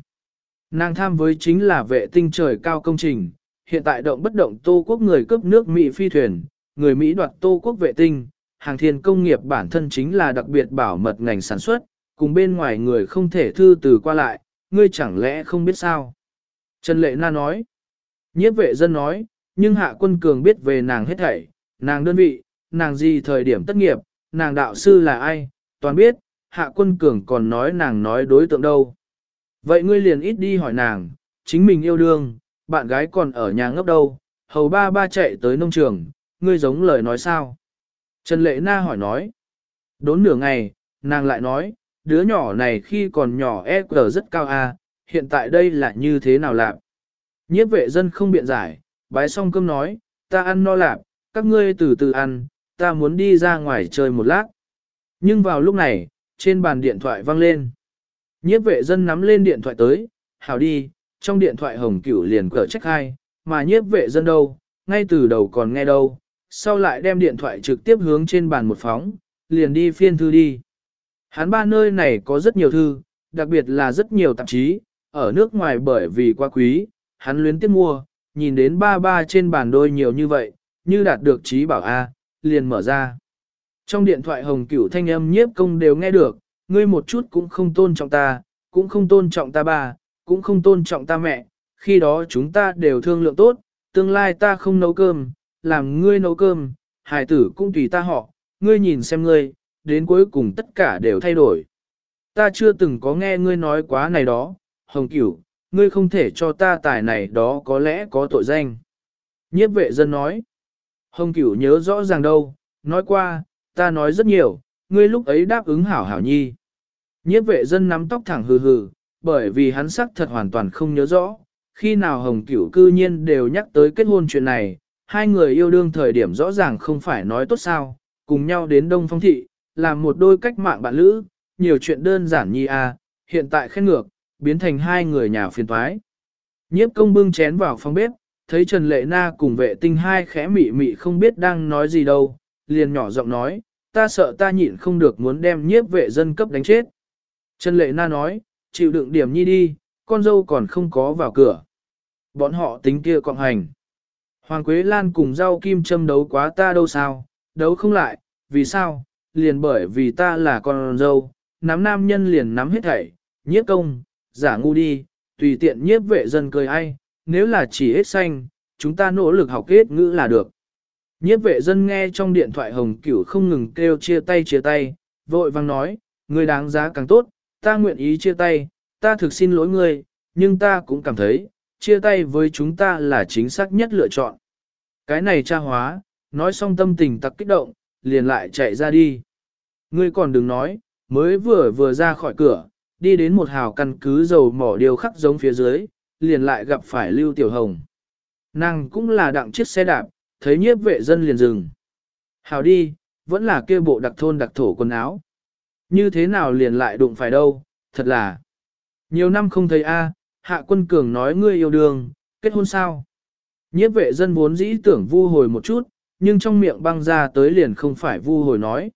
Nàng tham với chính là vệ tinh trời cao công trình, hiện tại động bất động Tô Quốc người cướp nước Mỹ phi thuyền, người Mỹ đoạt Tô Quốc vệ tinh, hàng thiên công nghiệp bản thân chính là đặc biệt bảo mật ngành sản xuất, cùng bên ngoài người không thể thư từ qua lại, ngươi chẳng lẽ không biết sao? Trần Lệ Na nói, nhiếp vệ dân nói, nhưng hạ quân cường biết về nàng hết thảy, nàng đơn vị, nàng gì thời điểm tất nghiệp, nàng đạo sư là ai, toàn biết, hạ quân cường còn nói nàng nói đối tượng đâu. Vậy ngươi liền ít đi hỏi nàng, chính mình yêu đương, bạn gái còn ở nhà ngốc đâu, hầu ba ba chạy tới nông trường, ngươi giống lời nói sao? Trần Lệ Na hỏi nói. Đốn nửa ngày, nàng lại nói, đứa nhỏ này khi còn nhỏ EQ rất cao a, à, hiện tại đây là như thế nào lạp? Nhiếp vệ dân không biện giải, bái xong cơm nói, ta ăn no lạp, các ngươi từ từ ăn, ta muốn đi ra ngoài chơi một lát. Nhưng vào lúc này, trên bàn điện thoại vang lên. Nhiếp vệ dân nắm lên điện thoại tới, hảo đi, trong điện thoại hồng cửu liền cờ trách hai, mà nhiếp vệ dân đâu, ngay từ đầu còn nghe đâu, sau lại đem điện thoại trực tiếp hướng trên bàn một phóng, liền đi phiên thư đi. Hắn ba nơi này có rất nhiều thư, đặc biệt là rất nhiều tạp chí, ở nước ngoài bởi vì quá quý, hắn luyến tiếp mua, nhìn đến ba ba trên bàn đôi nhiều như vậy, như đạt được trí bảo A, liền mở ra. Trong điện thoại hồng cửu thanh âm nhiếp công đều nghe được, ngươi một chút cũng không tôn trọng ta, cũng không tôn trọng ta ba, cũng không tôn trọng ta mẹ, khi đó chúng ta đều thương lượng tốt, tương lai ta không nấu cơm, làm ngươi nấu cơm, hài tử cũng tùy ta họ, ngươi nhìn xem ngươi, đến cuối cùng tất cả đều thay đổi. Ta chưa từng có nghe ngươi nói quá này đó, hồng cửu, ngươi không thể cho ta tài này đó có lẽ có tội danh. Nhiếp vệ dân nói, hồng cửu nhớ rõ ràng đâu, nói qua, ta nói rất nhiều, ngươi lúc ấy đáp ứng hảo hảo nhi. Nhiếp vệ dân nắm tóc thẳng hừ hừ, bởi vì hắn sắc thật hoàn toàn không nhớ rõ, khi nào hồng cửu cư nhiên đều nhắc tới kết hôn chuyện này, hai người yêu đương thời điểm rõ ràng không phải nói tốt sao, cùng nhau đến Đông Phong Thị, làm một đôi cách mạng bạn lữ, nhiều chuyện đơn giản nhi à, hiện tại khen ngược, biến thành hai người nhà phiền thoái. Nhiếp công bưng chén vào phòng bếp, thấy Trần Lệ Na cùng vệ tinh hai khẽ mị mị không biết đang nói gì đâu, liền nhỏ giọng nói, ta sợ ta nhịn không được muốn đem nhiếp vệ dân cấp đánh chết. Trần Lệ Na nói, chịu đựng điểm nhi đi, con dâu còn không có vào cửa. Bọn họ tính kia cộng hành. Hoàng Quế Lan cùng rau kim châm đấu quá ta đâu sao, đấu không lại, vì sao, liền bởi vì ta là con dâu, nắm nam nhân liền nắm hết thảy, nhiếp công, giả ngu đi, tùy tiện nhiếp vệ dân cười ai, nếu là chỉ hết xanh, chúng ta nỗ lực học kết ngữ là được. Nhiếp vệ dân nghe trong điện thoại hồng cửu không ngừng kêu chia tay chia tay, vội vang nói, người đáng giá càng tốt, ta nguyện ý chia tay, ta thực xin lỗi ngươi, nhưng ta cũng cảm thấy, chia tay với chúng ta là chính xác nhất lựa chọn. Cái này tra hóa, nói xong tâm tình tặc kích động, liền lại chạy ra đi. Ngươi còn đừng nói, mới vừa vừa ra khỏi cửa, đi đến một hào căn cứ dầu mỏ điều khắc giống phía dưới, liền lại gặp phải Lưu Tiểu Hồng. Nàng cũng là đặng chiếc xe đạp, thấy nhiếp vệ dân liền dừng. Hào đi, vẫn là kia bộ đặc thôn đặc thổ quần áo. Như thế nào liền lại đụng phải đâu, thật là. Nhiều năm không thấy a, hạ quân cường nói ngươi yêu đương, kết hôn sao? Nhiếp vệ dân vốn dĩ tưởng vu hồi một chút, nhưng trong miệng băng ra tới liền không phải vu hồi nói.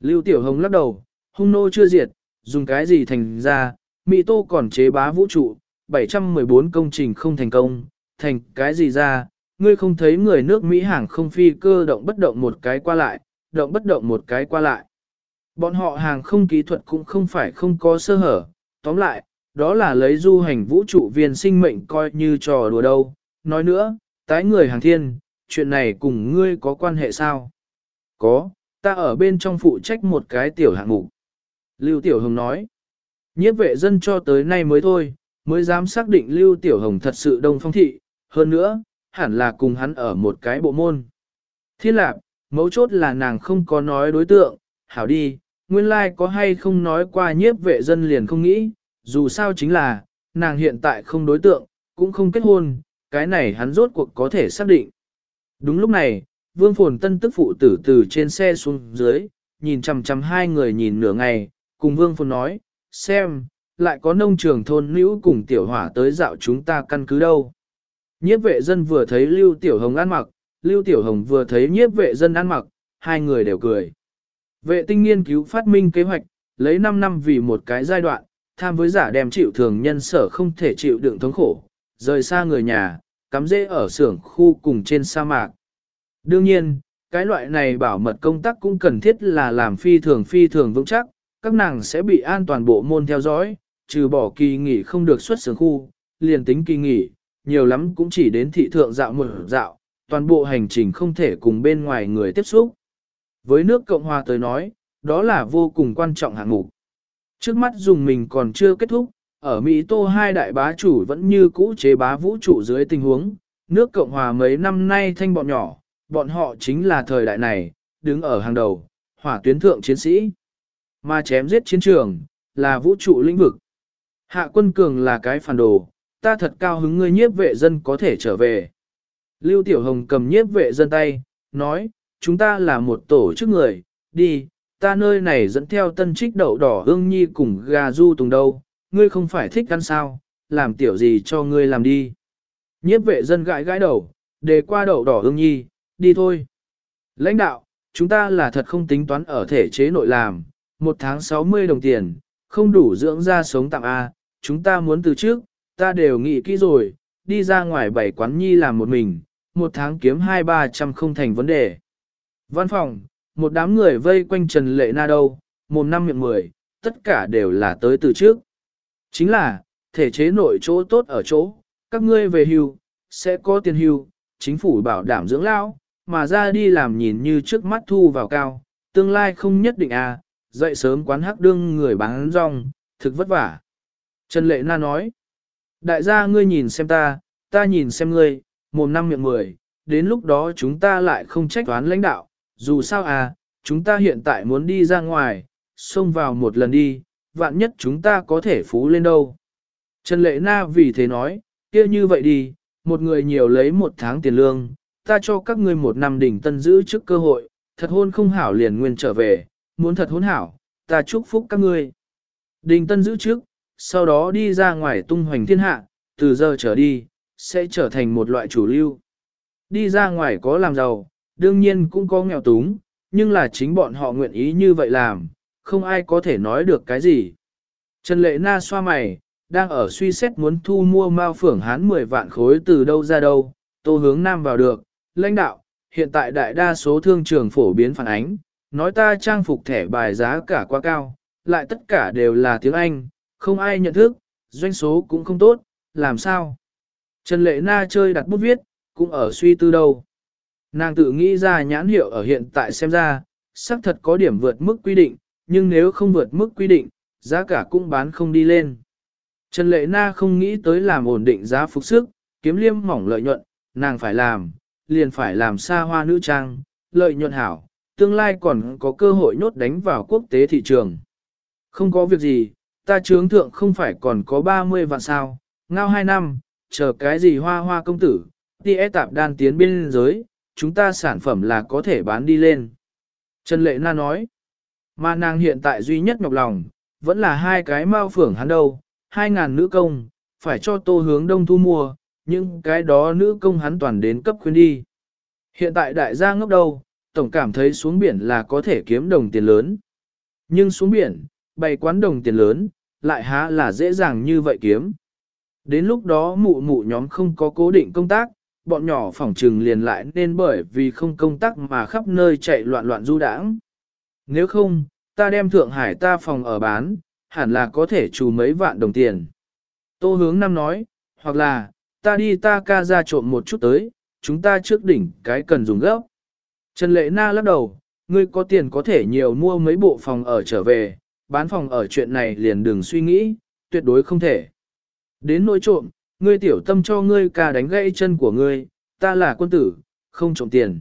Lưu Tiểu Hồng lắc đầu, hung nô chưa diệt, dùng cái gì thành ra, Mỹ Tô còn chế bá vũ trụ, 714 công trình không thành công, thành cái gì ra, ngươi không thấy người nước Mỹ hàng không phi cơ động bất động một cái qua lại, động bất động một cái qua lại. Bọn họ hàng không kỹ thuật cũng không phải không có sơ hở, tóm lại, đó là lấy du hành vũ trụ viên sinh mệnh coi như trò đùa đâu. Nói nữa, tái người hàng thiên, chuyện này cùng ngươi có quan hệ sao? Có, ta ở bên trong phụ trách một cái tiểu hạng mục. Lưu Tiểu Hồng nói, nhiếp vệ dân cho tới nay mới thôi, mới dám xác định Lưu Tiểu Hồng thật sự đông phong thị, hơn nữa, hẳn là cùng hắn ở một cái bộ môn. Thiên lạc, mấu chốt là nàng không có nói đối tượng, hảo đi, nguyên lai like có hay không nói qua nhiếp vệ dân liền không nghĩ, dù sao chính là, nàng hiện tại không đối tượng, cũng không kết hôn, cái này hắn rốt cuộc có thể xác định. Đúng lúc này, Vương Phồn Tân tức phụ tử từ trên xe xuống dưới, nhìn chằm chằm hai người nhìn nửa ngày, cùng Vương Phồn nói, xem, lại có nông trường thôn nữ cùng tiểu hỏa tới dạo chúng ta căn cứ đâu. Nhiếp vệ dân vừa thấy Lưu Tiểu Hồng ăn mặc, Lưu Tiểu Hồng vừa thấy nhiếp vệ dân ăn mặc, hai người đều cười. Vệ tinh nghiên cứu phát minh kế hoạch, lấy 5 năm vì một cái giai đoạn, tham với giả đem chịu thường nhân sở không thể chịu đựng thống khổ, rời xa người nhà, cắm rễ ở xưởng khu cùng trên sa mạc. Đương nhiên, cái loại này bảo mật công tác cũng cần thiết là làm phi thường phi thường vững chắc, các nàng sẽ bị an toàn bộ môn theo dõi, trừ bỏ kỳ nghỉ không được xuất xưởng khu, liền tính kỳ nghỉ, nhiều lắm cũng chỉ đến thị thượng dạo một dạo, toàn bộ hành trình không thể cùng bên ngoài người tiếp xúc. Với nước Cộng Hòa tới nói, đó là vô cùng quan trọng hạng mục. Trước mắt dùng mình còn chưa kết thúc, ở Mỹ Tô hai đại bá chủ vẫn như cũ chế bá vũ trụ dưới tình huống, nước Cộng Hòa mấy năm nay thanh bọn nhỏ, bọn họ chính là thời đại này, đứng ở hàng đầu, hỏa tuyến thượng chiến sĩ. Mà chém giết chiến trường, là vũ trụ lĩnh vực. Hạ quân cường là cái phản đồ, ta thật cao hứng ngươi nhiếp vệ dân có thể trở về. Lưu Tiểu Hồng cầm nhiếp vệ dân tay, nói, chúng ta là một tổ chức người, đi, ta nơi này dẫn theo tân trích đậu đỏ hương nhi cùng gà du tùng đâu, ngươi không phải thích ăn sao, làm tiểu gì cho ngươi làm đi. Nhiếp vệ dân gãi gãi đầu, để qua đậu đỏ hương nhi, đi thôi. Lãnh đạo, chúng ta là thật không tính toán ở thể chế nội làm, một tháng 60 đồng tiền, không đủ dưỡng ra sống tạm A, chúng ta muốn từ trước, ta đều nghĩ kỹ rồi, đi ra ngoài bảy quán nhi làm một mình, một tháng kiếm hai ba trăm không thành vấn đề. Văn phòng, một đám người vây quanh Trần Lệ Na đâu, một năm miệng mười, tất cả đều là tới từ trước. Chính là, thể chế nội chỗ tốt ở chỗ, các ngươi về hưu, sẽ có tiền hưu, chính phủ bảo đảm dưỡng lão, mà ra đi làm nhìn như trước mắt thu vào cao, tương lai không nhất định à, dậy sớm quán hắc đương người bán rong, thực vất vả. Trần Lệ Na nói, đại gia ngươi nhìn xem ta, ta nhìn xem ngươi, một năm miệng mười, đến lúc đó chúng ta lại không trách toán lãnh đạo, dù sao à, chúng ta hiện tại muốn đi ra ngoài, xông vào một lần đi, vạn nhất chúng ta có thể phú lên đâu. Trần Lệ Na vì thế nói, kia như vậy đi, một người nhiều lấy một tháng tiền lương, ta cho các ngươi một năm đỉnh tân giữ trước cơ hội, thật hôn không hảo liền nguyên trở về, muốn thật hôn hảo, ta chúc phúc các ngươi. Đình tân giữ trước, sau đó đi ra ngoài tung hoành thiên hạ, từ giờ trở đi, sẽ trở thành một loại chủ lưu. Đi ra ngoài có làm giàu, đương nhiên cũng có nghèo túng, nhưng là chính bọn họ nguyện ý như vậy làm, không ai có thể nói được cái gì. Trần Lệ Na xoa mày, đang ở suy xét muốn thu mua mao phưởng hán 10 vạn khối từ đâu ra đâu, tô hướng nam vào được, lãnh đạo, hiện tại đại đa số thương trường phổ biến phản ánh, nói ta trang phục thẻ bài giá cả quá cao, lại tất cả đều là tiếng Anh, không ai nhận thức, doanh số cũng không tốt, làm sao? Trần Lệ Na chơi đặt bút viết, cũng ở suy tư đâu. Nàng tự nghĩ ra nhãn hiệu ở hiện tại xem ra, xác thật có điểm vượt mức quy định, nhưng nếu không vượt mức quy định, giá cả cũng bán không đi lên. Trần Lệ Na không nghĩ tới làm ổn định giá phục sức, kiếm liêm mỏng lợi nhuận, nàng phải làm, liền phải làm xa hoa nữ trang, lợi nhuận hảo, tương lai còn có cơ hội nhốt đánh vào quốc tế thị trường. Không có việc gì, ta trướng thượng không phải còn có 30 vạn sao, ngao 2 năm, chờ cái gì hoa hoa công tử, đi e tạp đan tiến biên giới, chúng ta sản phẩm là có thể bán đi lên. Trần Lệ Na nói, mà nàng hiện tại duy nhất nhọc lòng, vẫn là hai cái mao phưởng hắn đâu, hai ngàn nữ công, phải cho tô hướng đông thu mua, nhưng cái đó nữ công hắn toàn đến cấp khuyên đi. Hiện tại đại gia ngốc đâu, tổng cảm thấy xuống biển là có thể kiếm đồng tiền lớn. Nhưng xuống biển, bày quán đồng tiền lớn, lại há là dễ dàng như vậy kiếm. Đến lúc đó mụ mụ nhóm không có cố định công tác, bọn nhỏ phỏng trừng liền lại nên bởi vì không công tác mà khắp nơi chạy loạn loạn du đãng. Nếu không, ta đem Thượng Hải ta phòng ở bán, hẳn là có thể trù mấy vạn đồng tiền. Tô hướng năm nói, hoặc là, ta đi ta ca ra trộm một chút tới, chúng ta trước đỉnh cái cần dùng gấp. Trần Lệ Na lắc đầu, ngươi có tiền có thể nhiều mua mấy bộ phòng ở trở về, bán phòng ở chuyện này liền đừng suy nghĩ, tuyệt đối không thể. Đến nỗi trộm, ngươi tiểu tâm cho ngươi ca đánh gãy chân của ngươi, ta là quân tử, không trộm tiền.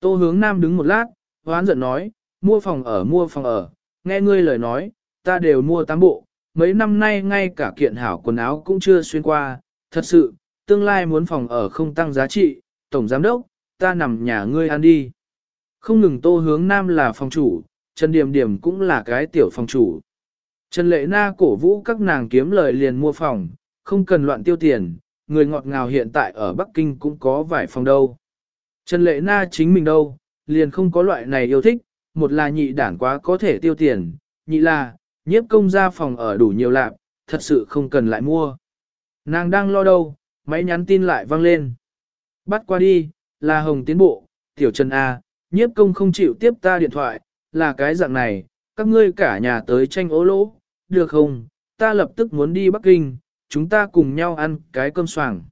Tô hướng nam đứng một lát, hoán giận nói, mua phòng ở mua phòng ở, nghe ngươi lời nói, ta đều mua tám bộ, mấy năm nay ngay cả kiện hảo quần áo cũng chưa xuyên qua, thật sự, tương lai muốn phòng ở không tăng giá trị, tổng giám đốc, ta nằm nhà ngươi ăn đi. Không ngừng tô hướng nam là phòng chủ, Trần Điểm Điểm cũng là cái tiểu phòng chủ. Trần Lệ Na cổ vũ các nàng kiếm lời liền mua phòng, không cần loạn tiêu tiền, người ngọt ngào hiện tại ở Bắc Kinh cũng có vài phòng đâu. Trần Lệ Na chính mình đâu, liền không có loại này yêu thích, một là nhị đản quá có thể tiêu tiền, nhị là, nhiếp công ra phòng ở đủ nhiều lạp, thật sự không cần lại mua. Nàng đang lo đâu, máy nhắn tin lại vang lên. Bắt qua đi, là Hồng tiến bộ, tiểu Trần A, nhiếp công không chịu tiếp ta điện thoại, là cái dạng này, các ngươi cả nhà tới tranh ố lỗ, được không, ta lập tức muốn đi Bắc Kinh, chúng ta cùng nhau ăn cái cơm soảng.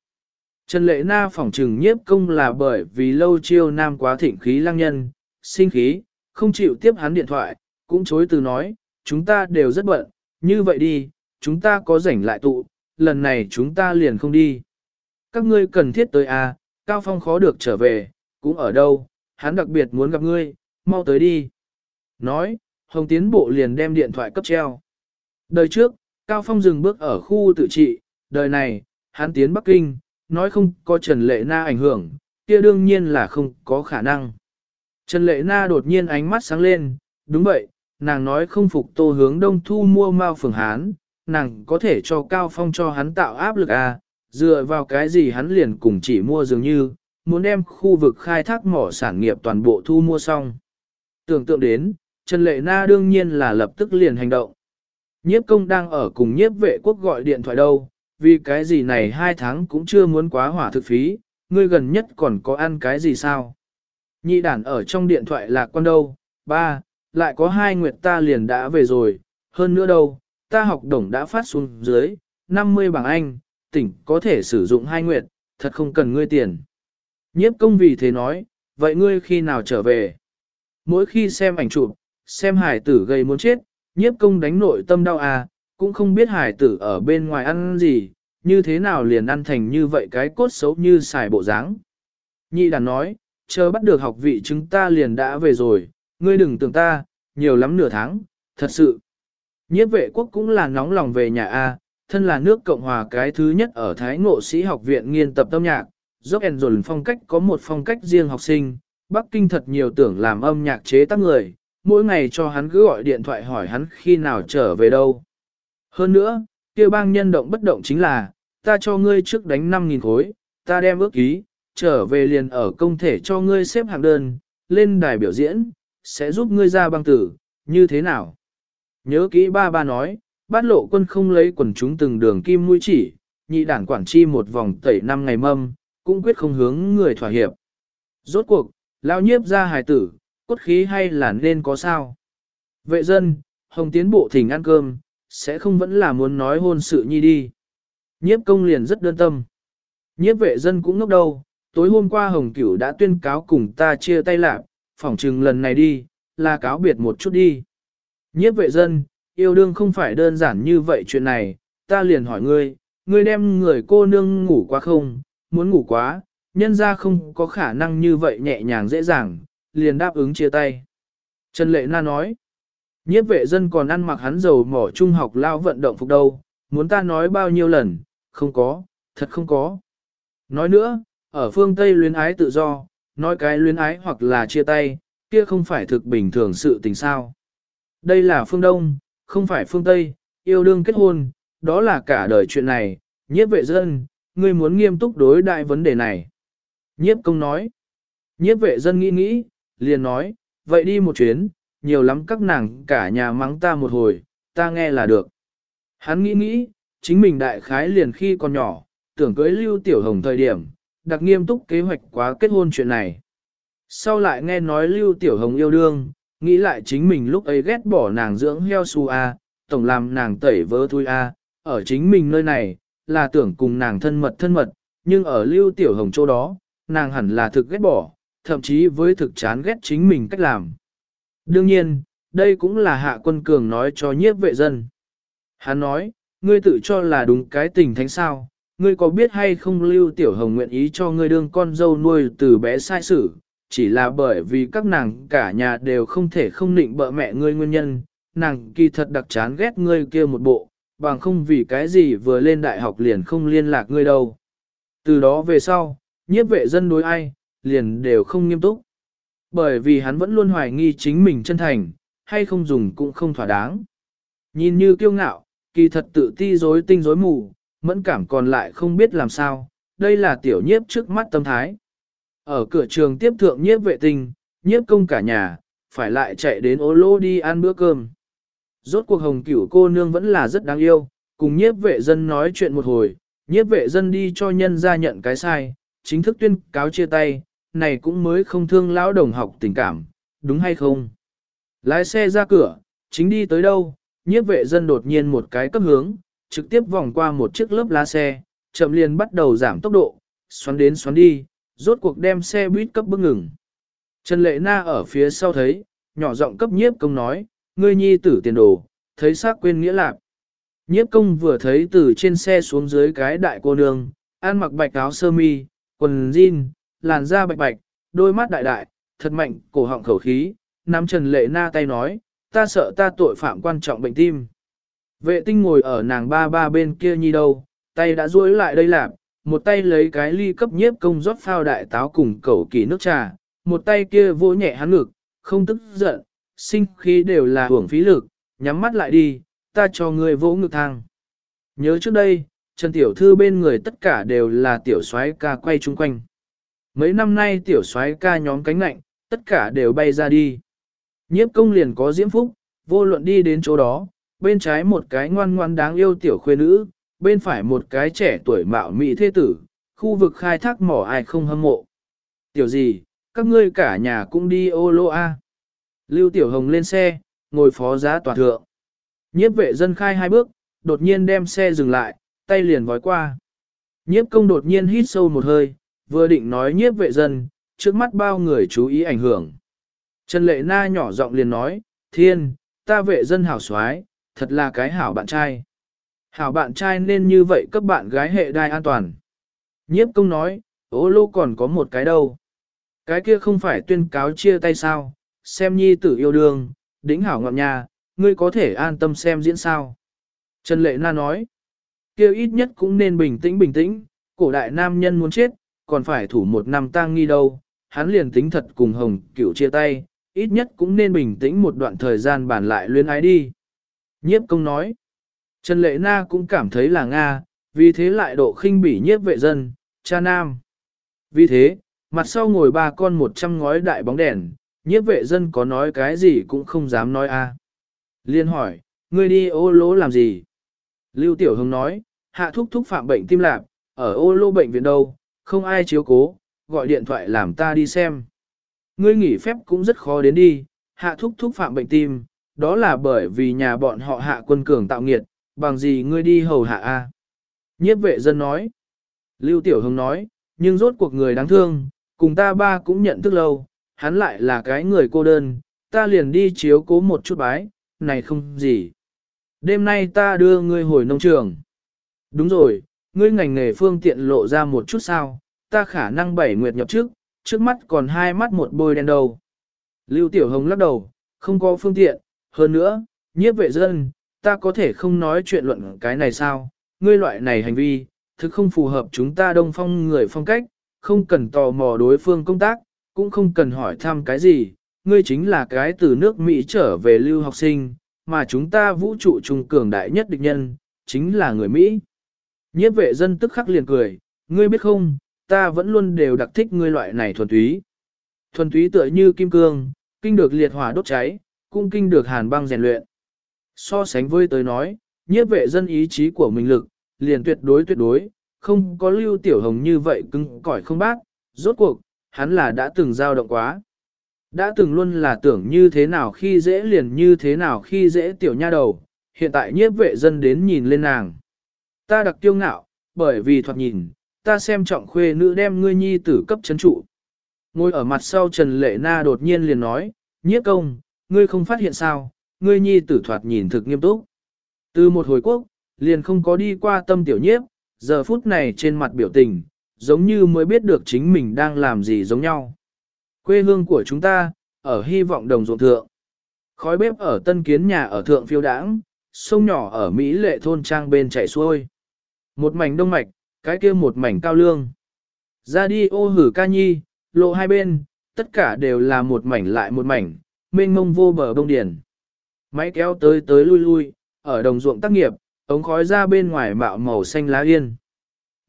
Trần Lệ Na phỏng trừng nhiếp công là bởi vì lâu chiêu nam quá thịnh khí lăng nhân, sinh khí, không chịu tiếp hắn điện thoại, cũng chối từ nói, chúng ta đều rất bận, như vậy đi, chúng ta có rảnh lại tụ, lần này chúng ta liền không đi. Các ngươi cần thiết tới à, Cao Phong khó được trở về, cũng ở đâu, hắn đặc biệt muốn gặp ngươi, mau tới đi. Nói, Hồng Tiến Bộ liền đem điện thoại cấp treo. Đời trước, Cao Phong dừng bước ở khu tự trị, đời này, hắn tiến Bắc Kinh, nói không có Trần Lệ Na ảnh hưởng, kia đương nhiên là không có khả năng. Trần Lệ Na đột nhiên ánh mắt sáng lên, đúng vậy, nàng nói không phục tô hướng đông thu mua mao phường hán, nàng có thể cho Cao Phong cho hắn tạo áp lực à, dựa vào cái gì hắn liền cùng chỉ mua dường như, muốn đem khu vực khai thác mỏ sản nghiệp toàn bộ thu mua xong. Tưởng tượng đến, Trần Lệ Na đương nhiên là lập tức liền hành động. Nhiếp công đang ở cùng nhiếp vệ quốc gọi điện thoại đâu, vì cái gì này hai tháng cũng chưa muốn quá hỏa thực phí, ngươi gần nhất còn có ăn cái gì sao? Nhị đản ở trong điện thoại là con đâu, ba, lại có hai nguyệt ta liền đã về rồi, hơn nữa đâu, ta học đồng đã phát xuống dưới, 50 bảng Anh, tỉnh có thể sử dụng hai nguyệt, thật không cần ngươi tiền. Nhiếp công vì thế nói, vậy ngươi khi nào trở về? Mỗi khi xem ảnh chụp, xem hải tử gây muốn chết, nhiếp công đánh nội tâm đau à, cũng không biết hải tử ở bên ngoài ăn gì, như thế nào liền ăn thành như vậy cái cốt xấu như xài bộ dáng. Nhị đàn nói, chờ bắt được học vị chúng ta liền đã về rồi, ngươi đừng tưởng ta, nhiều lắm nửa tháng, thật sự. Nhiếp vệ quốc cũng là nóng lòng về nhà A, thân là nước Cộng hòa cái thứ nhất ở Thái Ngộ Sĩ học viện nghiên tập âm nhạc, dốc ẻn dồn phong cách có một phong cách riêng học sinh, Bắc Kinh thật nhiều tưởng làm âm nhạc chế tác người, mỗi ngày cho hắn cứ gọi điện thoại hỏi hắn khi nào trở về đâu. Hơn nữa, kêu bang nhân động bất động chính là, ta cho ngươi trước đánh 5.000 khối, ta đem ước ký, trở về liền ở công thể cho ngươi xếp hàng đơn, lên đài biểu diễn, sẽ giúp ngươi ra băng tử, như thế nào? Nhớ kỹ ba ba nói, bát lộ quân không lấy quần chúng từng đường kim mũi chỉ, nhị đảng quản chi một vòng tẩy năm ngày mâm, cũng quyết không hướng người thỏa hiệp. Rốt cuộc, lao nhiếp ra hài tử, cốt khí hay là nên có sao? Vệ dân, hồng tiến bộ thỉnh ăn cơm, sẽ không vẫn là muốn nói hôn sự nhi đi. Nhiếp công liền rất đơn tâm. Nhiếp vệ dân cũng ngốc đâu, tối hôm qua Hồng Cửu đã tuyên cáo cùng ta chia tay lạc, phỏng chừng lần này đi, là cáo biệt một chút đi. Nhiếp vệ dân, yêu đương không phải đơn giản như vậy chuyện này, ta liền hỏi ngươi, ngươi đem người cô nương ngủ quá không, muốn ngủ quá, nhân ra không có khả năng như vậy nhẹ nhàng dễ dàng, liền đáp ứng chia tay. Trần Lệ Na nói, nhiếp vệ dân còn ăn mặc hắn dầu mỏ trung học lao vận động phục đâu, muốn ta nói bao nhiêu lần, không có, thật không có. Nói nữa, ở phương Tây luyến ái tự do, nói cái luyến ái hoặc là chia tay, kia không phải thực bình thường sự tình sao. Đây là phương Đông, không phải phương Tây, yêu đương kết hôn, đó là cả đời chuyện này, nhiếp vệ dân, ngươi muốn nghiêm túc đối đại vấn đề này. Nhiếp công nói, nhiếp vệ dân nghĩ nghĩ, liền nói, vậy đi một chuyến, nhiều lắm các nàng cả nhà mắng ta một hồi, ta nghe là được. Hắn nghĩ nghĩ, chính mình đại khái liền khi còn nhỏ, tưởng cưới lưu tiểu hồng thời điểm, đặc nghiêm túc kế hoạch quá kết hôn chuyện này. Sau lại nghe nói lưu tiểu hồng yêu đương, nghĩ lại chính mình lúc ấy ghét bỏ nàng dưỡng heo su a, tổng làm nàng tẩy vỡ thui a, ở chính mình nơi này, là tưởng cùng nàng thân mật thân mật, nhưng ở lưu tiểu hồng chỗ đó, nàng hẳn là thực ghét bỏ, thậm chí với thực chán ghét chính mình cách làm. Đương nhiên, đây cũng là hạ quân cường nói cho nhiếp vệ dân. Hắn nói, ngươi tự cho là đúng cái tình thánh sao, ngươi có biết hay không lưu tiểu hồng nguyện ý cho ngươi đương con dâu nuôi từ bé sai sử, chỉ là bởi vì các nàng cả nhà đều không thể không định bợ mẹ ngươi nguyên nhân, nàng kỳ thật đặc chán ghét ngươi kia một bộ, bằng không vì cái gì vừa lên đại học liền không liên lạc ngươi đâu. Từ đó về sau, nhiếp vệ dân đối ai, liền đều không nghiêm túc. Bởi vì hắn vẫn luôn hoài nghi chính mình chân thành, hay không dùng cũng không thỏa đáng. Nhìn như kiêu ngạo, kỳ thật tự ti dối tinh dối mù, mẫn cảm còn lại không biết làm sao, đây là tiểu nhiếp trước mắt tâm thái. Ở cửa trường tiếp thượng nhiếp vệ tinh, nhiếp công cả nhà, phải lại chạy đến ô lô đi ăn bữa cơm. Rốt cuộc hồng cửu cô nương vẫn là rất đáng yêu, cùng nhiếp vệ dân nói chuyện một hồi, nhiếp vệ dân đi cho nhân ra nhận cái sai, chính thức tuyên cáo chia tay, này cũng mới không thương lão đồng học tình cảm, đúng hay không? Lái xe ra cửa, chính đi tới đâu, nhiếp vệ dân đột nhiên một cái cấp hướng, trực tiếp vòng qua một chiếc lớp lá xe, chậm liền bắt đầu giảm tốc độ, xoắn đến xoắn đi, rốt cuộc đem xe buýt cấp bước ngừng. Trần Lệ Na ở phía sau thấy, nhỏ giọng cấp nhiếp công nói, ngươi nhi tử tiền đồ, thấy xác quên nghĩa lạc. Nhiếp công vừa thấy từ trên xe xuống dưới cái đại cô nương, ăn mặc bạch áo sơ mi, quần jean, làn da bạch bạch, đôi mắt đại đại, thật mạnh, cổ họng khẩu khí, nắm Trần Lệ Na tay nói, ta sợ ta tội phạm quan trọng bệnh tim. Vệ tinh ngồi ở nàng ba ba bên kia nhi đâu, tay đã duỗi lại đây làm, một tay lấy cái ly cấp nhiếp công rót phao đại táo cùng cẩu kỳ nước trà, một tay kia vỗ nhẹ hắn ngực, không tức giận, sinh khí đều là hưởng phí lực, nhắm mắt lại đi, ta cho ngươi vỗ ngực thang. Nhớ trước đây, Trần Tiểu Thư bên người tất cả đều là tiểu soái ca quay chung quanh. Mấy năm nay tiểu soái ca nhóm cánh lạnh, tất cả đều bay ra đi. Nhiếp công liền có diễm phúc, vô luận đi đến chỗ đó, bên trái một cái ngoan ngoan đáng yêu tiểu khuê nữ, bên phải một cái trẻ tuổi mạo mỹ thế tử, khu vực khai thác mỏ ai không hâm mộ. Tiểu gì, các ngươi cả nhà cũng đi ô lô A. Lưu Tiểu Hồng lên xe, ngồi phó giá tòa thượng. Nhiếp vệ dân khai hai bước, đột nhiên đem xe dừng lại, tay liền vói qua. Nhiếp công đột nhiên hít sâu một hơi, vừa định nói nhiếp vệ dân, trước mắt bao người chú ý ảnh hưởng. Trần Lệ Na nhỏ giọng liền nói, thiên, ta vệ dân hảo soái thật là cái hảo bạn trai. Hảo bạn trai nên như vậy các bạn gái hệ đai an toàn. Nhiếp công nói, ố lô còn có một cái đâu. Cái kia không phải tuyên cáo chia tay sao, xem nhi tử yêu đương, đính hảo ngọm nhà, ngươi có thể an tâm xem diễn sao. Trần Lệ Na nói, kêu ít nhất cũng nên bình tĩnh bình tĩnh, cổ đại nam nhân muốn chết, còn phải thủ một năm tang nghi đâu, hắn liền tính thật cùng hồng cửu chia tay, ít nhất cũng nên bình tĩnh một đoạn thời gian bàn lại luyến ái đi. Nhiếp công nói, Trần Lệ Na cũng cảm thấy là Nga, vì thế lại độ khinh bỉ nhiếp vệ dân, cha nam. Vì thế, mặt sau ngồi ba con một trăm ngói đại bóng đèn, nhiếp vệ dân có nói cái gì cũng không dám nói a. Liên hỏi, ngươi đi ô lỗ làm gì? Lưu Tiểu Hưng nói, hạ thúc thúc phạm bệnh tim lạp, ở ô lô bệnh viện đâu, không ai chiếu cố, gọi điện thoại làm ta đi xem. Ngươi nghỉ phép cũng rất khó đến đi, hạ thúc thúc phạm bệnh tim, đó là bởi vì nhà bọn họ hạ quân cường tạo nghiệt, bằng gì ngươi đi hầu hạ a? Nhiếp vệ dân nói. Lưu Tiểu Hồng nói, nhưng rốt cuộc người đáng thương, cùng ta ba cũng nhận thức lâu, hắn lại là cái người cô đơn, ta liền đi chiếu cố một chút bái, này không gì. Đêm nay ta đưa ngươi hồi nông trường. Đúng rồi, ngươi ngành nghề phương tiện lộ ra một chút sao, ta khả năng bảy nguyệt nhập trước, trước mắt còn hai mắt một bôi đen đầu. Lưu Tiểu Hồng lắc đầu, không có phương tiện, hơn nữa, nhiếp vệ dân, ta có thể không nói chuyện luận cái này sao, ngươi loại này hành vi, thực không phù hợp chúng ta đông phong người phong cách, không cần tò mò đối phương công tác, cũng không cần hỏi thăm cái gì, ngươi chính là cái từ nước Mỹ trở về lưu học sinh, mà chúng ta vũ trụ trung cường đại nhất địch nhân, chính là người Mỹ. Nhiếp vệ dân tức khắc liền cười, ngươi biết không, ta vẫn luôn đều đặc thích ngươi loại này thuần túy. Thuần túy tựa như kim cương, kinh được liệt hỏa đốt cháy, cũng kinh được hàn băng rèn luyện. So sánh với tới nói, nhiếp vệ dân ý chí của mình lực, liền tuyệt đối tuyệt đối, không có lưu tiểu hồng như vậy cứng cỏi không bác, rốt cuộc, hắn là đã từng giao động quá. Đã từng luôn là tưởng như thế nào khi dễ liền như thế nào khi dễ tiểu nha đầu, hiện tại nhiếp vệ dân đến nhìn lên nàng. Ta đặc tiêu ngạo, bởi vì thoạt nhìn, ta xem trọng khuê nữ đem ngươi nhi tử cấp chấn trụ. Ngồi ở mặt sau Trần Lệ Na đột nhiên liền nói, nhiếp công, ngươi không phát hiện sao, ngươi nhi tử thoạt nhìn thực nghiêm túc. Từ một hồi quốc, liền không có đi qua tâm tiểu nhiếp, giờ phút này trên mặt biểu tình, giống như mới biết được chính mình đang làm gì giống nhau. Quê hương của chúng ta, ở hy vọng đồng ruộng thượng. Khói bếp ở tân kiến nhà ở thượng phiêu đãng, sông nhỏ ở Mỹ lệ thôn trang bên chảy xuôi. Một mảnh đông mạch, cái kia một mảnh cao lương. Ra đi ô hử ca nhi, lộ hai bên, tất cả đều là một mảnh lại một mảnh, mênh mông vô bờ bông điển. Máy kéo tới tới lui lui, ở đồng ruộng tác nghiệp, ống khói ra bên ngoài mạo màu xanh lá yên.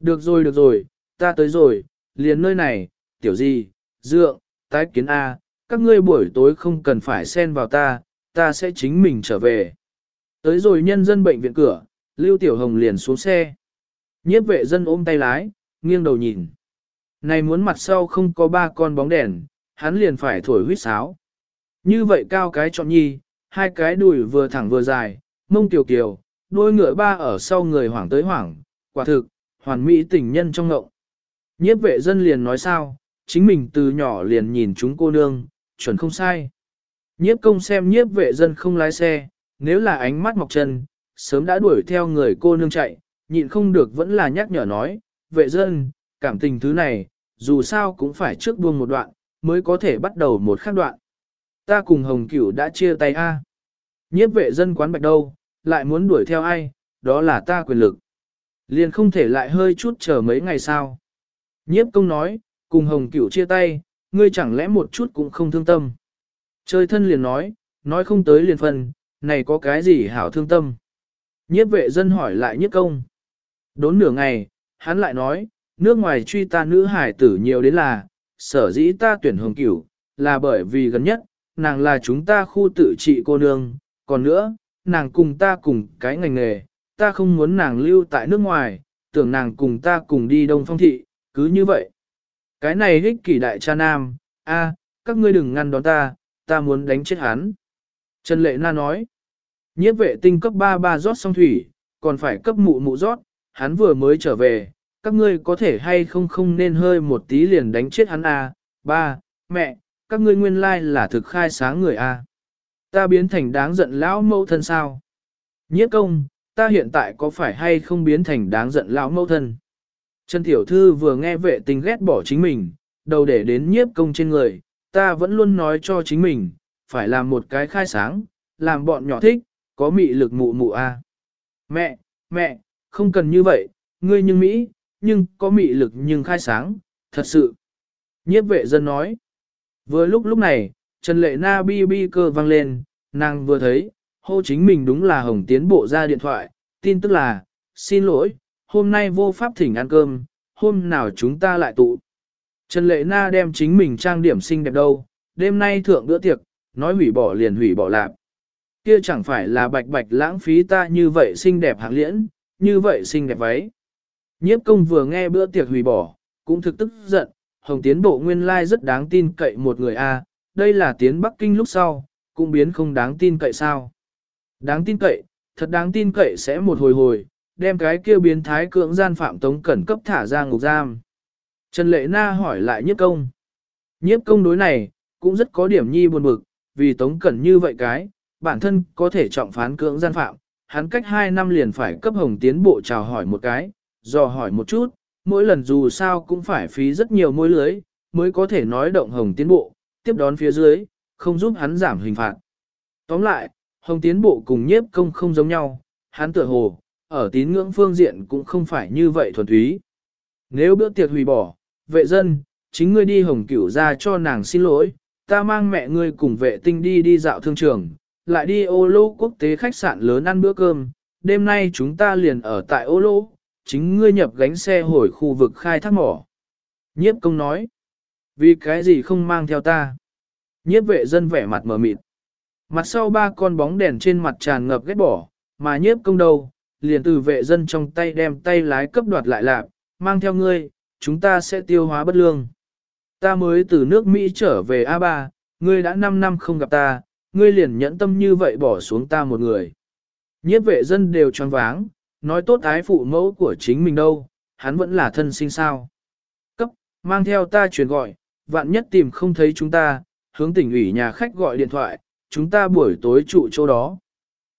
Được rồi được rồi, ta tới rồi, liền nơi này, tiểu gì, dượng, tái kiến A, các ngươi buổi tối không cần phải xen vào ta, ta sẽ chính mình trở về. Tới rồi nhân dân bệnh viện cửa, Lưu Tiểu Hồng liền xuống xe. Nhiếp vệ dân ôm tay lái, nghiêng đầu nhìn. Này muốn mặt sau không có ba con bóng đèn, hắn liền phải thổi huýt sáo. Như vậy cao cái trọn nhi, hai cái đùi vừa thẳng vừa dài, mông tiểu kiều, đôi ngựa ba ở sau người hoảng tới hoảng, quả thực, hoàn mỹ tình nhân trong ngộng. Nhiếp vệ dân liền nói sao, chính mình từ nhỏ liền nhìn chúng cô nương, chuẩn không sai. Nhiếp công xem nhiếp vệ dân không lái xe, nếu là ánh mắt mọc chân, sớm đã đuổi theo người cô nương chạy, nhịn không được vẫn là nhắc nhở nói, vệ dân, cảm tình thứ này, dù sao cũng phải trước buông một đoạn, mới có thể bắt đầu một khác đoạn. Ta cùng Hồng Cửu đã chia tay a. Nhiếp vệ dân quán bạch đâu, lại muốn đuổi theo ai, đó là ta quyền lực. Liền không thể lại hơi chút chờ mấy ngày sao. Nhiếp công nói, cùng Hồng Cửu chia tay, ngươi chẳng lẽ một chút cũng không thương tâm. Chơi thân liền nói, nói không tới liền phần này có cái gì hảo thương tâm. Nhiếp vệ dân hỏi lại nhiếp công. Đốn nửa ngày, hắn lại nói, nước ngoài truy ta nữ hải tử nhiều đến là, sở dĩ ta tuyển hồng cửu, là bởi vì gần nhất, nàng là chúng ta khu tự trị cô nương, còn nữa, nàng cùng ta cùng cái ngành nghề, ta không muốn nàng lưu tại nước ngoài, tưởng nàng cùng ta cùng đi đông phong thị, cứ như vậy. Cái này hích kỷ đại cha nam, a, các ngươi đừng ngăn đón ta, ta muốn đánh chết hắn. Trần Lệ Na nói, nhiếp vệ tinh cấp 3 ba rót xong thủy, còn phải cấp mụ mụ rót, hắn vừa mới trở về, các ngươi có thể hay không không nên hơi một tí liền đánh chết hắn a. ba, mẹ, các ngươi nguyên lai là thực khai sáng người a. Ta biến thành đáng giận lão mẫu thân sao? Nhiếp công, ta hiện tại có phải hay không biến thành đáng giận lão mẫu thân? Trần Tiểu Thư vừa nghe vệ tình ghét bỏ chính mình, đầu để đến nhiếp công trên người, ta vẫn luôn nói cho chính mình, phải làm một cái khai sáng, làm bọn nhỏ thích, có mị lực mụ mụ a. Mẹ, mẹ, không cần như vậy, ngươi nhưng Mỹ, nhưng có mị lực nhưng khai sáng, thật sự. Nhiếp vệ dân nói. Vừa lúc lúc này, Trần Lệ Na bi bi cơ vang lên, nàng vừa thấy, hô chính mình đúng là Hồng Tiến Bộ ra điện thoại, tin tức là, xin lỗi, hôm nay vô pháp thỉnh ăn cơm, hôm nào chúng ta lại tụ. Trần Lệ Na đem chính mình trang điểm xinh đẹp đâu, đêm nay thượng bữa tiệc, nói hủy bỏ liền hủy bỏ lạp. Kia chẳng phải là bạch bạch lãng phí ta như vậy xinh đẹp hạng liễn, như vậy xinh đẹp váy. Nhiếp công vừa nghe bữa tiệc hủy bỏ, cũng thực tức giận, Hồng Tiến Bộ nguyên lai rất đáng tin cậy một người a, đây là tiến Bắc Kinh lúc sau, cũng biến không đáng tin cậy sao. Đáng tin cậy, thật đáng tin cậy sẽ một hồi hồi, đem cái kia biến thái cưỡng gian phạm tống cẩn cấp thả ra ngục giam. Trần Lệ Na hỏi lại nhiếp công. Nhiếp công đối này, cũng rất có điểm nhi buồn bực, vì tống cẩn như vậy cái, bản thân có thể trọng phán cưỡng gian phạm, hắn cách 2 năm liền phải cấp hồng tiến bộ chào hỏi một cái, dò hỏi một chút, mỗi lần dù sao cũng phải phí rất nhiều môi lưới, mới có thể nói động hồng tiến bộ, tiếp đón phía dưới, không giúp hắn giảm hình phạt. Tóm lại, hồng tiến bộ cùng nhiếp công không giống nhau, hắn tựa hồ, ở tín ngưỡng phương diện cũng không phải như vậy thuần túy. Nếu bữa tiệc hủy bỏ, vệ dân, chính ngươi đi hồng cửu ra cho nàng xin lỗi, ta mang mẹ ngươi cùng vệ tinh đi đi dạo thương trường, lại đi ô lô quốc tế khách sạn lớn ăn bữa cơm, đêm nay chúng ta liền ở tại ô lô, chính ngươi nhập gánh xe hồi khu vực khai thác mỏ. Nhiếp công nói, vì cái gì không mang theo ta? Nhiếp vệ dân vẻ mặt mờ mịt. Mặt sau ba con bóng đèn trên mặt tràn ngập ghét bỏ, mà nhiếp công đâu, liền từ vệ dân trong tay đem tay lái cấp đoạt lại lạc, mang theo ngươi, chúng ta sẽ tiêu hóa bất lương. Ta mới từ nước Mỹ trở về A3, ngươi đã 5 năm không gặp ta, ngươi liền nhẫn tâm như vậy bỏ xuống ta một người. Nhiếp vệ dân đều choáng váng, nói tốt ái phụ mẫu của chính mình đâu, hắn vẫn là thân sinh sao. Cấp, mang theo ta truyền gọi, vạn nhất tìm không thấy chúng ta, hướng tỉnh ủy nhà khách gọi điện thoại, chúng ta buổi tối trụ chỗ đó.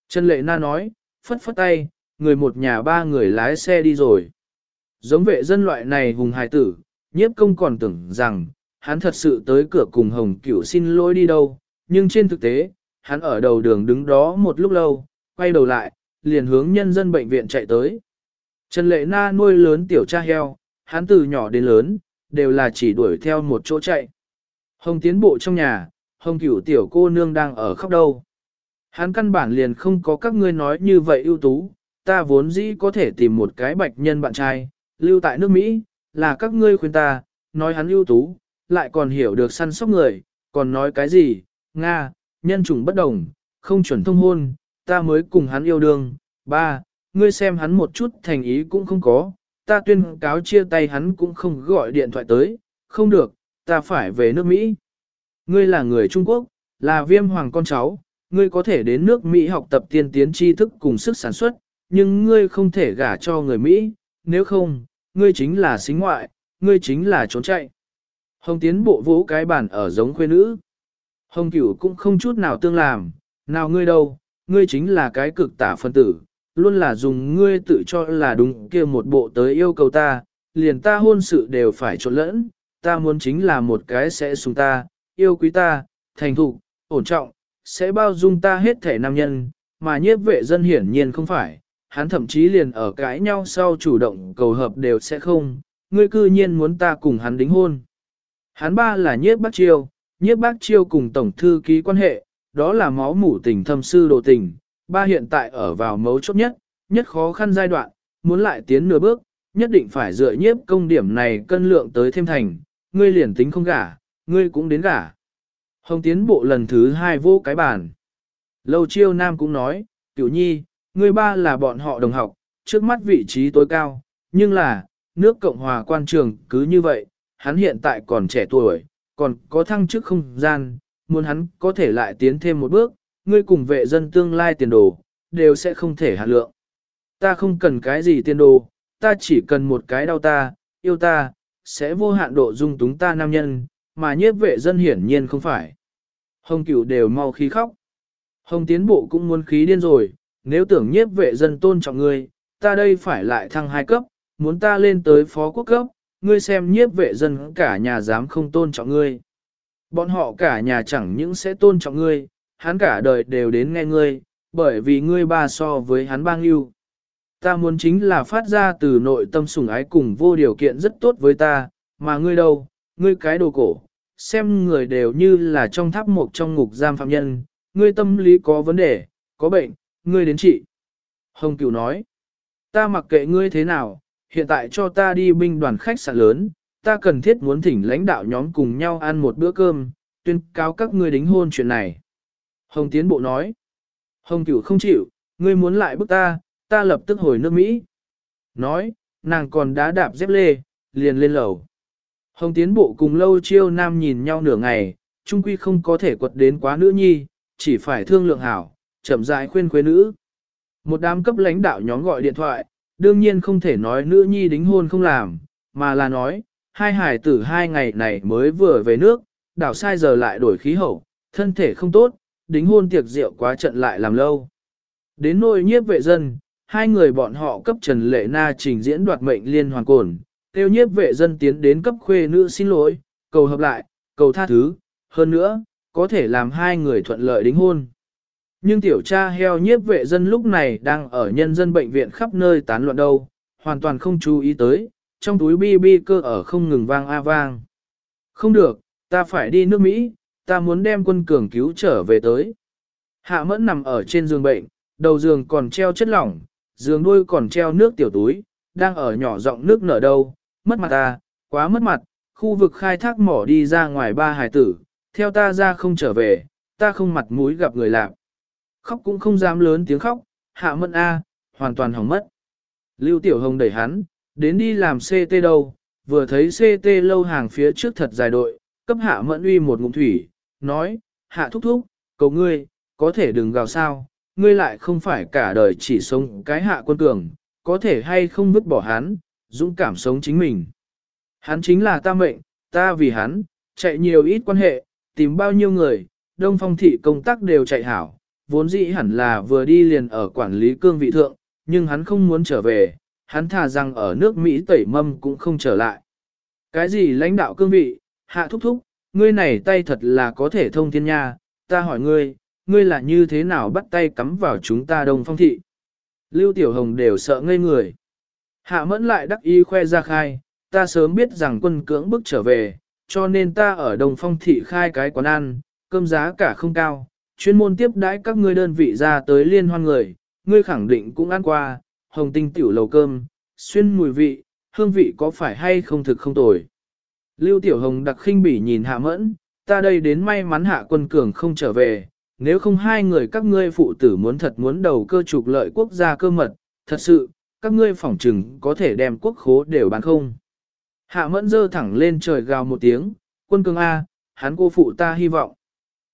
Trần Lệ Na nói, phất phất tay, người một nhà ba người lái xe đi rồi. Giống vệ dân loại này hùng hài tử, nhiếp công còn tưởng rằng, hắn thật sự tới cửa cùng Hồng Cửu xin lỗi đi đâu, nhưng trên thực tế, hắn ở đầu đường đứng đó một lúc lâu, quay đầu lại, liền hướng nhân dân bệnh viện chạy tới. Trần Lệ Na nuôi lớn tiểu cha heo, hắn từ nhỏ đến lớn, đều là chỉ đuổi theo một chỗ chạy. Hồng tiến bộ trong nhà, Hồng Cửu tiểu cô nương đang ở khóc đâu. Hắn căn bản liền không có các ngươi nói như vậy ưu tú, ta vốn dĩ có thể tìm một cái bạch nhân bạn trai, lưu tại nước Mỹ, là các ngươi khuyên ta, nói hắn ưu tú, lại còn hiểu được săn sóc người, còn nói cái gì, Nga, nhân chủng bất đồng, không chuẩn thông hôn, ta mới cùng hắn yêu đương, ba, ngươi xem hắn một chút thành ý cũng không có, ta tuyên cáo chia tay hắn cũng không gọi điện thoại tới, không được, ta phải về nước Mỹ. Ngươi là người Trung Quốc, là viêm hoàng con cháu, ngươi có thể đến nước Mỹ học tập tiên tiến tri thức cùng sức sản xuất, nhưng ngươi không thể gả cho người Mỹ, nếu không, ngươi chính là xính ngoại, ngươi chính là trốn chạy. Hồng tiến bộ vũ cái bản ở giống khuê nữ. Hồng cửu cũng không chút nào tương làm, nào ngươi đâu, ngươi chính là cái cực tả phân tử, luôn là dùng ngươi tự cho là đúng kia một bộ tới yêu cầu ta, liền ta hôn sự đều phải trộn lẫn, ta muốn chính là một cái sẽ sùng ta, yêu quý ta, thành thục, ổn trọng, sẽ bao dung ta hết thể nam nhân, mà nhiếp vệ dân hiển nhiên không phải, hắn thậm chí liền ở cãi nhau sau chủ động cầu hợp đều sẽ không, ngươi cư nhiên muốn ta cùng hắn đính hôn. Hắn ba là nhiếp bắt chiêu, nhiếp bác chiêu cùng tổng thư ký quan hệ, đó là máu mủ tình thâm sư đồ tình, ba hiện tại ở vào mấu chốt nhất, nhất khó khăn giai đoạn, muốn lại tiến nửa bước, nhất định phải dựa nhiếp công điểm này cân lượng tới thêm thành, ngươi liền tính không gả, ngươi cũng đến gả. Hồng tiến bộ lần thứ hai vô cái bàn. Lâu chiêu nam cũng nói, cửu nhi, ngươi ba là bọn họ đồng học, trước mắt vị trí tối cao, nhưng là, nước Cộng hòa quan trường cứ như vậy, hắn hiện tại còn trẻ tuổi, còn có thăng chức không gian, muốn hắn có thể lại tiến thêm một bước, ngươi cùng vệ dân tương lai tiền đồ, đều sẽ không thể hạt lượng. Ta không cần cái gì tiền đồ, ta chỉ cần một cái đau ta, yêu ta, sẽ vô hạn độ dung túng ta nam nhân, mà nhiếp vệ dân hiển nhiên không phải. Hồng cửu đều mau khí khóc. Hồng tiến bộ cũng muốn khí điên rồi, nếu tưởng nhiếp vệ dân tôn trọng ngươi, ta đây phải lại thăng hai cấp, muốn ta lên tới phó quốc cấp, ngươi xem nhiếp vệ dân cả nhà dám không tôn trọng ngươi. Bọn họ cả nhà chẳng những sẽ tôn trọng ngươi, hắn cả đời đều đến nghe ngươi, bởi vì ngươi ba so với hắn bang yêu. ta muốn chính là phát ra từ nội tâm sủng ái cùng vô điều kiện rất tốt với ta, mà ngươi đâu, ngươi cái đồ cổ, xem người đều như là trong tháp một trong ngục giam phạm nhân, ngươi tâm lý có vấn đề, có bệnh, ngươi đến trị. Hồng Cửu nói, ta mặc kệ ngươi thế nào, hiện tại cho ta đi binh đoàn khách sạn lớn, ta cần thiết muốn thỉnh lãnh đạo nhóm cùng nhau ăn một bữa cơm, tuyên cáo các ngươi đính hôn chuyện này. Hồng Tiến Bộ nói, Hồng Cửu không chịu, ngươi muốn lại bức ta, ta lập tức hồi nước Mỹ. Nói, nàng còn đá đạp dép lê, liền lên lầu. Hồng Tiến Bộ cùng lâu chiêu nam nhìn nhau nửa ngày, trung quy không có thể quật đến quá nữ nhi, chỉ phải thương lượng hảo, chậm rãi khuyên khuê nữ. Một đám cấp lãnh đạo nhóm gọi điện thoại, đương nhiên không thể nói nữ nhi đính hôn không làm, mà là nói, hai hải tử hai ngày này mới vừa về nước, đảo sai giờ lại đổi khí hậu, thân thể không tốt, đính hôn tiệc rượu quá trận lại làm lâu. Đến nôi nhiếp vệ dân, hai người bọn họ cấp Trần Lệ Na trình diễn đoạt mệnh liên hoàn cồn, tiêu nhiếp vệ dân tiến đến cấp khuê nữ xin lỗi, cầu hợp lại, cầu tha thứ, hơn nữa, có thể làm hai người thuận lợi đính hôn. Nhưng tiểu cha heo nhiếp vệ dân lúc này đang ở nhân dân bệnh viện khắp nơi tán loạn đâu, hoàn toàn không chú ý tới, trong túi bi bi cơ ở không ngừng vang a vang. Không được, ta phải đi nước Mỹ, ta muốn đem quân cường cứu trở về tới. Hạ mẫn nằm ở trên giường bệnh, đầu giường còn treo chất lỏng, giường đuôi còn treo nước tiểu túi, đang ở nhỏ giọng nước nở đâu, mất mặt ta, quá mất mặt, khu vực khai thác mỏ đi ra ngoài ba hải tử, theo ta ra không trở về, ta không mặt mũi gặp người lạc. Khóc cũng không dám lớn tiếng khóc, hạ mẫn A, hoàn toàn hỏng mất. Lưu Tiểu Hồng đẩy hắn, đến đi làm CT đâu, vừa thấy CT lâu hàng phía trước thật dài đội, cấp hạ mẫn uy một ngụm thủy, nói, hạ thúc thúc, cầu ngươi, có thể đừng gào sao, ngươi lại không phải cả đời chỉ sống cái hạ quân cường, có thể hay không vứt bỏ hắn, dũng cảm sống chính mình. Hắn chính là ta mệnh, ta vì hắn, chạy nhiều ít quan hệ, tìm bao nhiêu người, đông phong thị công tác đều chạy hảo, vốn dĩ hẳn là vừa đi liền ở quản lý cương vị thượng, nhưng hắn không muốn trở về, hắn thà rằng ở nước Mỹ tẩy mâm cũng không trở lại. Cái gì lãnh đạo cương vị, hạ thúc thúc, ngươi này tay thật là có thể thông thiên nha, ta hỏi ngươi, ngươi là như thế nào bắt tay cắm vào chúng ta đông phong thị. Lưu Tiểu Hồng đều sợ ngây người. Hạ mẫn lại đắc ý khoe ra khai, ta sớm biết rằng quân cưỡng bức trở về, cho nên ta ở Đông Phong thị khai cái quán ăn, cơm giá cả không cao, chuyên môn tiếp đãi các ngươi đơn vị ra tới liên hoan người, ngươi khẳng định cũng ăn qua, hồng tinh tiểu lầu cơm, xuyên mùi vị, hương vị có phải hay không thực không tồi. Lưu Tiểu Hồng đặc khinh bỉ nhìn hạ mẫn, ta đây đến may mắn hạ quân cường không trở về, nếu không hai người các ngươi phụ tử muốn thật muốn đầu cơ trục lợi quốc gia cơ mật, thật sự, các ngươi phỏng trừng có thể đem quốc khố đều bán không. Hạ mẫn dơ thẳng lên trời gào một tiếng, quân cường A, hắn cô phụ ta hy vọng.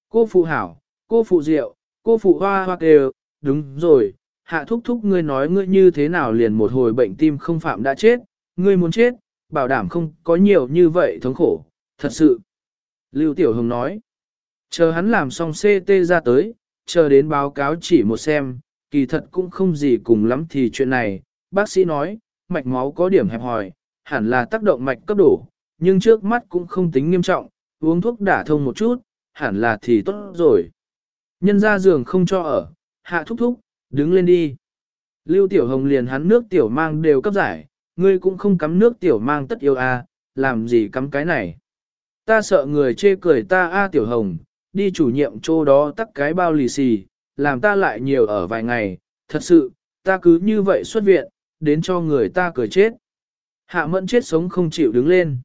Cô phụ hảo, cô phụ rượu, cô phụ hoa hoa đều, đúng rồi, hạ thúc thúc ngươi nói ngươi như thế nào liền một hồi bệnh tim không phạm đã chết, ngươi muốn chết, bảo đảm không có nhiều như vậy thống khổ, thật sự. Lưu Tiểu Hồng nói, chờ hắn làm xong CT ra tới, chờ đến báo cáo chỉ một xem, kỳ thật cũng không gì cùng lắm thì chuyện này, bác sĩ nói, mạch máu có điểm hẹp hòi, hẳn là tác động mạch cấp đổ, nhưng trước mắt cũng không tính nghiêm trọng, uống thuốc đả thông một chút, hẳn là thì tốt rồi. Nhân ra giường không cho ở, hạ thúc thúc, đứng lên đi. Lưu Tiểu Hồng liền hắn nước tiểu mang đều cấp giải, ngươi cũng không cắm nước tiểu mang tất yêu a, à, làm gì cắm cái này. Ta sợ người chê cười ta a Tiểu Hồng, đi chủ nhiệm chỗ đó tắt cái bao lì xì, làm ta lại nhiều ở vài ngày, thật sự, ta cứ như vậy xuất viện, đến cho người ta cười chết. Hạ mẫn chết sống không chịu đứng lên.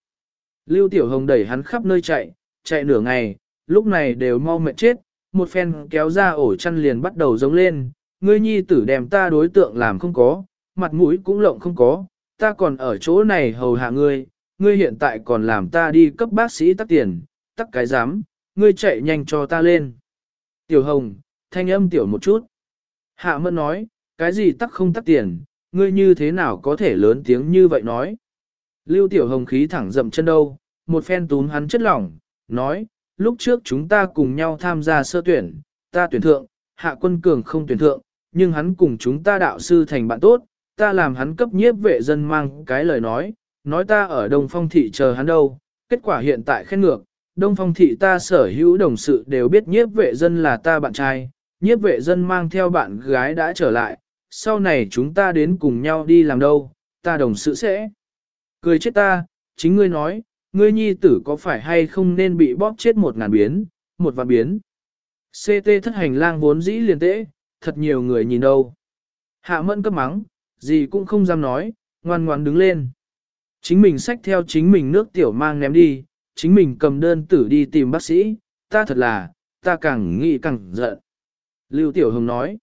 Lưu Tiểu Hồng đẩy hắn khắp nơi chạy, chạy nửa ngày, lúc này đều mau mệt chết, một phen kéo ra ổ chăn liền bắt đầu giống lên, ngươi nhi tử đem ta đối tượng làm không có, mặt mũi cũng lộng không có, ta còn ở chỗ này hầu hạ ngươi, ngươi hiện tại còn làm ta đi cấp bác sĩ tắc tiền, tắc cái dám, ngươi chạy nhanh cho ta lên. Tiểu Hồng, thanh âm tiểu một chút. Hạ mẫn nói, cái gì tắc không tắc tiền, ngươi như thế nào có thể lớn tiếng như vậy nói. Lưu Tiểu Hồng khí thẳng dậm chân đâu, một phen túm hắn chất lỏng, nói, lúc trước chúng ta cùng nhau tham gia sơ tuyển, ta tuyển thượng, hạ quân cường không tuyển thượng, nhưng hắn cùng chúng ta đạo sư thành bạn tốt, ta làm hắn cấp nhiếp vệ dân mang cái lời nói, nói ta ở Đông Phong Thị chờ hắn đâu, kết quả hiện tại khen ngược, Đông Phong Thị ta sở hữu đồng sự đều biết nhiếp vệ dân là ta bạn trai, nhiếp vệ dân mang theo bạn gái đã trở lại, sau này chúng ta đến cùng nhau đi làm đâu, ta đồng sự sẽ. Cười chết ta, chính ngươi nói, ngươi nhi tử có phải hay không nên bị bóp chết một ngàn biến, một vạn biến. CT thất hành lang vốn dĩ liền tễ, thật nhiều người nhìn đâu. Hạ mẫn cấp mắng, gì cũng không dám nói, ngoan ngoan đứng lên. Chính mình xách theo chính mình nước tiểu mang ném đi, chính mình cầm đơn tử đi tìm bác sĩ, ta thật là, ta càng nghĩ càng giận. Lưu Tiểu Hồng nói,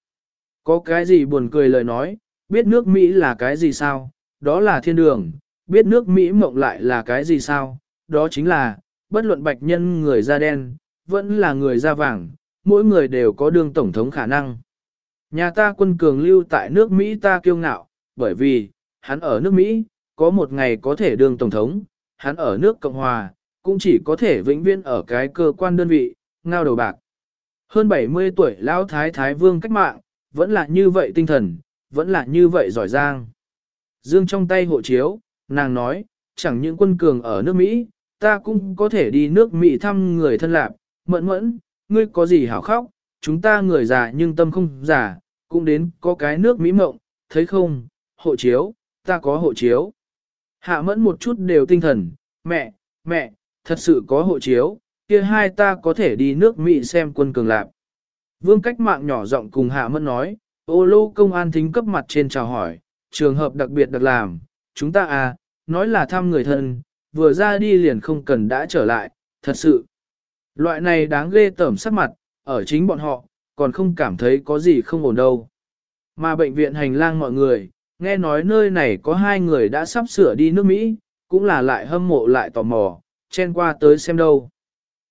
có cái gì buồn cười lời nói, biết nước Mỹ là cái gì sao, đó là thiên đường, biết nước Mỹ mộng lại là cái gì sao, đó chính là, bất luận bạch nhân người da đen, vẫn là người da vàng, mỗi người đều có đương tổng thống khả năng. Nhà ta quân cường lưu tại nước Mỹ ta kiêu ngạo, bởi vì, hắn ở nước Mỹ, có một ngày có thể đương tổng thống, hắn ở nước Cộng Hòa, cũng chỉ có thể vĩnh viễn ở cái cơ quan đơn vị, ngao đầu bạc. Hơn 70 tuổi lão thái thái vương cách mạng, vẫn là như vậy tinh thần, vẫn là như vậy giỏi giang. Dương trong tay hộ chiếu, nàng nói, chẳng những quân cường ở nước Mỹ, ta cũng có thể đi nước Mỹ thăm người thân lạc, mẫn mẫn, ngươi có gì hảo khóc, chúng ta người già nhưng tâm không già, cũng đến có cái nước Mỹ mộng, thấy không, hộ chiếu, ta có hộ chiếu. Hạ mẫn một chút đều tinh thần, mẹ, mẹ, thật sự có hộ chiếu, kia hai ta có thể đi nước Mỹ xem quân cường lạc. Vương cách mạng nhỏ giọng cùng hạ mẫn nói, ô lô công an thính cấp mặt trên chào hỏi, trường hợp đặc biệt đặc làm, chúng ta à, nói là thăm người thân, vừa ra đi liền không cần đã trở lại, thật sự. Loại này đáng ghê tởm sắc mặt, ở chính bọn họ, còn không cảm thấy có gì không ổn đâu. Mà bệnh viện hành lang mọi người, nghe nói nơi này có hai người đã sắp sửa đi nước Mỹ, cũng là lại hâm mộ lại tò mò, chen qua tới xem đâu.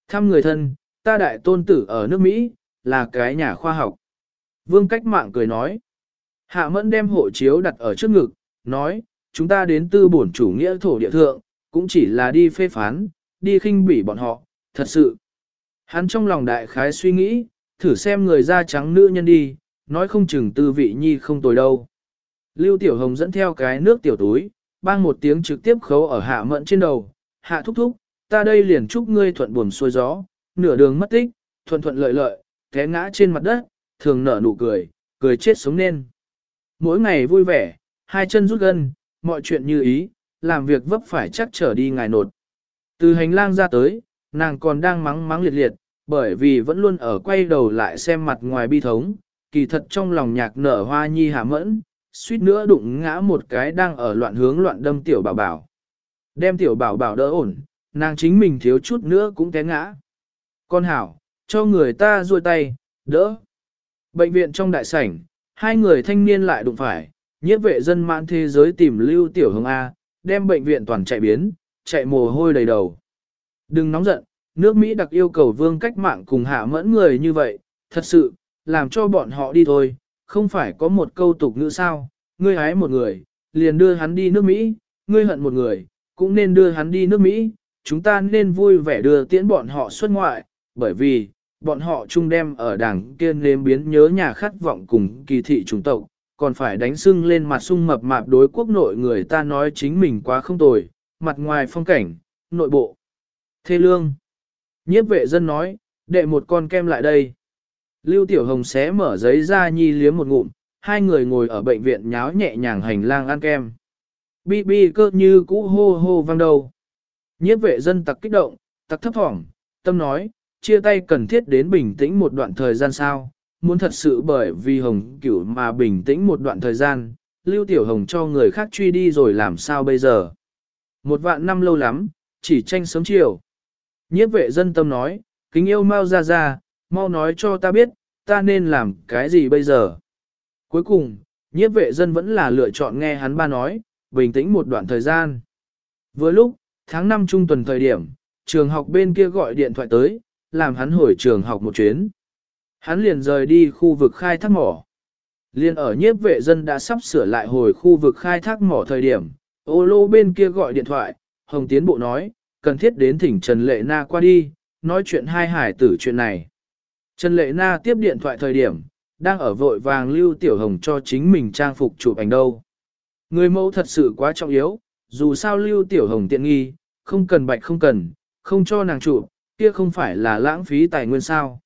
Thăm người thân, ta đại tôn tử ở nước Mỹ, là cái nhà khoa học. Vương cách mạng cười nói. Hạ mẫn đem hộ chiếu đặt ở trước ngực, nói, chúng ta đến tư bổn chủ nghĩa thổ địa thượng, cũng chỉ là đi phê phán, đi khinh bỉ bọn họ, thật sự. Hắn trong lòng đại khái suy nghĩ, thử xem người da trắng nữ nhân đi, nói không chừng tư vị nhi không tồi đâu. Lưu Tiểu Hồng dẫn theo cái nước tiểu túi, bang một tiếng trực tiếp khấu ở hạ mẫn trên đầu, hạ thúc thúc, ta đây liền chúc ngươi thuận buồm xuôi gió, nửa đường mất tích, thuận thuận lợi lợi, té ngã trên mặt đất, thường nở nụ cười, cười chết sống nên. Mỗi ngày vui vẻ, hai chân rút gân, mọi chuyện như ý, làm việc vấp phải chắc trở đi ngài nột. Từ hành lang ra tới, nàng còn đang mắng mắng liệt liệt, bởi vì vẫn luôn ở quay đầu lại xem mặt ngoài bi thống, kỳ thật trong lòng nhạc nở hoa nhi hạ mẫn, suýt nữa đụng ngã một cái đang ở loạn hướng loạn đâm tiểu bảo bảo. Đem tiểu bảo bảo đỡ ổn, nàng chính mình thiếu chút nữa cũng té ngã. Con hảo, cho người ta ruôi tay, đỡ. Bệnh viện trong đại sảnh, hai người thanh niên lại đụng phải, nhiếp vệ dân mãn thế giới tìm lưu tiểu hương A, đem bệnh viện toàn chạy biến, chạy mồ hôi đầy đầu. Đừng nóng giận, nước Mỹ đặc yêu cầu vương cách mạng cùng hạ mẫn người như vậy, thật sự, làm cho bọn họ đi thôi, không phải có một câu tục ngữ sao, ngươi hái một người, liền đưa hắn đi nước Mỹ, ngươi hận một người, cũng nên đưa hắn đi nước Mỹ, chúng ta nên vui vẻ đưa tiễn bọn họ xuất ngoại, bởi vì, bọn họ chung đem ở đảng kiên nếm biến nhớ nhà khát vọng cùng kỳ thị chủng tộc, còn phải đánh sưng lên mặt sung mập mạp đối quốc nội người ta nói chính mình quá không tồi, mặt ngoài phong cảnh, nội bộ. Thê lương. Nhiếp vệ dân nói, đệ một con kem lại đây. Lưu Tiểu Hồng xé mở giấy ra nhi liếm một ngụm, hai người ngồi ở bệnh viện nháo nhẹ nhàng hành lang ăn kem. Bi bi cơ như cũ hô hô vang đầu. Nhiếp vệ dân tặc kích động, tặc thấp thỏm, tâm nói, chia tay cần thiết đến bình tĩnh một đoạn thời gian sao, muốn thật sự bởi vì hồng cửu mà bình tĩnh một đoạn thời gian, lưu tiểu hồng cho người khác truy đi rồi làm sao bây giờ. Một vạn năm lâu lắm, chỉ tranh sớm chiều. Nhiếp vệ dân tâm nói, kính yêu mau ra ra, mau nói cho ta biết, ta nên làm cái gì bây giờ. Cuối cùng, nhiếp vệ dân vẫn là lựa chọn nghe hắn ba nói, bình tĩnh một đoạn thời gian. Vừa lúc, tháng 5 trung tuần thời điểm, trường học bên kia gọi điện thoại tới, làm hắn hồi trường học một chuyến. Hắn liền rời đi khu vực khai thác mỏ. Liên ở nhiếp vệ dân đã sắp sửa lại hồi khu vực khai thác mỏ thời điểm, ô lô bên kia gọi điện thoại, Hồng Tiến Bộ nói, cần thiết đến thỉnh Trần Lệ Na qua đi, nói chuyện hai hải tử chuyện này. Trần Lệ Na tiếp điện thoại thời điểm, đang ở vội vàng lưu tiểu hồng cho chính mình trang phục chụp ảnh đâu. Người mẫu thật sự quá trọng yếu, dù sao lưu tiểu hồng tiện nghi, không cần bạch không cần, không cho nàng chụp, kia không phải là lãng phí tài nguyên sao.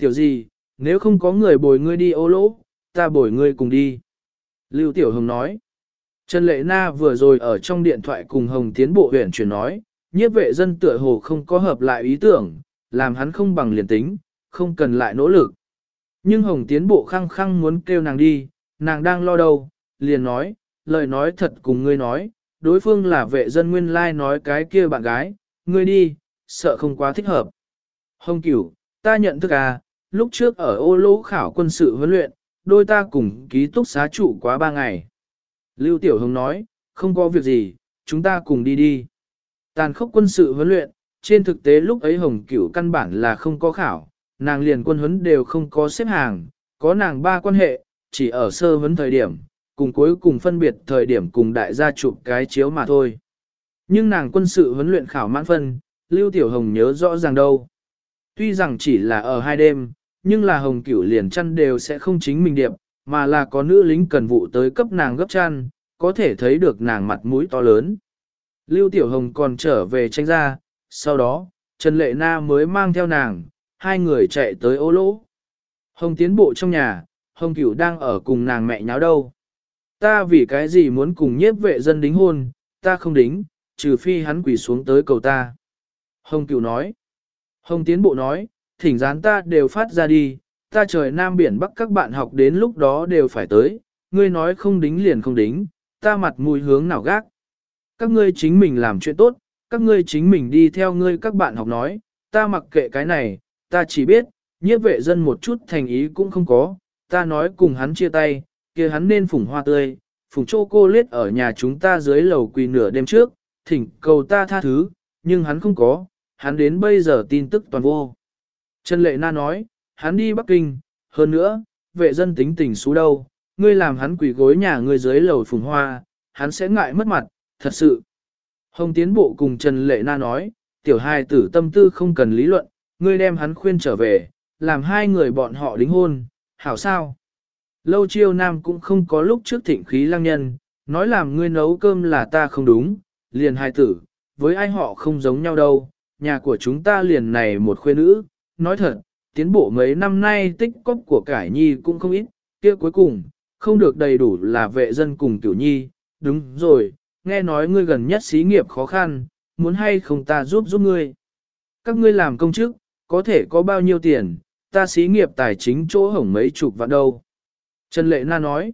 Tiểu gì, nếu không có người bồi ngươi đi ô lỗ, ta bồi ngươi cùng đi. Lưu Tiểu Hồng nói. Trần Lệ Na vừa rồi ở trong điện thoại cùng Hồng tiến bộ huyện chuyển nói, nhiếp vệ dân tựa hồ không có hợp lại ý tưởng, làm hắn không bằng liền tính, không cần lại nỗ lực. Nhưng Hồng tiến bộ khăng khăng muốn kêu nàng đi, nàng đang lo đâu, liền nói, lời nói thật cùng ngươi nói, đối phương là vệ dân nguyên lai nói cái kia bạn gái, ngươi đi, sợ không quá thích hợp. Hồng cửu, ta nhận thức à, lúc trước ở ô lỗ khảo quân sự huấn luyện, đôi ta cùng ký túc xá trụ quá ba ngày. Lưu Tiểu Hồng nói, không có việc gì, chúng ta cùng đi đi. Tàn khốc quân sự huấn luyện, trên thực tế lúc ấy Hồng Cửu căn bản là không có khảo, nàng liền quân huấn đều không có xếp hàng, có nàng ba quan hệ, chỉ ở sơ huấn thời điểm, cùng cuối cùng phân biệt thời điểm cùng đại gia chụp cái chiếu mà thôi. Nhưng nàng quân sự huấn luyện khảo mãn phân, Lưu Tiểu Hồng nhớ rõ ràng đâu. Tuy rằng chỉ là ở hai đêm, nhưng là Hồng Cửu liền chăn đều sẽ không chính mình điệp, mà là có nữ lính cần vụ tới cấp nàng gấp chăn, có thể thấy được nàng mặt mũi to lớn. Lưu Tiểu Hồng còn trở về tranh ra, sau đó, Trần Lệ Na mới mang theo nàng, hai người chạy tới ô lỗ. Hồng tiến bộ trong nhà, Hồng Cửu đang ở cùng nàng mẹ nháo đâu. Ta vì cái gì muốn cùng nhiếp vệ dân đính hôn, ta không đính, trừ phi hắn quỳ xuống tới cầu ta. Hồng Cửu nói. Hồng tiến bộ nói, thỉnh gián ta đều phát ra đi, ta trời Nam Biển Bắc các bạn học đến lúc đó đều phải tới, ngươi nói không đính liền không đính, ta mặt mùi hướng nào gác. Các ngươi chính mình làm chuyện tốt, các ngươi chính mình đi theo ngươi các bạn học nói, ta mặc kệ cái này, ta chỉ biết, nhiếp vệ dân một chút thành ý cũng không có, ta nói cùng hắn chia tay, kia hắn nên phủng hoa tươi, phủng chô cô lết ở nhà chúng ta dưới lầu quỳ nửa đêm trước, thỉnh cầu ta tha thứ, nhưng hắn không có, hắn đến bây giờ tin tức toàn vô. Trần Lệ Na nói, hắn đi Bắc Kinh, hơn nữa, vệ dân tính tình xú đâu, ngươi làm hắn quỳ gối nhà ngươi dưới lầu phùng hoa, hắn sẽ ngại mất mặt, thật sự. Hồng Tiến Bộ cùng Trần Lệ Na nói, tiểu hai tử tâm tư không cần lý luận, ngươi đem hắn khuyên trở về, làm hai người bọn họ đính hôn, hảo sao? Lâu chiêu nam cũng không có lúc trước thịnh khí lăng nhân, nói làm ngươi nấu cơm là ta không đúng, liền hai tử, với ai họ không giống nhau đâu, nhà của chúng ta liền này một khuê nữ, nói thật, tiến bộ mấy năm nay tích cóp của cải nhi cũng không ít, kia cuối cùng, không được đầy đủ là vệ dân cùng tiểu nhi, đúng rồi, nghe nói ngươi gần nhất xí nghiệp khó khăn, muốn hay không ta giúp giúp ngươi. Các ngươi làm công chức, có thể có bao nhiêu tiền, ta xí nghiệp tài chính chỗ hổng mấy chục vạn đâu. Trần Lệ Na nói,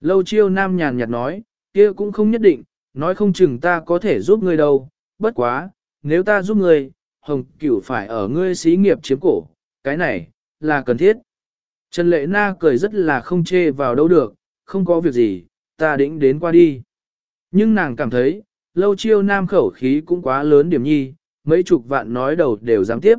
lâu chiêu nam nhàn nhạt nói, kia cũng không nhất định, nói không chừng ta có thể giúp ngươi đâu, bất quá, nếu ta giúp ngươi, hồng cửu phải ở ngươi xí nghiệp chiếm cổ, cái này, là cần thiết. Trần Lệ Na cười rất là không chê vào đâu được, không có việc gì, ta định đến qua đi. Nhưng nàng cảm thấy, lâu chiêu nam khẩu khí cũng quá lớn điểm nhi, mấy chục vạn nói đầu đều dám tiếp.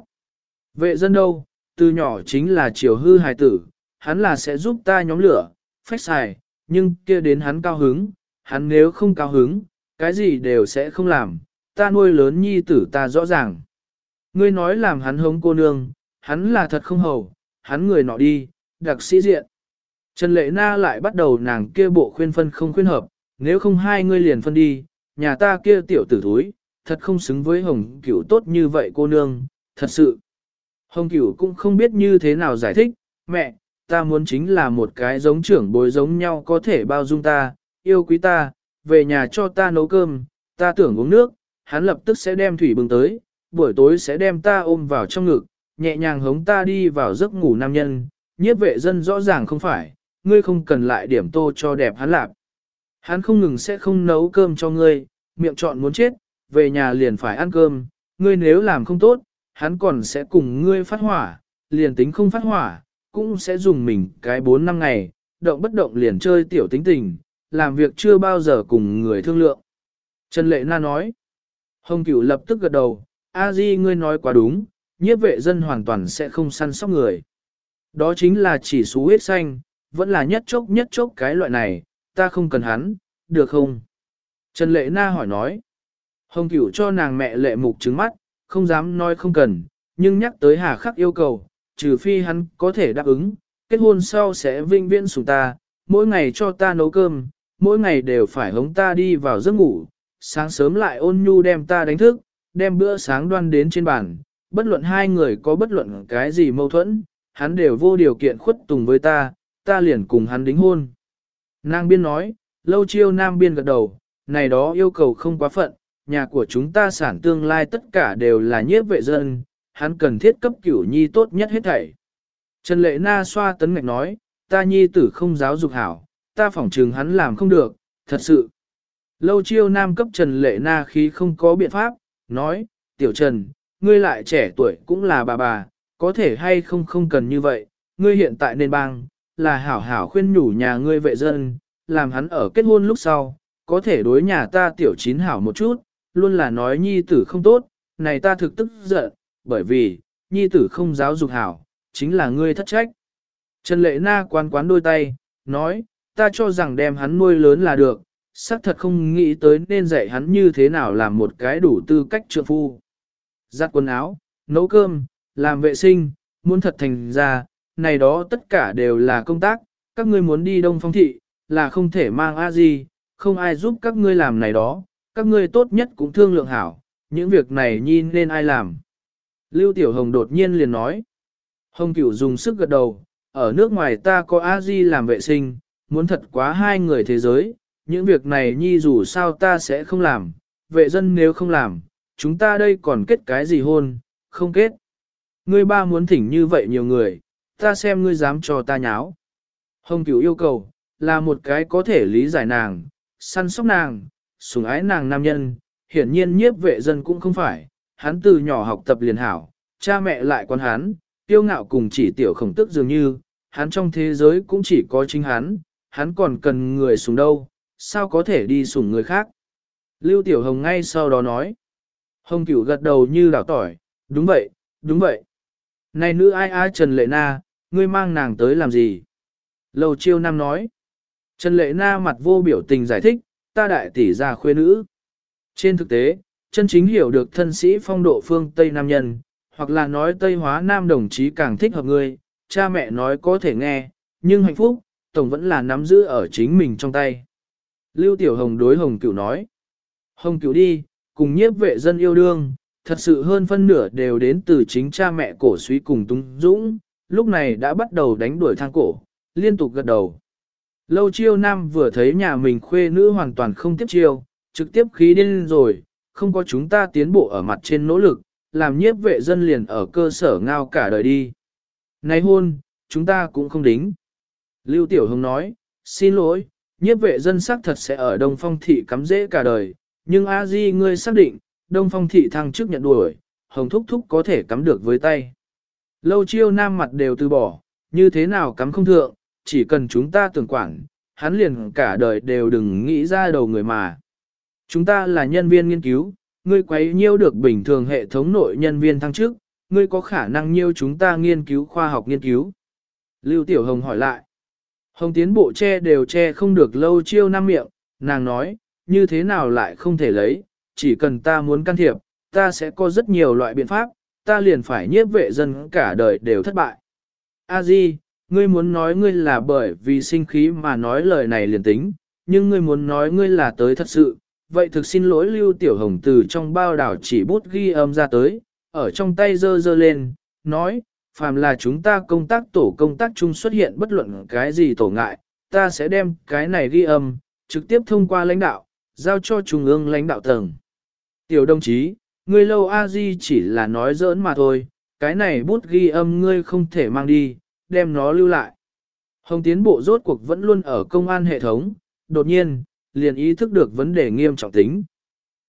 Vệ dân đâu, từ nhỏ chính là chiều hư hài tử, hắn là sẽ giúp ta nhóm lửa, phách xài, nhưng kia đến hắn cao hứng, hắn nếu không cao hứng, cái gì đều sẽ không làm, ta nuôi lớn nhi tử ta rõ ràng. Ngươi nói làm hắn hống cô nương, hắn là thật không hầu, hắn người nọ đi, đặc sĩ diện. Trần Lệ Na lại bắt đầu nàng kia bộ khuyên phân không khuyên hợp, nếu không hai ngươi liền phân đi, nhà ta kia tiểu tử thúi, thật không xứng với Hồng Cửu tốt như vậy cô nương, thật sự. Hồng Cửu cũng không biết như thế nào giải thích, mẹ, ta muốn chính là một cái giống trưởng bối giống nhau có thể bao dung ta, yêu quý ta, về nhà cho ta nấu cơm, ta tưởng uống nước, hắn lập tức sẽ đem thủy bưng tới, buổi tối sẽ đem ta ôm vào trong ngực, nhẹ nhàng hống ta đi vào giấc ngủ nam nhân, nhiếp vệ dân rõ ràng không phải, ngươi không cần lại điểm tô cho đẹp hắn lạp. Hắn không ngừng sẽ không nấu cơm cho ngươi, miệng chọn muốn chết, về nhà liền phải ăn cơm, ngươi nếu làm không tốt, hắn còn sẽ cùng ngươi phát hỏa, liền tính không phát hỏa, cũng sẽ dùng mình cái 4 năm ngày, động bất động liền chơi tiểu tính tình, làm việc chưa bao giờ cùng người thương lượng. Trần Lệ Na nói, Hồng Cửu lập tức gật đầu, A Di ngươi nói quá đúng, nhiếp vệ dân hoàn toàn sẽ không săn sóc người. Đó chính là chỉ số huyết xanh, vẫn là nhất chốc nhất chốc cái loại này, ta không cần hắn, được không? Trần Lệ Na hỏi nói. Hồng Cửu cho nàng mẹ lệ mục trứng mắt, không dám nói không cần, nhưng nhắc tới hà khắc yêu cầu, trừ phi hắn có thể đáp ứng, kết hôn sau sẽ vinh viễn sủng ta, mỗi ngày cho ta nấu cơm, mỗi ngày đều phải hống ta đi vào giấc ngủ, sáng sớm lại ôn nhu đem ta đánh thức, đem bữa sáng đoan đến trên bàn, bất luận hai người có bất luận cái gì mâu thuẫn, hắn đều vô điều kiện khuất tùng với ta, ta liền cùng hắn đính hôn. Nàng biên nói, lâu chiêu nam biên gật đầu, này đó yêu cầu không quá phận, nhà của chúng ta sản tương lai tất cả đều là nhiếp vệ dân, hắn cần thiết cấp cửu nhi tốt nhất hết thảy. Trần Lệ Na xoa tấn ngạch nói, ta nhi tử không giáo dục hảo, ta phỏng trường hắn làm không được, thật sự. Lâu chiêu nam cấp Trần Lệ Na khí không có biện pháp, nói, tiểu Trần, ngươi lại trẻ tuổi cũng là bà bà, có thể hay không không cần như vậy, ngươi hiện tại nên bang, là hảo hảo khuyên nhủ nhà ngươi vệ dân, làm hắn ở kết hôn lúc sau, có thể đối nhà ta tiểu chín hảo một chút, luôn là nói nhi tử không tốt, này ta thực tức giận, bởi vì, nhi tử không giáo dục hảo, chính là ngươi thất trách. Trần Lệ Na quán quán đôi tay, nói, ta cho rằng đem hắn nuôi lớn là được, xác thật không nghĩ tới nên dạy hắn như thế nào làm một cái đủ tư cách trượng phu. Giặt quần áo, nấu cơm, làm vệ sinh, muốn thật thành ra, này đó tất cả đều là công tác, các ngươi muốn đi đông phong thị, là không thể mang a gì, không ai giúp các ngươi làm này đó, các ngươi tốt nhất cũng thương lượng hảo, những việc này nhìn nên ai làm. Lưu Tiểu Hồng đột nhiên liền nói. Hồng Cửu dùng sức gật đầu, ở nước ngoài ta có a di làm vệ sinh, muốn thật quá hai người thế giới, những việc này nhi dù sao ta sẽ không làm, vệ dân nếu không làm, chúng ta đây còn kết cái gì hôn, không kết. Ngươi ba muốn thỉnh như vậy nhiều người, ta xem ngươi dám cho ta nháo. Hồng cửu yêu cầu, là một cái có thể lý giải nàng, săn sóc nàng, sủng ái nàng nam nhân, hiển nhiên nhiếp vệ dân cũng không phải, hắn từ nhỏ học tập liền hảo, cha mẹ lại quan hắn, tiêu ngạo cùng chỉ tiểu khổng tức dường như, hắn trong thế giới cũng chỉ có chính hắn, hắn còn cần người sủng đâu, sao có thể đi sủng người khác. Lưu Tiểu Hồng ngay sau đó nói, Hồng cửu gật đầu như đảo tỏi, đúng vậy, đúng vậy. Này nữ ai ai Trần Lệ Na, ngươi mang nàng tới làm gì? Lầu chiêu nam nói. Trần Lệ Na mặt vô biểu tình giải thích, ta đại tỷ gia khuê nữ. Trên thực tế, chân chính hiểu được thân sĩ phong độ phương Tây Nam nhân, hoặc là nói Tây hóa Nam đồng chí càng thích hợp ngươi, cha mẹ nói có thể nghe, nhưng hạnh phúc, tổng vẫn là nắm giữ ở chính mình trong tay. Lưu Tiểu Hồng đối Hồng Cửu nói. Hồng Cửu đi, cùng nhiếp vệ dân yêu đương, thật sự hơn phân nửa đều đến từ chính cha mẹ cổ suý cùng tung dũng, lúc này đã bắt đầu đánh đuổi thang cổ, liên tục gật đầu. Lâu chiêu nam vừa thấy nhà mình khuê nữ hoàn toàn không tiếp chiêu, trực tiếp khí điên rồi, không có chúng ta tiến bộ ở mặt trên nỗ lực, làm nhiếp vệ dân liền ở cơ sở ngao cả đời đi. Này hôn, chúng ta cũng không đính. Lưu Tiểu Hồng nói, xin lỗi, nhiếp vệ dân xác thật sẽ ở Đông Phong Thị cắm dễ cả đời, nhưng a di ngươi xác định, Đông Phong Thị thăng chức nhận đuổi, Hồng Thúc Thúc có thể cắm được với tay. Lâu chiêu nam mặt đều từ bỏ, như thế nào cắm không thượng, chỉ cần chúng ta tưởng quản, hắn liền cả đời đều đừng nghĩ ra đầu người mà. Chúng ta là nhân viên nghiên cứu, ngươi quấy nhiêu được bình thường hệ thống nội nhân viên thăng chức, ngươi có khả năng nhiêu chúng ta nghiên cứu khoa học nghiên cứu. Lưu Tiểu Hồng hỏi lại. Hồng tiến bộ che đều che không được lâu chiêu năm miệng, nàng nói, như thế nào lại không thể lấy, chỉ cần ta muốn can thiệp, ta sẽ có rất nhiều loại biện pháp, ta liền phải nhiếp vệ dân cả đời đều thất bại. A Di, ngươi muốn nói ngươi là bởi vì sinh khí mà nói lời này liền tính, nhưng ngươi muốn nói ngươi là tới thật sự, vậy thực xin lỗi Lưu Tiểu Hồng từ trong bao đảo chỉ bút ghi âm ra tới, ở trong tay dơ dơ lên, nói, phàm là chúng ta công tác tổ công tác chung xuất hiện bất luận cái gì tổ ngại, ta sẽ đem cái này ghi âm, trực tiếp thông qua lãnh đạo, giao cho trung ương lãnh đạo tầng. Tiểu đồng chí, ngươi lâu a di chỉ là nói giỡn mà thôi, cái này bút ghi âm ngươi không thể mang đi, đem nó lưu lại. Hồng tiến bộ rốt cuộc vẫn luôn ở công an hệ thống, đột nhiên, liền ý thức được vấn đề nghiêm trọng tính.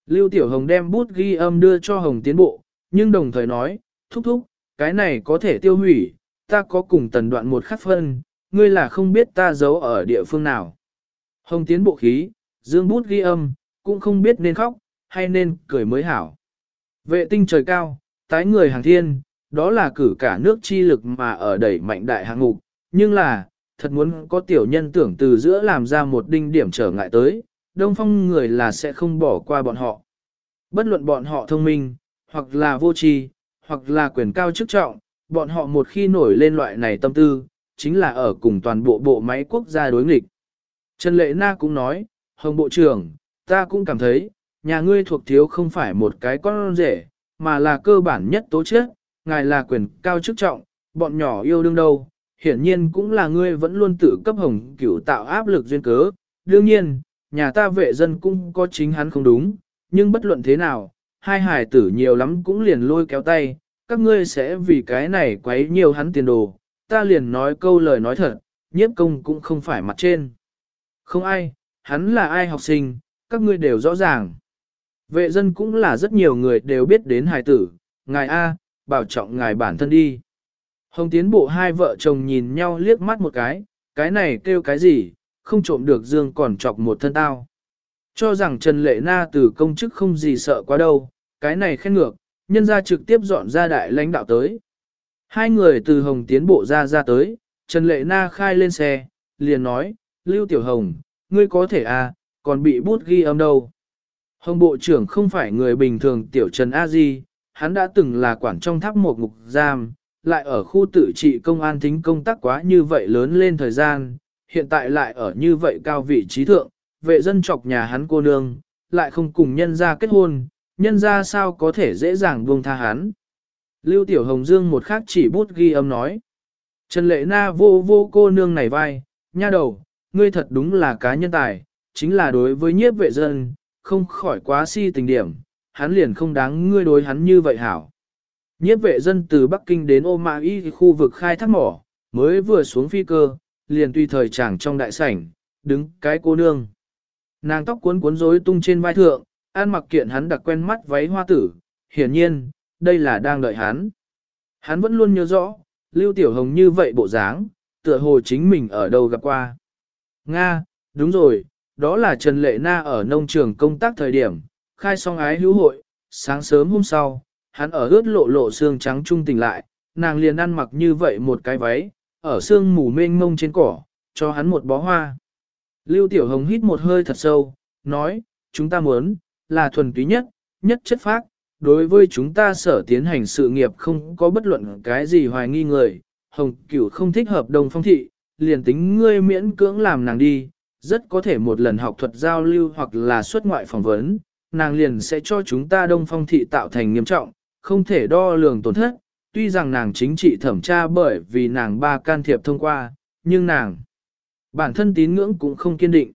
Lưu Tiểu Hồng đem bút ghi âm đưa cho Hồng tiến bộ, nhưng đồng thời nói, thúc thúc, cái này có thể tiêu hủy, ta có cùng tần đoạn một khắc phân, ngươi là không biết ta giấu ở địa phương nào. Hồng tiến bộ khí, dương bút ghi âm, cũng không biết nên khóc, hay nên cười mới hảo. Vệ tinh trời cao, tái người hàng thiên, đó là cử cả nước chi lực mà ở đẩy mạnh đại hạng ngục, nhưng là, thật muốn có tiểu nhân tưởng từ giữa làm ra một đinh điểm trở ngại tới, đông phong người là sẽ không bỏ qua bọn họ. Bất luận bọn họ thông minh, hoặc là vô tri, hoặc là quyền cao chức trọng, bọn họ một khi nổi lên loại này tâm tư, chính là ở cùng toàn bộ bộ máy quốc gia đối nghịch. Trần Lệ Na cũng nói, Hồng Bộ trưởng, ta cũng cảm thấy, nhà ngươi thuộc thiếu không phải một cái con rể, mà là cơ bản nhất tố chất, ngài là quyền cao chức trọng, bọn nhỏ yêu đương đâu, hiển nhiên cũng là ngươi vẫn luôn tự cấp hồng cửu tạo áp lực duyên cớ. Đương nhiên, nhà ta vệ dân cũng có chính hắn không đúng, nhưng bất luận thế nào, hai hài tử nhiều lắm cũng liền lôi kéo tay, các ngươi sẽ vì cái này quấy nhiều hắn tiền đồ, ta liền nói câu lời nói thật, nhiếp công cũng không phải mặt trên. Không ai, hắn là ai học sinh, các ngươi đều rõ ràng. Vệ dân cũng là rất nhiều người đều biết đến hài tử, ngài A, bảo trọng ngài bản thân đi. Hồng tiến bộ hai vợ chồng nhìn nhau liếc mắt một cái, cái này kêu cái gì, không trộm được dương còn chọc một thân tao. Cho rằng Trần Lệ Na từ công chức không gì sợ quá đâu, cái này khen ngược, nhân ra trực tiếp dọn ra đại lãnh đạo tới. Hai người từ Hồng tiến bộ ra ra tới, Trần Lệ Na khai lên xe, liền nói, Lưu Tiểu Hồng, ngươi có thể à, còn bị bút ghi âm đâu. Hồng Bộ trưởng không phải người bình thường Tiểu Trần A Di, hắn đã từng là quản trong tháp một ngục giam, lại ở khu tự trị công an thính công tác quá như vậy lớn lên thời gian, hiện tại lại ở như vậy cao vị trí thượng, vệ dân chọc nhà hắn cô nương, lại không cùng nhân ra kết hôn, nhân ra sao có thể dễ dàng buông tha hắn. Lưu Tiểu Hồng Dương một khắc chỉ bút ghi âm nói. Trần Lệ Na vô vô cô nương này vai, nha đầu, ngươi thật đúng là cá nhân tài, chính là đối với nhiếp vệ dân, không khỏi quá si tình điểm, hắn liền không đáng ngươi đối hắn như vậy hảo. Nhiếp vệ dân từ Bắc Kinh đến Ô Mã Y khu vực khai thác mỏ, mới vừa xuống phi cơ, liền tùy thời chàng trong đại sảnh, đứng cái cô nương. Nàng tóc cuốn cuốn rối tung trên vai thượng, ăn mặc kiện hắn đặc quen mắt váy hoa tử, hiển nhiên, đây là đang đợi hắn. Hắn vẫn luôn nhớ rõ, Lưu Tiểu Hồng như vậy bộ dáng, tựa hồ chính mình ở đâu gặp qua. Nga, đúng rồi, đó là Trần Lệ Na ở nông trường công tác thời điểm, khai xong ái hữu hội, sáng sớm hôm sau, hắn ở ướt lộ lộ xương trắng trung tình lại, nàng liền ăn mặc như vậy một cái váy, ở xương mù mênh mông trên cỏ, cho hắn một bó hoa. Lưu Tiểu Hồng hít một hơi thật sâu, nói, chúng ta muốn, là thuần túy nhất, nhất chất phác, đối với chúng ta sở tiến hành sự nghiệp không có bất luận cái gì hoài nghi người, Hồng Cửu không thích hợp đồng phong thị, liền tính ngươi miễn cưỡng làm nàng đi, rất có thể một lần học thuật giao lưu hoặc là xuất ngoại phỏng vấn, nàng liền sẽ cho chúng ta đông phong thị tạo thành nghiêm trọng, không thể đo lường tổn thất, tuy rằng nàng chính trị thẩm tra bởi vì nàng ba can thiệp thông qua, nhưng nàng bản thân tín ngưỡng cũng không kiên định.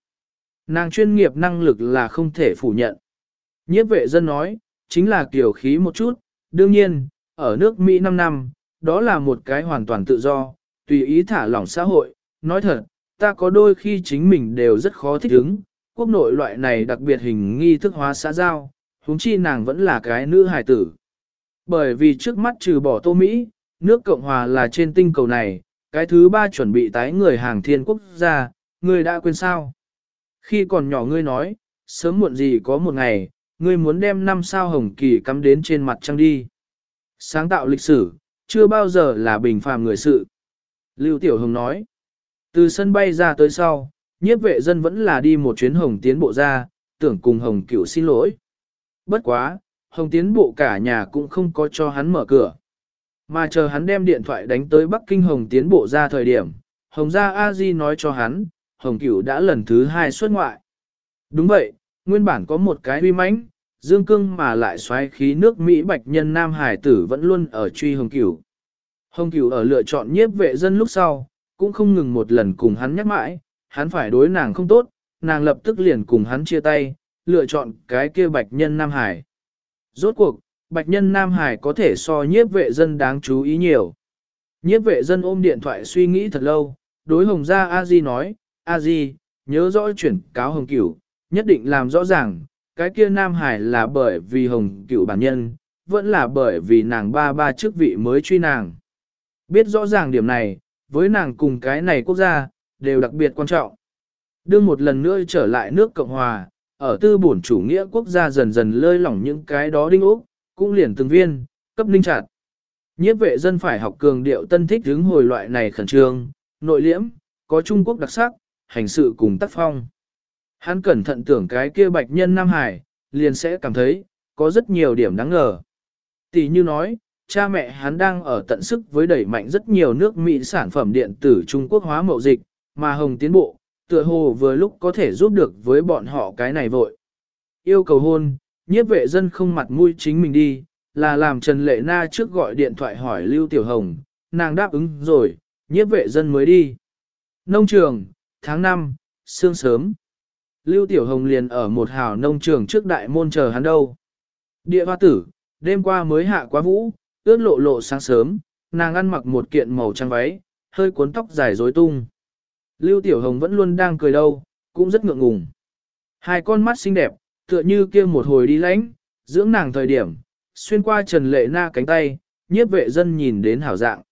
Nàng chuyên nghiệp năng lực là không thể phủ nhận. Nhiếp vệ dân nói, chính là kiểu khí một chút, đương nhiên, ở nước Mỹ 5 năm, đó là một cái hoàn toàn tự do, tùy ý thả lỏng xã hội, nói thật, ta có đôi khi chính mình đều rất khó thích ứng, quốc nội loại này đặc biệt hình nghi thức hóa xã giao, huống chi nàng vẫn là cái nữ hài tử. Bởi vì trước mắt trừ bỏ Tô Mỹ, nước Cộng Hòa là trên tinh cầu này, cái thứ ba chuẩn bị tái người hàng thiên quốc gia, ngươi đã quên sao? Khi còn nhỏ ngươi nói, sớm muộn gì có một ngày, ngươi muốn đem năm sao hồng kỳ cắm đến trên mặt trăng đi. Sáng tạo lịch sử, chưa bao giờ là bình phàm người sự. Lưu Tiểu Hồng nói, từ sân bay ra tới sau, nhiếp vệ dân vẫn là đi một chuyến hồng tiến bộ ra, tưởng cùng hồng cửu xin lỗi. Bất quá, hồng tiến bộ cả nhà cũng không có cho hắn mở cửa. Mà chờ hắn đem điện thoại đánh tới Bắc Kinh hồng tiến bộ ra thời điểm, hồng gia a di nói cho hắn, hồng cửu đã lần thứ hai xuất ngoại. Đúng vậy, nguyên bản có một cái huy mãnh, dương cương mà lại xoáy khí nước Mỹ bạch nhân Nam Hải tử vẫn luôn ở truy hồng cửu. Hồng cửu ở lựa chọn nhiếp vệ dân lúc sau, cũng không ngừng một lần cùng hắn nhắc mãi, hắn phải đối nàng không tốt, nàng lập tức liền cùng hắn chia tay, lựa chọn cái kia bạch nhân Nam Hải. Rốt cuộc, bạch nhân Nam Hải có thể so nhiếp vệ dân đáng chú ý nhiều. Nhiếp vệ dân ôm điện thoại suy nghĩ thật lâu, đối hồng gia A Di nói, A Di, nhớ rõ chuyển cáo hồng cửu, nhất định làm rõ ràng, cái kia Nam Hải là bởi vì hồng cửu bản nhân, vẫn là bởi vì nàng ba ba chức vị mới truy nàng. Biết rõ ràng điểm này, với nàng cùng cái này quốc gia, đều đặc biệt quan trọng. đưa một lần nữa trở lại nước Cộng Hòa, ở tư bổn chủ nghĩa quốc gia dần dần lơi lỏng những cái đó đinh ốc, cũng liền từng viên, cấp ninh chặt. Nhiếp vệ dân phải học cường điệu tân thích hướng hồi loại này khẩn trương, nội liễm, có Trung Quốc đặc sắc, hành sự cùng tác phong. Hắn cẩn thận tưởng cái kia bạch nhân Nam Hải, liền sẽ cảm thấy, có rất nhiều điểm đáng ngờ. Tỷ như nói, cha mẹ hắn đang ở tận sức với đẩy mạnh rất nhiều nước Mỹ sản phẩm điện tử Trung Quốc hóa mậu dịch, mà Hồng tiến bộ, tựa hồ vừa lúc có thể giúp được với bọn họ cái này vội. Yêu cầu hôn, nhiếp vệ dân không mặt mũi chính mình đi, là làm Trần Lệ Na trước gọi điện thoại hỏi Lưu Tiểu Hồng, nàng đáp ứng rồi, nhiếp vệ dân mới đi. Nông trường, tháng 5, sương sớm. Lưu Tiểu Hồng liền ở một hào nông trường trước đại môn chờ hắn đâu. Địa hoa tử, đêm qua mới hạ quá vũ, ướt lộ lộ sáng sớm, nàng ăn mặc một kiện màu trắng váy, hơi cuốn tóc dài rối tung. Lưu Tiểu Hồng vẫn luôn đang cười đâu, cũng rất ngượng ngùng. Hai con mắt xinh đẹp, tựa như kia một hồi đi lánh, dưỡng nàng thời điểm, xuyên qua Trần Lệ Na cánh tay, nhiếp vệ dân nhìn đến hảo dạng.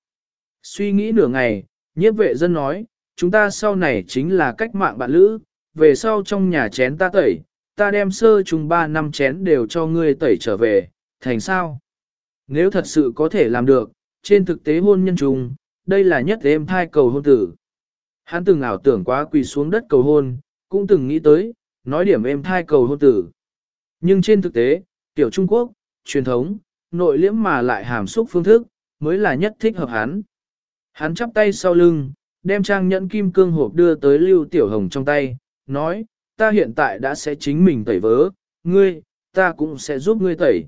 Suy nghĩ nửa ngày, nhiếp vệ dân nói, chúng ta sau này chính là cách mạng bạn lữ, về sau trong nhà chén ta tẩy, ta đem sơ chung ba năm chén đều cho ngươi tẩy trở về, thành sao? Nếu thật sự có thể làm được, trên thực tế hôn nhân chung, đây là nhất em thai cầu hôn tử. Hắn từng ảo tưởng quá quỳ xuống đất cầu hôn, cũng từng nghĩ tới, nói điểm em thai cầu hôn tử. Nhưng trên thực tế, tiểu Trung Quốc, truyền thống, nội liễm mà lại hàm xúc phương thức, mới là nhất thích hợp hắn. Hắn chắp tay sau lưng, đem trang nhẫn kim cương hộp đưa tới Lưu Tiểu Hồng trong tay, nói, ta hiện tại đã sẽ chính mình tẩy vớ, ngươi, ta cũng sẽ giúp ngươi tẩy.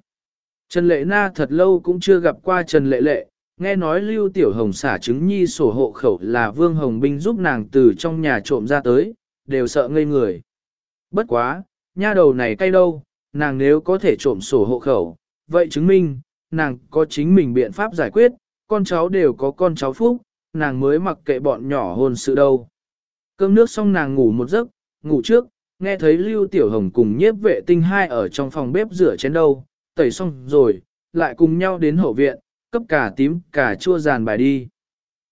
Trần Lệ Na thật lâu cũng chưa gặp qua Trần Lệ Lệ, nghe nói Lưu Tiểu Hồng xả trứng nhi sổ hộ khẩu là Vương Hồng Binh giúp nàng từ trong nhà trộm ra tới, đều sợ ngây người. Bất quá, nha đầu này cay đâu, nàng nếu có thể trộm sổ hộ khẩu, vậy chứng minh, nàng có chính mình biện pháp giải quyết, con cháu đều có con cháu phúc, nàng mới mặc kệ bọn nhỏ hôn sự đâu. Cơm nước xong nàng ngủ một giấc, ngủ trước, nghe thấy Lưu Tiểu Hồng cùng nhiếp vệ tinh hai ở trong phòng bếp rửa chén đâu, tẩy xong rồi, lại cùng nhau đến hậu viện, cấp cả tím, cả chua giàn bài đi.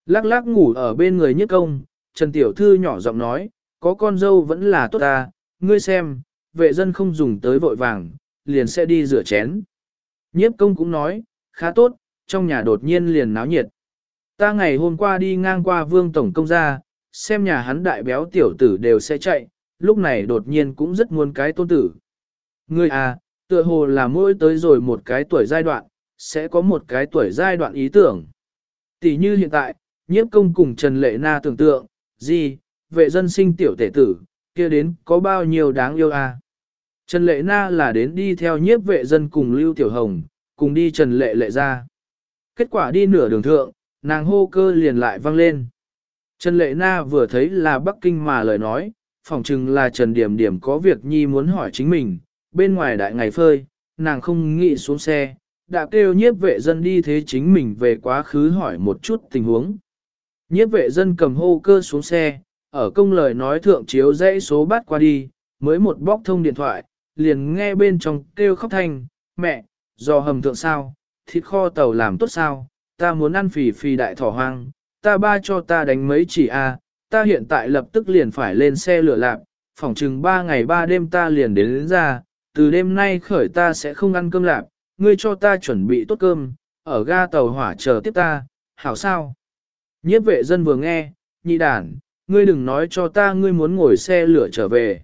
Lắc lắc ngủ ở bên người nhất công, Trần Tiểu Thư nhỏ giọng nói, có con dâu vẫn là tốt ta, ngươi xem, vệ dân không dùng tới vội vàng, liền sẽ đi rửa chén. Nhiếp công cũng nói, khá tốt, trong nhà đột nhiên liền náo nhiệt. Ta ngày hôm qua đi ngang qua vương tổng công gia, xem nhà hắn đại béo tiểu tử đều sẽ chạy, lúc này đột nhiên cũng rất muốn cái tôn tử. Ngươi à, tựa hồ là mỗi tới rồi một cái tuổi giai đoạn, sẽ có một cái tuổi giai đoạn ý tưởng. Tỷ như hiện tại, nhiếp công cùng Trần Lệ Na tưởng tượng, gì, vệ dân sinh tiểu tể tử, kia đến có bao nhiêu đáng yêu à. Trần Lệ Na là đến đi theo nhiếp vệ dân cùng Lưu Tiểu Hồng, cùng đi Trần Lệ Lệ ra. Kết quả đi nửa đường thượng, nàng hô cơ liền lại vang lên. Trần Lệ Na vừa thấy là Bắc Kinh mà lời nói, phỏng chừng là Trần Điểm Điểm có việc nhi muốn hỏi chính mình, bên ngoài đại ngày phơi, nàng không nghĩ xuống xe, đã kêu nhiếp vệ dân đi thế chính mình về quá khứ hỏi một chút tình huống. Nhiếp vệ dân cầm hô cơ xuống xe, ở công lời nói thượng chiếu dãy số bắt qua đi, mới một bóc thông điện thoại, liền nghe bên trong kêu khóc thanh, mẹ, do hầm thượng sao, thịt kho tàu làm tốt sao, ta muốn ăn phì phì đại thỏ hoang, ta ba cho ta đánh mấy chỉ a, ta hiện tại lập tức liền phải lên xe lửa lạc, phỏng chừng ba ngày ba đêm ta liền đến, đến ra, từ đêm nay khởi ta sẽ không ăn cơm lạc, ngươi cho ta chuẩn bị tốt cơm, ở ga tàu hỏa chờ tiếp ta, hảo sao? Nhiếp vệ dân vừa nghe, nhị đản, ngươi đừng nói cho ta ngươi muốn ngồi xe lửa trở về.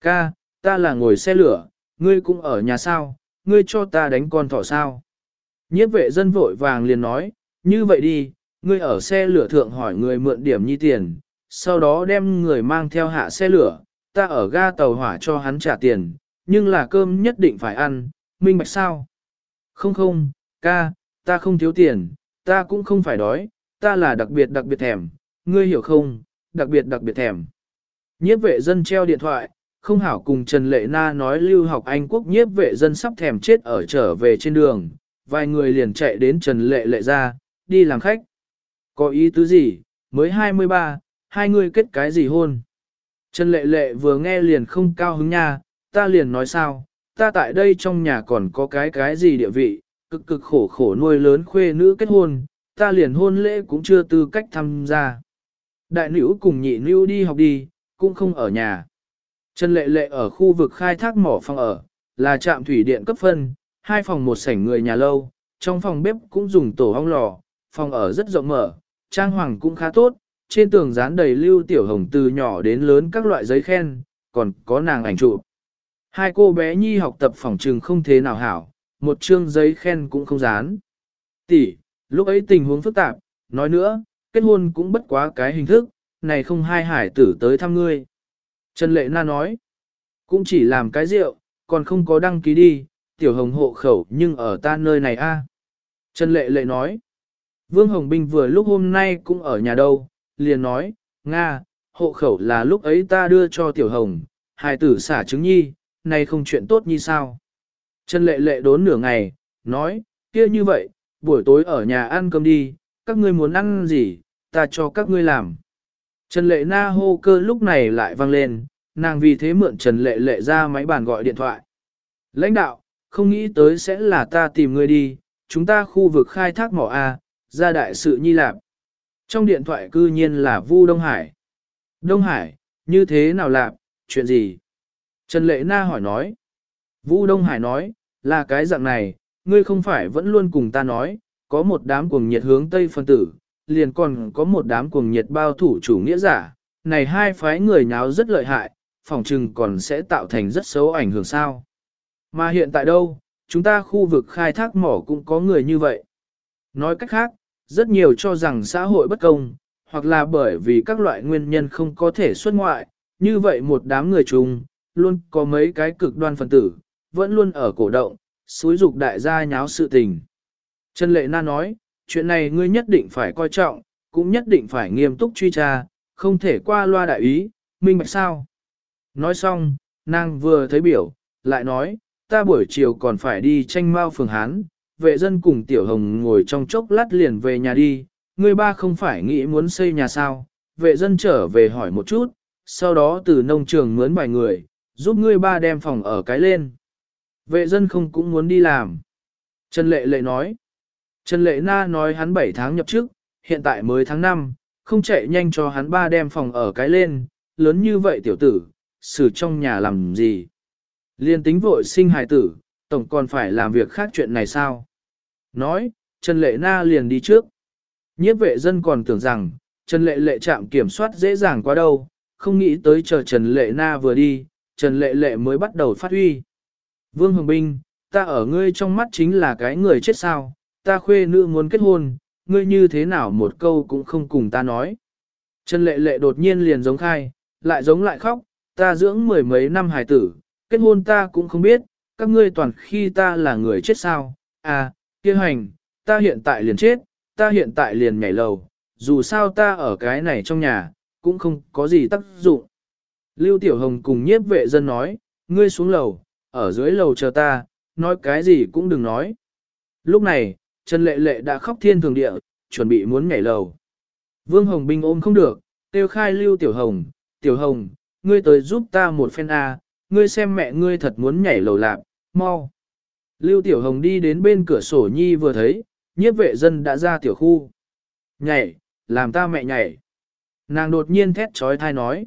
Ca, ta là ngồi xe lửa, ngươi cũng ở nhà sao, ngươi cho ta đánh con thỏ sao. Nhiếp vệ dân vội vàng liền nói, như vậy đi, ngươi ở xe lửa thượng hỏi người mượn điểm nhi tiền, sau đó đem người mang theo hạ xe lửa, ta ở ga tàu hỏa cho hắn trả tiền, nhưng là cơm nhất định phải ăn, minh bạch sao? Không không, ca, ta không thiếu tiền, ta cũng không phải đói, ta là đặc biệt đặc biệt thèm, ngươi hiểu không, đặc biệt đặc biệt thèm. Nhiếp vệ dân treo điện thoại, không hảo cùng Trần Lệ Na nói lưu học Anh quốc nhiếp vệ dân sắp thèm chết ở trở về trên đường, vài người liền chạy đến Trần Lệ Lệ ra, đi làm khách. Có ý tứ gì, mới 23, hai người kết cái gì hôn? Trần Lệ Lệ vừa nghe liền không cao hứng nha, ta liền nói sao, ta tại đây trong nhà còn có cái cái gì địa vị, cực cực khổ khổ nuôi lớn khuê nữ kết hôn, ta liền hôn lễ cũng chưa tư cách tham gia. Đại nữ cùng nhị nữ đi học đi, cũng không ở nhà. Trần Lệ Lệ ở khu vực khai thác mỏ phòng ở, là trạm thủy điện cấp phân, hai phòng một sảnh người nhà lâu, trong phòng bếp cũng dùng tổ ong lò, phòng ở rất rộng mở, trang hoàng cũng khá tốt, trên tường dán đầy lưu tiểu hồng từ nhỏ đến lớn các loại giấy khen, còn có nàng ảnh chụp. Hai cô bé nhi học tập phòng trường không thế nào hảo, một chương giấy khen cũng không dán. Tỷ, lúc ấy tình huống phức tạp, nói nữa, kết hôn cũng bất quá cái hình thức, này không hai hải tử tới thăm ngươi. Trần Lệ Na nói, cũng chỉ làm cái rượu, còn không có đăng ký đi, tiểu hồng hộ khẩu nhưng ở ta nơi này a. Trần Lệ Lệ nói, Vương Hồng Binh vừa lúc hôm nay cũng ở nhà đâu, liền nói, Nga, hộ khẩu là lúc ấy ta đưa cho Tiểu Hồng, hài tử xả trứng nhi, này không chuyện tốt như sao. Trần lệ lệ đốn nửa ngày, nói, kia như vậy, buổi tối ở nhà ăn cơm đi, các ngươi muốn ăn gì, ta cho các ngươi làm. Trần lệ na hô cơ lúc này lại vang lên, nàng vì thế mượn Trần lệ lệ ra máy bàn gọi điện thoại. Lãnh đạo, không nghĩ tới sẽ là ta tìm ngươi đi, chúng ta khu vực khai thác mỏ A, ra đại sự nhi lạp. Trong điện thoại cư nhiên là Vu Đông Hải. Đông Hải, như thế nào lạp, chuyện gì? Trần Lệ Na hỏi nói. Vu Đông Hải nói, là cái dạng này, ngươi không phải vẫn luôn cùng ta nói, có một đám cuồng nhiệt hướng Tây phân tử, liền còn có một đám cuồng nhiệt bao thủ chủ nghĩa giả, này hai phái người nháo rất lợi hại, phòng trừng còn sẽ tạo thành rất xấu ảnh hưởng sao. Mà hiện tại đâu, chúng ta khu vực khai thác mỏ cũng có người như vậy. Nói cách khác, rất nhiều cho rằng xã hội bất công, hoặc là bởi vì các loại nguyên nhân không có thể xuất ngoại, như vậy một đám người chung, luôn có mấy cái cực đoan phần tử, vẫn luôn ở cổ động, xúi dục đại gia nháo sự tình. Trần Lệ Na nói, chuyện này ngươi nhất định phải coi trọng, cũng nhất định phải nghiêm túc truy tra, không thể qua loa đại ý, minh bạch sao. Nói xong, nàng vừa thấy biểu, lại nói, ta buổi chiều còn phải đi tranh mao phường Hán, vệ dân cùng Tiểu Hồng ngồi trong chốc lát liền về nhà đi, ngươi ba không phải nghĩ muốn xây nhà sao, vệ dân trở về hỏi một chút, sau đó từ nông trường mướn vài người, giúp ngươi ba đem phòng ở cái lên. Vệ dân không cũng muốn đi làm. Trần Lệ Lệ nói. Trần Lệ Na nói hắn 7 tháng nhập trước, hiện tại mới tháng 5, không chạy nhanh cho hắn ba đem phòng ở cái lên, lớn như vậy tiểu tử, xử trong nhà làm gì. Liên tính vội sinh hài tử, tổng còn phải làm việc khác chuyện này sao? Nói, Trần Lệ Na liền đi trước. Nhiếp vệ dân còn tưởng rằng, Trần Lệ Lệ chạm kiểm soát dễ dàng quá đâu, không nghĩ tới chờ Trần Lệ Na vừa đi, Trần Lệ Lệ mới bắt đầu phát huy. Vương Hồng Binh, ta ở ngươi trong mắt chính là cái người chết sao, ta khuê nữ muốn kết hôn, ngươi như thế nào một câu cũng không cùng ta nói. Trần Lệ Lệ đột nhiên liền giống khai, lại giống lại khóc, ta dưỡng mười mấy năm hài tử, kết hôn ta cũng không biết, các ngươi toàn khi ta là người chết sao, à, kia hành, ta hiện tại liền chết, ta hiện tại liền nhảy lầu, dù sao ta ở cái này trong nhà, cũng không có gì tác dụng. Lưu Tiểu Hồng cùng nhiếp vệ dân nói, ngươi xuống lầu, ở dưới lầu chờ ta, nói cái gì cũng đừng nói. Lúc này, Trần Lệ Lệ đã khóc thiên thường địa, chuẩn bị muốn nhảy lầu. Vương Hồng Binh ôm không được, tiêu khai Lưu Tiểu Hồng, Tiểu Hồng, ngươi tới giúp ta một phen A, ngươi xem mẹ ngươi thật muốn nhảy lầu lạc, mau. Lưu Tiểu Hồng đi đến bên cửa sổ nhi vừa thấy, nhiếp vệ dân đã ra tiểu khu. Nhảy, làm ta mẹ nhảy. Nàng đột nhiên thét trói thai nói.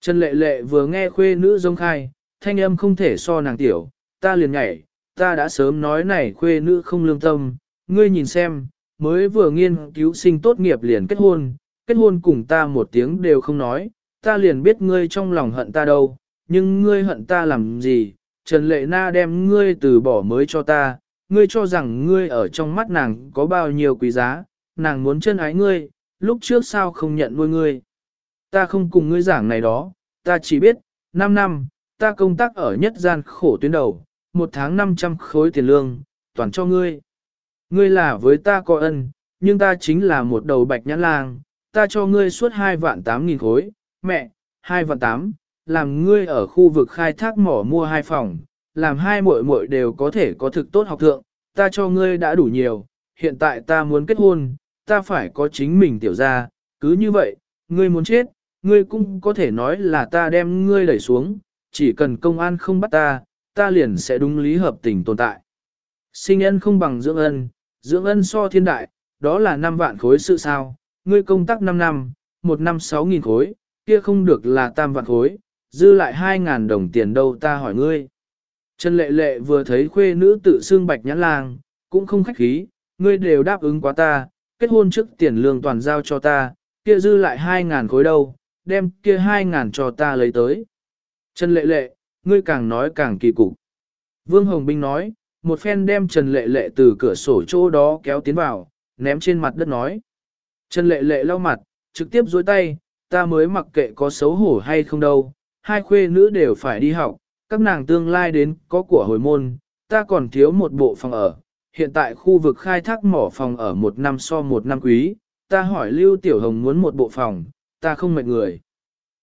Trần lệ lệ vừa nghe khuê nữ dông khai, thanh âm không thể so nàng tiểu, ta liền nhảy, ta đã sớm nói này khuê nữ không lương tâm, ngươi nhìn xem, mới vừa nghiên cứu sinh tốt nghiệp liền kết hôn, kết hôn cùng ta một tiếng đều không nói, ta liền biết ngươi trong lòng hận ta đâu, nhưng ngươi hận ta làm gì, Trần Lệ Na đem ngươi từ bỏ mới cho ta, ngươi cho rằng ngươi ở trong mắt nàng có bao nhiêu quý giá, nàng muốn chân ái ngươi, lúc trước sao không nhận nuôi ngươi. Ta không cùng ngươi giảng này đó, ta chỉ biết, 5 năm, ta công tác ở nhất gian khổ tuyến đầu, một tháng 500 khối tiền lương, toàn cho ngươi. Ngươi là với ta có ân, nhưng ta chính là một đầu bạch nhãn lang, ta cho ngươi suốt 2 vạn 8 nghìn khối, mẹ, 2 vạn 8, làm ngươi ở khu vực khai thác mỏ mua hai phòng, làm hai muội muội đều có thể có thực tốt học thượng, ta cho ngươi đã đủ nhiều, hiện tại ta muốn kết hôn, ta phải có chính mình tiểu gia. cứ như vậy, ngươi muốn chết, ngươi cũng có thể nói là ta đem ngươi đẩy xuống, chỉ cần công an không bắt ta, ta liền sẽ đúng lý hợp tình tồn tại. Sinh ân không bằng dưỡng ân, dưỡng ân so thiên đại, đó là 5 vạn khối sự sao, ngươi công tác 5 năm, 1 năm 6 nghìn khối, kia không được là tam vạn khối, dư lại 2.000 đồng tiền đâu ta hỏi ngươi. Trần lệ lệ vừa thấy khuê nữ tự xưng bạch nhãn lang, cũng không khách khí, ngươi đều đáp ứng quá ta, kết hôn trước tiền lương toàn giao cho ta, kia dư lại 2.000 khối đâu, đem kia 2.000 cho ta lấy tới. Trần lệ lệ, ngươi càng nói càng kỳ cục. Vương Hồng Binh nói, một phen đem Trần lệ lệ từ cửa sổ chỗ đó kéo tiến vào, ném trên mặt đất nói. Trần lệ lệ lau mặt, trực tiếp dối tay, ta mới mặc kệ có xấu hổ hay không đâu, hai khuê nữ đều phải đi học, các nàng tương lai đến có của hồi môn, ta còn thiếu một bộ phòng ở, hiện tại khu vực khai thác mỏ phòng ở một năm so một năm quý, ta hỏi Lưu Tiểu Hồng muốn một bộ phòng, ta không mệt người.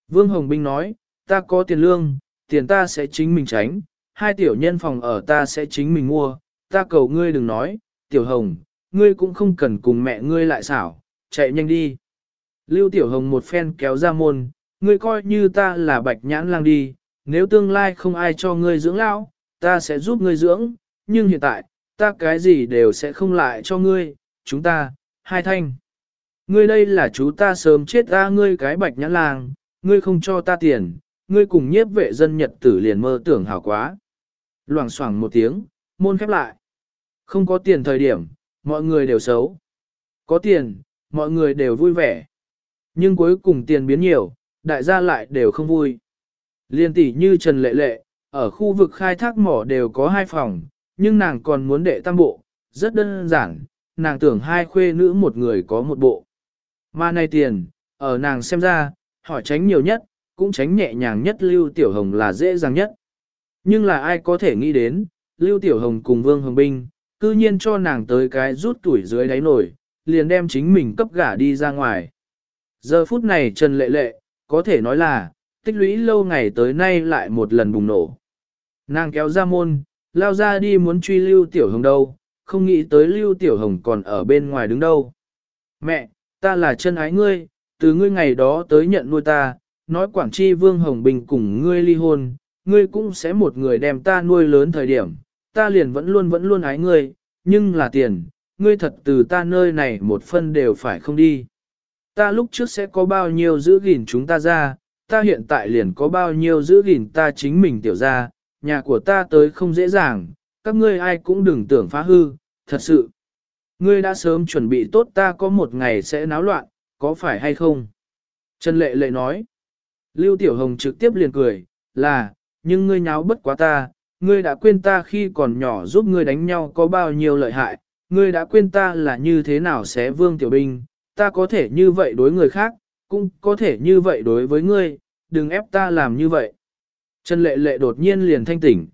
Vương Hồng Binh nói, ta có tiền lương, tiền ta sẽ chính mình tránh, hai tiểu nhân phòng ở ta sẽ chính mình mua, ta cầu ngươi đừng nói, Tiểu Hồng, ngươi cũng không cần cùng mẹ ngươi lại xảo, chạy nhanh đi. Lưu Tiểu Hồng một phen kéo ra môn, ngươi coi như ta là bạch nhãn lang đi, nếu tương lai không ai cho ngươi dưỡng lão, ta sẽ giúp ngươi dưỡng, nhưng hiện tại, ta cái gì đều sẽ không lại cho ngươi, chúng ta, hai thanh. Ngươi đây là chú ta sớm chết ra ngươi cái bạch nhãn lang, ngươi không cho ta tiền, ngươi cùng nhiếp vệ dân nhật tử liền mơ tưởng hào quá. Loảng xoảng một tiếng, môn khép lại. Không có tiền thời điểm, mọi người đều xấu. Có tiền, mọi người đều vui vẻ. Nhưng cuối cùng tiền biến nhiều, đại gia lại đều không vui. Liên tỷ như Trần Lệ Lệ, ở khu vực khai thác mỏ đều có hai phòng, nhưng nàng còn muốn đệ tam bộ, rất đơn giản, nàng tưởng hai khuê nữ một người có một bộ. Mà này tiền, ở nàng xem ra, hỏi tránh nhiều nhất, cũng tránh nhẹ nhàng nhất Lưu Tiểu Hồng là dễ dàng nhất. Nhưng là ai có thể nghĩ đến, Lưu Tiểu Hồng cùng Vương Hồng Binh, cư nhiên cho nàng tới cái rút tuổi dưới đáy nổi, liền đem chính mình cấp gả đi ra ngoài. Giờ phút này Trần Lệ Lệ, có thể nói là, tích lũy lâu ngày tới nay lại một lần bùng nổ. Nàng kéo ra môn, lao ra đi muốn truy Lưu Tiểu Hồng đâu, không nghĩ tới Lưu Tiểu Hồng còn ở bên ngoài đứng đâu. Mẹ, ta là chân ái ngươi, từ ngươi ngày đó tới nhận nuôi ta, nói Quảng Tri Vương Hồng Bình cùng ngươi ly hôn, ngươi cũng sẽ một người đem ta nuôi lớn thời điểm, ta liền vẫn luôn vẫn luôn ái ngươi, nhưng là tiền, ngươi thật từ ta nơi này một phân đều phải không đi. Ta lúc trước sẽ có bao nhiêu giữ gìn chúng ta ra, ta hiện tại liền có bao nhiêu giữ gìn ta chính mình tiểu ra, nhà của ta tới không dễ dàng, các ngươi ai cũng đừng tưởng phá hư, thật sự. Ngươi đã sớm chuẩn bị tốt ta có một ngày sẽ náo loạn, có phải hay không? Trần Lệ Lệ nói. Lưu Tiểu Hồng trực tiếp liền cười, là, nhưng ngươi nháo bất quá ta, ngươi đã quên ta khi còn nhỏ giúp ngươi đánh nhau có bao nhiêu lợi hại, ngươi đã quên ta là như thế nào sẽ vương tiểu binh, ta có thể như vậy đối người khác, cũng có thể như vậy đối với ngươi, đừng ép ta làm như vậy. Trần Lệ Lệ đột nhiên liền thanh tỉnh.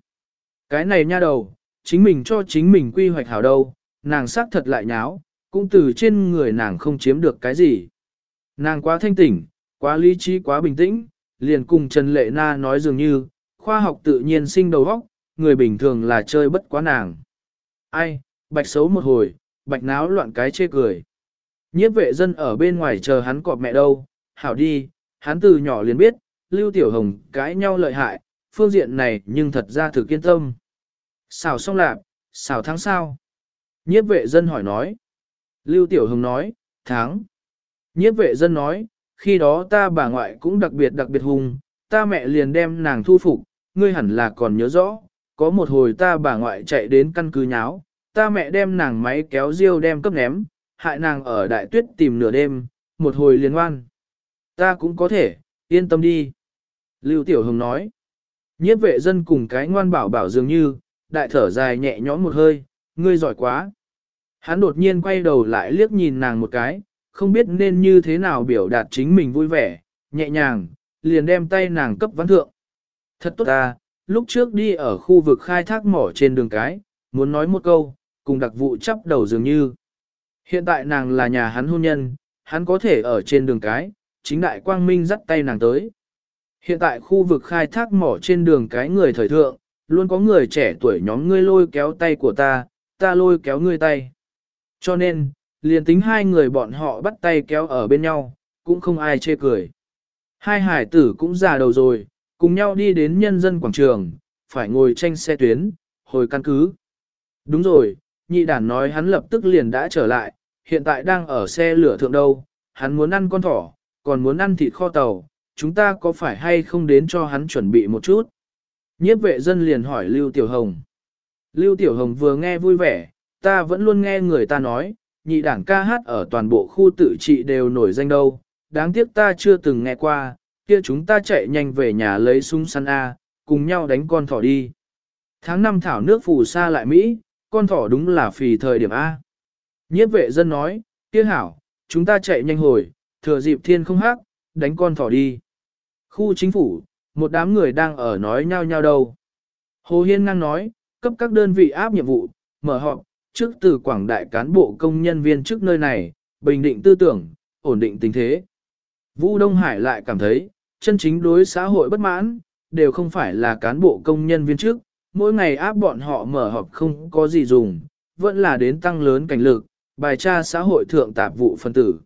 Cái này nha đầu, chính mình cho chính mình quy hoạch hảo đâu, nàng xác thật lại nháo, cũng từ trên người nàng không chiếm được cái gì. Nàng quá thanh tỉnh, quá lý trí quá bình tĩnh, liền cùng Trần Lệ Na nói dường như, khoa học tự nhiên sinh đầu óc, người bình thường là chơi bất quá nàng. Ai, bạch xấu một hồi, bạch náo loạn cái chê cười. Nhiếp vệ dân ở bên ngoài chờ hắn cọp mẹ đâu, hảo đi, hắn từ nhỏ liền biết, Lưu Tiểu Hồng cãi nhau lợi hại, phương diện này nhưng thật ra thực kiên tâm. Xào xong lạp, xào tháng sao? Nhiếp vệ dân hỏi nói. Lưu Tiểu Hồng nói, tháng. Nhiếp vệ dân nói, khi đó ta bà ngoại cũng đặc biệt đặc biệt hùng, ta mẹ liền đem nàng thu phục, ngươi hẳn là còn nhớ rõ, có một hồi ta bà ngoại chạy đến căn cứ nháo, ta mẹ đem nàng máy kéo riêu đem cấp ném, hại nàng ở đại tuyết tìm nửa đêm, một hồi liên ngoan. Ta cũng có thể, yên tâm đi. Lưu Tiểu Hồng nói, nhiếp vệ dân cùng cái ngoan bảo bảo dường như, đại thở dài nhẹ nhõm một hơi, ngươi giỏi quá. Hắn đột nhiên quay đầu lại liếc nhìn nàng một cái, không biết nên như thế nào biểu đạt chính mình vui vẻ, nhẹ nhàng, liền đem tay nàng cấp văn thượng. Thật tốt ta, lúc trước đi ở khu vực khai thác mỏ trên đường cái, muốn nói một câu, cùng đặc vụ chắp đầu dường như. Hiện tại nàng là nhà hắn hôn nhân, hắn có thể ở trên đường cái, chính đại quang minh dắt tay nàng tới. Hiện tại khu vực khai thác mỏ trên đường cái người thời thượng, luôn có người trẻ tuổi nhóm ngươi lôi kéo tay của ta, ta lôi kéo ngươi tay. Cho nên, liền tính hai người bọn họ bắt tay kéo ở bên nhau, cũng không ai chê cười. Hai hải tử cũng già đầu rồi, cùng nhau đi đến nhân dân quảng trường, phải ngồi tranh xe tuyến, hồi căn cứ. Đúng rồi, nhị đản nói hắn lập tức liền đã trở lại, hiện tại đang ở xe lửa thượng đâu, hắn muốn ăn con thỏ, còn muốn ăn thịt kho tàu, chúng ta có phải hay không đến cho hắn chuẩn bị một chút? Nhiếp vệ dân liền hỏi Lưu Tiểu Hồng. Lưu Tiểu Hồng vừa nghe vui vẻ, ta vẫn luôn nghe người ta nói, nhị đảng ca hát ở toàn bộ khu tự trị đều nổi danh đâu, đáng tiếc ta chưa từng nghe qua, kia chúng ta chạy nhanh về nhà lấy súng săn A, cùng nhau đánh con thỏ đi. Tháng năm thảo nước phù sa lại Mỹ, con thỏ đúng là phì thời điểm A. Nhiếp vệ dân nói, kia hảo, chúng ta chạy nhanh hồi, thừa dịp thiên không hát, đánh con thỏ đi. Khu chính phủ, một đám người đang ở nói nhau nhau đâu. Hồ Hiên ngang nói, cấp các đơn vị áp nhiệm vụ, mở họp, Trước từ quảng đại cán bộ công nhân viên trước nơi này, bình định tư tưởng, ổn định tình thế. Vũ Đông Hải lại cảm thấy, chân chính đối xã hội bất mãn, đều không phải là cán bộ công nhân viên trước, mỗi ngày áp bọn họ mở họp không có gì dùng, vẫn là đến tăng lớn cảnh lực, bài tra xã hội thượng tạp vụ phân tử.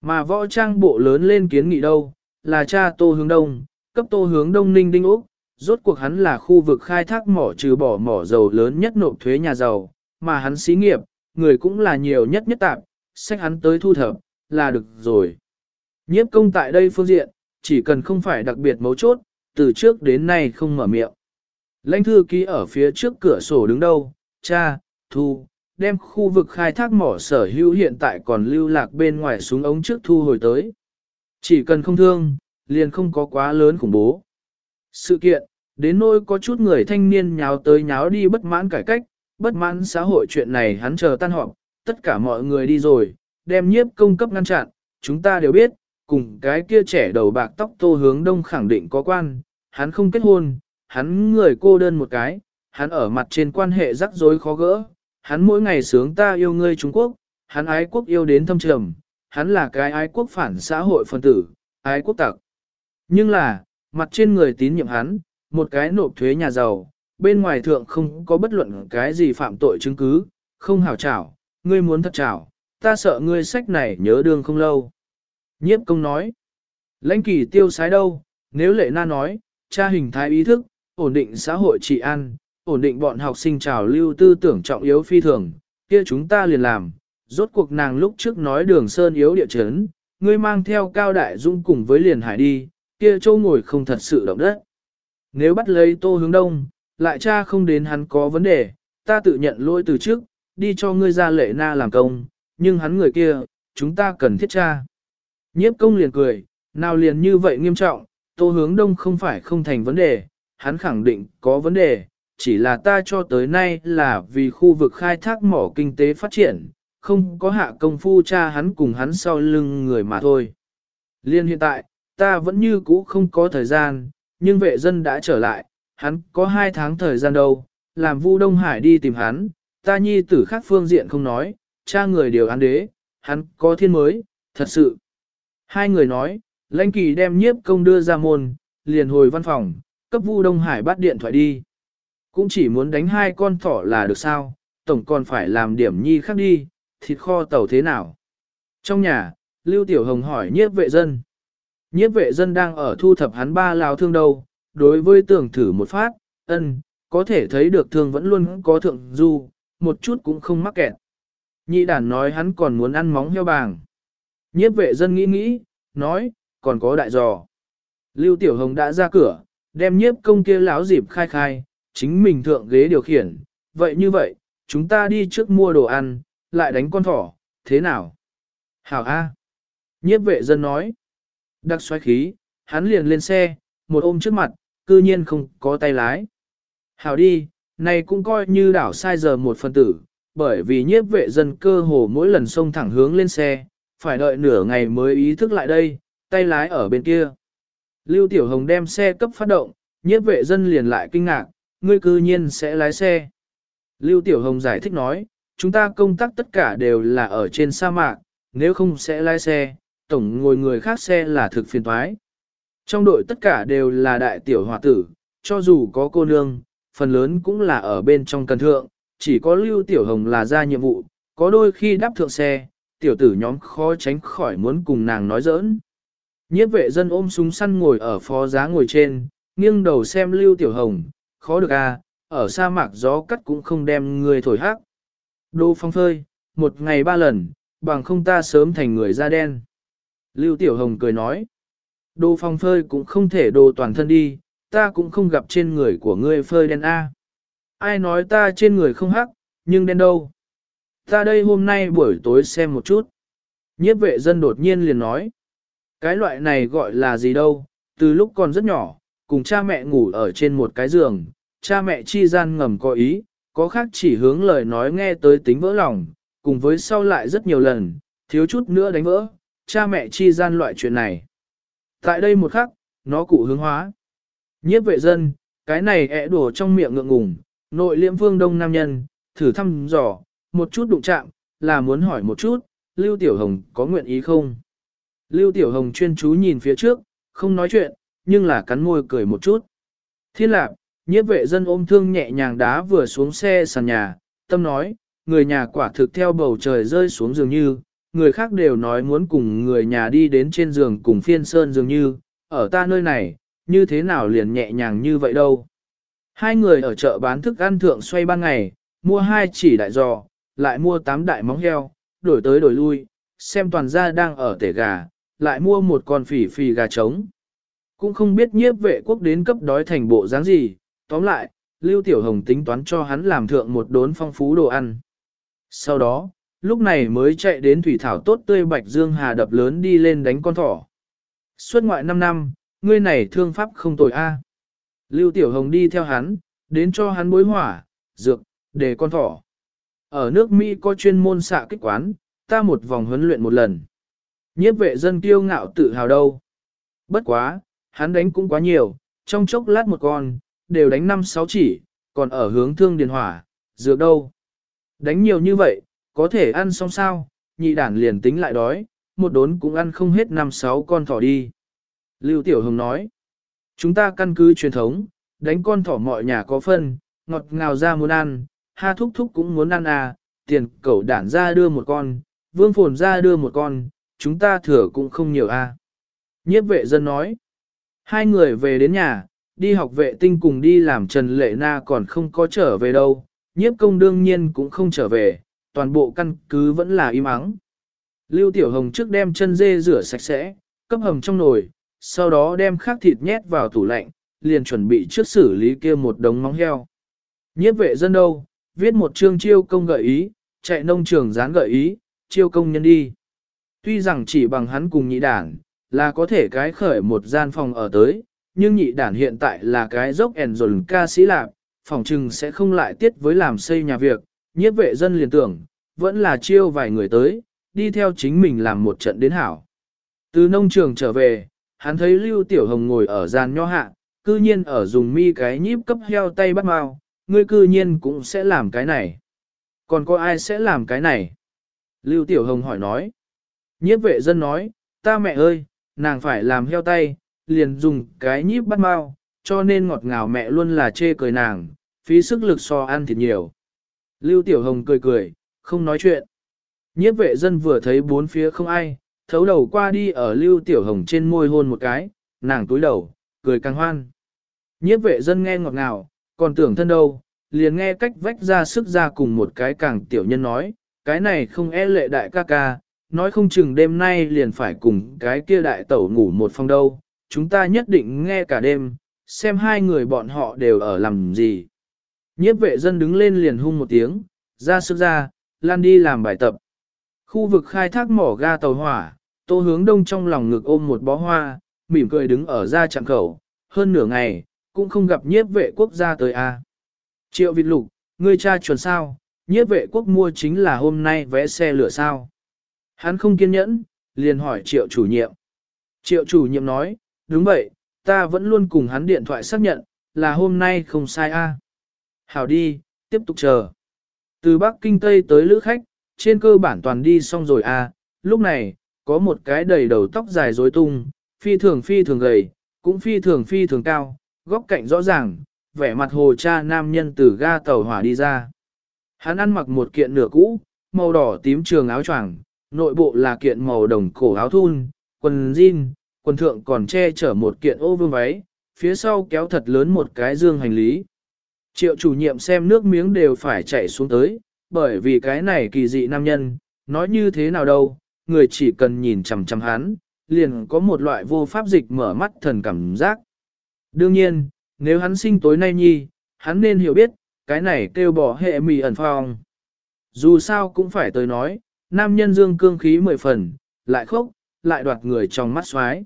Mà võ trang bộ lớn lên kiến nghị đâu, là cha tô hướng đông, cấp tô hướng đông ninh đinh úc, rốt cuộc hắn là khu vực khai thác mỏ trừ bỏ mỏ dầu lớn nhất nộp thuế nhà giàu, mà hắn xí nghiệp, người cũng là nhiều nhất nhất tạp, sách hắn tới thu thập, là được rồi. Nhiếp công tại đây phương diện, chỉ cần không phải đặc biệt mấu chốt, từ trước đến nay không mở miệng. Lãnh thư ký ở phía trước cửa sổ đứng đâu, cha, thu, đem khu vực khai thác mỏ sở hữu hiện tại còn lưu lạc bên ngoài xuống ống trước thu hồi tới. Chỉ cần không thương, liền không có quá lớn khủng bố. Sự kiện, đến nỗi có chút người thanh niên nháo tới nháo đi bất mãn cải cách, bất mãn xã hội chuyện này hắn chờ tan họp, tất cả mọi người đi rồi, đem nhiếp công cấp ngăn chặn, chúng ta đều biết, cùng cái kia trẻ đầu bạc tóc tô hướng đông khẳng định có quan, hắn không kết hôn, hắn người cô đơn một cái, hắn ở mặt trên quan hệ rắc rối khó gỡ, hắn mỗi ngày sướng ta yêu ngươi Trung Quốc, hắn ái quốc yêu đến thâm trầm, hắn là cái ái quốc phản xã hội phân tử, ái quốc tặc. Nhưng là, mặt trên người tín nhiệm hắn, một cái nộp thuế nhà giàu, bên ngoài thượng không có bất luận cái gì phạm tội chứng cứ, không hảo trảo, ngươi muốn thật trảo, ta sợ ngươi sách này nhớ đương không lâu. Nhiếp công nói, lãnh kỳ tiêu sái đâu, nếu lệ na nói, cha hình thái ý thức, ổn định xã hội trị an, ổn định bọn học sinh trào lưu tư tưởng trọng yếu phi thường, kia chúng ta liền làm. Rốt cuộc nàng lúc trước nói đường sơn yếu địa chấn, ngươi mang theo cao đại dung cùng với liền hải đi, kia châu ngồi không thật sự động đất. Nếu bắt lấy tô hướng đông, lại cha không đến hắn có vấn đề, ta tự nhận lỗi từ trước, đi cho ngươi ra lệ na làm công, nhưng hắn người kia, chúng ta cần thiết cha. Nhiếp công liền cười, nào liền như vậy nghiêm trọng, tô hướng đông không phải không thành vấn đề, hắn khẳng định có vấn đề, chỉ là ta cho tới nay là vì khu vực khai thác mỏ kinh tế phát triển, không có hạ công phu cha hắn cùng hắn sau lưng người mà thôi. Liên hiện tại, ta vẫn như cũ không có thời gian, nhưng vệ dân đã trở lại, hắn có hai tháng thời gian đâu, làm Vu Đông Hải đi tìm hắn, ta nhi tử khác phương diện không nói, cha người điều án đế, hắn có thiên mới, thật sự. Hai người nói, lãnh kỳ đem nhiếp công đưa ra môn, liền hồi văn phòng, cấp Vu Đông Hải bắt điện thoại đi. Cũng chỉ muốn đánh hai con thỏ là được sao, tổng còn phải làm điểm nhi khác đi, thịt kho tàu thế nào. Trong nhà, Lưu Tiểu Hồng hỏi nhiếp vệ dân. Nhiếp vệ dân đang ở thu thập hắn ba lao thương đâu, đối với tưởng thử một phát, ân, có thể thấy được thương vẫn luôn có thượng du, một chút cũng không mắc kẹt. Nhị đàn nói hắn còn muốn ăn móng heo bàng. Nhiếp vệ dân nghĩ nghĩ, nói, còn có đại giò. Lưu Tiểu Hồng đã ra cửa, đem nhiếp công kia láo dịp khai khai, chính mình thượng ghế điều khiển. Vậy như vậy, chúng ta đi trước mua đồ ăn, lại đánh con thỏ, thế nào? Hảo A. Nhiếp vệ dân nói. Đặc xoáy khí, hắn liền lên xe, một ôm trước mặt, cư nhiên không có tay lái. Hảo đi, này cũng coi như đảo sai giờ một phần tử, bởi vì nhiếp vệ dân cơ hồ mỗi lần xông thẳng hướng lên xe, phải đợi nửa ngày mới ý thức lại đây, tay lái ở bên kia. Lưu Tiểu Hồng đem xe cấp phát động, nhiếp vệ dân liền lại kinh ngạc, ngươi cư nhiên sẽ lái xe. Lưu Tiểu Hồng giải thích nói, chúng ta công tác tất cả đều là ở trên sa mạc, nếu không sẽ lái xe, tổng ngồi người khác xe là thực phiền thoái. Trong đội tất cả đều là đại tiểu hòa tử, cho dù có cô nương, phần lớn cũng là ở bên trong cần thượng, chỉ có Lưu Tiểu Hồng là ra nhiệm vụ, có đôi khi đáp thượng xe, tiểu tử nhóm khó tránh khỏi muốn cùng nàng nói giỡn. Nhiếp vệ dân ôm súng săn ngồi ở phó giá ngồi trên, nghiêng đầu xem Lưu Tiểu Hồng, khó được à, ở sa mạc gió cắt cũng không đem người thổi hắc. Đô phong phơi, một ngày ba lần, bằng không ta sớm thành người da đen. Lưu Tiểu Hồng cười nói, đồ phong phơi cũng không thể đồ toàn thân đi, ta cũng không gặp trên người của ngươi phơi đen A. Ai nói ta trên người không hắc, nhưng đen đâu. Ta đây hôm nay buổi tối xem một chút. Nhiếp vệ dân đột nhiên liền nói, cái loại này gọi là gì đâu, từ lúc còn rất nhỏ, cùng cha mẹ ngủ ở trên một cái giường, cha mẹ chi gian ngầm có ý, có khác chỉ hướng lời nói nghe tới tính vỡ lòng, cùng với sau lại rất nhiều lần, thiếu chút nữa đánh vỡ, cha mẹ chi gian loại chuyện này. Tại đây một khắc, nó cụ hướng hóa. Nhiếp vệ dân, cái này ẹ đổ trong miệng ngượng ngùng, nội liễm vương đông nam nhân, thử thăm dò, một chút đụng chạm, là muốn hỏi một chút, Lưu Tiểu Hồng có nguyện ý không? Lưu Tiểu Hồng chuyên chú nhìn phía trước, không nói chuyện, nhưng là cắn môi cười một chút. Thiên lạc, nhiếp vệ dân ôm thương nhẹ nhàng đá vừa xuống xe sàn nhà, tâm nói, người nhà quả thực theo bầu trời rơi xuống dường như, người khác đều nói muốn cùng người nhà đi đến trên giường cùng phiên sơn dường như, ở ta nơi này, như thế nào liền nhẹ nhàng như vậy đâu. Hai người ở chợ bán thức ăn thượng xoay ban ngày, mua hai chỉ đại giò, lại mua tám đại móng heo, đổi tới đổi lui, xem toàn gia đang ở tể gà, lại mua một con phỉ phì gà trống. Cũng không biết nhiếp vệ quốc đến cấp đói thành bộ dáng gì, tóm lại, Lưu Tiểu Hồng tính toán cho hắn làm thượng một đốn phong phú đồ ăn. Sau đó, lúc này mới chạy đến thủy thảo tốt tươi bạch dương hà đập lớn đi lên đánh con thỏ. Suốt ngoại 5 năm, ngươi này thương pháp không tồi a. Lưu Tiểu Hồng đi theo hắn, đến cho hắn bối hỏa, dược, để con thỏ. Ở nước Mỹ có chuyên môn xạ kích quán, ta một vòng huấn luyện một lần. Nhiếp vệ dân kiêu ngạo tự hào đâu. Bất quá, hắn đánh cũng quá nhiều, trong chốc lát một con, đều đánh năm sáu chỉ, còn ở hướng thương điền hỏa, dược đâu. Đánh nhiều như vậy, có thể ăn xong sao, nhị đản liền tính lại đói, một đốn cũng ăn không hết năm sáu con thỏ đi. Lưu Tiểu Hồng nói, chúng ta căn cứ truyền thống, đánh con thỏ mọi nhà có phân, ngọt ngào ra muốn ăn, ha thúc thúc cũng muốn ăn à, tiền cẩu đản ra đưa một con, vương phồn ra đưa một con, chúng ta thừa cũng không nhiều a. À. Nhiếp vệ dân nói, hai người về đến nhà, đi học vệ tinh cùng đi làm Trần Lệ Na còn không có trở về đâu, nhiếp công đương nhiên cũng không trở về, toàn bộ căn cứ vẫn là im ắng. Lưu Tiểu Hồng trước đem chân dê rửa sạch sẽ, cấp hầm trong nồi, sau đó đem khắc thịt nhét vào tủ lạnh, liền chuẩn bị trước xử lý kia một đống móng heo. Nhiếp vệ dân đâu, viết một chương chiêu công gợi ý, chạy nông trường dán gợi ý, chiêu công nhân đi. Tuy rằng chỉ bằng hắn cùng nhị đản, là có thể cái khởi một gian phòng ở tới, nhưng nhị đản hiện tại là cái dốc ẻn dồn ca sĩ lạp, phòng trừng sẽ không lại tiết với làm xây nhà việc, nhiếp vệ dân liền tưởng, vẫn là chiêu vài người tới, đi theo chính mình làm một trận đến hảo. Từ nông trường trở về, hắn thấy Lưu Tiểu Hồng ngồi ở gian nho hạ, cư nhiên ở dùng mi cái nhíp cấp heo tay bắt mao, ngươi cư nhiên cũng sẽ làm cái này. Còn có ai sẽ làm cái này? Lưu Tiểu Hồng hỏi nói. Nhiếp vệ dân nói, ta mẹ ơi, nàng phải làm heo tay, liền dùng cái nhíp bắt mao, cho nên ngọt ngào mẹ luôn là chê cười nàng, phí sức lực so ăn thịt nhiều. Lưu Tiểu Hồng cười cười, không nói chuyện. Nhiếp vệ dân vừa thấy bốn phía không ai, thấu đầu qua đi ở Lưu Tiểu Hồng trên môi hôn một cái, nàng túi đầu, cười càng hoan. Nhiếp vệ dân nghe ngọt ngào, còn tưởng thân đâu, liền nghe cách vách ra sức ra cùng một cái càng tiểu nhân nói, cái này không e lệ đại ca ca, nói không chừng đêm nay liền phải cùng cái kia đại tẩu ngủ một phòng đâu, chúng ta nhất định nghe cả đêm, xem hai người bọn họ đều ở làm gì. Nhiếp vệ dân đứng lên liền hung một tiếng, ra sức ra, lan đi làm bài tập. Khu vực khai thác mỏ ga tàu hỏa, tô hướng đông trong lòng ngực ôm một bó hoa, mỉm cười đứng ở ra chạm khẩu, hơn nửa ngày, cũng không gặp nhiếp vệ quốc gia tới a. Triệu Việt Lục, ngươi cha chuẩn sao, nhiếp vệ quốc mua chính là hôm nay vẽ xe lửa sao. Hắn không kiên nhẫn, liền hỏi triệu chủ nhiệm. Triệu chủ nhiệm nói, đúng vậy, ta vẫn luôn cùng hắn điện thoại xác nhận, là hôm nay không sai a. Hảo đi, tiếp tục chờ. Từ Bắc Kinh Tây tới lữ khách, trên cơ bản toàn đi xong rồi a. lúc này, có một cái đầy đầu tóc dài rối tung, phi thường phi thường gầy, cũng phi thường phi thường cao, góc cạnh rõ ràng, vẻ mặt hồ cha nam nhân từ ga tàu hỏa đi ra. Hắn ăn mặc một kiện nửa cũ, màu đỏ tím trường áo choàng, nội bộ là kiện màu đồng cổ áo thun, quần jean, quần thượng còn che chở một kiện ô vương váy, phía sau kéo thật lớn một cái dương hành lý. Triệu chủ nhiệm xem nước miếng đều phải chạy xuống tới, bởi vì cái này kỳ dị nam nhân, nói như thế nào đâu, người chỉ cần nhìn chằm chằm hắn, liền có một loại vô pháp dịch mở mắt thần cảm giác. Đương nhiên, nếu hắn sinh tối nay nhi, hắn nên hiểu biết, cái này kêu bỏ hệ mì ẩn phong. Dù sao cũng phải tới nói, nam nhân dương cương khí mười phần, lại khốc, lại đoạt người trong mắt xoái.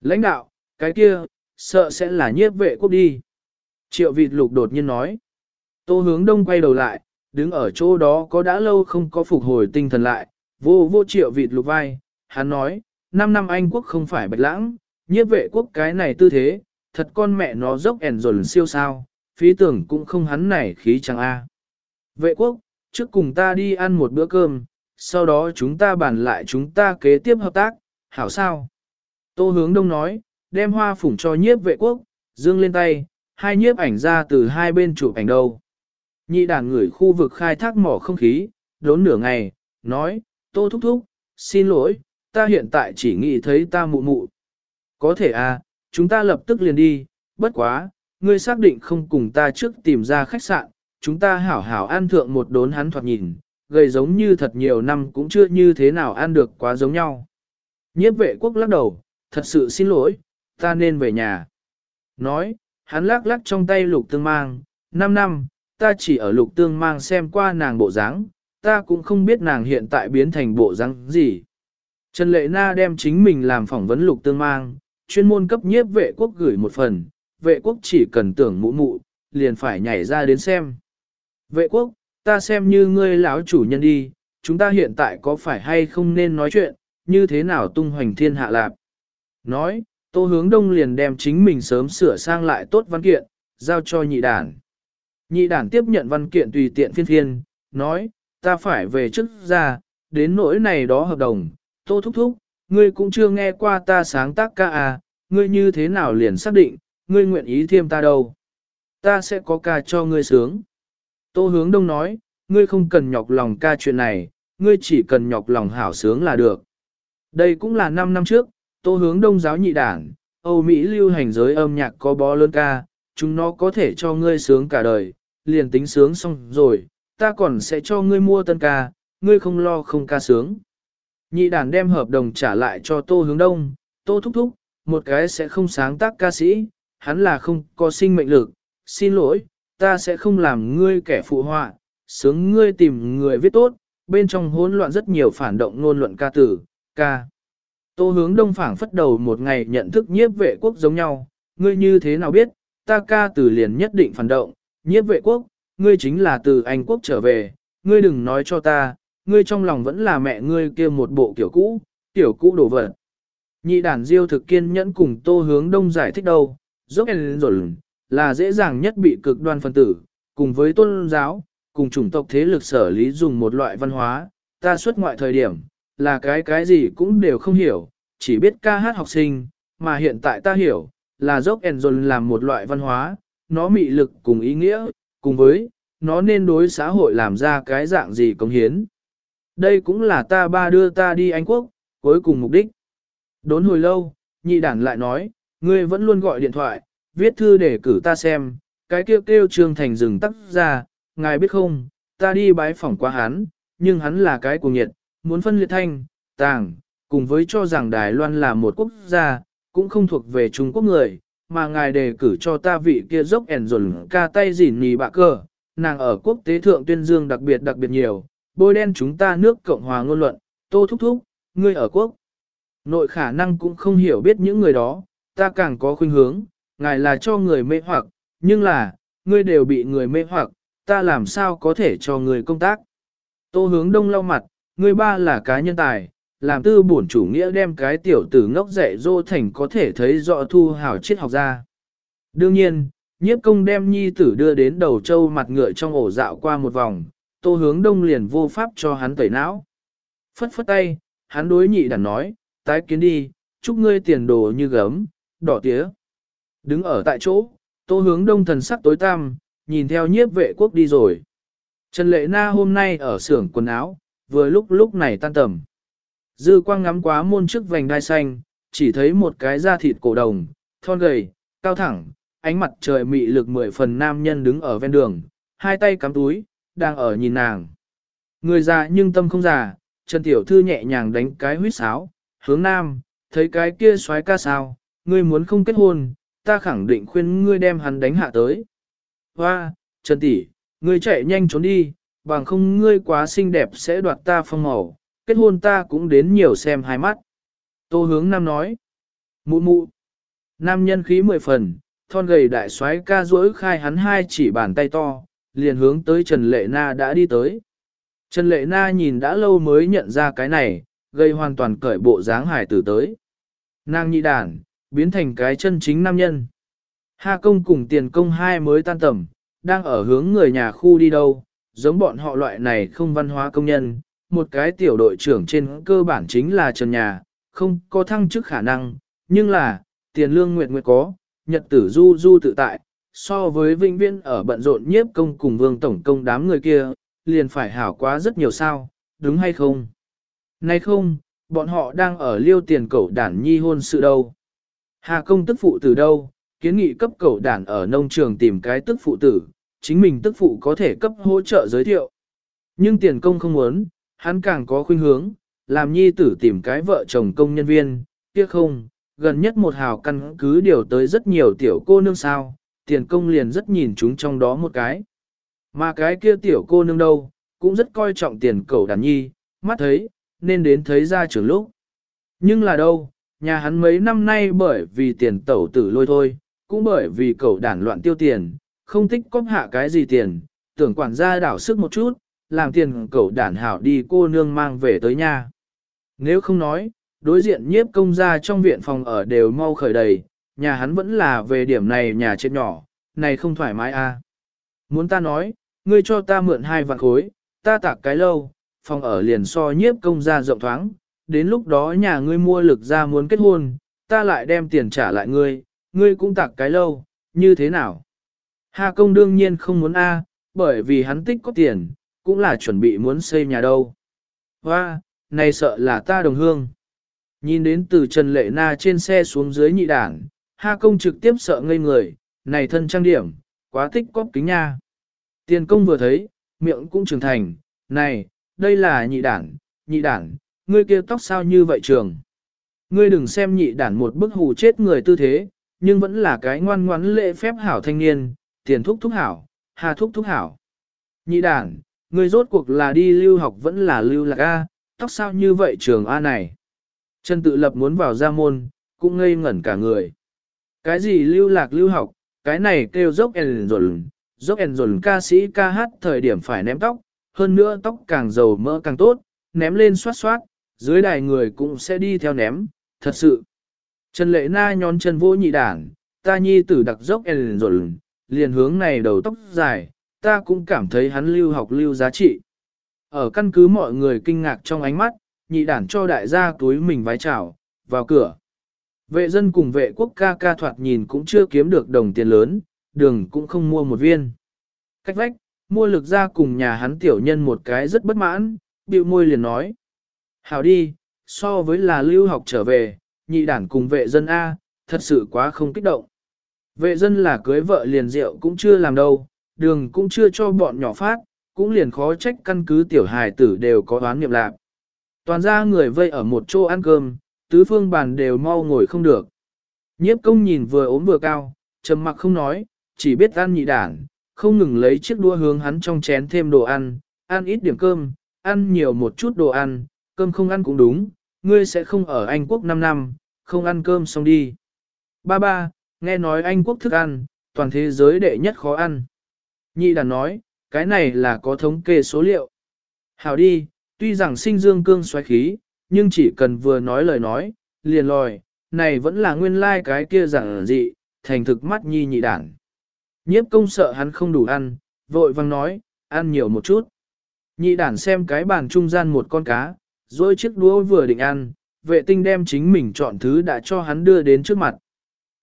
Lãnh đạo, cái kia, sợ sẽ là nhiếp vệ quốc đi. Triệu vịt lục đột nhiên nói. Tô hướng đông quay đầu lại, đứng ở chỗ đó có đã lâu không có phục hồi tinh thần lại, vô vô triệu vịt lục vai, hắn nói, năm năm Anh quốc không phải bạch lãng, nhiếp vệ quốc cái này tư thế, thật con mẹ nó dốc ẻn dồn siêu sao, phí tưởng cũng không hắn này khí chẳng a. Vệ quốc, trước cùng ta đi ăn một bữa cơm, sau đó chúng ta bàn lại chúng ta kế tiếp hợp tác, hảo sao? Tô hướng đông nói, đem hoa phủng cho nhiếp vệ quốc, dương lên tay, hai nhiếp ảnh ra từ hai bên chụp ảnh đâu. Nhị đàn người khu vực khai thác mỏ không khí, đốn nửa ngày, nói, tô thúc thúc, xin lỗi, ta hiện tại chỉ nghĩ thấy ta mụ mụ. Có thể à, chúng ta lập tức liền đi, bất quá, ngươi xác định không cùng ta trước tìm ra khách sạn, chúng ta hảo hảo ăn thượng một đốn hắn thoạt nhìn, gầy giống như thật nhiều năm cũng chưa như thế nào ăn được quá giống nhau. Nhiếp vệ quốc lắc đầu, thật sự xin lỗi, ta nên về nhà. Nói, hắn lắc lắc trong tay lục tương mang, 5 năm, ta chỉ ở lục tương mang xem qua nàng bộ dáng, ta cũng không biết nàng hiện tại biến thành bộ dáng gì. Trần Lệ Na đem chính mình làm phỏng vấn lục tương mang, chuyên môn cấp nhiếp vệ quốc gửi một phần, vệ quốc chỉ cần tưởng mụ mụ, liền phải nhảy ra đến xem. Vệ quốc, ta xem như ngươi lão chủ nhân đi, chúng ta hiện tại có phải hay không nên nói chuyện, như thế nào tung hoành thiên hạ lạp. Nói, tô hướng đông liền đem chính mình sớm sửa sang lại tốt văn kiện, giao cho nhị đản. Nhị đản tiếp nhận văn kiện tùy tiện phiên phiên, nói, ta phải về trước ra, đến nỗi này đó hợp đồng, tô thúc thúc, ngươi cũng chưa nghe qua ta sáng tác ca à, ngươi như thế nào liền xác định, ngươi nguyện ý thêm ta đâu. Ta sẽ có ca cho ngươi sướng. Tô hướng đông nói, ngươi không cần nhọc lòng ca chuyện này, ngươi chỉ cần nhọc lòng hảo sướng là được. Đây cũng là 5 năm trước, tô hướng đông giáo nhị đảng, Âu Mỹ lưu hành giới âm nhạc có bó lớn ca, chúng nó có thể cho ngươi sướng cả đời, liền tính sướng xong rồi, ta còn sẽ cho ngươi mua tân ca, ngươi không lo không ca sướng. Nhị đàn đem hợp đồng trả lại cho tô hướng đông, tô thúc thúc, một cái sẽ không sáng tác ca sĩ, hắn là không có sinh mệnh lực, xin lỗi, ta sẽ không làm ngươi kẻ phụ họa, sướng ngươi tìm người viết tốt, bên trong hỗn loạn rất nhiều phản động ngôn luận ca tử, ca. Tô hướng đông phảng phất đầu một ngày nhận thức nhiếp vệ quốc giống nhau, ngươi như thế nào biết, ta ca từ liền nhất định phản động, nhiếp vệ quốc, ngươi chính là từ Anh quốc trở về, ngươi đừng nói cho ta, ngươi trong lòng vẫn là mẹ ngươi kia một bộ kiểu cũ, kiểu cũ đổ vật. Nhị đàn diêu thực kiên nhẫn cùng tô hướng đông giải thích đâu, dốc rồi là dễ dàng nhất bị cực đoan phân tử, cùng với tôn giáo, cùng chủng tộc thế lực sở lý dùng một loại văn hóa, ta xuất ngoại thời điểm, là cái cái gì cũng đều không hiểu, chỉ biết ca hát học sinh, mà hiện tại ta hiểu, là dốc Enzon làm một loại văn hóa, nó mị lực cùng ý nghĩa, cùng với, nó nên đối xã hội làm ra cái dạng gì công hiến. Đây cũng là ta ba đưa ta đi Anh Quốc, cuối cùng mục đích. Đốn hồi lâu, nhị đản lại nói, ngươi vẫn luôn gọi điện thoại, viết thư để cử ta xem, cái kêu kêu Trương Thành dừng tắt ra, ngài biết không, ta đi bái phỏng qua hắn, nhưng hắn là cái cuồng nhiệt, muốn phân liệt thanh, tàng, cùng với cho rằng Đài Loan là một quốc gia, cũng không thuộc về Trung Quốc người, mà ngài đề cử cho ta vị kia dốc ẻn dồn ca tay dỉn nì bạ cơ, nàng ở quốc tế thượng tuyên dương đặc biệt đặc biệt nhiều, bôi đen chúng ta nước Cộng hòa ngôn luận, tô thúc thúc, ngươi ở quốc. Nội khả năng cũng không hiểu biết những người đó, ta càng có khuynh hướng, ngài là cho người mê hoặc, nhưng là, ngươi đều bị người mê hoặc, ta làm sao có thể cho người công tác. Tô hướng đông lau mặt, ngươi ba là cá nhân tài, làm tư bổn chủ nghĩa đem cái tiểu tử ngốc dạy dô thành có thể thấy rõ thu hào triết học ra. Đương nhiên, nhiếp công đem nhi tử đưa đến đầu châu mặt ngựa trong ổ dạo qua một vòng, tô hướng đông liền vô pháp cho hắn tẩy não. Phất phất tay, hắn đối nhị đàn nói, tái kiến đi, chúc ngươi tiền đồ như gấm, đỏ tía. Đứng ở tại chỗ, tô hướng đông thần sắc tối tăm, nhìn theo nhiếp vệ quốc đi rồi. Trần Lệ Na hôm nay ở xưởng quần áo, vừa lúc lúc này tan tầm. Dư quang ngắm quá môn trước vành đai xanh, chỉ thấy một cái da thịt cổ đồng, thon gầy, cao thẳng, ánh mặt trời mị lực mười phần nam nhân đứng ở ven đường, hai tay cắm túi, đang ở nhìn nàng. Người già nhưng tâm không già, Trần Tiểu Thư nhẹ nhàng đánh cái huýt sáo, hướng nam, thấy cái kia xoái ca sao, ngươi muốn không kết hôn, ta khẳng định khuyên ngươi đem hắn đánh hạ tới. Hoa, Trần Tỷ, ngươi chạy nhanh trốn đi, bằng không ngươi quá xinh đẹp sẽ đoạt ta phong màu, kết hôn ta cũng đến nhiều xem hai mắt. Tô hướng nam nói, mụ mụ, nam nhân khí mười phần, thon gầy đại xoái ca duỗi khai hắn hai chỉ bàn tay to, liền hướng tới Trần Lệ Na đã đi tới. Trần Lệ Na nhìn đã lâu mới nhận ra cái này, gây hoàn toàn cởi bộ dáng hải tử tới. Nàng nhị đàn, biến thành cái chân chính nam nhân. Ha công cùng tiền công hai mới tan tầm, đang ở hướng người nhà khu đi đâu, giống bọn họ loại này không văn hóa công nhân, một cái tiểu đội trưởng trên cơ bản chính là trần nhà, không có thăng chức khả năng, nhưng là, tiền lương nguyệt nguyệt có, nhật tử du du tự tại, so với vinh viên ở bận rộn nhiếp công cùng vương tổng công đám người kia, liền phải hảo quá rất nhiều sao, đúng hay không? Nay không, bọn họ đang ở liêu tiền cẩu đản nhi hôn sự đâu. Hà công tức phụ từ đâu, kiến nghị cấp cẩu đản ở nông trường tìm cái tức phụ tử, chính mình tức phụ có thể cấp hỗ trợ giới thiệu. Nhưng tiền công không muốn, hắn càng có khuynh hướng, làm nhi tử tìm cái vợ chồng công nhân viên, kia không, gần nhất một hào căn cứ điều tới rất nhiều tiểu cô nương sao, tiền công liền rất nhìn chúng trong đó một cái. Mà cái kia tiểu cô nương đâu, cũng rất coi trọng tiền cầu đàn nhi, mắt thấy, nên đến thấy ra trường lúc. Nhưng là đâu, nhà hắn mấy năm nay bởi vì tiền tẩu tử lôi thôi, cũng bởi vì cầu đàn loạn tiêu tiền, không thích cóp hạ cái gì tiền, tưởng quản gia đảo sức một chút, làm tiền cầu đàn hảo đi cô nương mang về tới nhà. Nếu không nói, đối diện nhiếp công gia trong viện phòng ở đều mau khởi đầy, nhà hắn vẫn là về điểm này nhà chết nhỏ, này không thoải mái à. Muốn ta nói, ngươi cho ta mượn hai vạn khối, ta tạc cái lâu, phòng ở liền so nhiếp công gia rộng thoáng, đến lúc đó nhà ngươi mua lực ra muốn kết hôn, ta lại đem tiền trả lại ngươi, ngươi cũng tạc cái lâu, như thế nào? Hà công đương nhiên không muốn A, bởi vì hắn tích có tiền, cũng là chuẩn bị muốn xây nhà đâu. Hoa, này sợ là ta đồng hương. Nhìn đến từ Trần Lệ Na trên xe xuống dưới nhị đảng, Ha công trực tiếp sợ ngây người, này thân trang điểm, quá tích cóp kính nha. Tiền công vừa thấy, miệng cũng trưởng thành, này, đây là nhị đản, nhị đản, ngươi kia tóc sao như vậy trường. Ngươi đừng xem nhị đản một bức hù chết người tư thế, nhưng vẫn là cái ngoan ngoãn lễ phép hảo thanh niên, tiền thúc thúc hảo, hà thúc thúc hảo. Nhị đản, ngươi rốt cuộc là đi lưu học vẫn là lưu lạc A, tóc sao như vậy trường A này. Trần tự lập muốn vào gia môn, cũng ngây ngẩn cả người. Cái gì lưu lạc lưu học, cái này kêu dốc en dồn dốc en dồn ca sĩ ca hát thời điểm phải ném tóc, hơn nữa tóc càng dầu mỡ càng tốt, ném lên xoát xoát, dưới đài người cũng sẽ đi theo ném, thật sự. Trần Lệ Na nhón chân vô nhị đảng, ta nhi tử đặc dốc en dồn liền hướng này đầu tóc dài, ta cũng cảm thấy hắn lưu học lưu giá trị. Ở căn cứ mọi người kinh ngạc trong ánh mắt, nhị đản cho đại gia túi mình vái chào, vào cửa. Vệ dân cùng vệ quốc ca ca thoạt nhìn cũng chưa kiếm được đồng tiền lớn, đường cũng không mua một viên. Cách vách, mua lực ra cùng nhà hắn tiểu nhân một cái rất bất mãn, bĩu môi liền nói. Hảo đi, so với là lưu học trở về, nhị đản cùng vệ dân A, thật sự quá không kích động. Vệ dân là cưới vợ liền rượu cũng chưa làm đâu, đường cũng chưa cho bọn nhỏ phát, cũng liền khó trách căn cứ tiểu hài tử đều có đoán niệm lạc. Toàn ra người vây ở một chỗ ăn cơm, tứ phương bàn đều mau ngồi không được. Nhiếp công nhìn vừa ốm vừa cao, trầm mặc không nói, chỉ biết ăn nhị đản, không ngừng lấy chiếc đua hướng hắn trong chén thêm đồ ăn, ăn ít điểm cơm, ăn nhiều một chút đồ ăn, cơm không ăn cũng đúng, ngươi sẽ không ở Anh Quốc 5 năm, không ăn cơm xong đi. Ba ba, nghe nói Anh Quốc thức ăn, toàn thế giới đệ nhất khó ăn. Nhị đàn nói, cái này là có thống kê số liệu. Hảo đi, tuy rằng sinh dương cương xoáy khí, nhưng chỉ cần vừa nói lời nói, liền lòi, này vẫn là nguyên lai like cái kia giản dị, thành thực mắt nhi nhị đản. Nhiếp công sợ hắn không đủ ăn, vội vang nói, ăn nhiều một chút. Nhị đản xem cái bàn trung gian một con cá, rồi chiếc đũa vừa định ăn, vệ tinh đem chính mình chọn thứ đã cho hắn đưa đến trước mặt.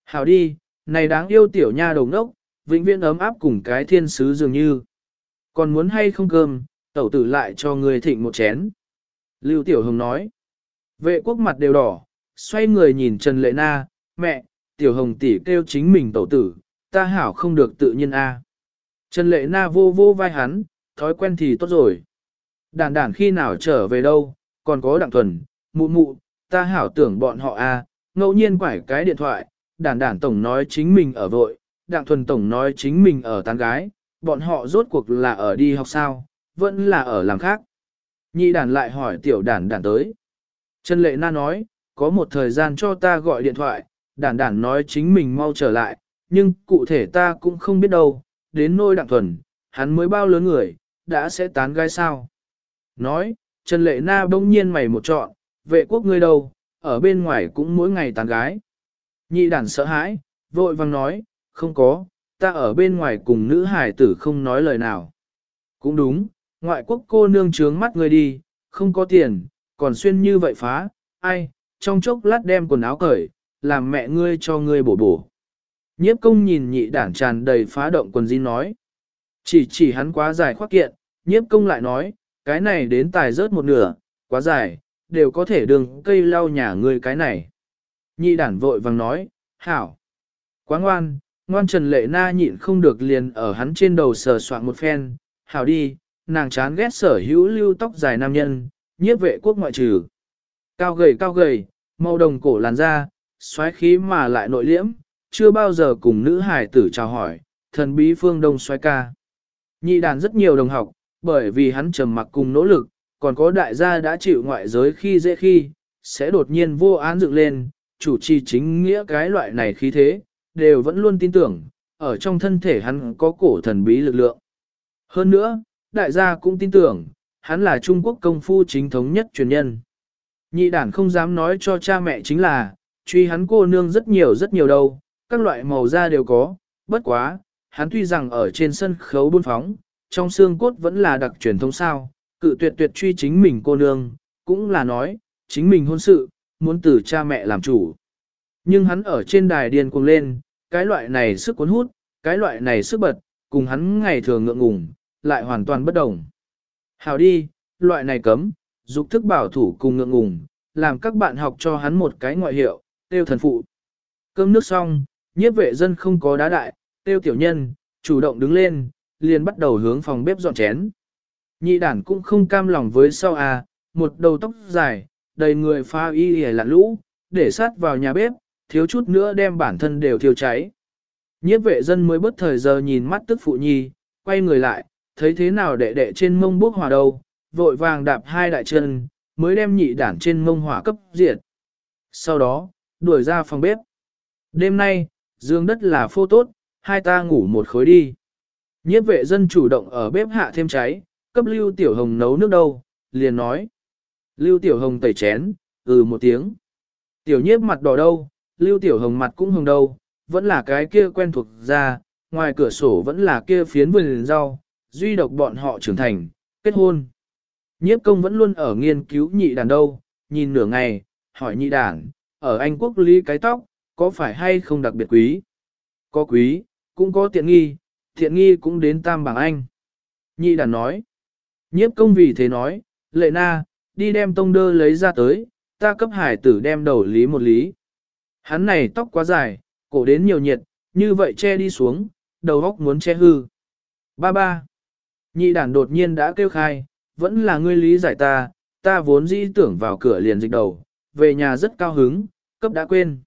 Hảo đi, này đáng yêu tiểu nha đầu ngốc, vĩnh viễn ấm áp cùng cái thiên sứ dường như. Còn muốn hay không cơm, tẩu tử lại cho người thịnh một chén. Lưu Tiểu Hồng nói. Vệ quốc mặt đều đỏ, xoay người nhìn Trần Lệ Na, mẹ, Tiểu Hồng tỷ kêu chính mình tẩu tử, ta hảo không được tự nhiên a. Trần Lệ Na vô vô vai hắn, thói quen thì tốt rồi. Đản đản khi nào trở về đâu, còn có đặng thuần, mụ mụ, ta hảo tưởng bọn họ a, ngẫu nhiên quải cái điện thoại, đản đản tổng nói chính mình ở vội, đặng thuần tổng nói chính mình ở tán gái, bọn họ rốt cuộc là ở đi học sao, vẫn là ở làm khác. Nhị đàn lại hỏi tiểu đàn đàn tới. Trần Lệ Na nói, có một thời gian cho ta gọi điện thoại, đàn đàn nói chính mình mau trở lại, nhưng cụ thể ta cũng không biết đâu, đến nôi đặng thuần, hắn mới bao lớn người, đã sẽ tán gái sao. Nói, Trần Lệ Na bỗng nhiên mày một trọn, vệ quốc ngươi đâu, ở bên ngoài cũng mỗi ngày tán gái. Nhị đàn sợ hãi, vội vang nói, không có, ta ở bên ngoài cùng nữ hải tử không nói lời nào. Cũng đúng, ngoại quốc cô nương trướng mắt người đi, không có tiền, còn xuyên như vậy phá, ai, trong chốc lát đem quần áo cởi, làm mẹ ngươi cho ngươi bổ bổ. Nhiếp công nhìn nhị đản tràn đầy phá động quần jean nói. Chỉ chỉ hắn quá dài khoác kiện, nhiếp công lại nói, cái này đến tài rớt một nửa, quá dài, đều có thể đường cây lau nhà ngươi cái này. Nhị đản vội vàng nói, hảo. Quá ngoan, ngoan trần lệ na nhịn không được liền ở hắn trên đầu sờ soạn một phen, hảo đi, nàng chán ghét sở hữu lưu tóc dài nam nhân, nhiếp vệ quốc ngoại trừ. Cao gầy cao gầy, màu đồng cổ làn da, xoáy khí mà lại nội liễm, chưa bao giờ cùng nữ hải tử chào hỏi, thần bí phương đông xoáy ca. Nhị đàn rất nhiều đồng học, bởi vì hắn trầm mặc cùng nỗ lực, còn có đại gia đã chịu ngoại giới khi dễ khi, sẽ đột nhiên vô án dựng lên, chủ trì chính nghĩa cái loại này khí thế, đều vẫn luôn tin tưởng, ở trong thân thể hắn có cổ thần bí lực lượng. Hơn nữa, đại gia cũng tin tưởng, hắn là Trung Quốc công phu chính thống nhất truyền nhân. Nhị đản không dám nói cho cha mẹ chính là, truy hắn cô nương rất nhiều rất nhiều đâu, các loại màu da đều có, bất quá, hắn tuy rằng ở trên sân khấu buôn phóng, trong xương cốt vẫn là đặc truyền thống sao, cự tuyệt tuyệt truy chính mình cô nương, cũng là nói, chính mình hôn sự, muốn từ cha mẹ làm chủ. Nhưng hắn ở trên đài điên cuồng lên, cái loại này sức cuốn hút, cái loại này sức bật, cùng hắn ngày thường ngượng ngùng, lại hoàn toàn bất đồng. Hào đi, loại này cấm, dục thức bảo thủ cùng ngượng ngùng, làm các bạn học cho hắn một cái ngoại hiệu, tiêu thần phụ. Cơm nước xong, nhiếp vệ dân không có đá đại, tiêu tiểu nhân, chủ động đứng lên, liền bắt đầu hướng phòng bếp dọn chén. Nhị đản cũng không cam lòng với sau à, một đầu tóc dài, đầy người pha y hề lạ lũ, để sát vào nhà bếp, thiếu chút nữa đem bản thân đều thiêu cháy. Nhiếp vệ dân mới bất thời giờ nhìn mắt tức phụ nhi, quay người lại, thấy thế nào đệ đệ trên mông bốc hỏa đâu, vội vàng đạp hai đại chân, mới đem nhị đản trên mông hỏa cấp diệt. Sau đó, đuổi ra phòng bếp. Đêm nay, dương đất là phô tốt, hai ta ngủ một khối đi. Nhiếp vệ dân chủ động ở bếp hạ thêm cháy, cấp Lưu Tiểu Hồng nấu nước đâu, liền nói. Lưu Tiểu Hồng tẩy chén, ừ một tiếng. Tiểu nhiếp mặt đỏ đâu, Lưu Tiểu Hồng mặt cũng hồng đâu, vẫn là cái kia quen thuộc ra, ngoài cửa sổ vẫn là kia phiến vườn rau, duy độc bọn họ trưởng thành, kết hôn. Nhiếp công vẫn luôn ở nghiên cứu nhị đàn đâu, nhìn nửa ngày, hỏi nhị đàn, ở Anh quốc lý cái tóc, có phải hay không đặc biệt quý? Có quý, cũng có tiện nghi, tiện nghi cũng đến tam bảng Anh. Nhị đàn nói, nhiếp công vì thế nói, lệ na, đi đem tông đơ lấy ra tới, ta cấp hải tử đem đầu lý một lý. Hắn này tóc quá dài, cổ đến nhiều nhiệt, như vậy che đi xuống, đầu góc muốn che hư. Ba ba. Nhị đàn đột nhiên đã kêu khai, vẫn là ngươi lý giải ta, ta vốn dĩ tưởng vào cửa liền dịch đầu, về nhà rất cao hứng, cấp đã quên.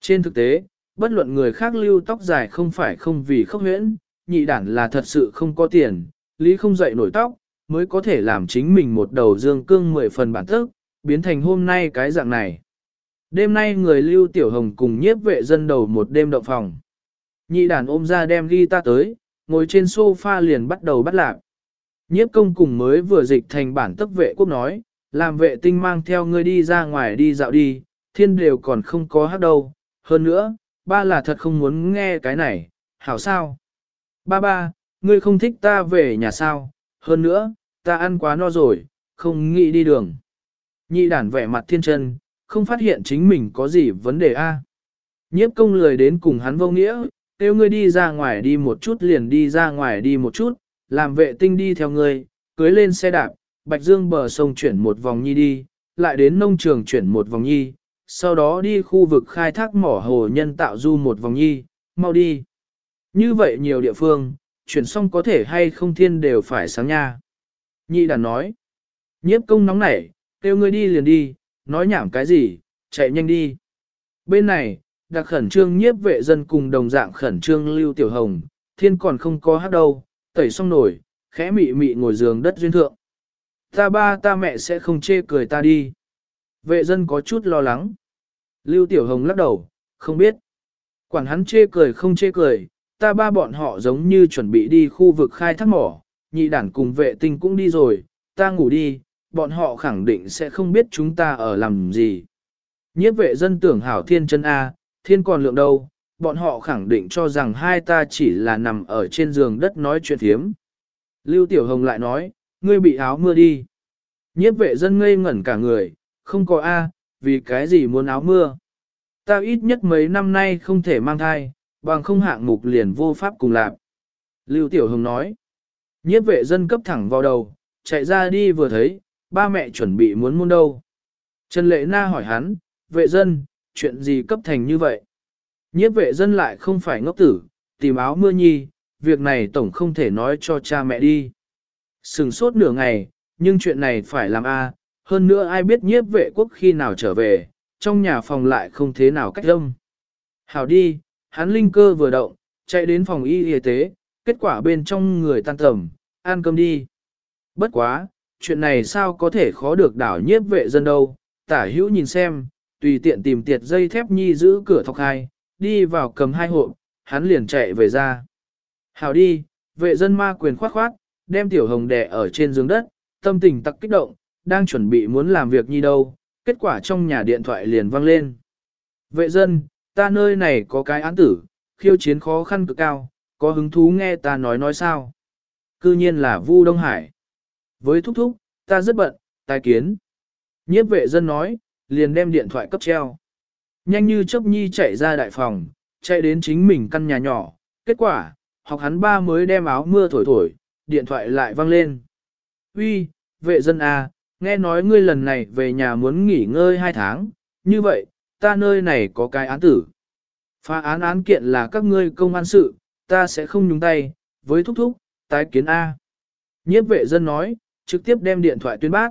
Trên thực tế, bất luận người khác lưu tóc dài không phải không vì khốc huyễn, nhị đản là thật sự không có tiền, lý không dậy nổi tóc, mới có thể làm chính mình một đầu dương cương mười phần bản thức, biến thành hôm nay cái dạng này. Đêm nay người lưu tiểu hồng cùng nhiếp vệ dân đầu một đêm động phòng. Nhị đản ôm ra đem ghi ta tới, ngồi trên sofa liền bắt đầu bắt lạc. Nhiếp công cùng mới vừa dịch thành bản tức vệ quốc nói, làm vệ tinh mang theo ngươi đi ra ngoài đi dạo đi, thiên đều còn không có hát đâu. Hơn nữa, ba là thật không muốn nghe cái này, hảo sao? Ba ba, ngươi không thích ta về nhà sao? Hơn nữa, ta ăn quá no rồi, không nghĩ đi đường. Nhị đản vẻ mặt thiên chân, không phát hiện chính mình có gì vấn đề a. Nhiếp công lười đến cùng hắn vô nghĩa, kêu ngươi đi ra ngoài đi một chút liền đi ra ngoài đi một chút, làm vệ tinh đi theo ngươi, cưới lên xe đạp, Bạch Dương bờ sông chuyển một vòng nhi đi, lại đến nông trường chuyển một vòng nhi, sau đó đi khu vực khai thác mỏ hồ nhân tạo du một vòng nhi, mau đi. Như vậy nhiều địa phương, chuyển xong có thể hay không thiên đều phải sáng nha. Nhị đàn nói, nhiếp công nóng nảy, kêu ngươi đi liền đi, nói nhảm cái gì, chạy nhanh đi. Bên này, đặc khẩn trương nhiếp vệ dân cùng đồng dạng khẩn trương lưu tiểu hồng, thiên còn không có hát đâu, tẩy xong nổi, khẽ mị mị ngồi giường đất duyên thượng. Ta ba ta mẹ sẽ không chê cười ta đi. Vệ dân có chút lo lắng. Lưu Tiểu Hồng lắc đầu, không biết. Quản hắn chê cười không chê cười, ta ba bọn họ giống như chuẩn bị đi khu vực khai thác mỏ, nhị đản cùng vệ tinh cũng đi rồi, ta ngủ đi, bọn họ khẳng định sẽ không biết chúng ta ở làm gì. Nhiếp vệ dân tưởng hảo thiên chân A, thiên còn lượng đâu, bọn họ khẳng định cho rằng hai ta chỉ là nằm ở trên giường đất nói chuyện thiếm. Lưu Tiểu Hồng lại nói, ngươi bị áo mưa đi. Nhiếp vệ dân ngây ngẩn cả người, không có A, vì cái gì muốn áo mưa. Ta ít nhất mấy năm nay không thể mang thai, bằng không hạng mục liền vô pháp cùng làm. Lưu Tiểu Hồng nói, nhiếp vệ dân cấp thẳng vào đầu, chạy ra đi vừa thấy, ba mẹ chuẩn bị muốn muôn đâu. Trần Lệ Na hỏi hắn, vệ dân, chuyện gì cấp thành như vậy? Nhiếp vệ dân lại không phải ngốc tử, tìm áo mưa nhi, việc này tổng không thể nói cho cha mẹ đi. Sừng sốt nửa ngày, nhưng chuyện này phải làm a. hơn nữa ai biết nhiếp vệ quốc khi nào trở về, trong nhà phòng lại không thế nào cách âm. Hảo đi, hắn linh cơ vừa động, chạy đến phòng y y tế, kết quả bên trong người tan tầm, ăn cơm đi. Bất quá, chuyện này sao có thể khó được đảo nhiếp vệ dân đâu, tả hữu nhìn xem, tùy tiện tìm tiệt dây thép nhi giữ cửa thọc hai, đi vào cầm hai hộp, hắn liền chạy về ra. hào đi, vệ dân ma quyền khoát khoát, đem tiểu hồng đẻ ở trên giường đất, tâm tình tặc kích động, đang chuẩn bị muốn làm việc nhi đâu, kết quả trong nhà điện thoại liền vang lên. Vệ dân, ta nơi này có cái án tử, khiêu chiến khó khăn cực cao, có hứng thú nghe ta nói nói sao. Cư nhiên là Vu Đông Hải. Với thúc thúc, ta rất bận, tài kiến. Nhiếp vệ dân nói, liền đem điện thoại cấp treo. Nhanh như chớp nhi chạy ra đại phòng, chạy đến chính mình căn nhà nhỏ. Kết quả, học hắn ba mới đem áo mưa thổi thổi, điện thoại lại vang lên. Uy, vệ dân à, nghe nói ngươi lần này về nhà muốn nghỉ ngơi hai tháng, như vậy, ta nơi này có cái án tử. Phá án án kiện là các ngươi công an sự, ta sẽ không nhúng tay, với thúc thúc, tái kiến A. Nhiếp vệ dân nói, trực tiếp đem điện thoại tuyên bác.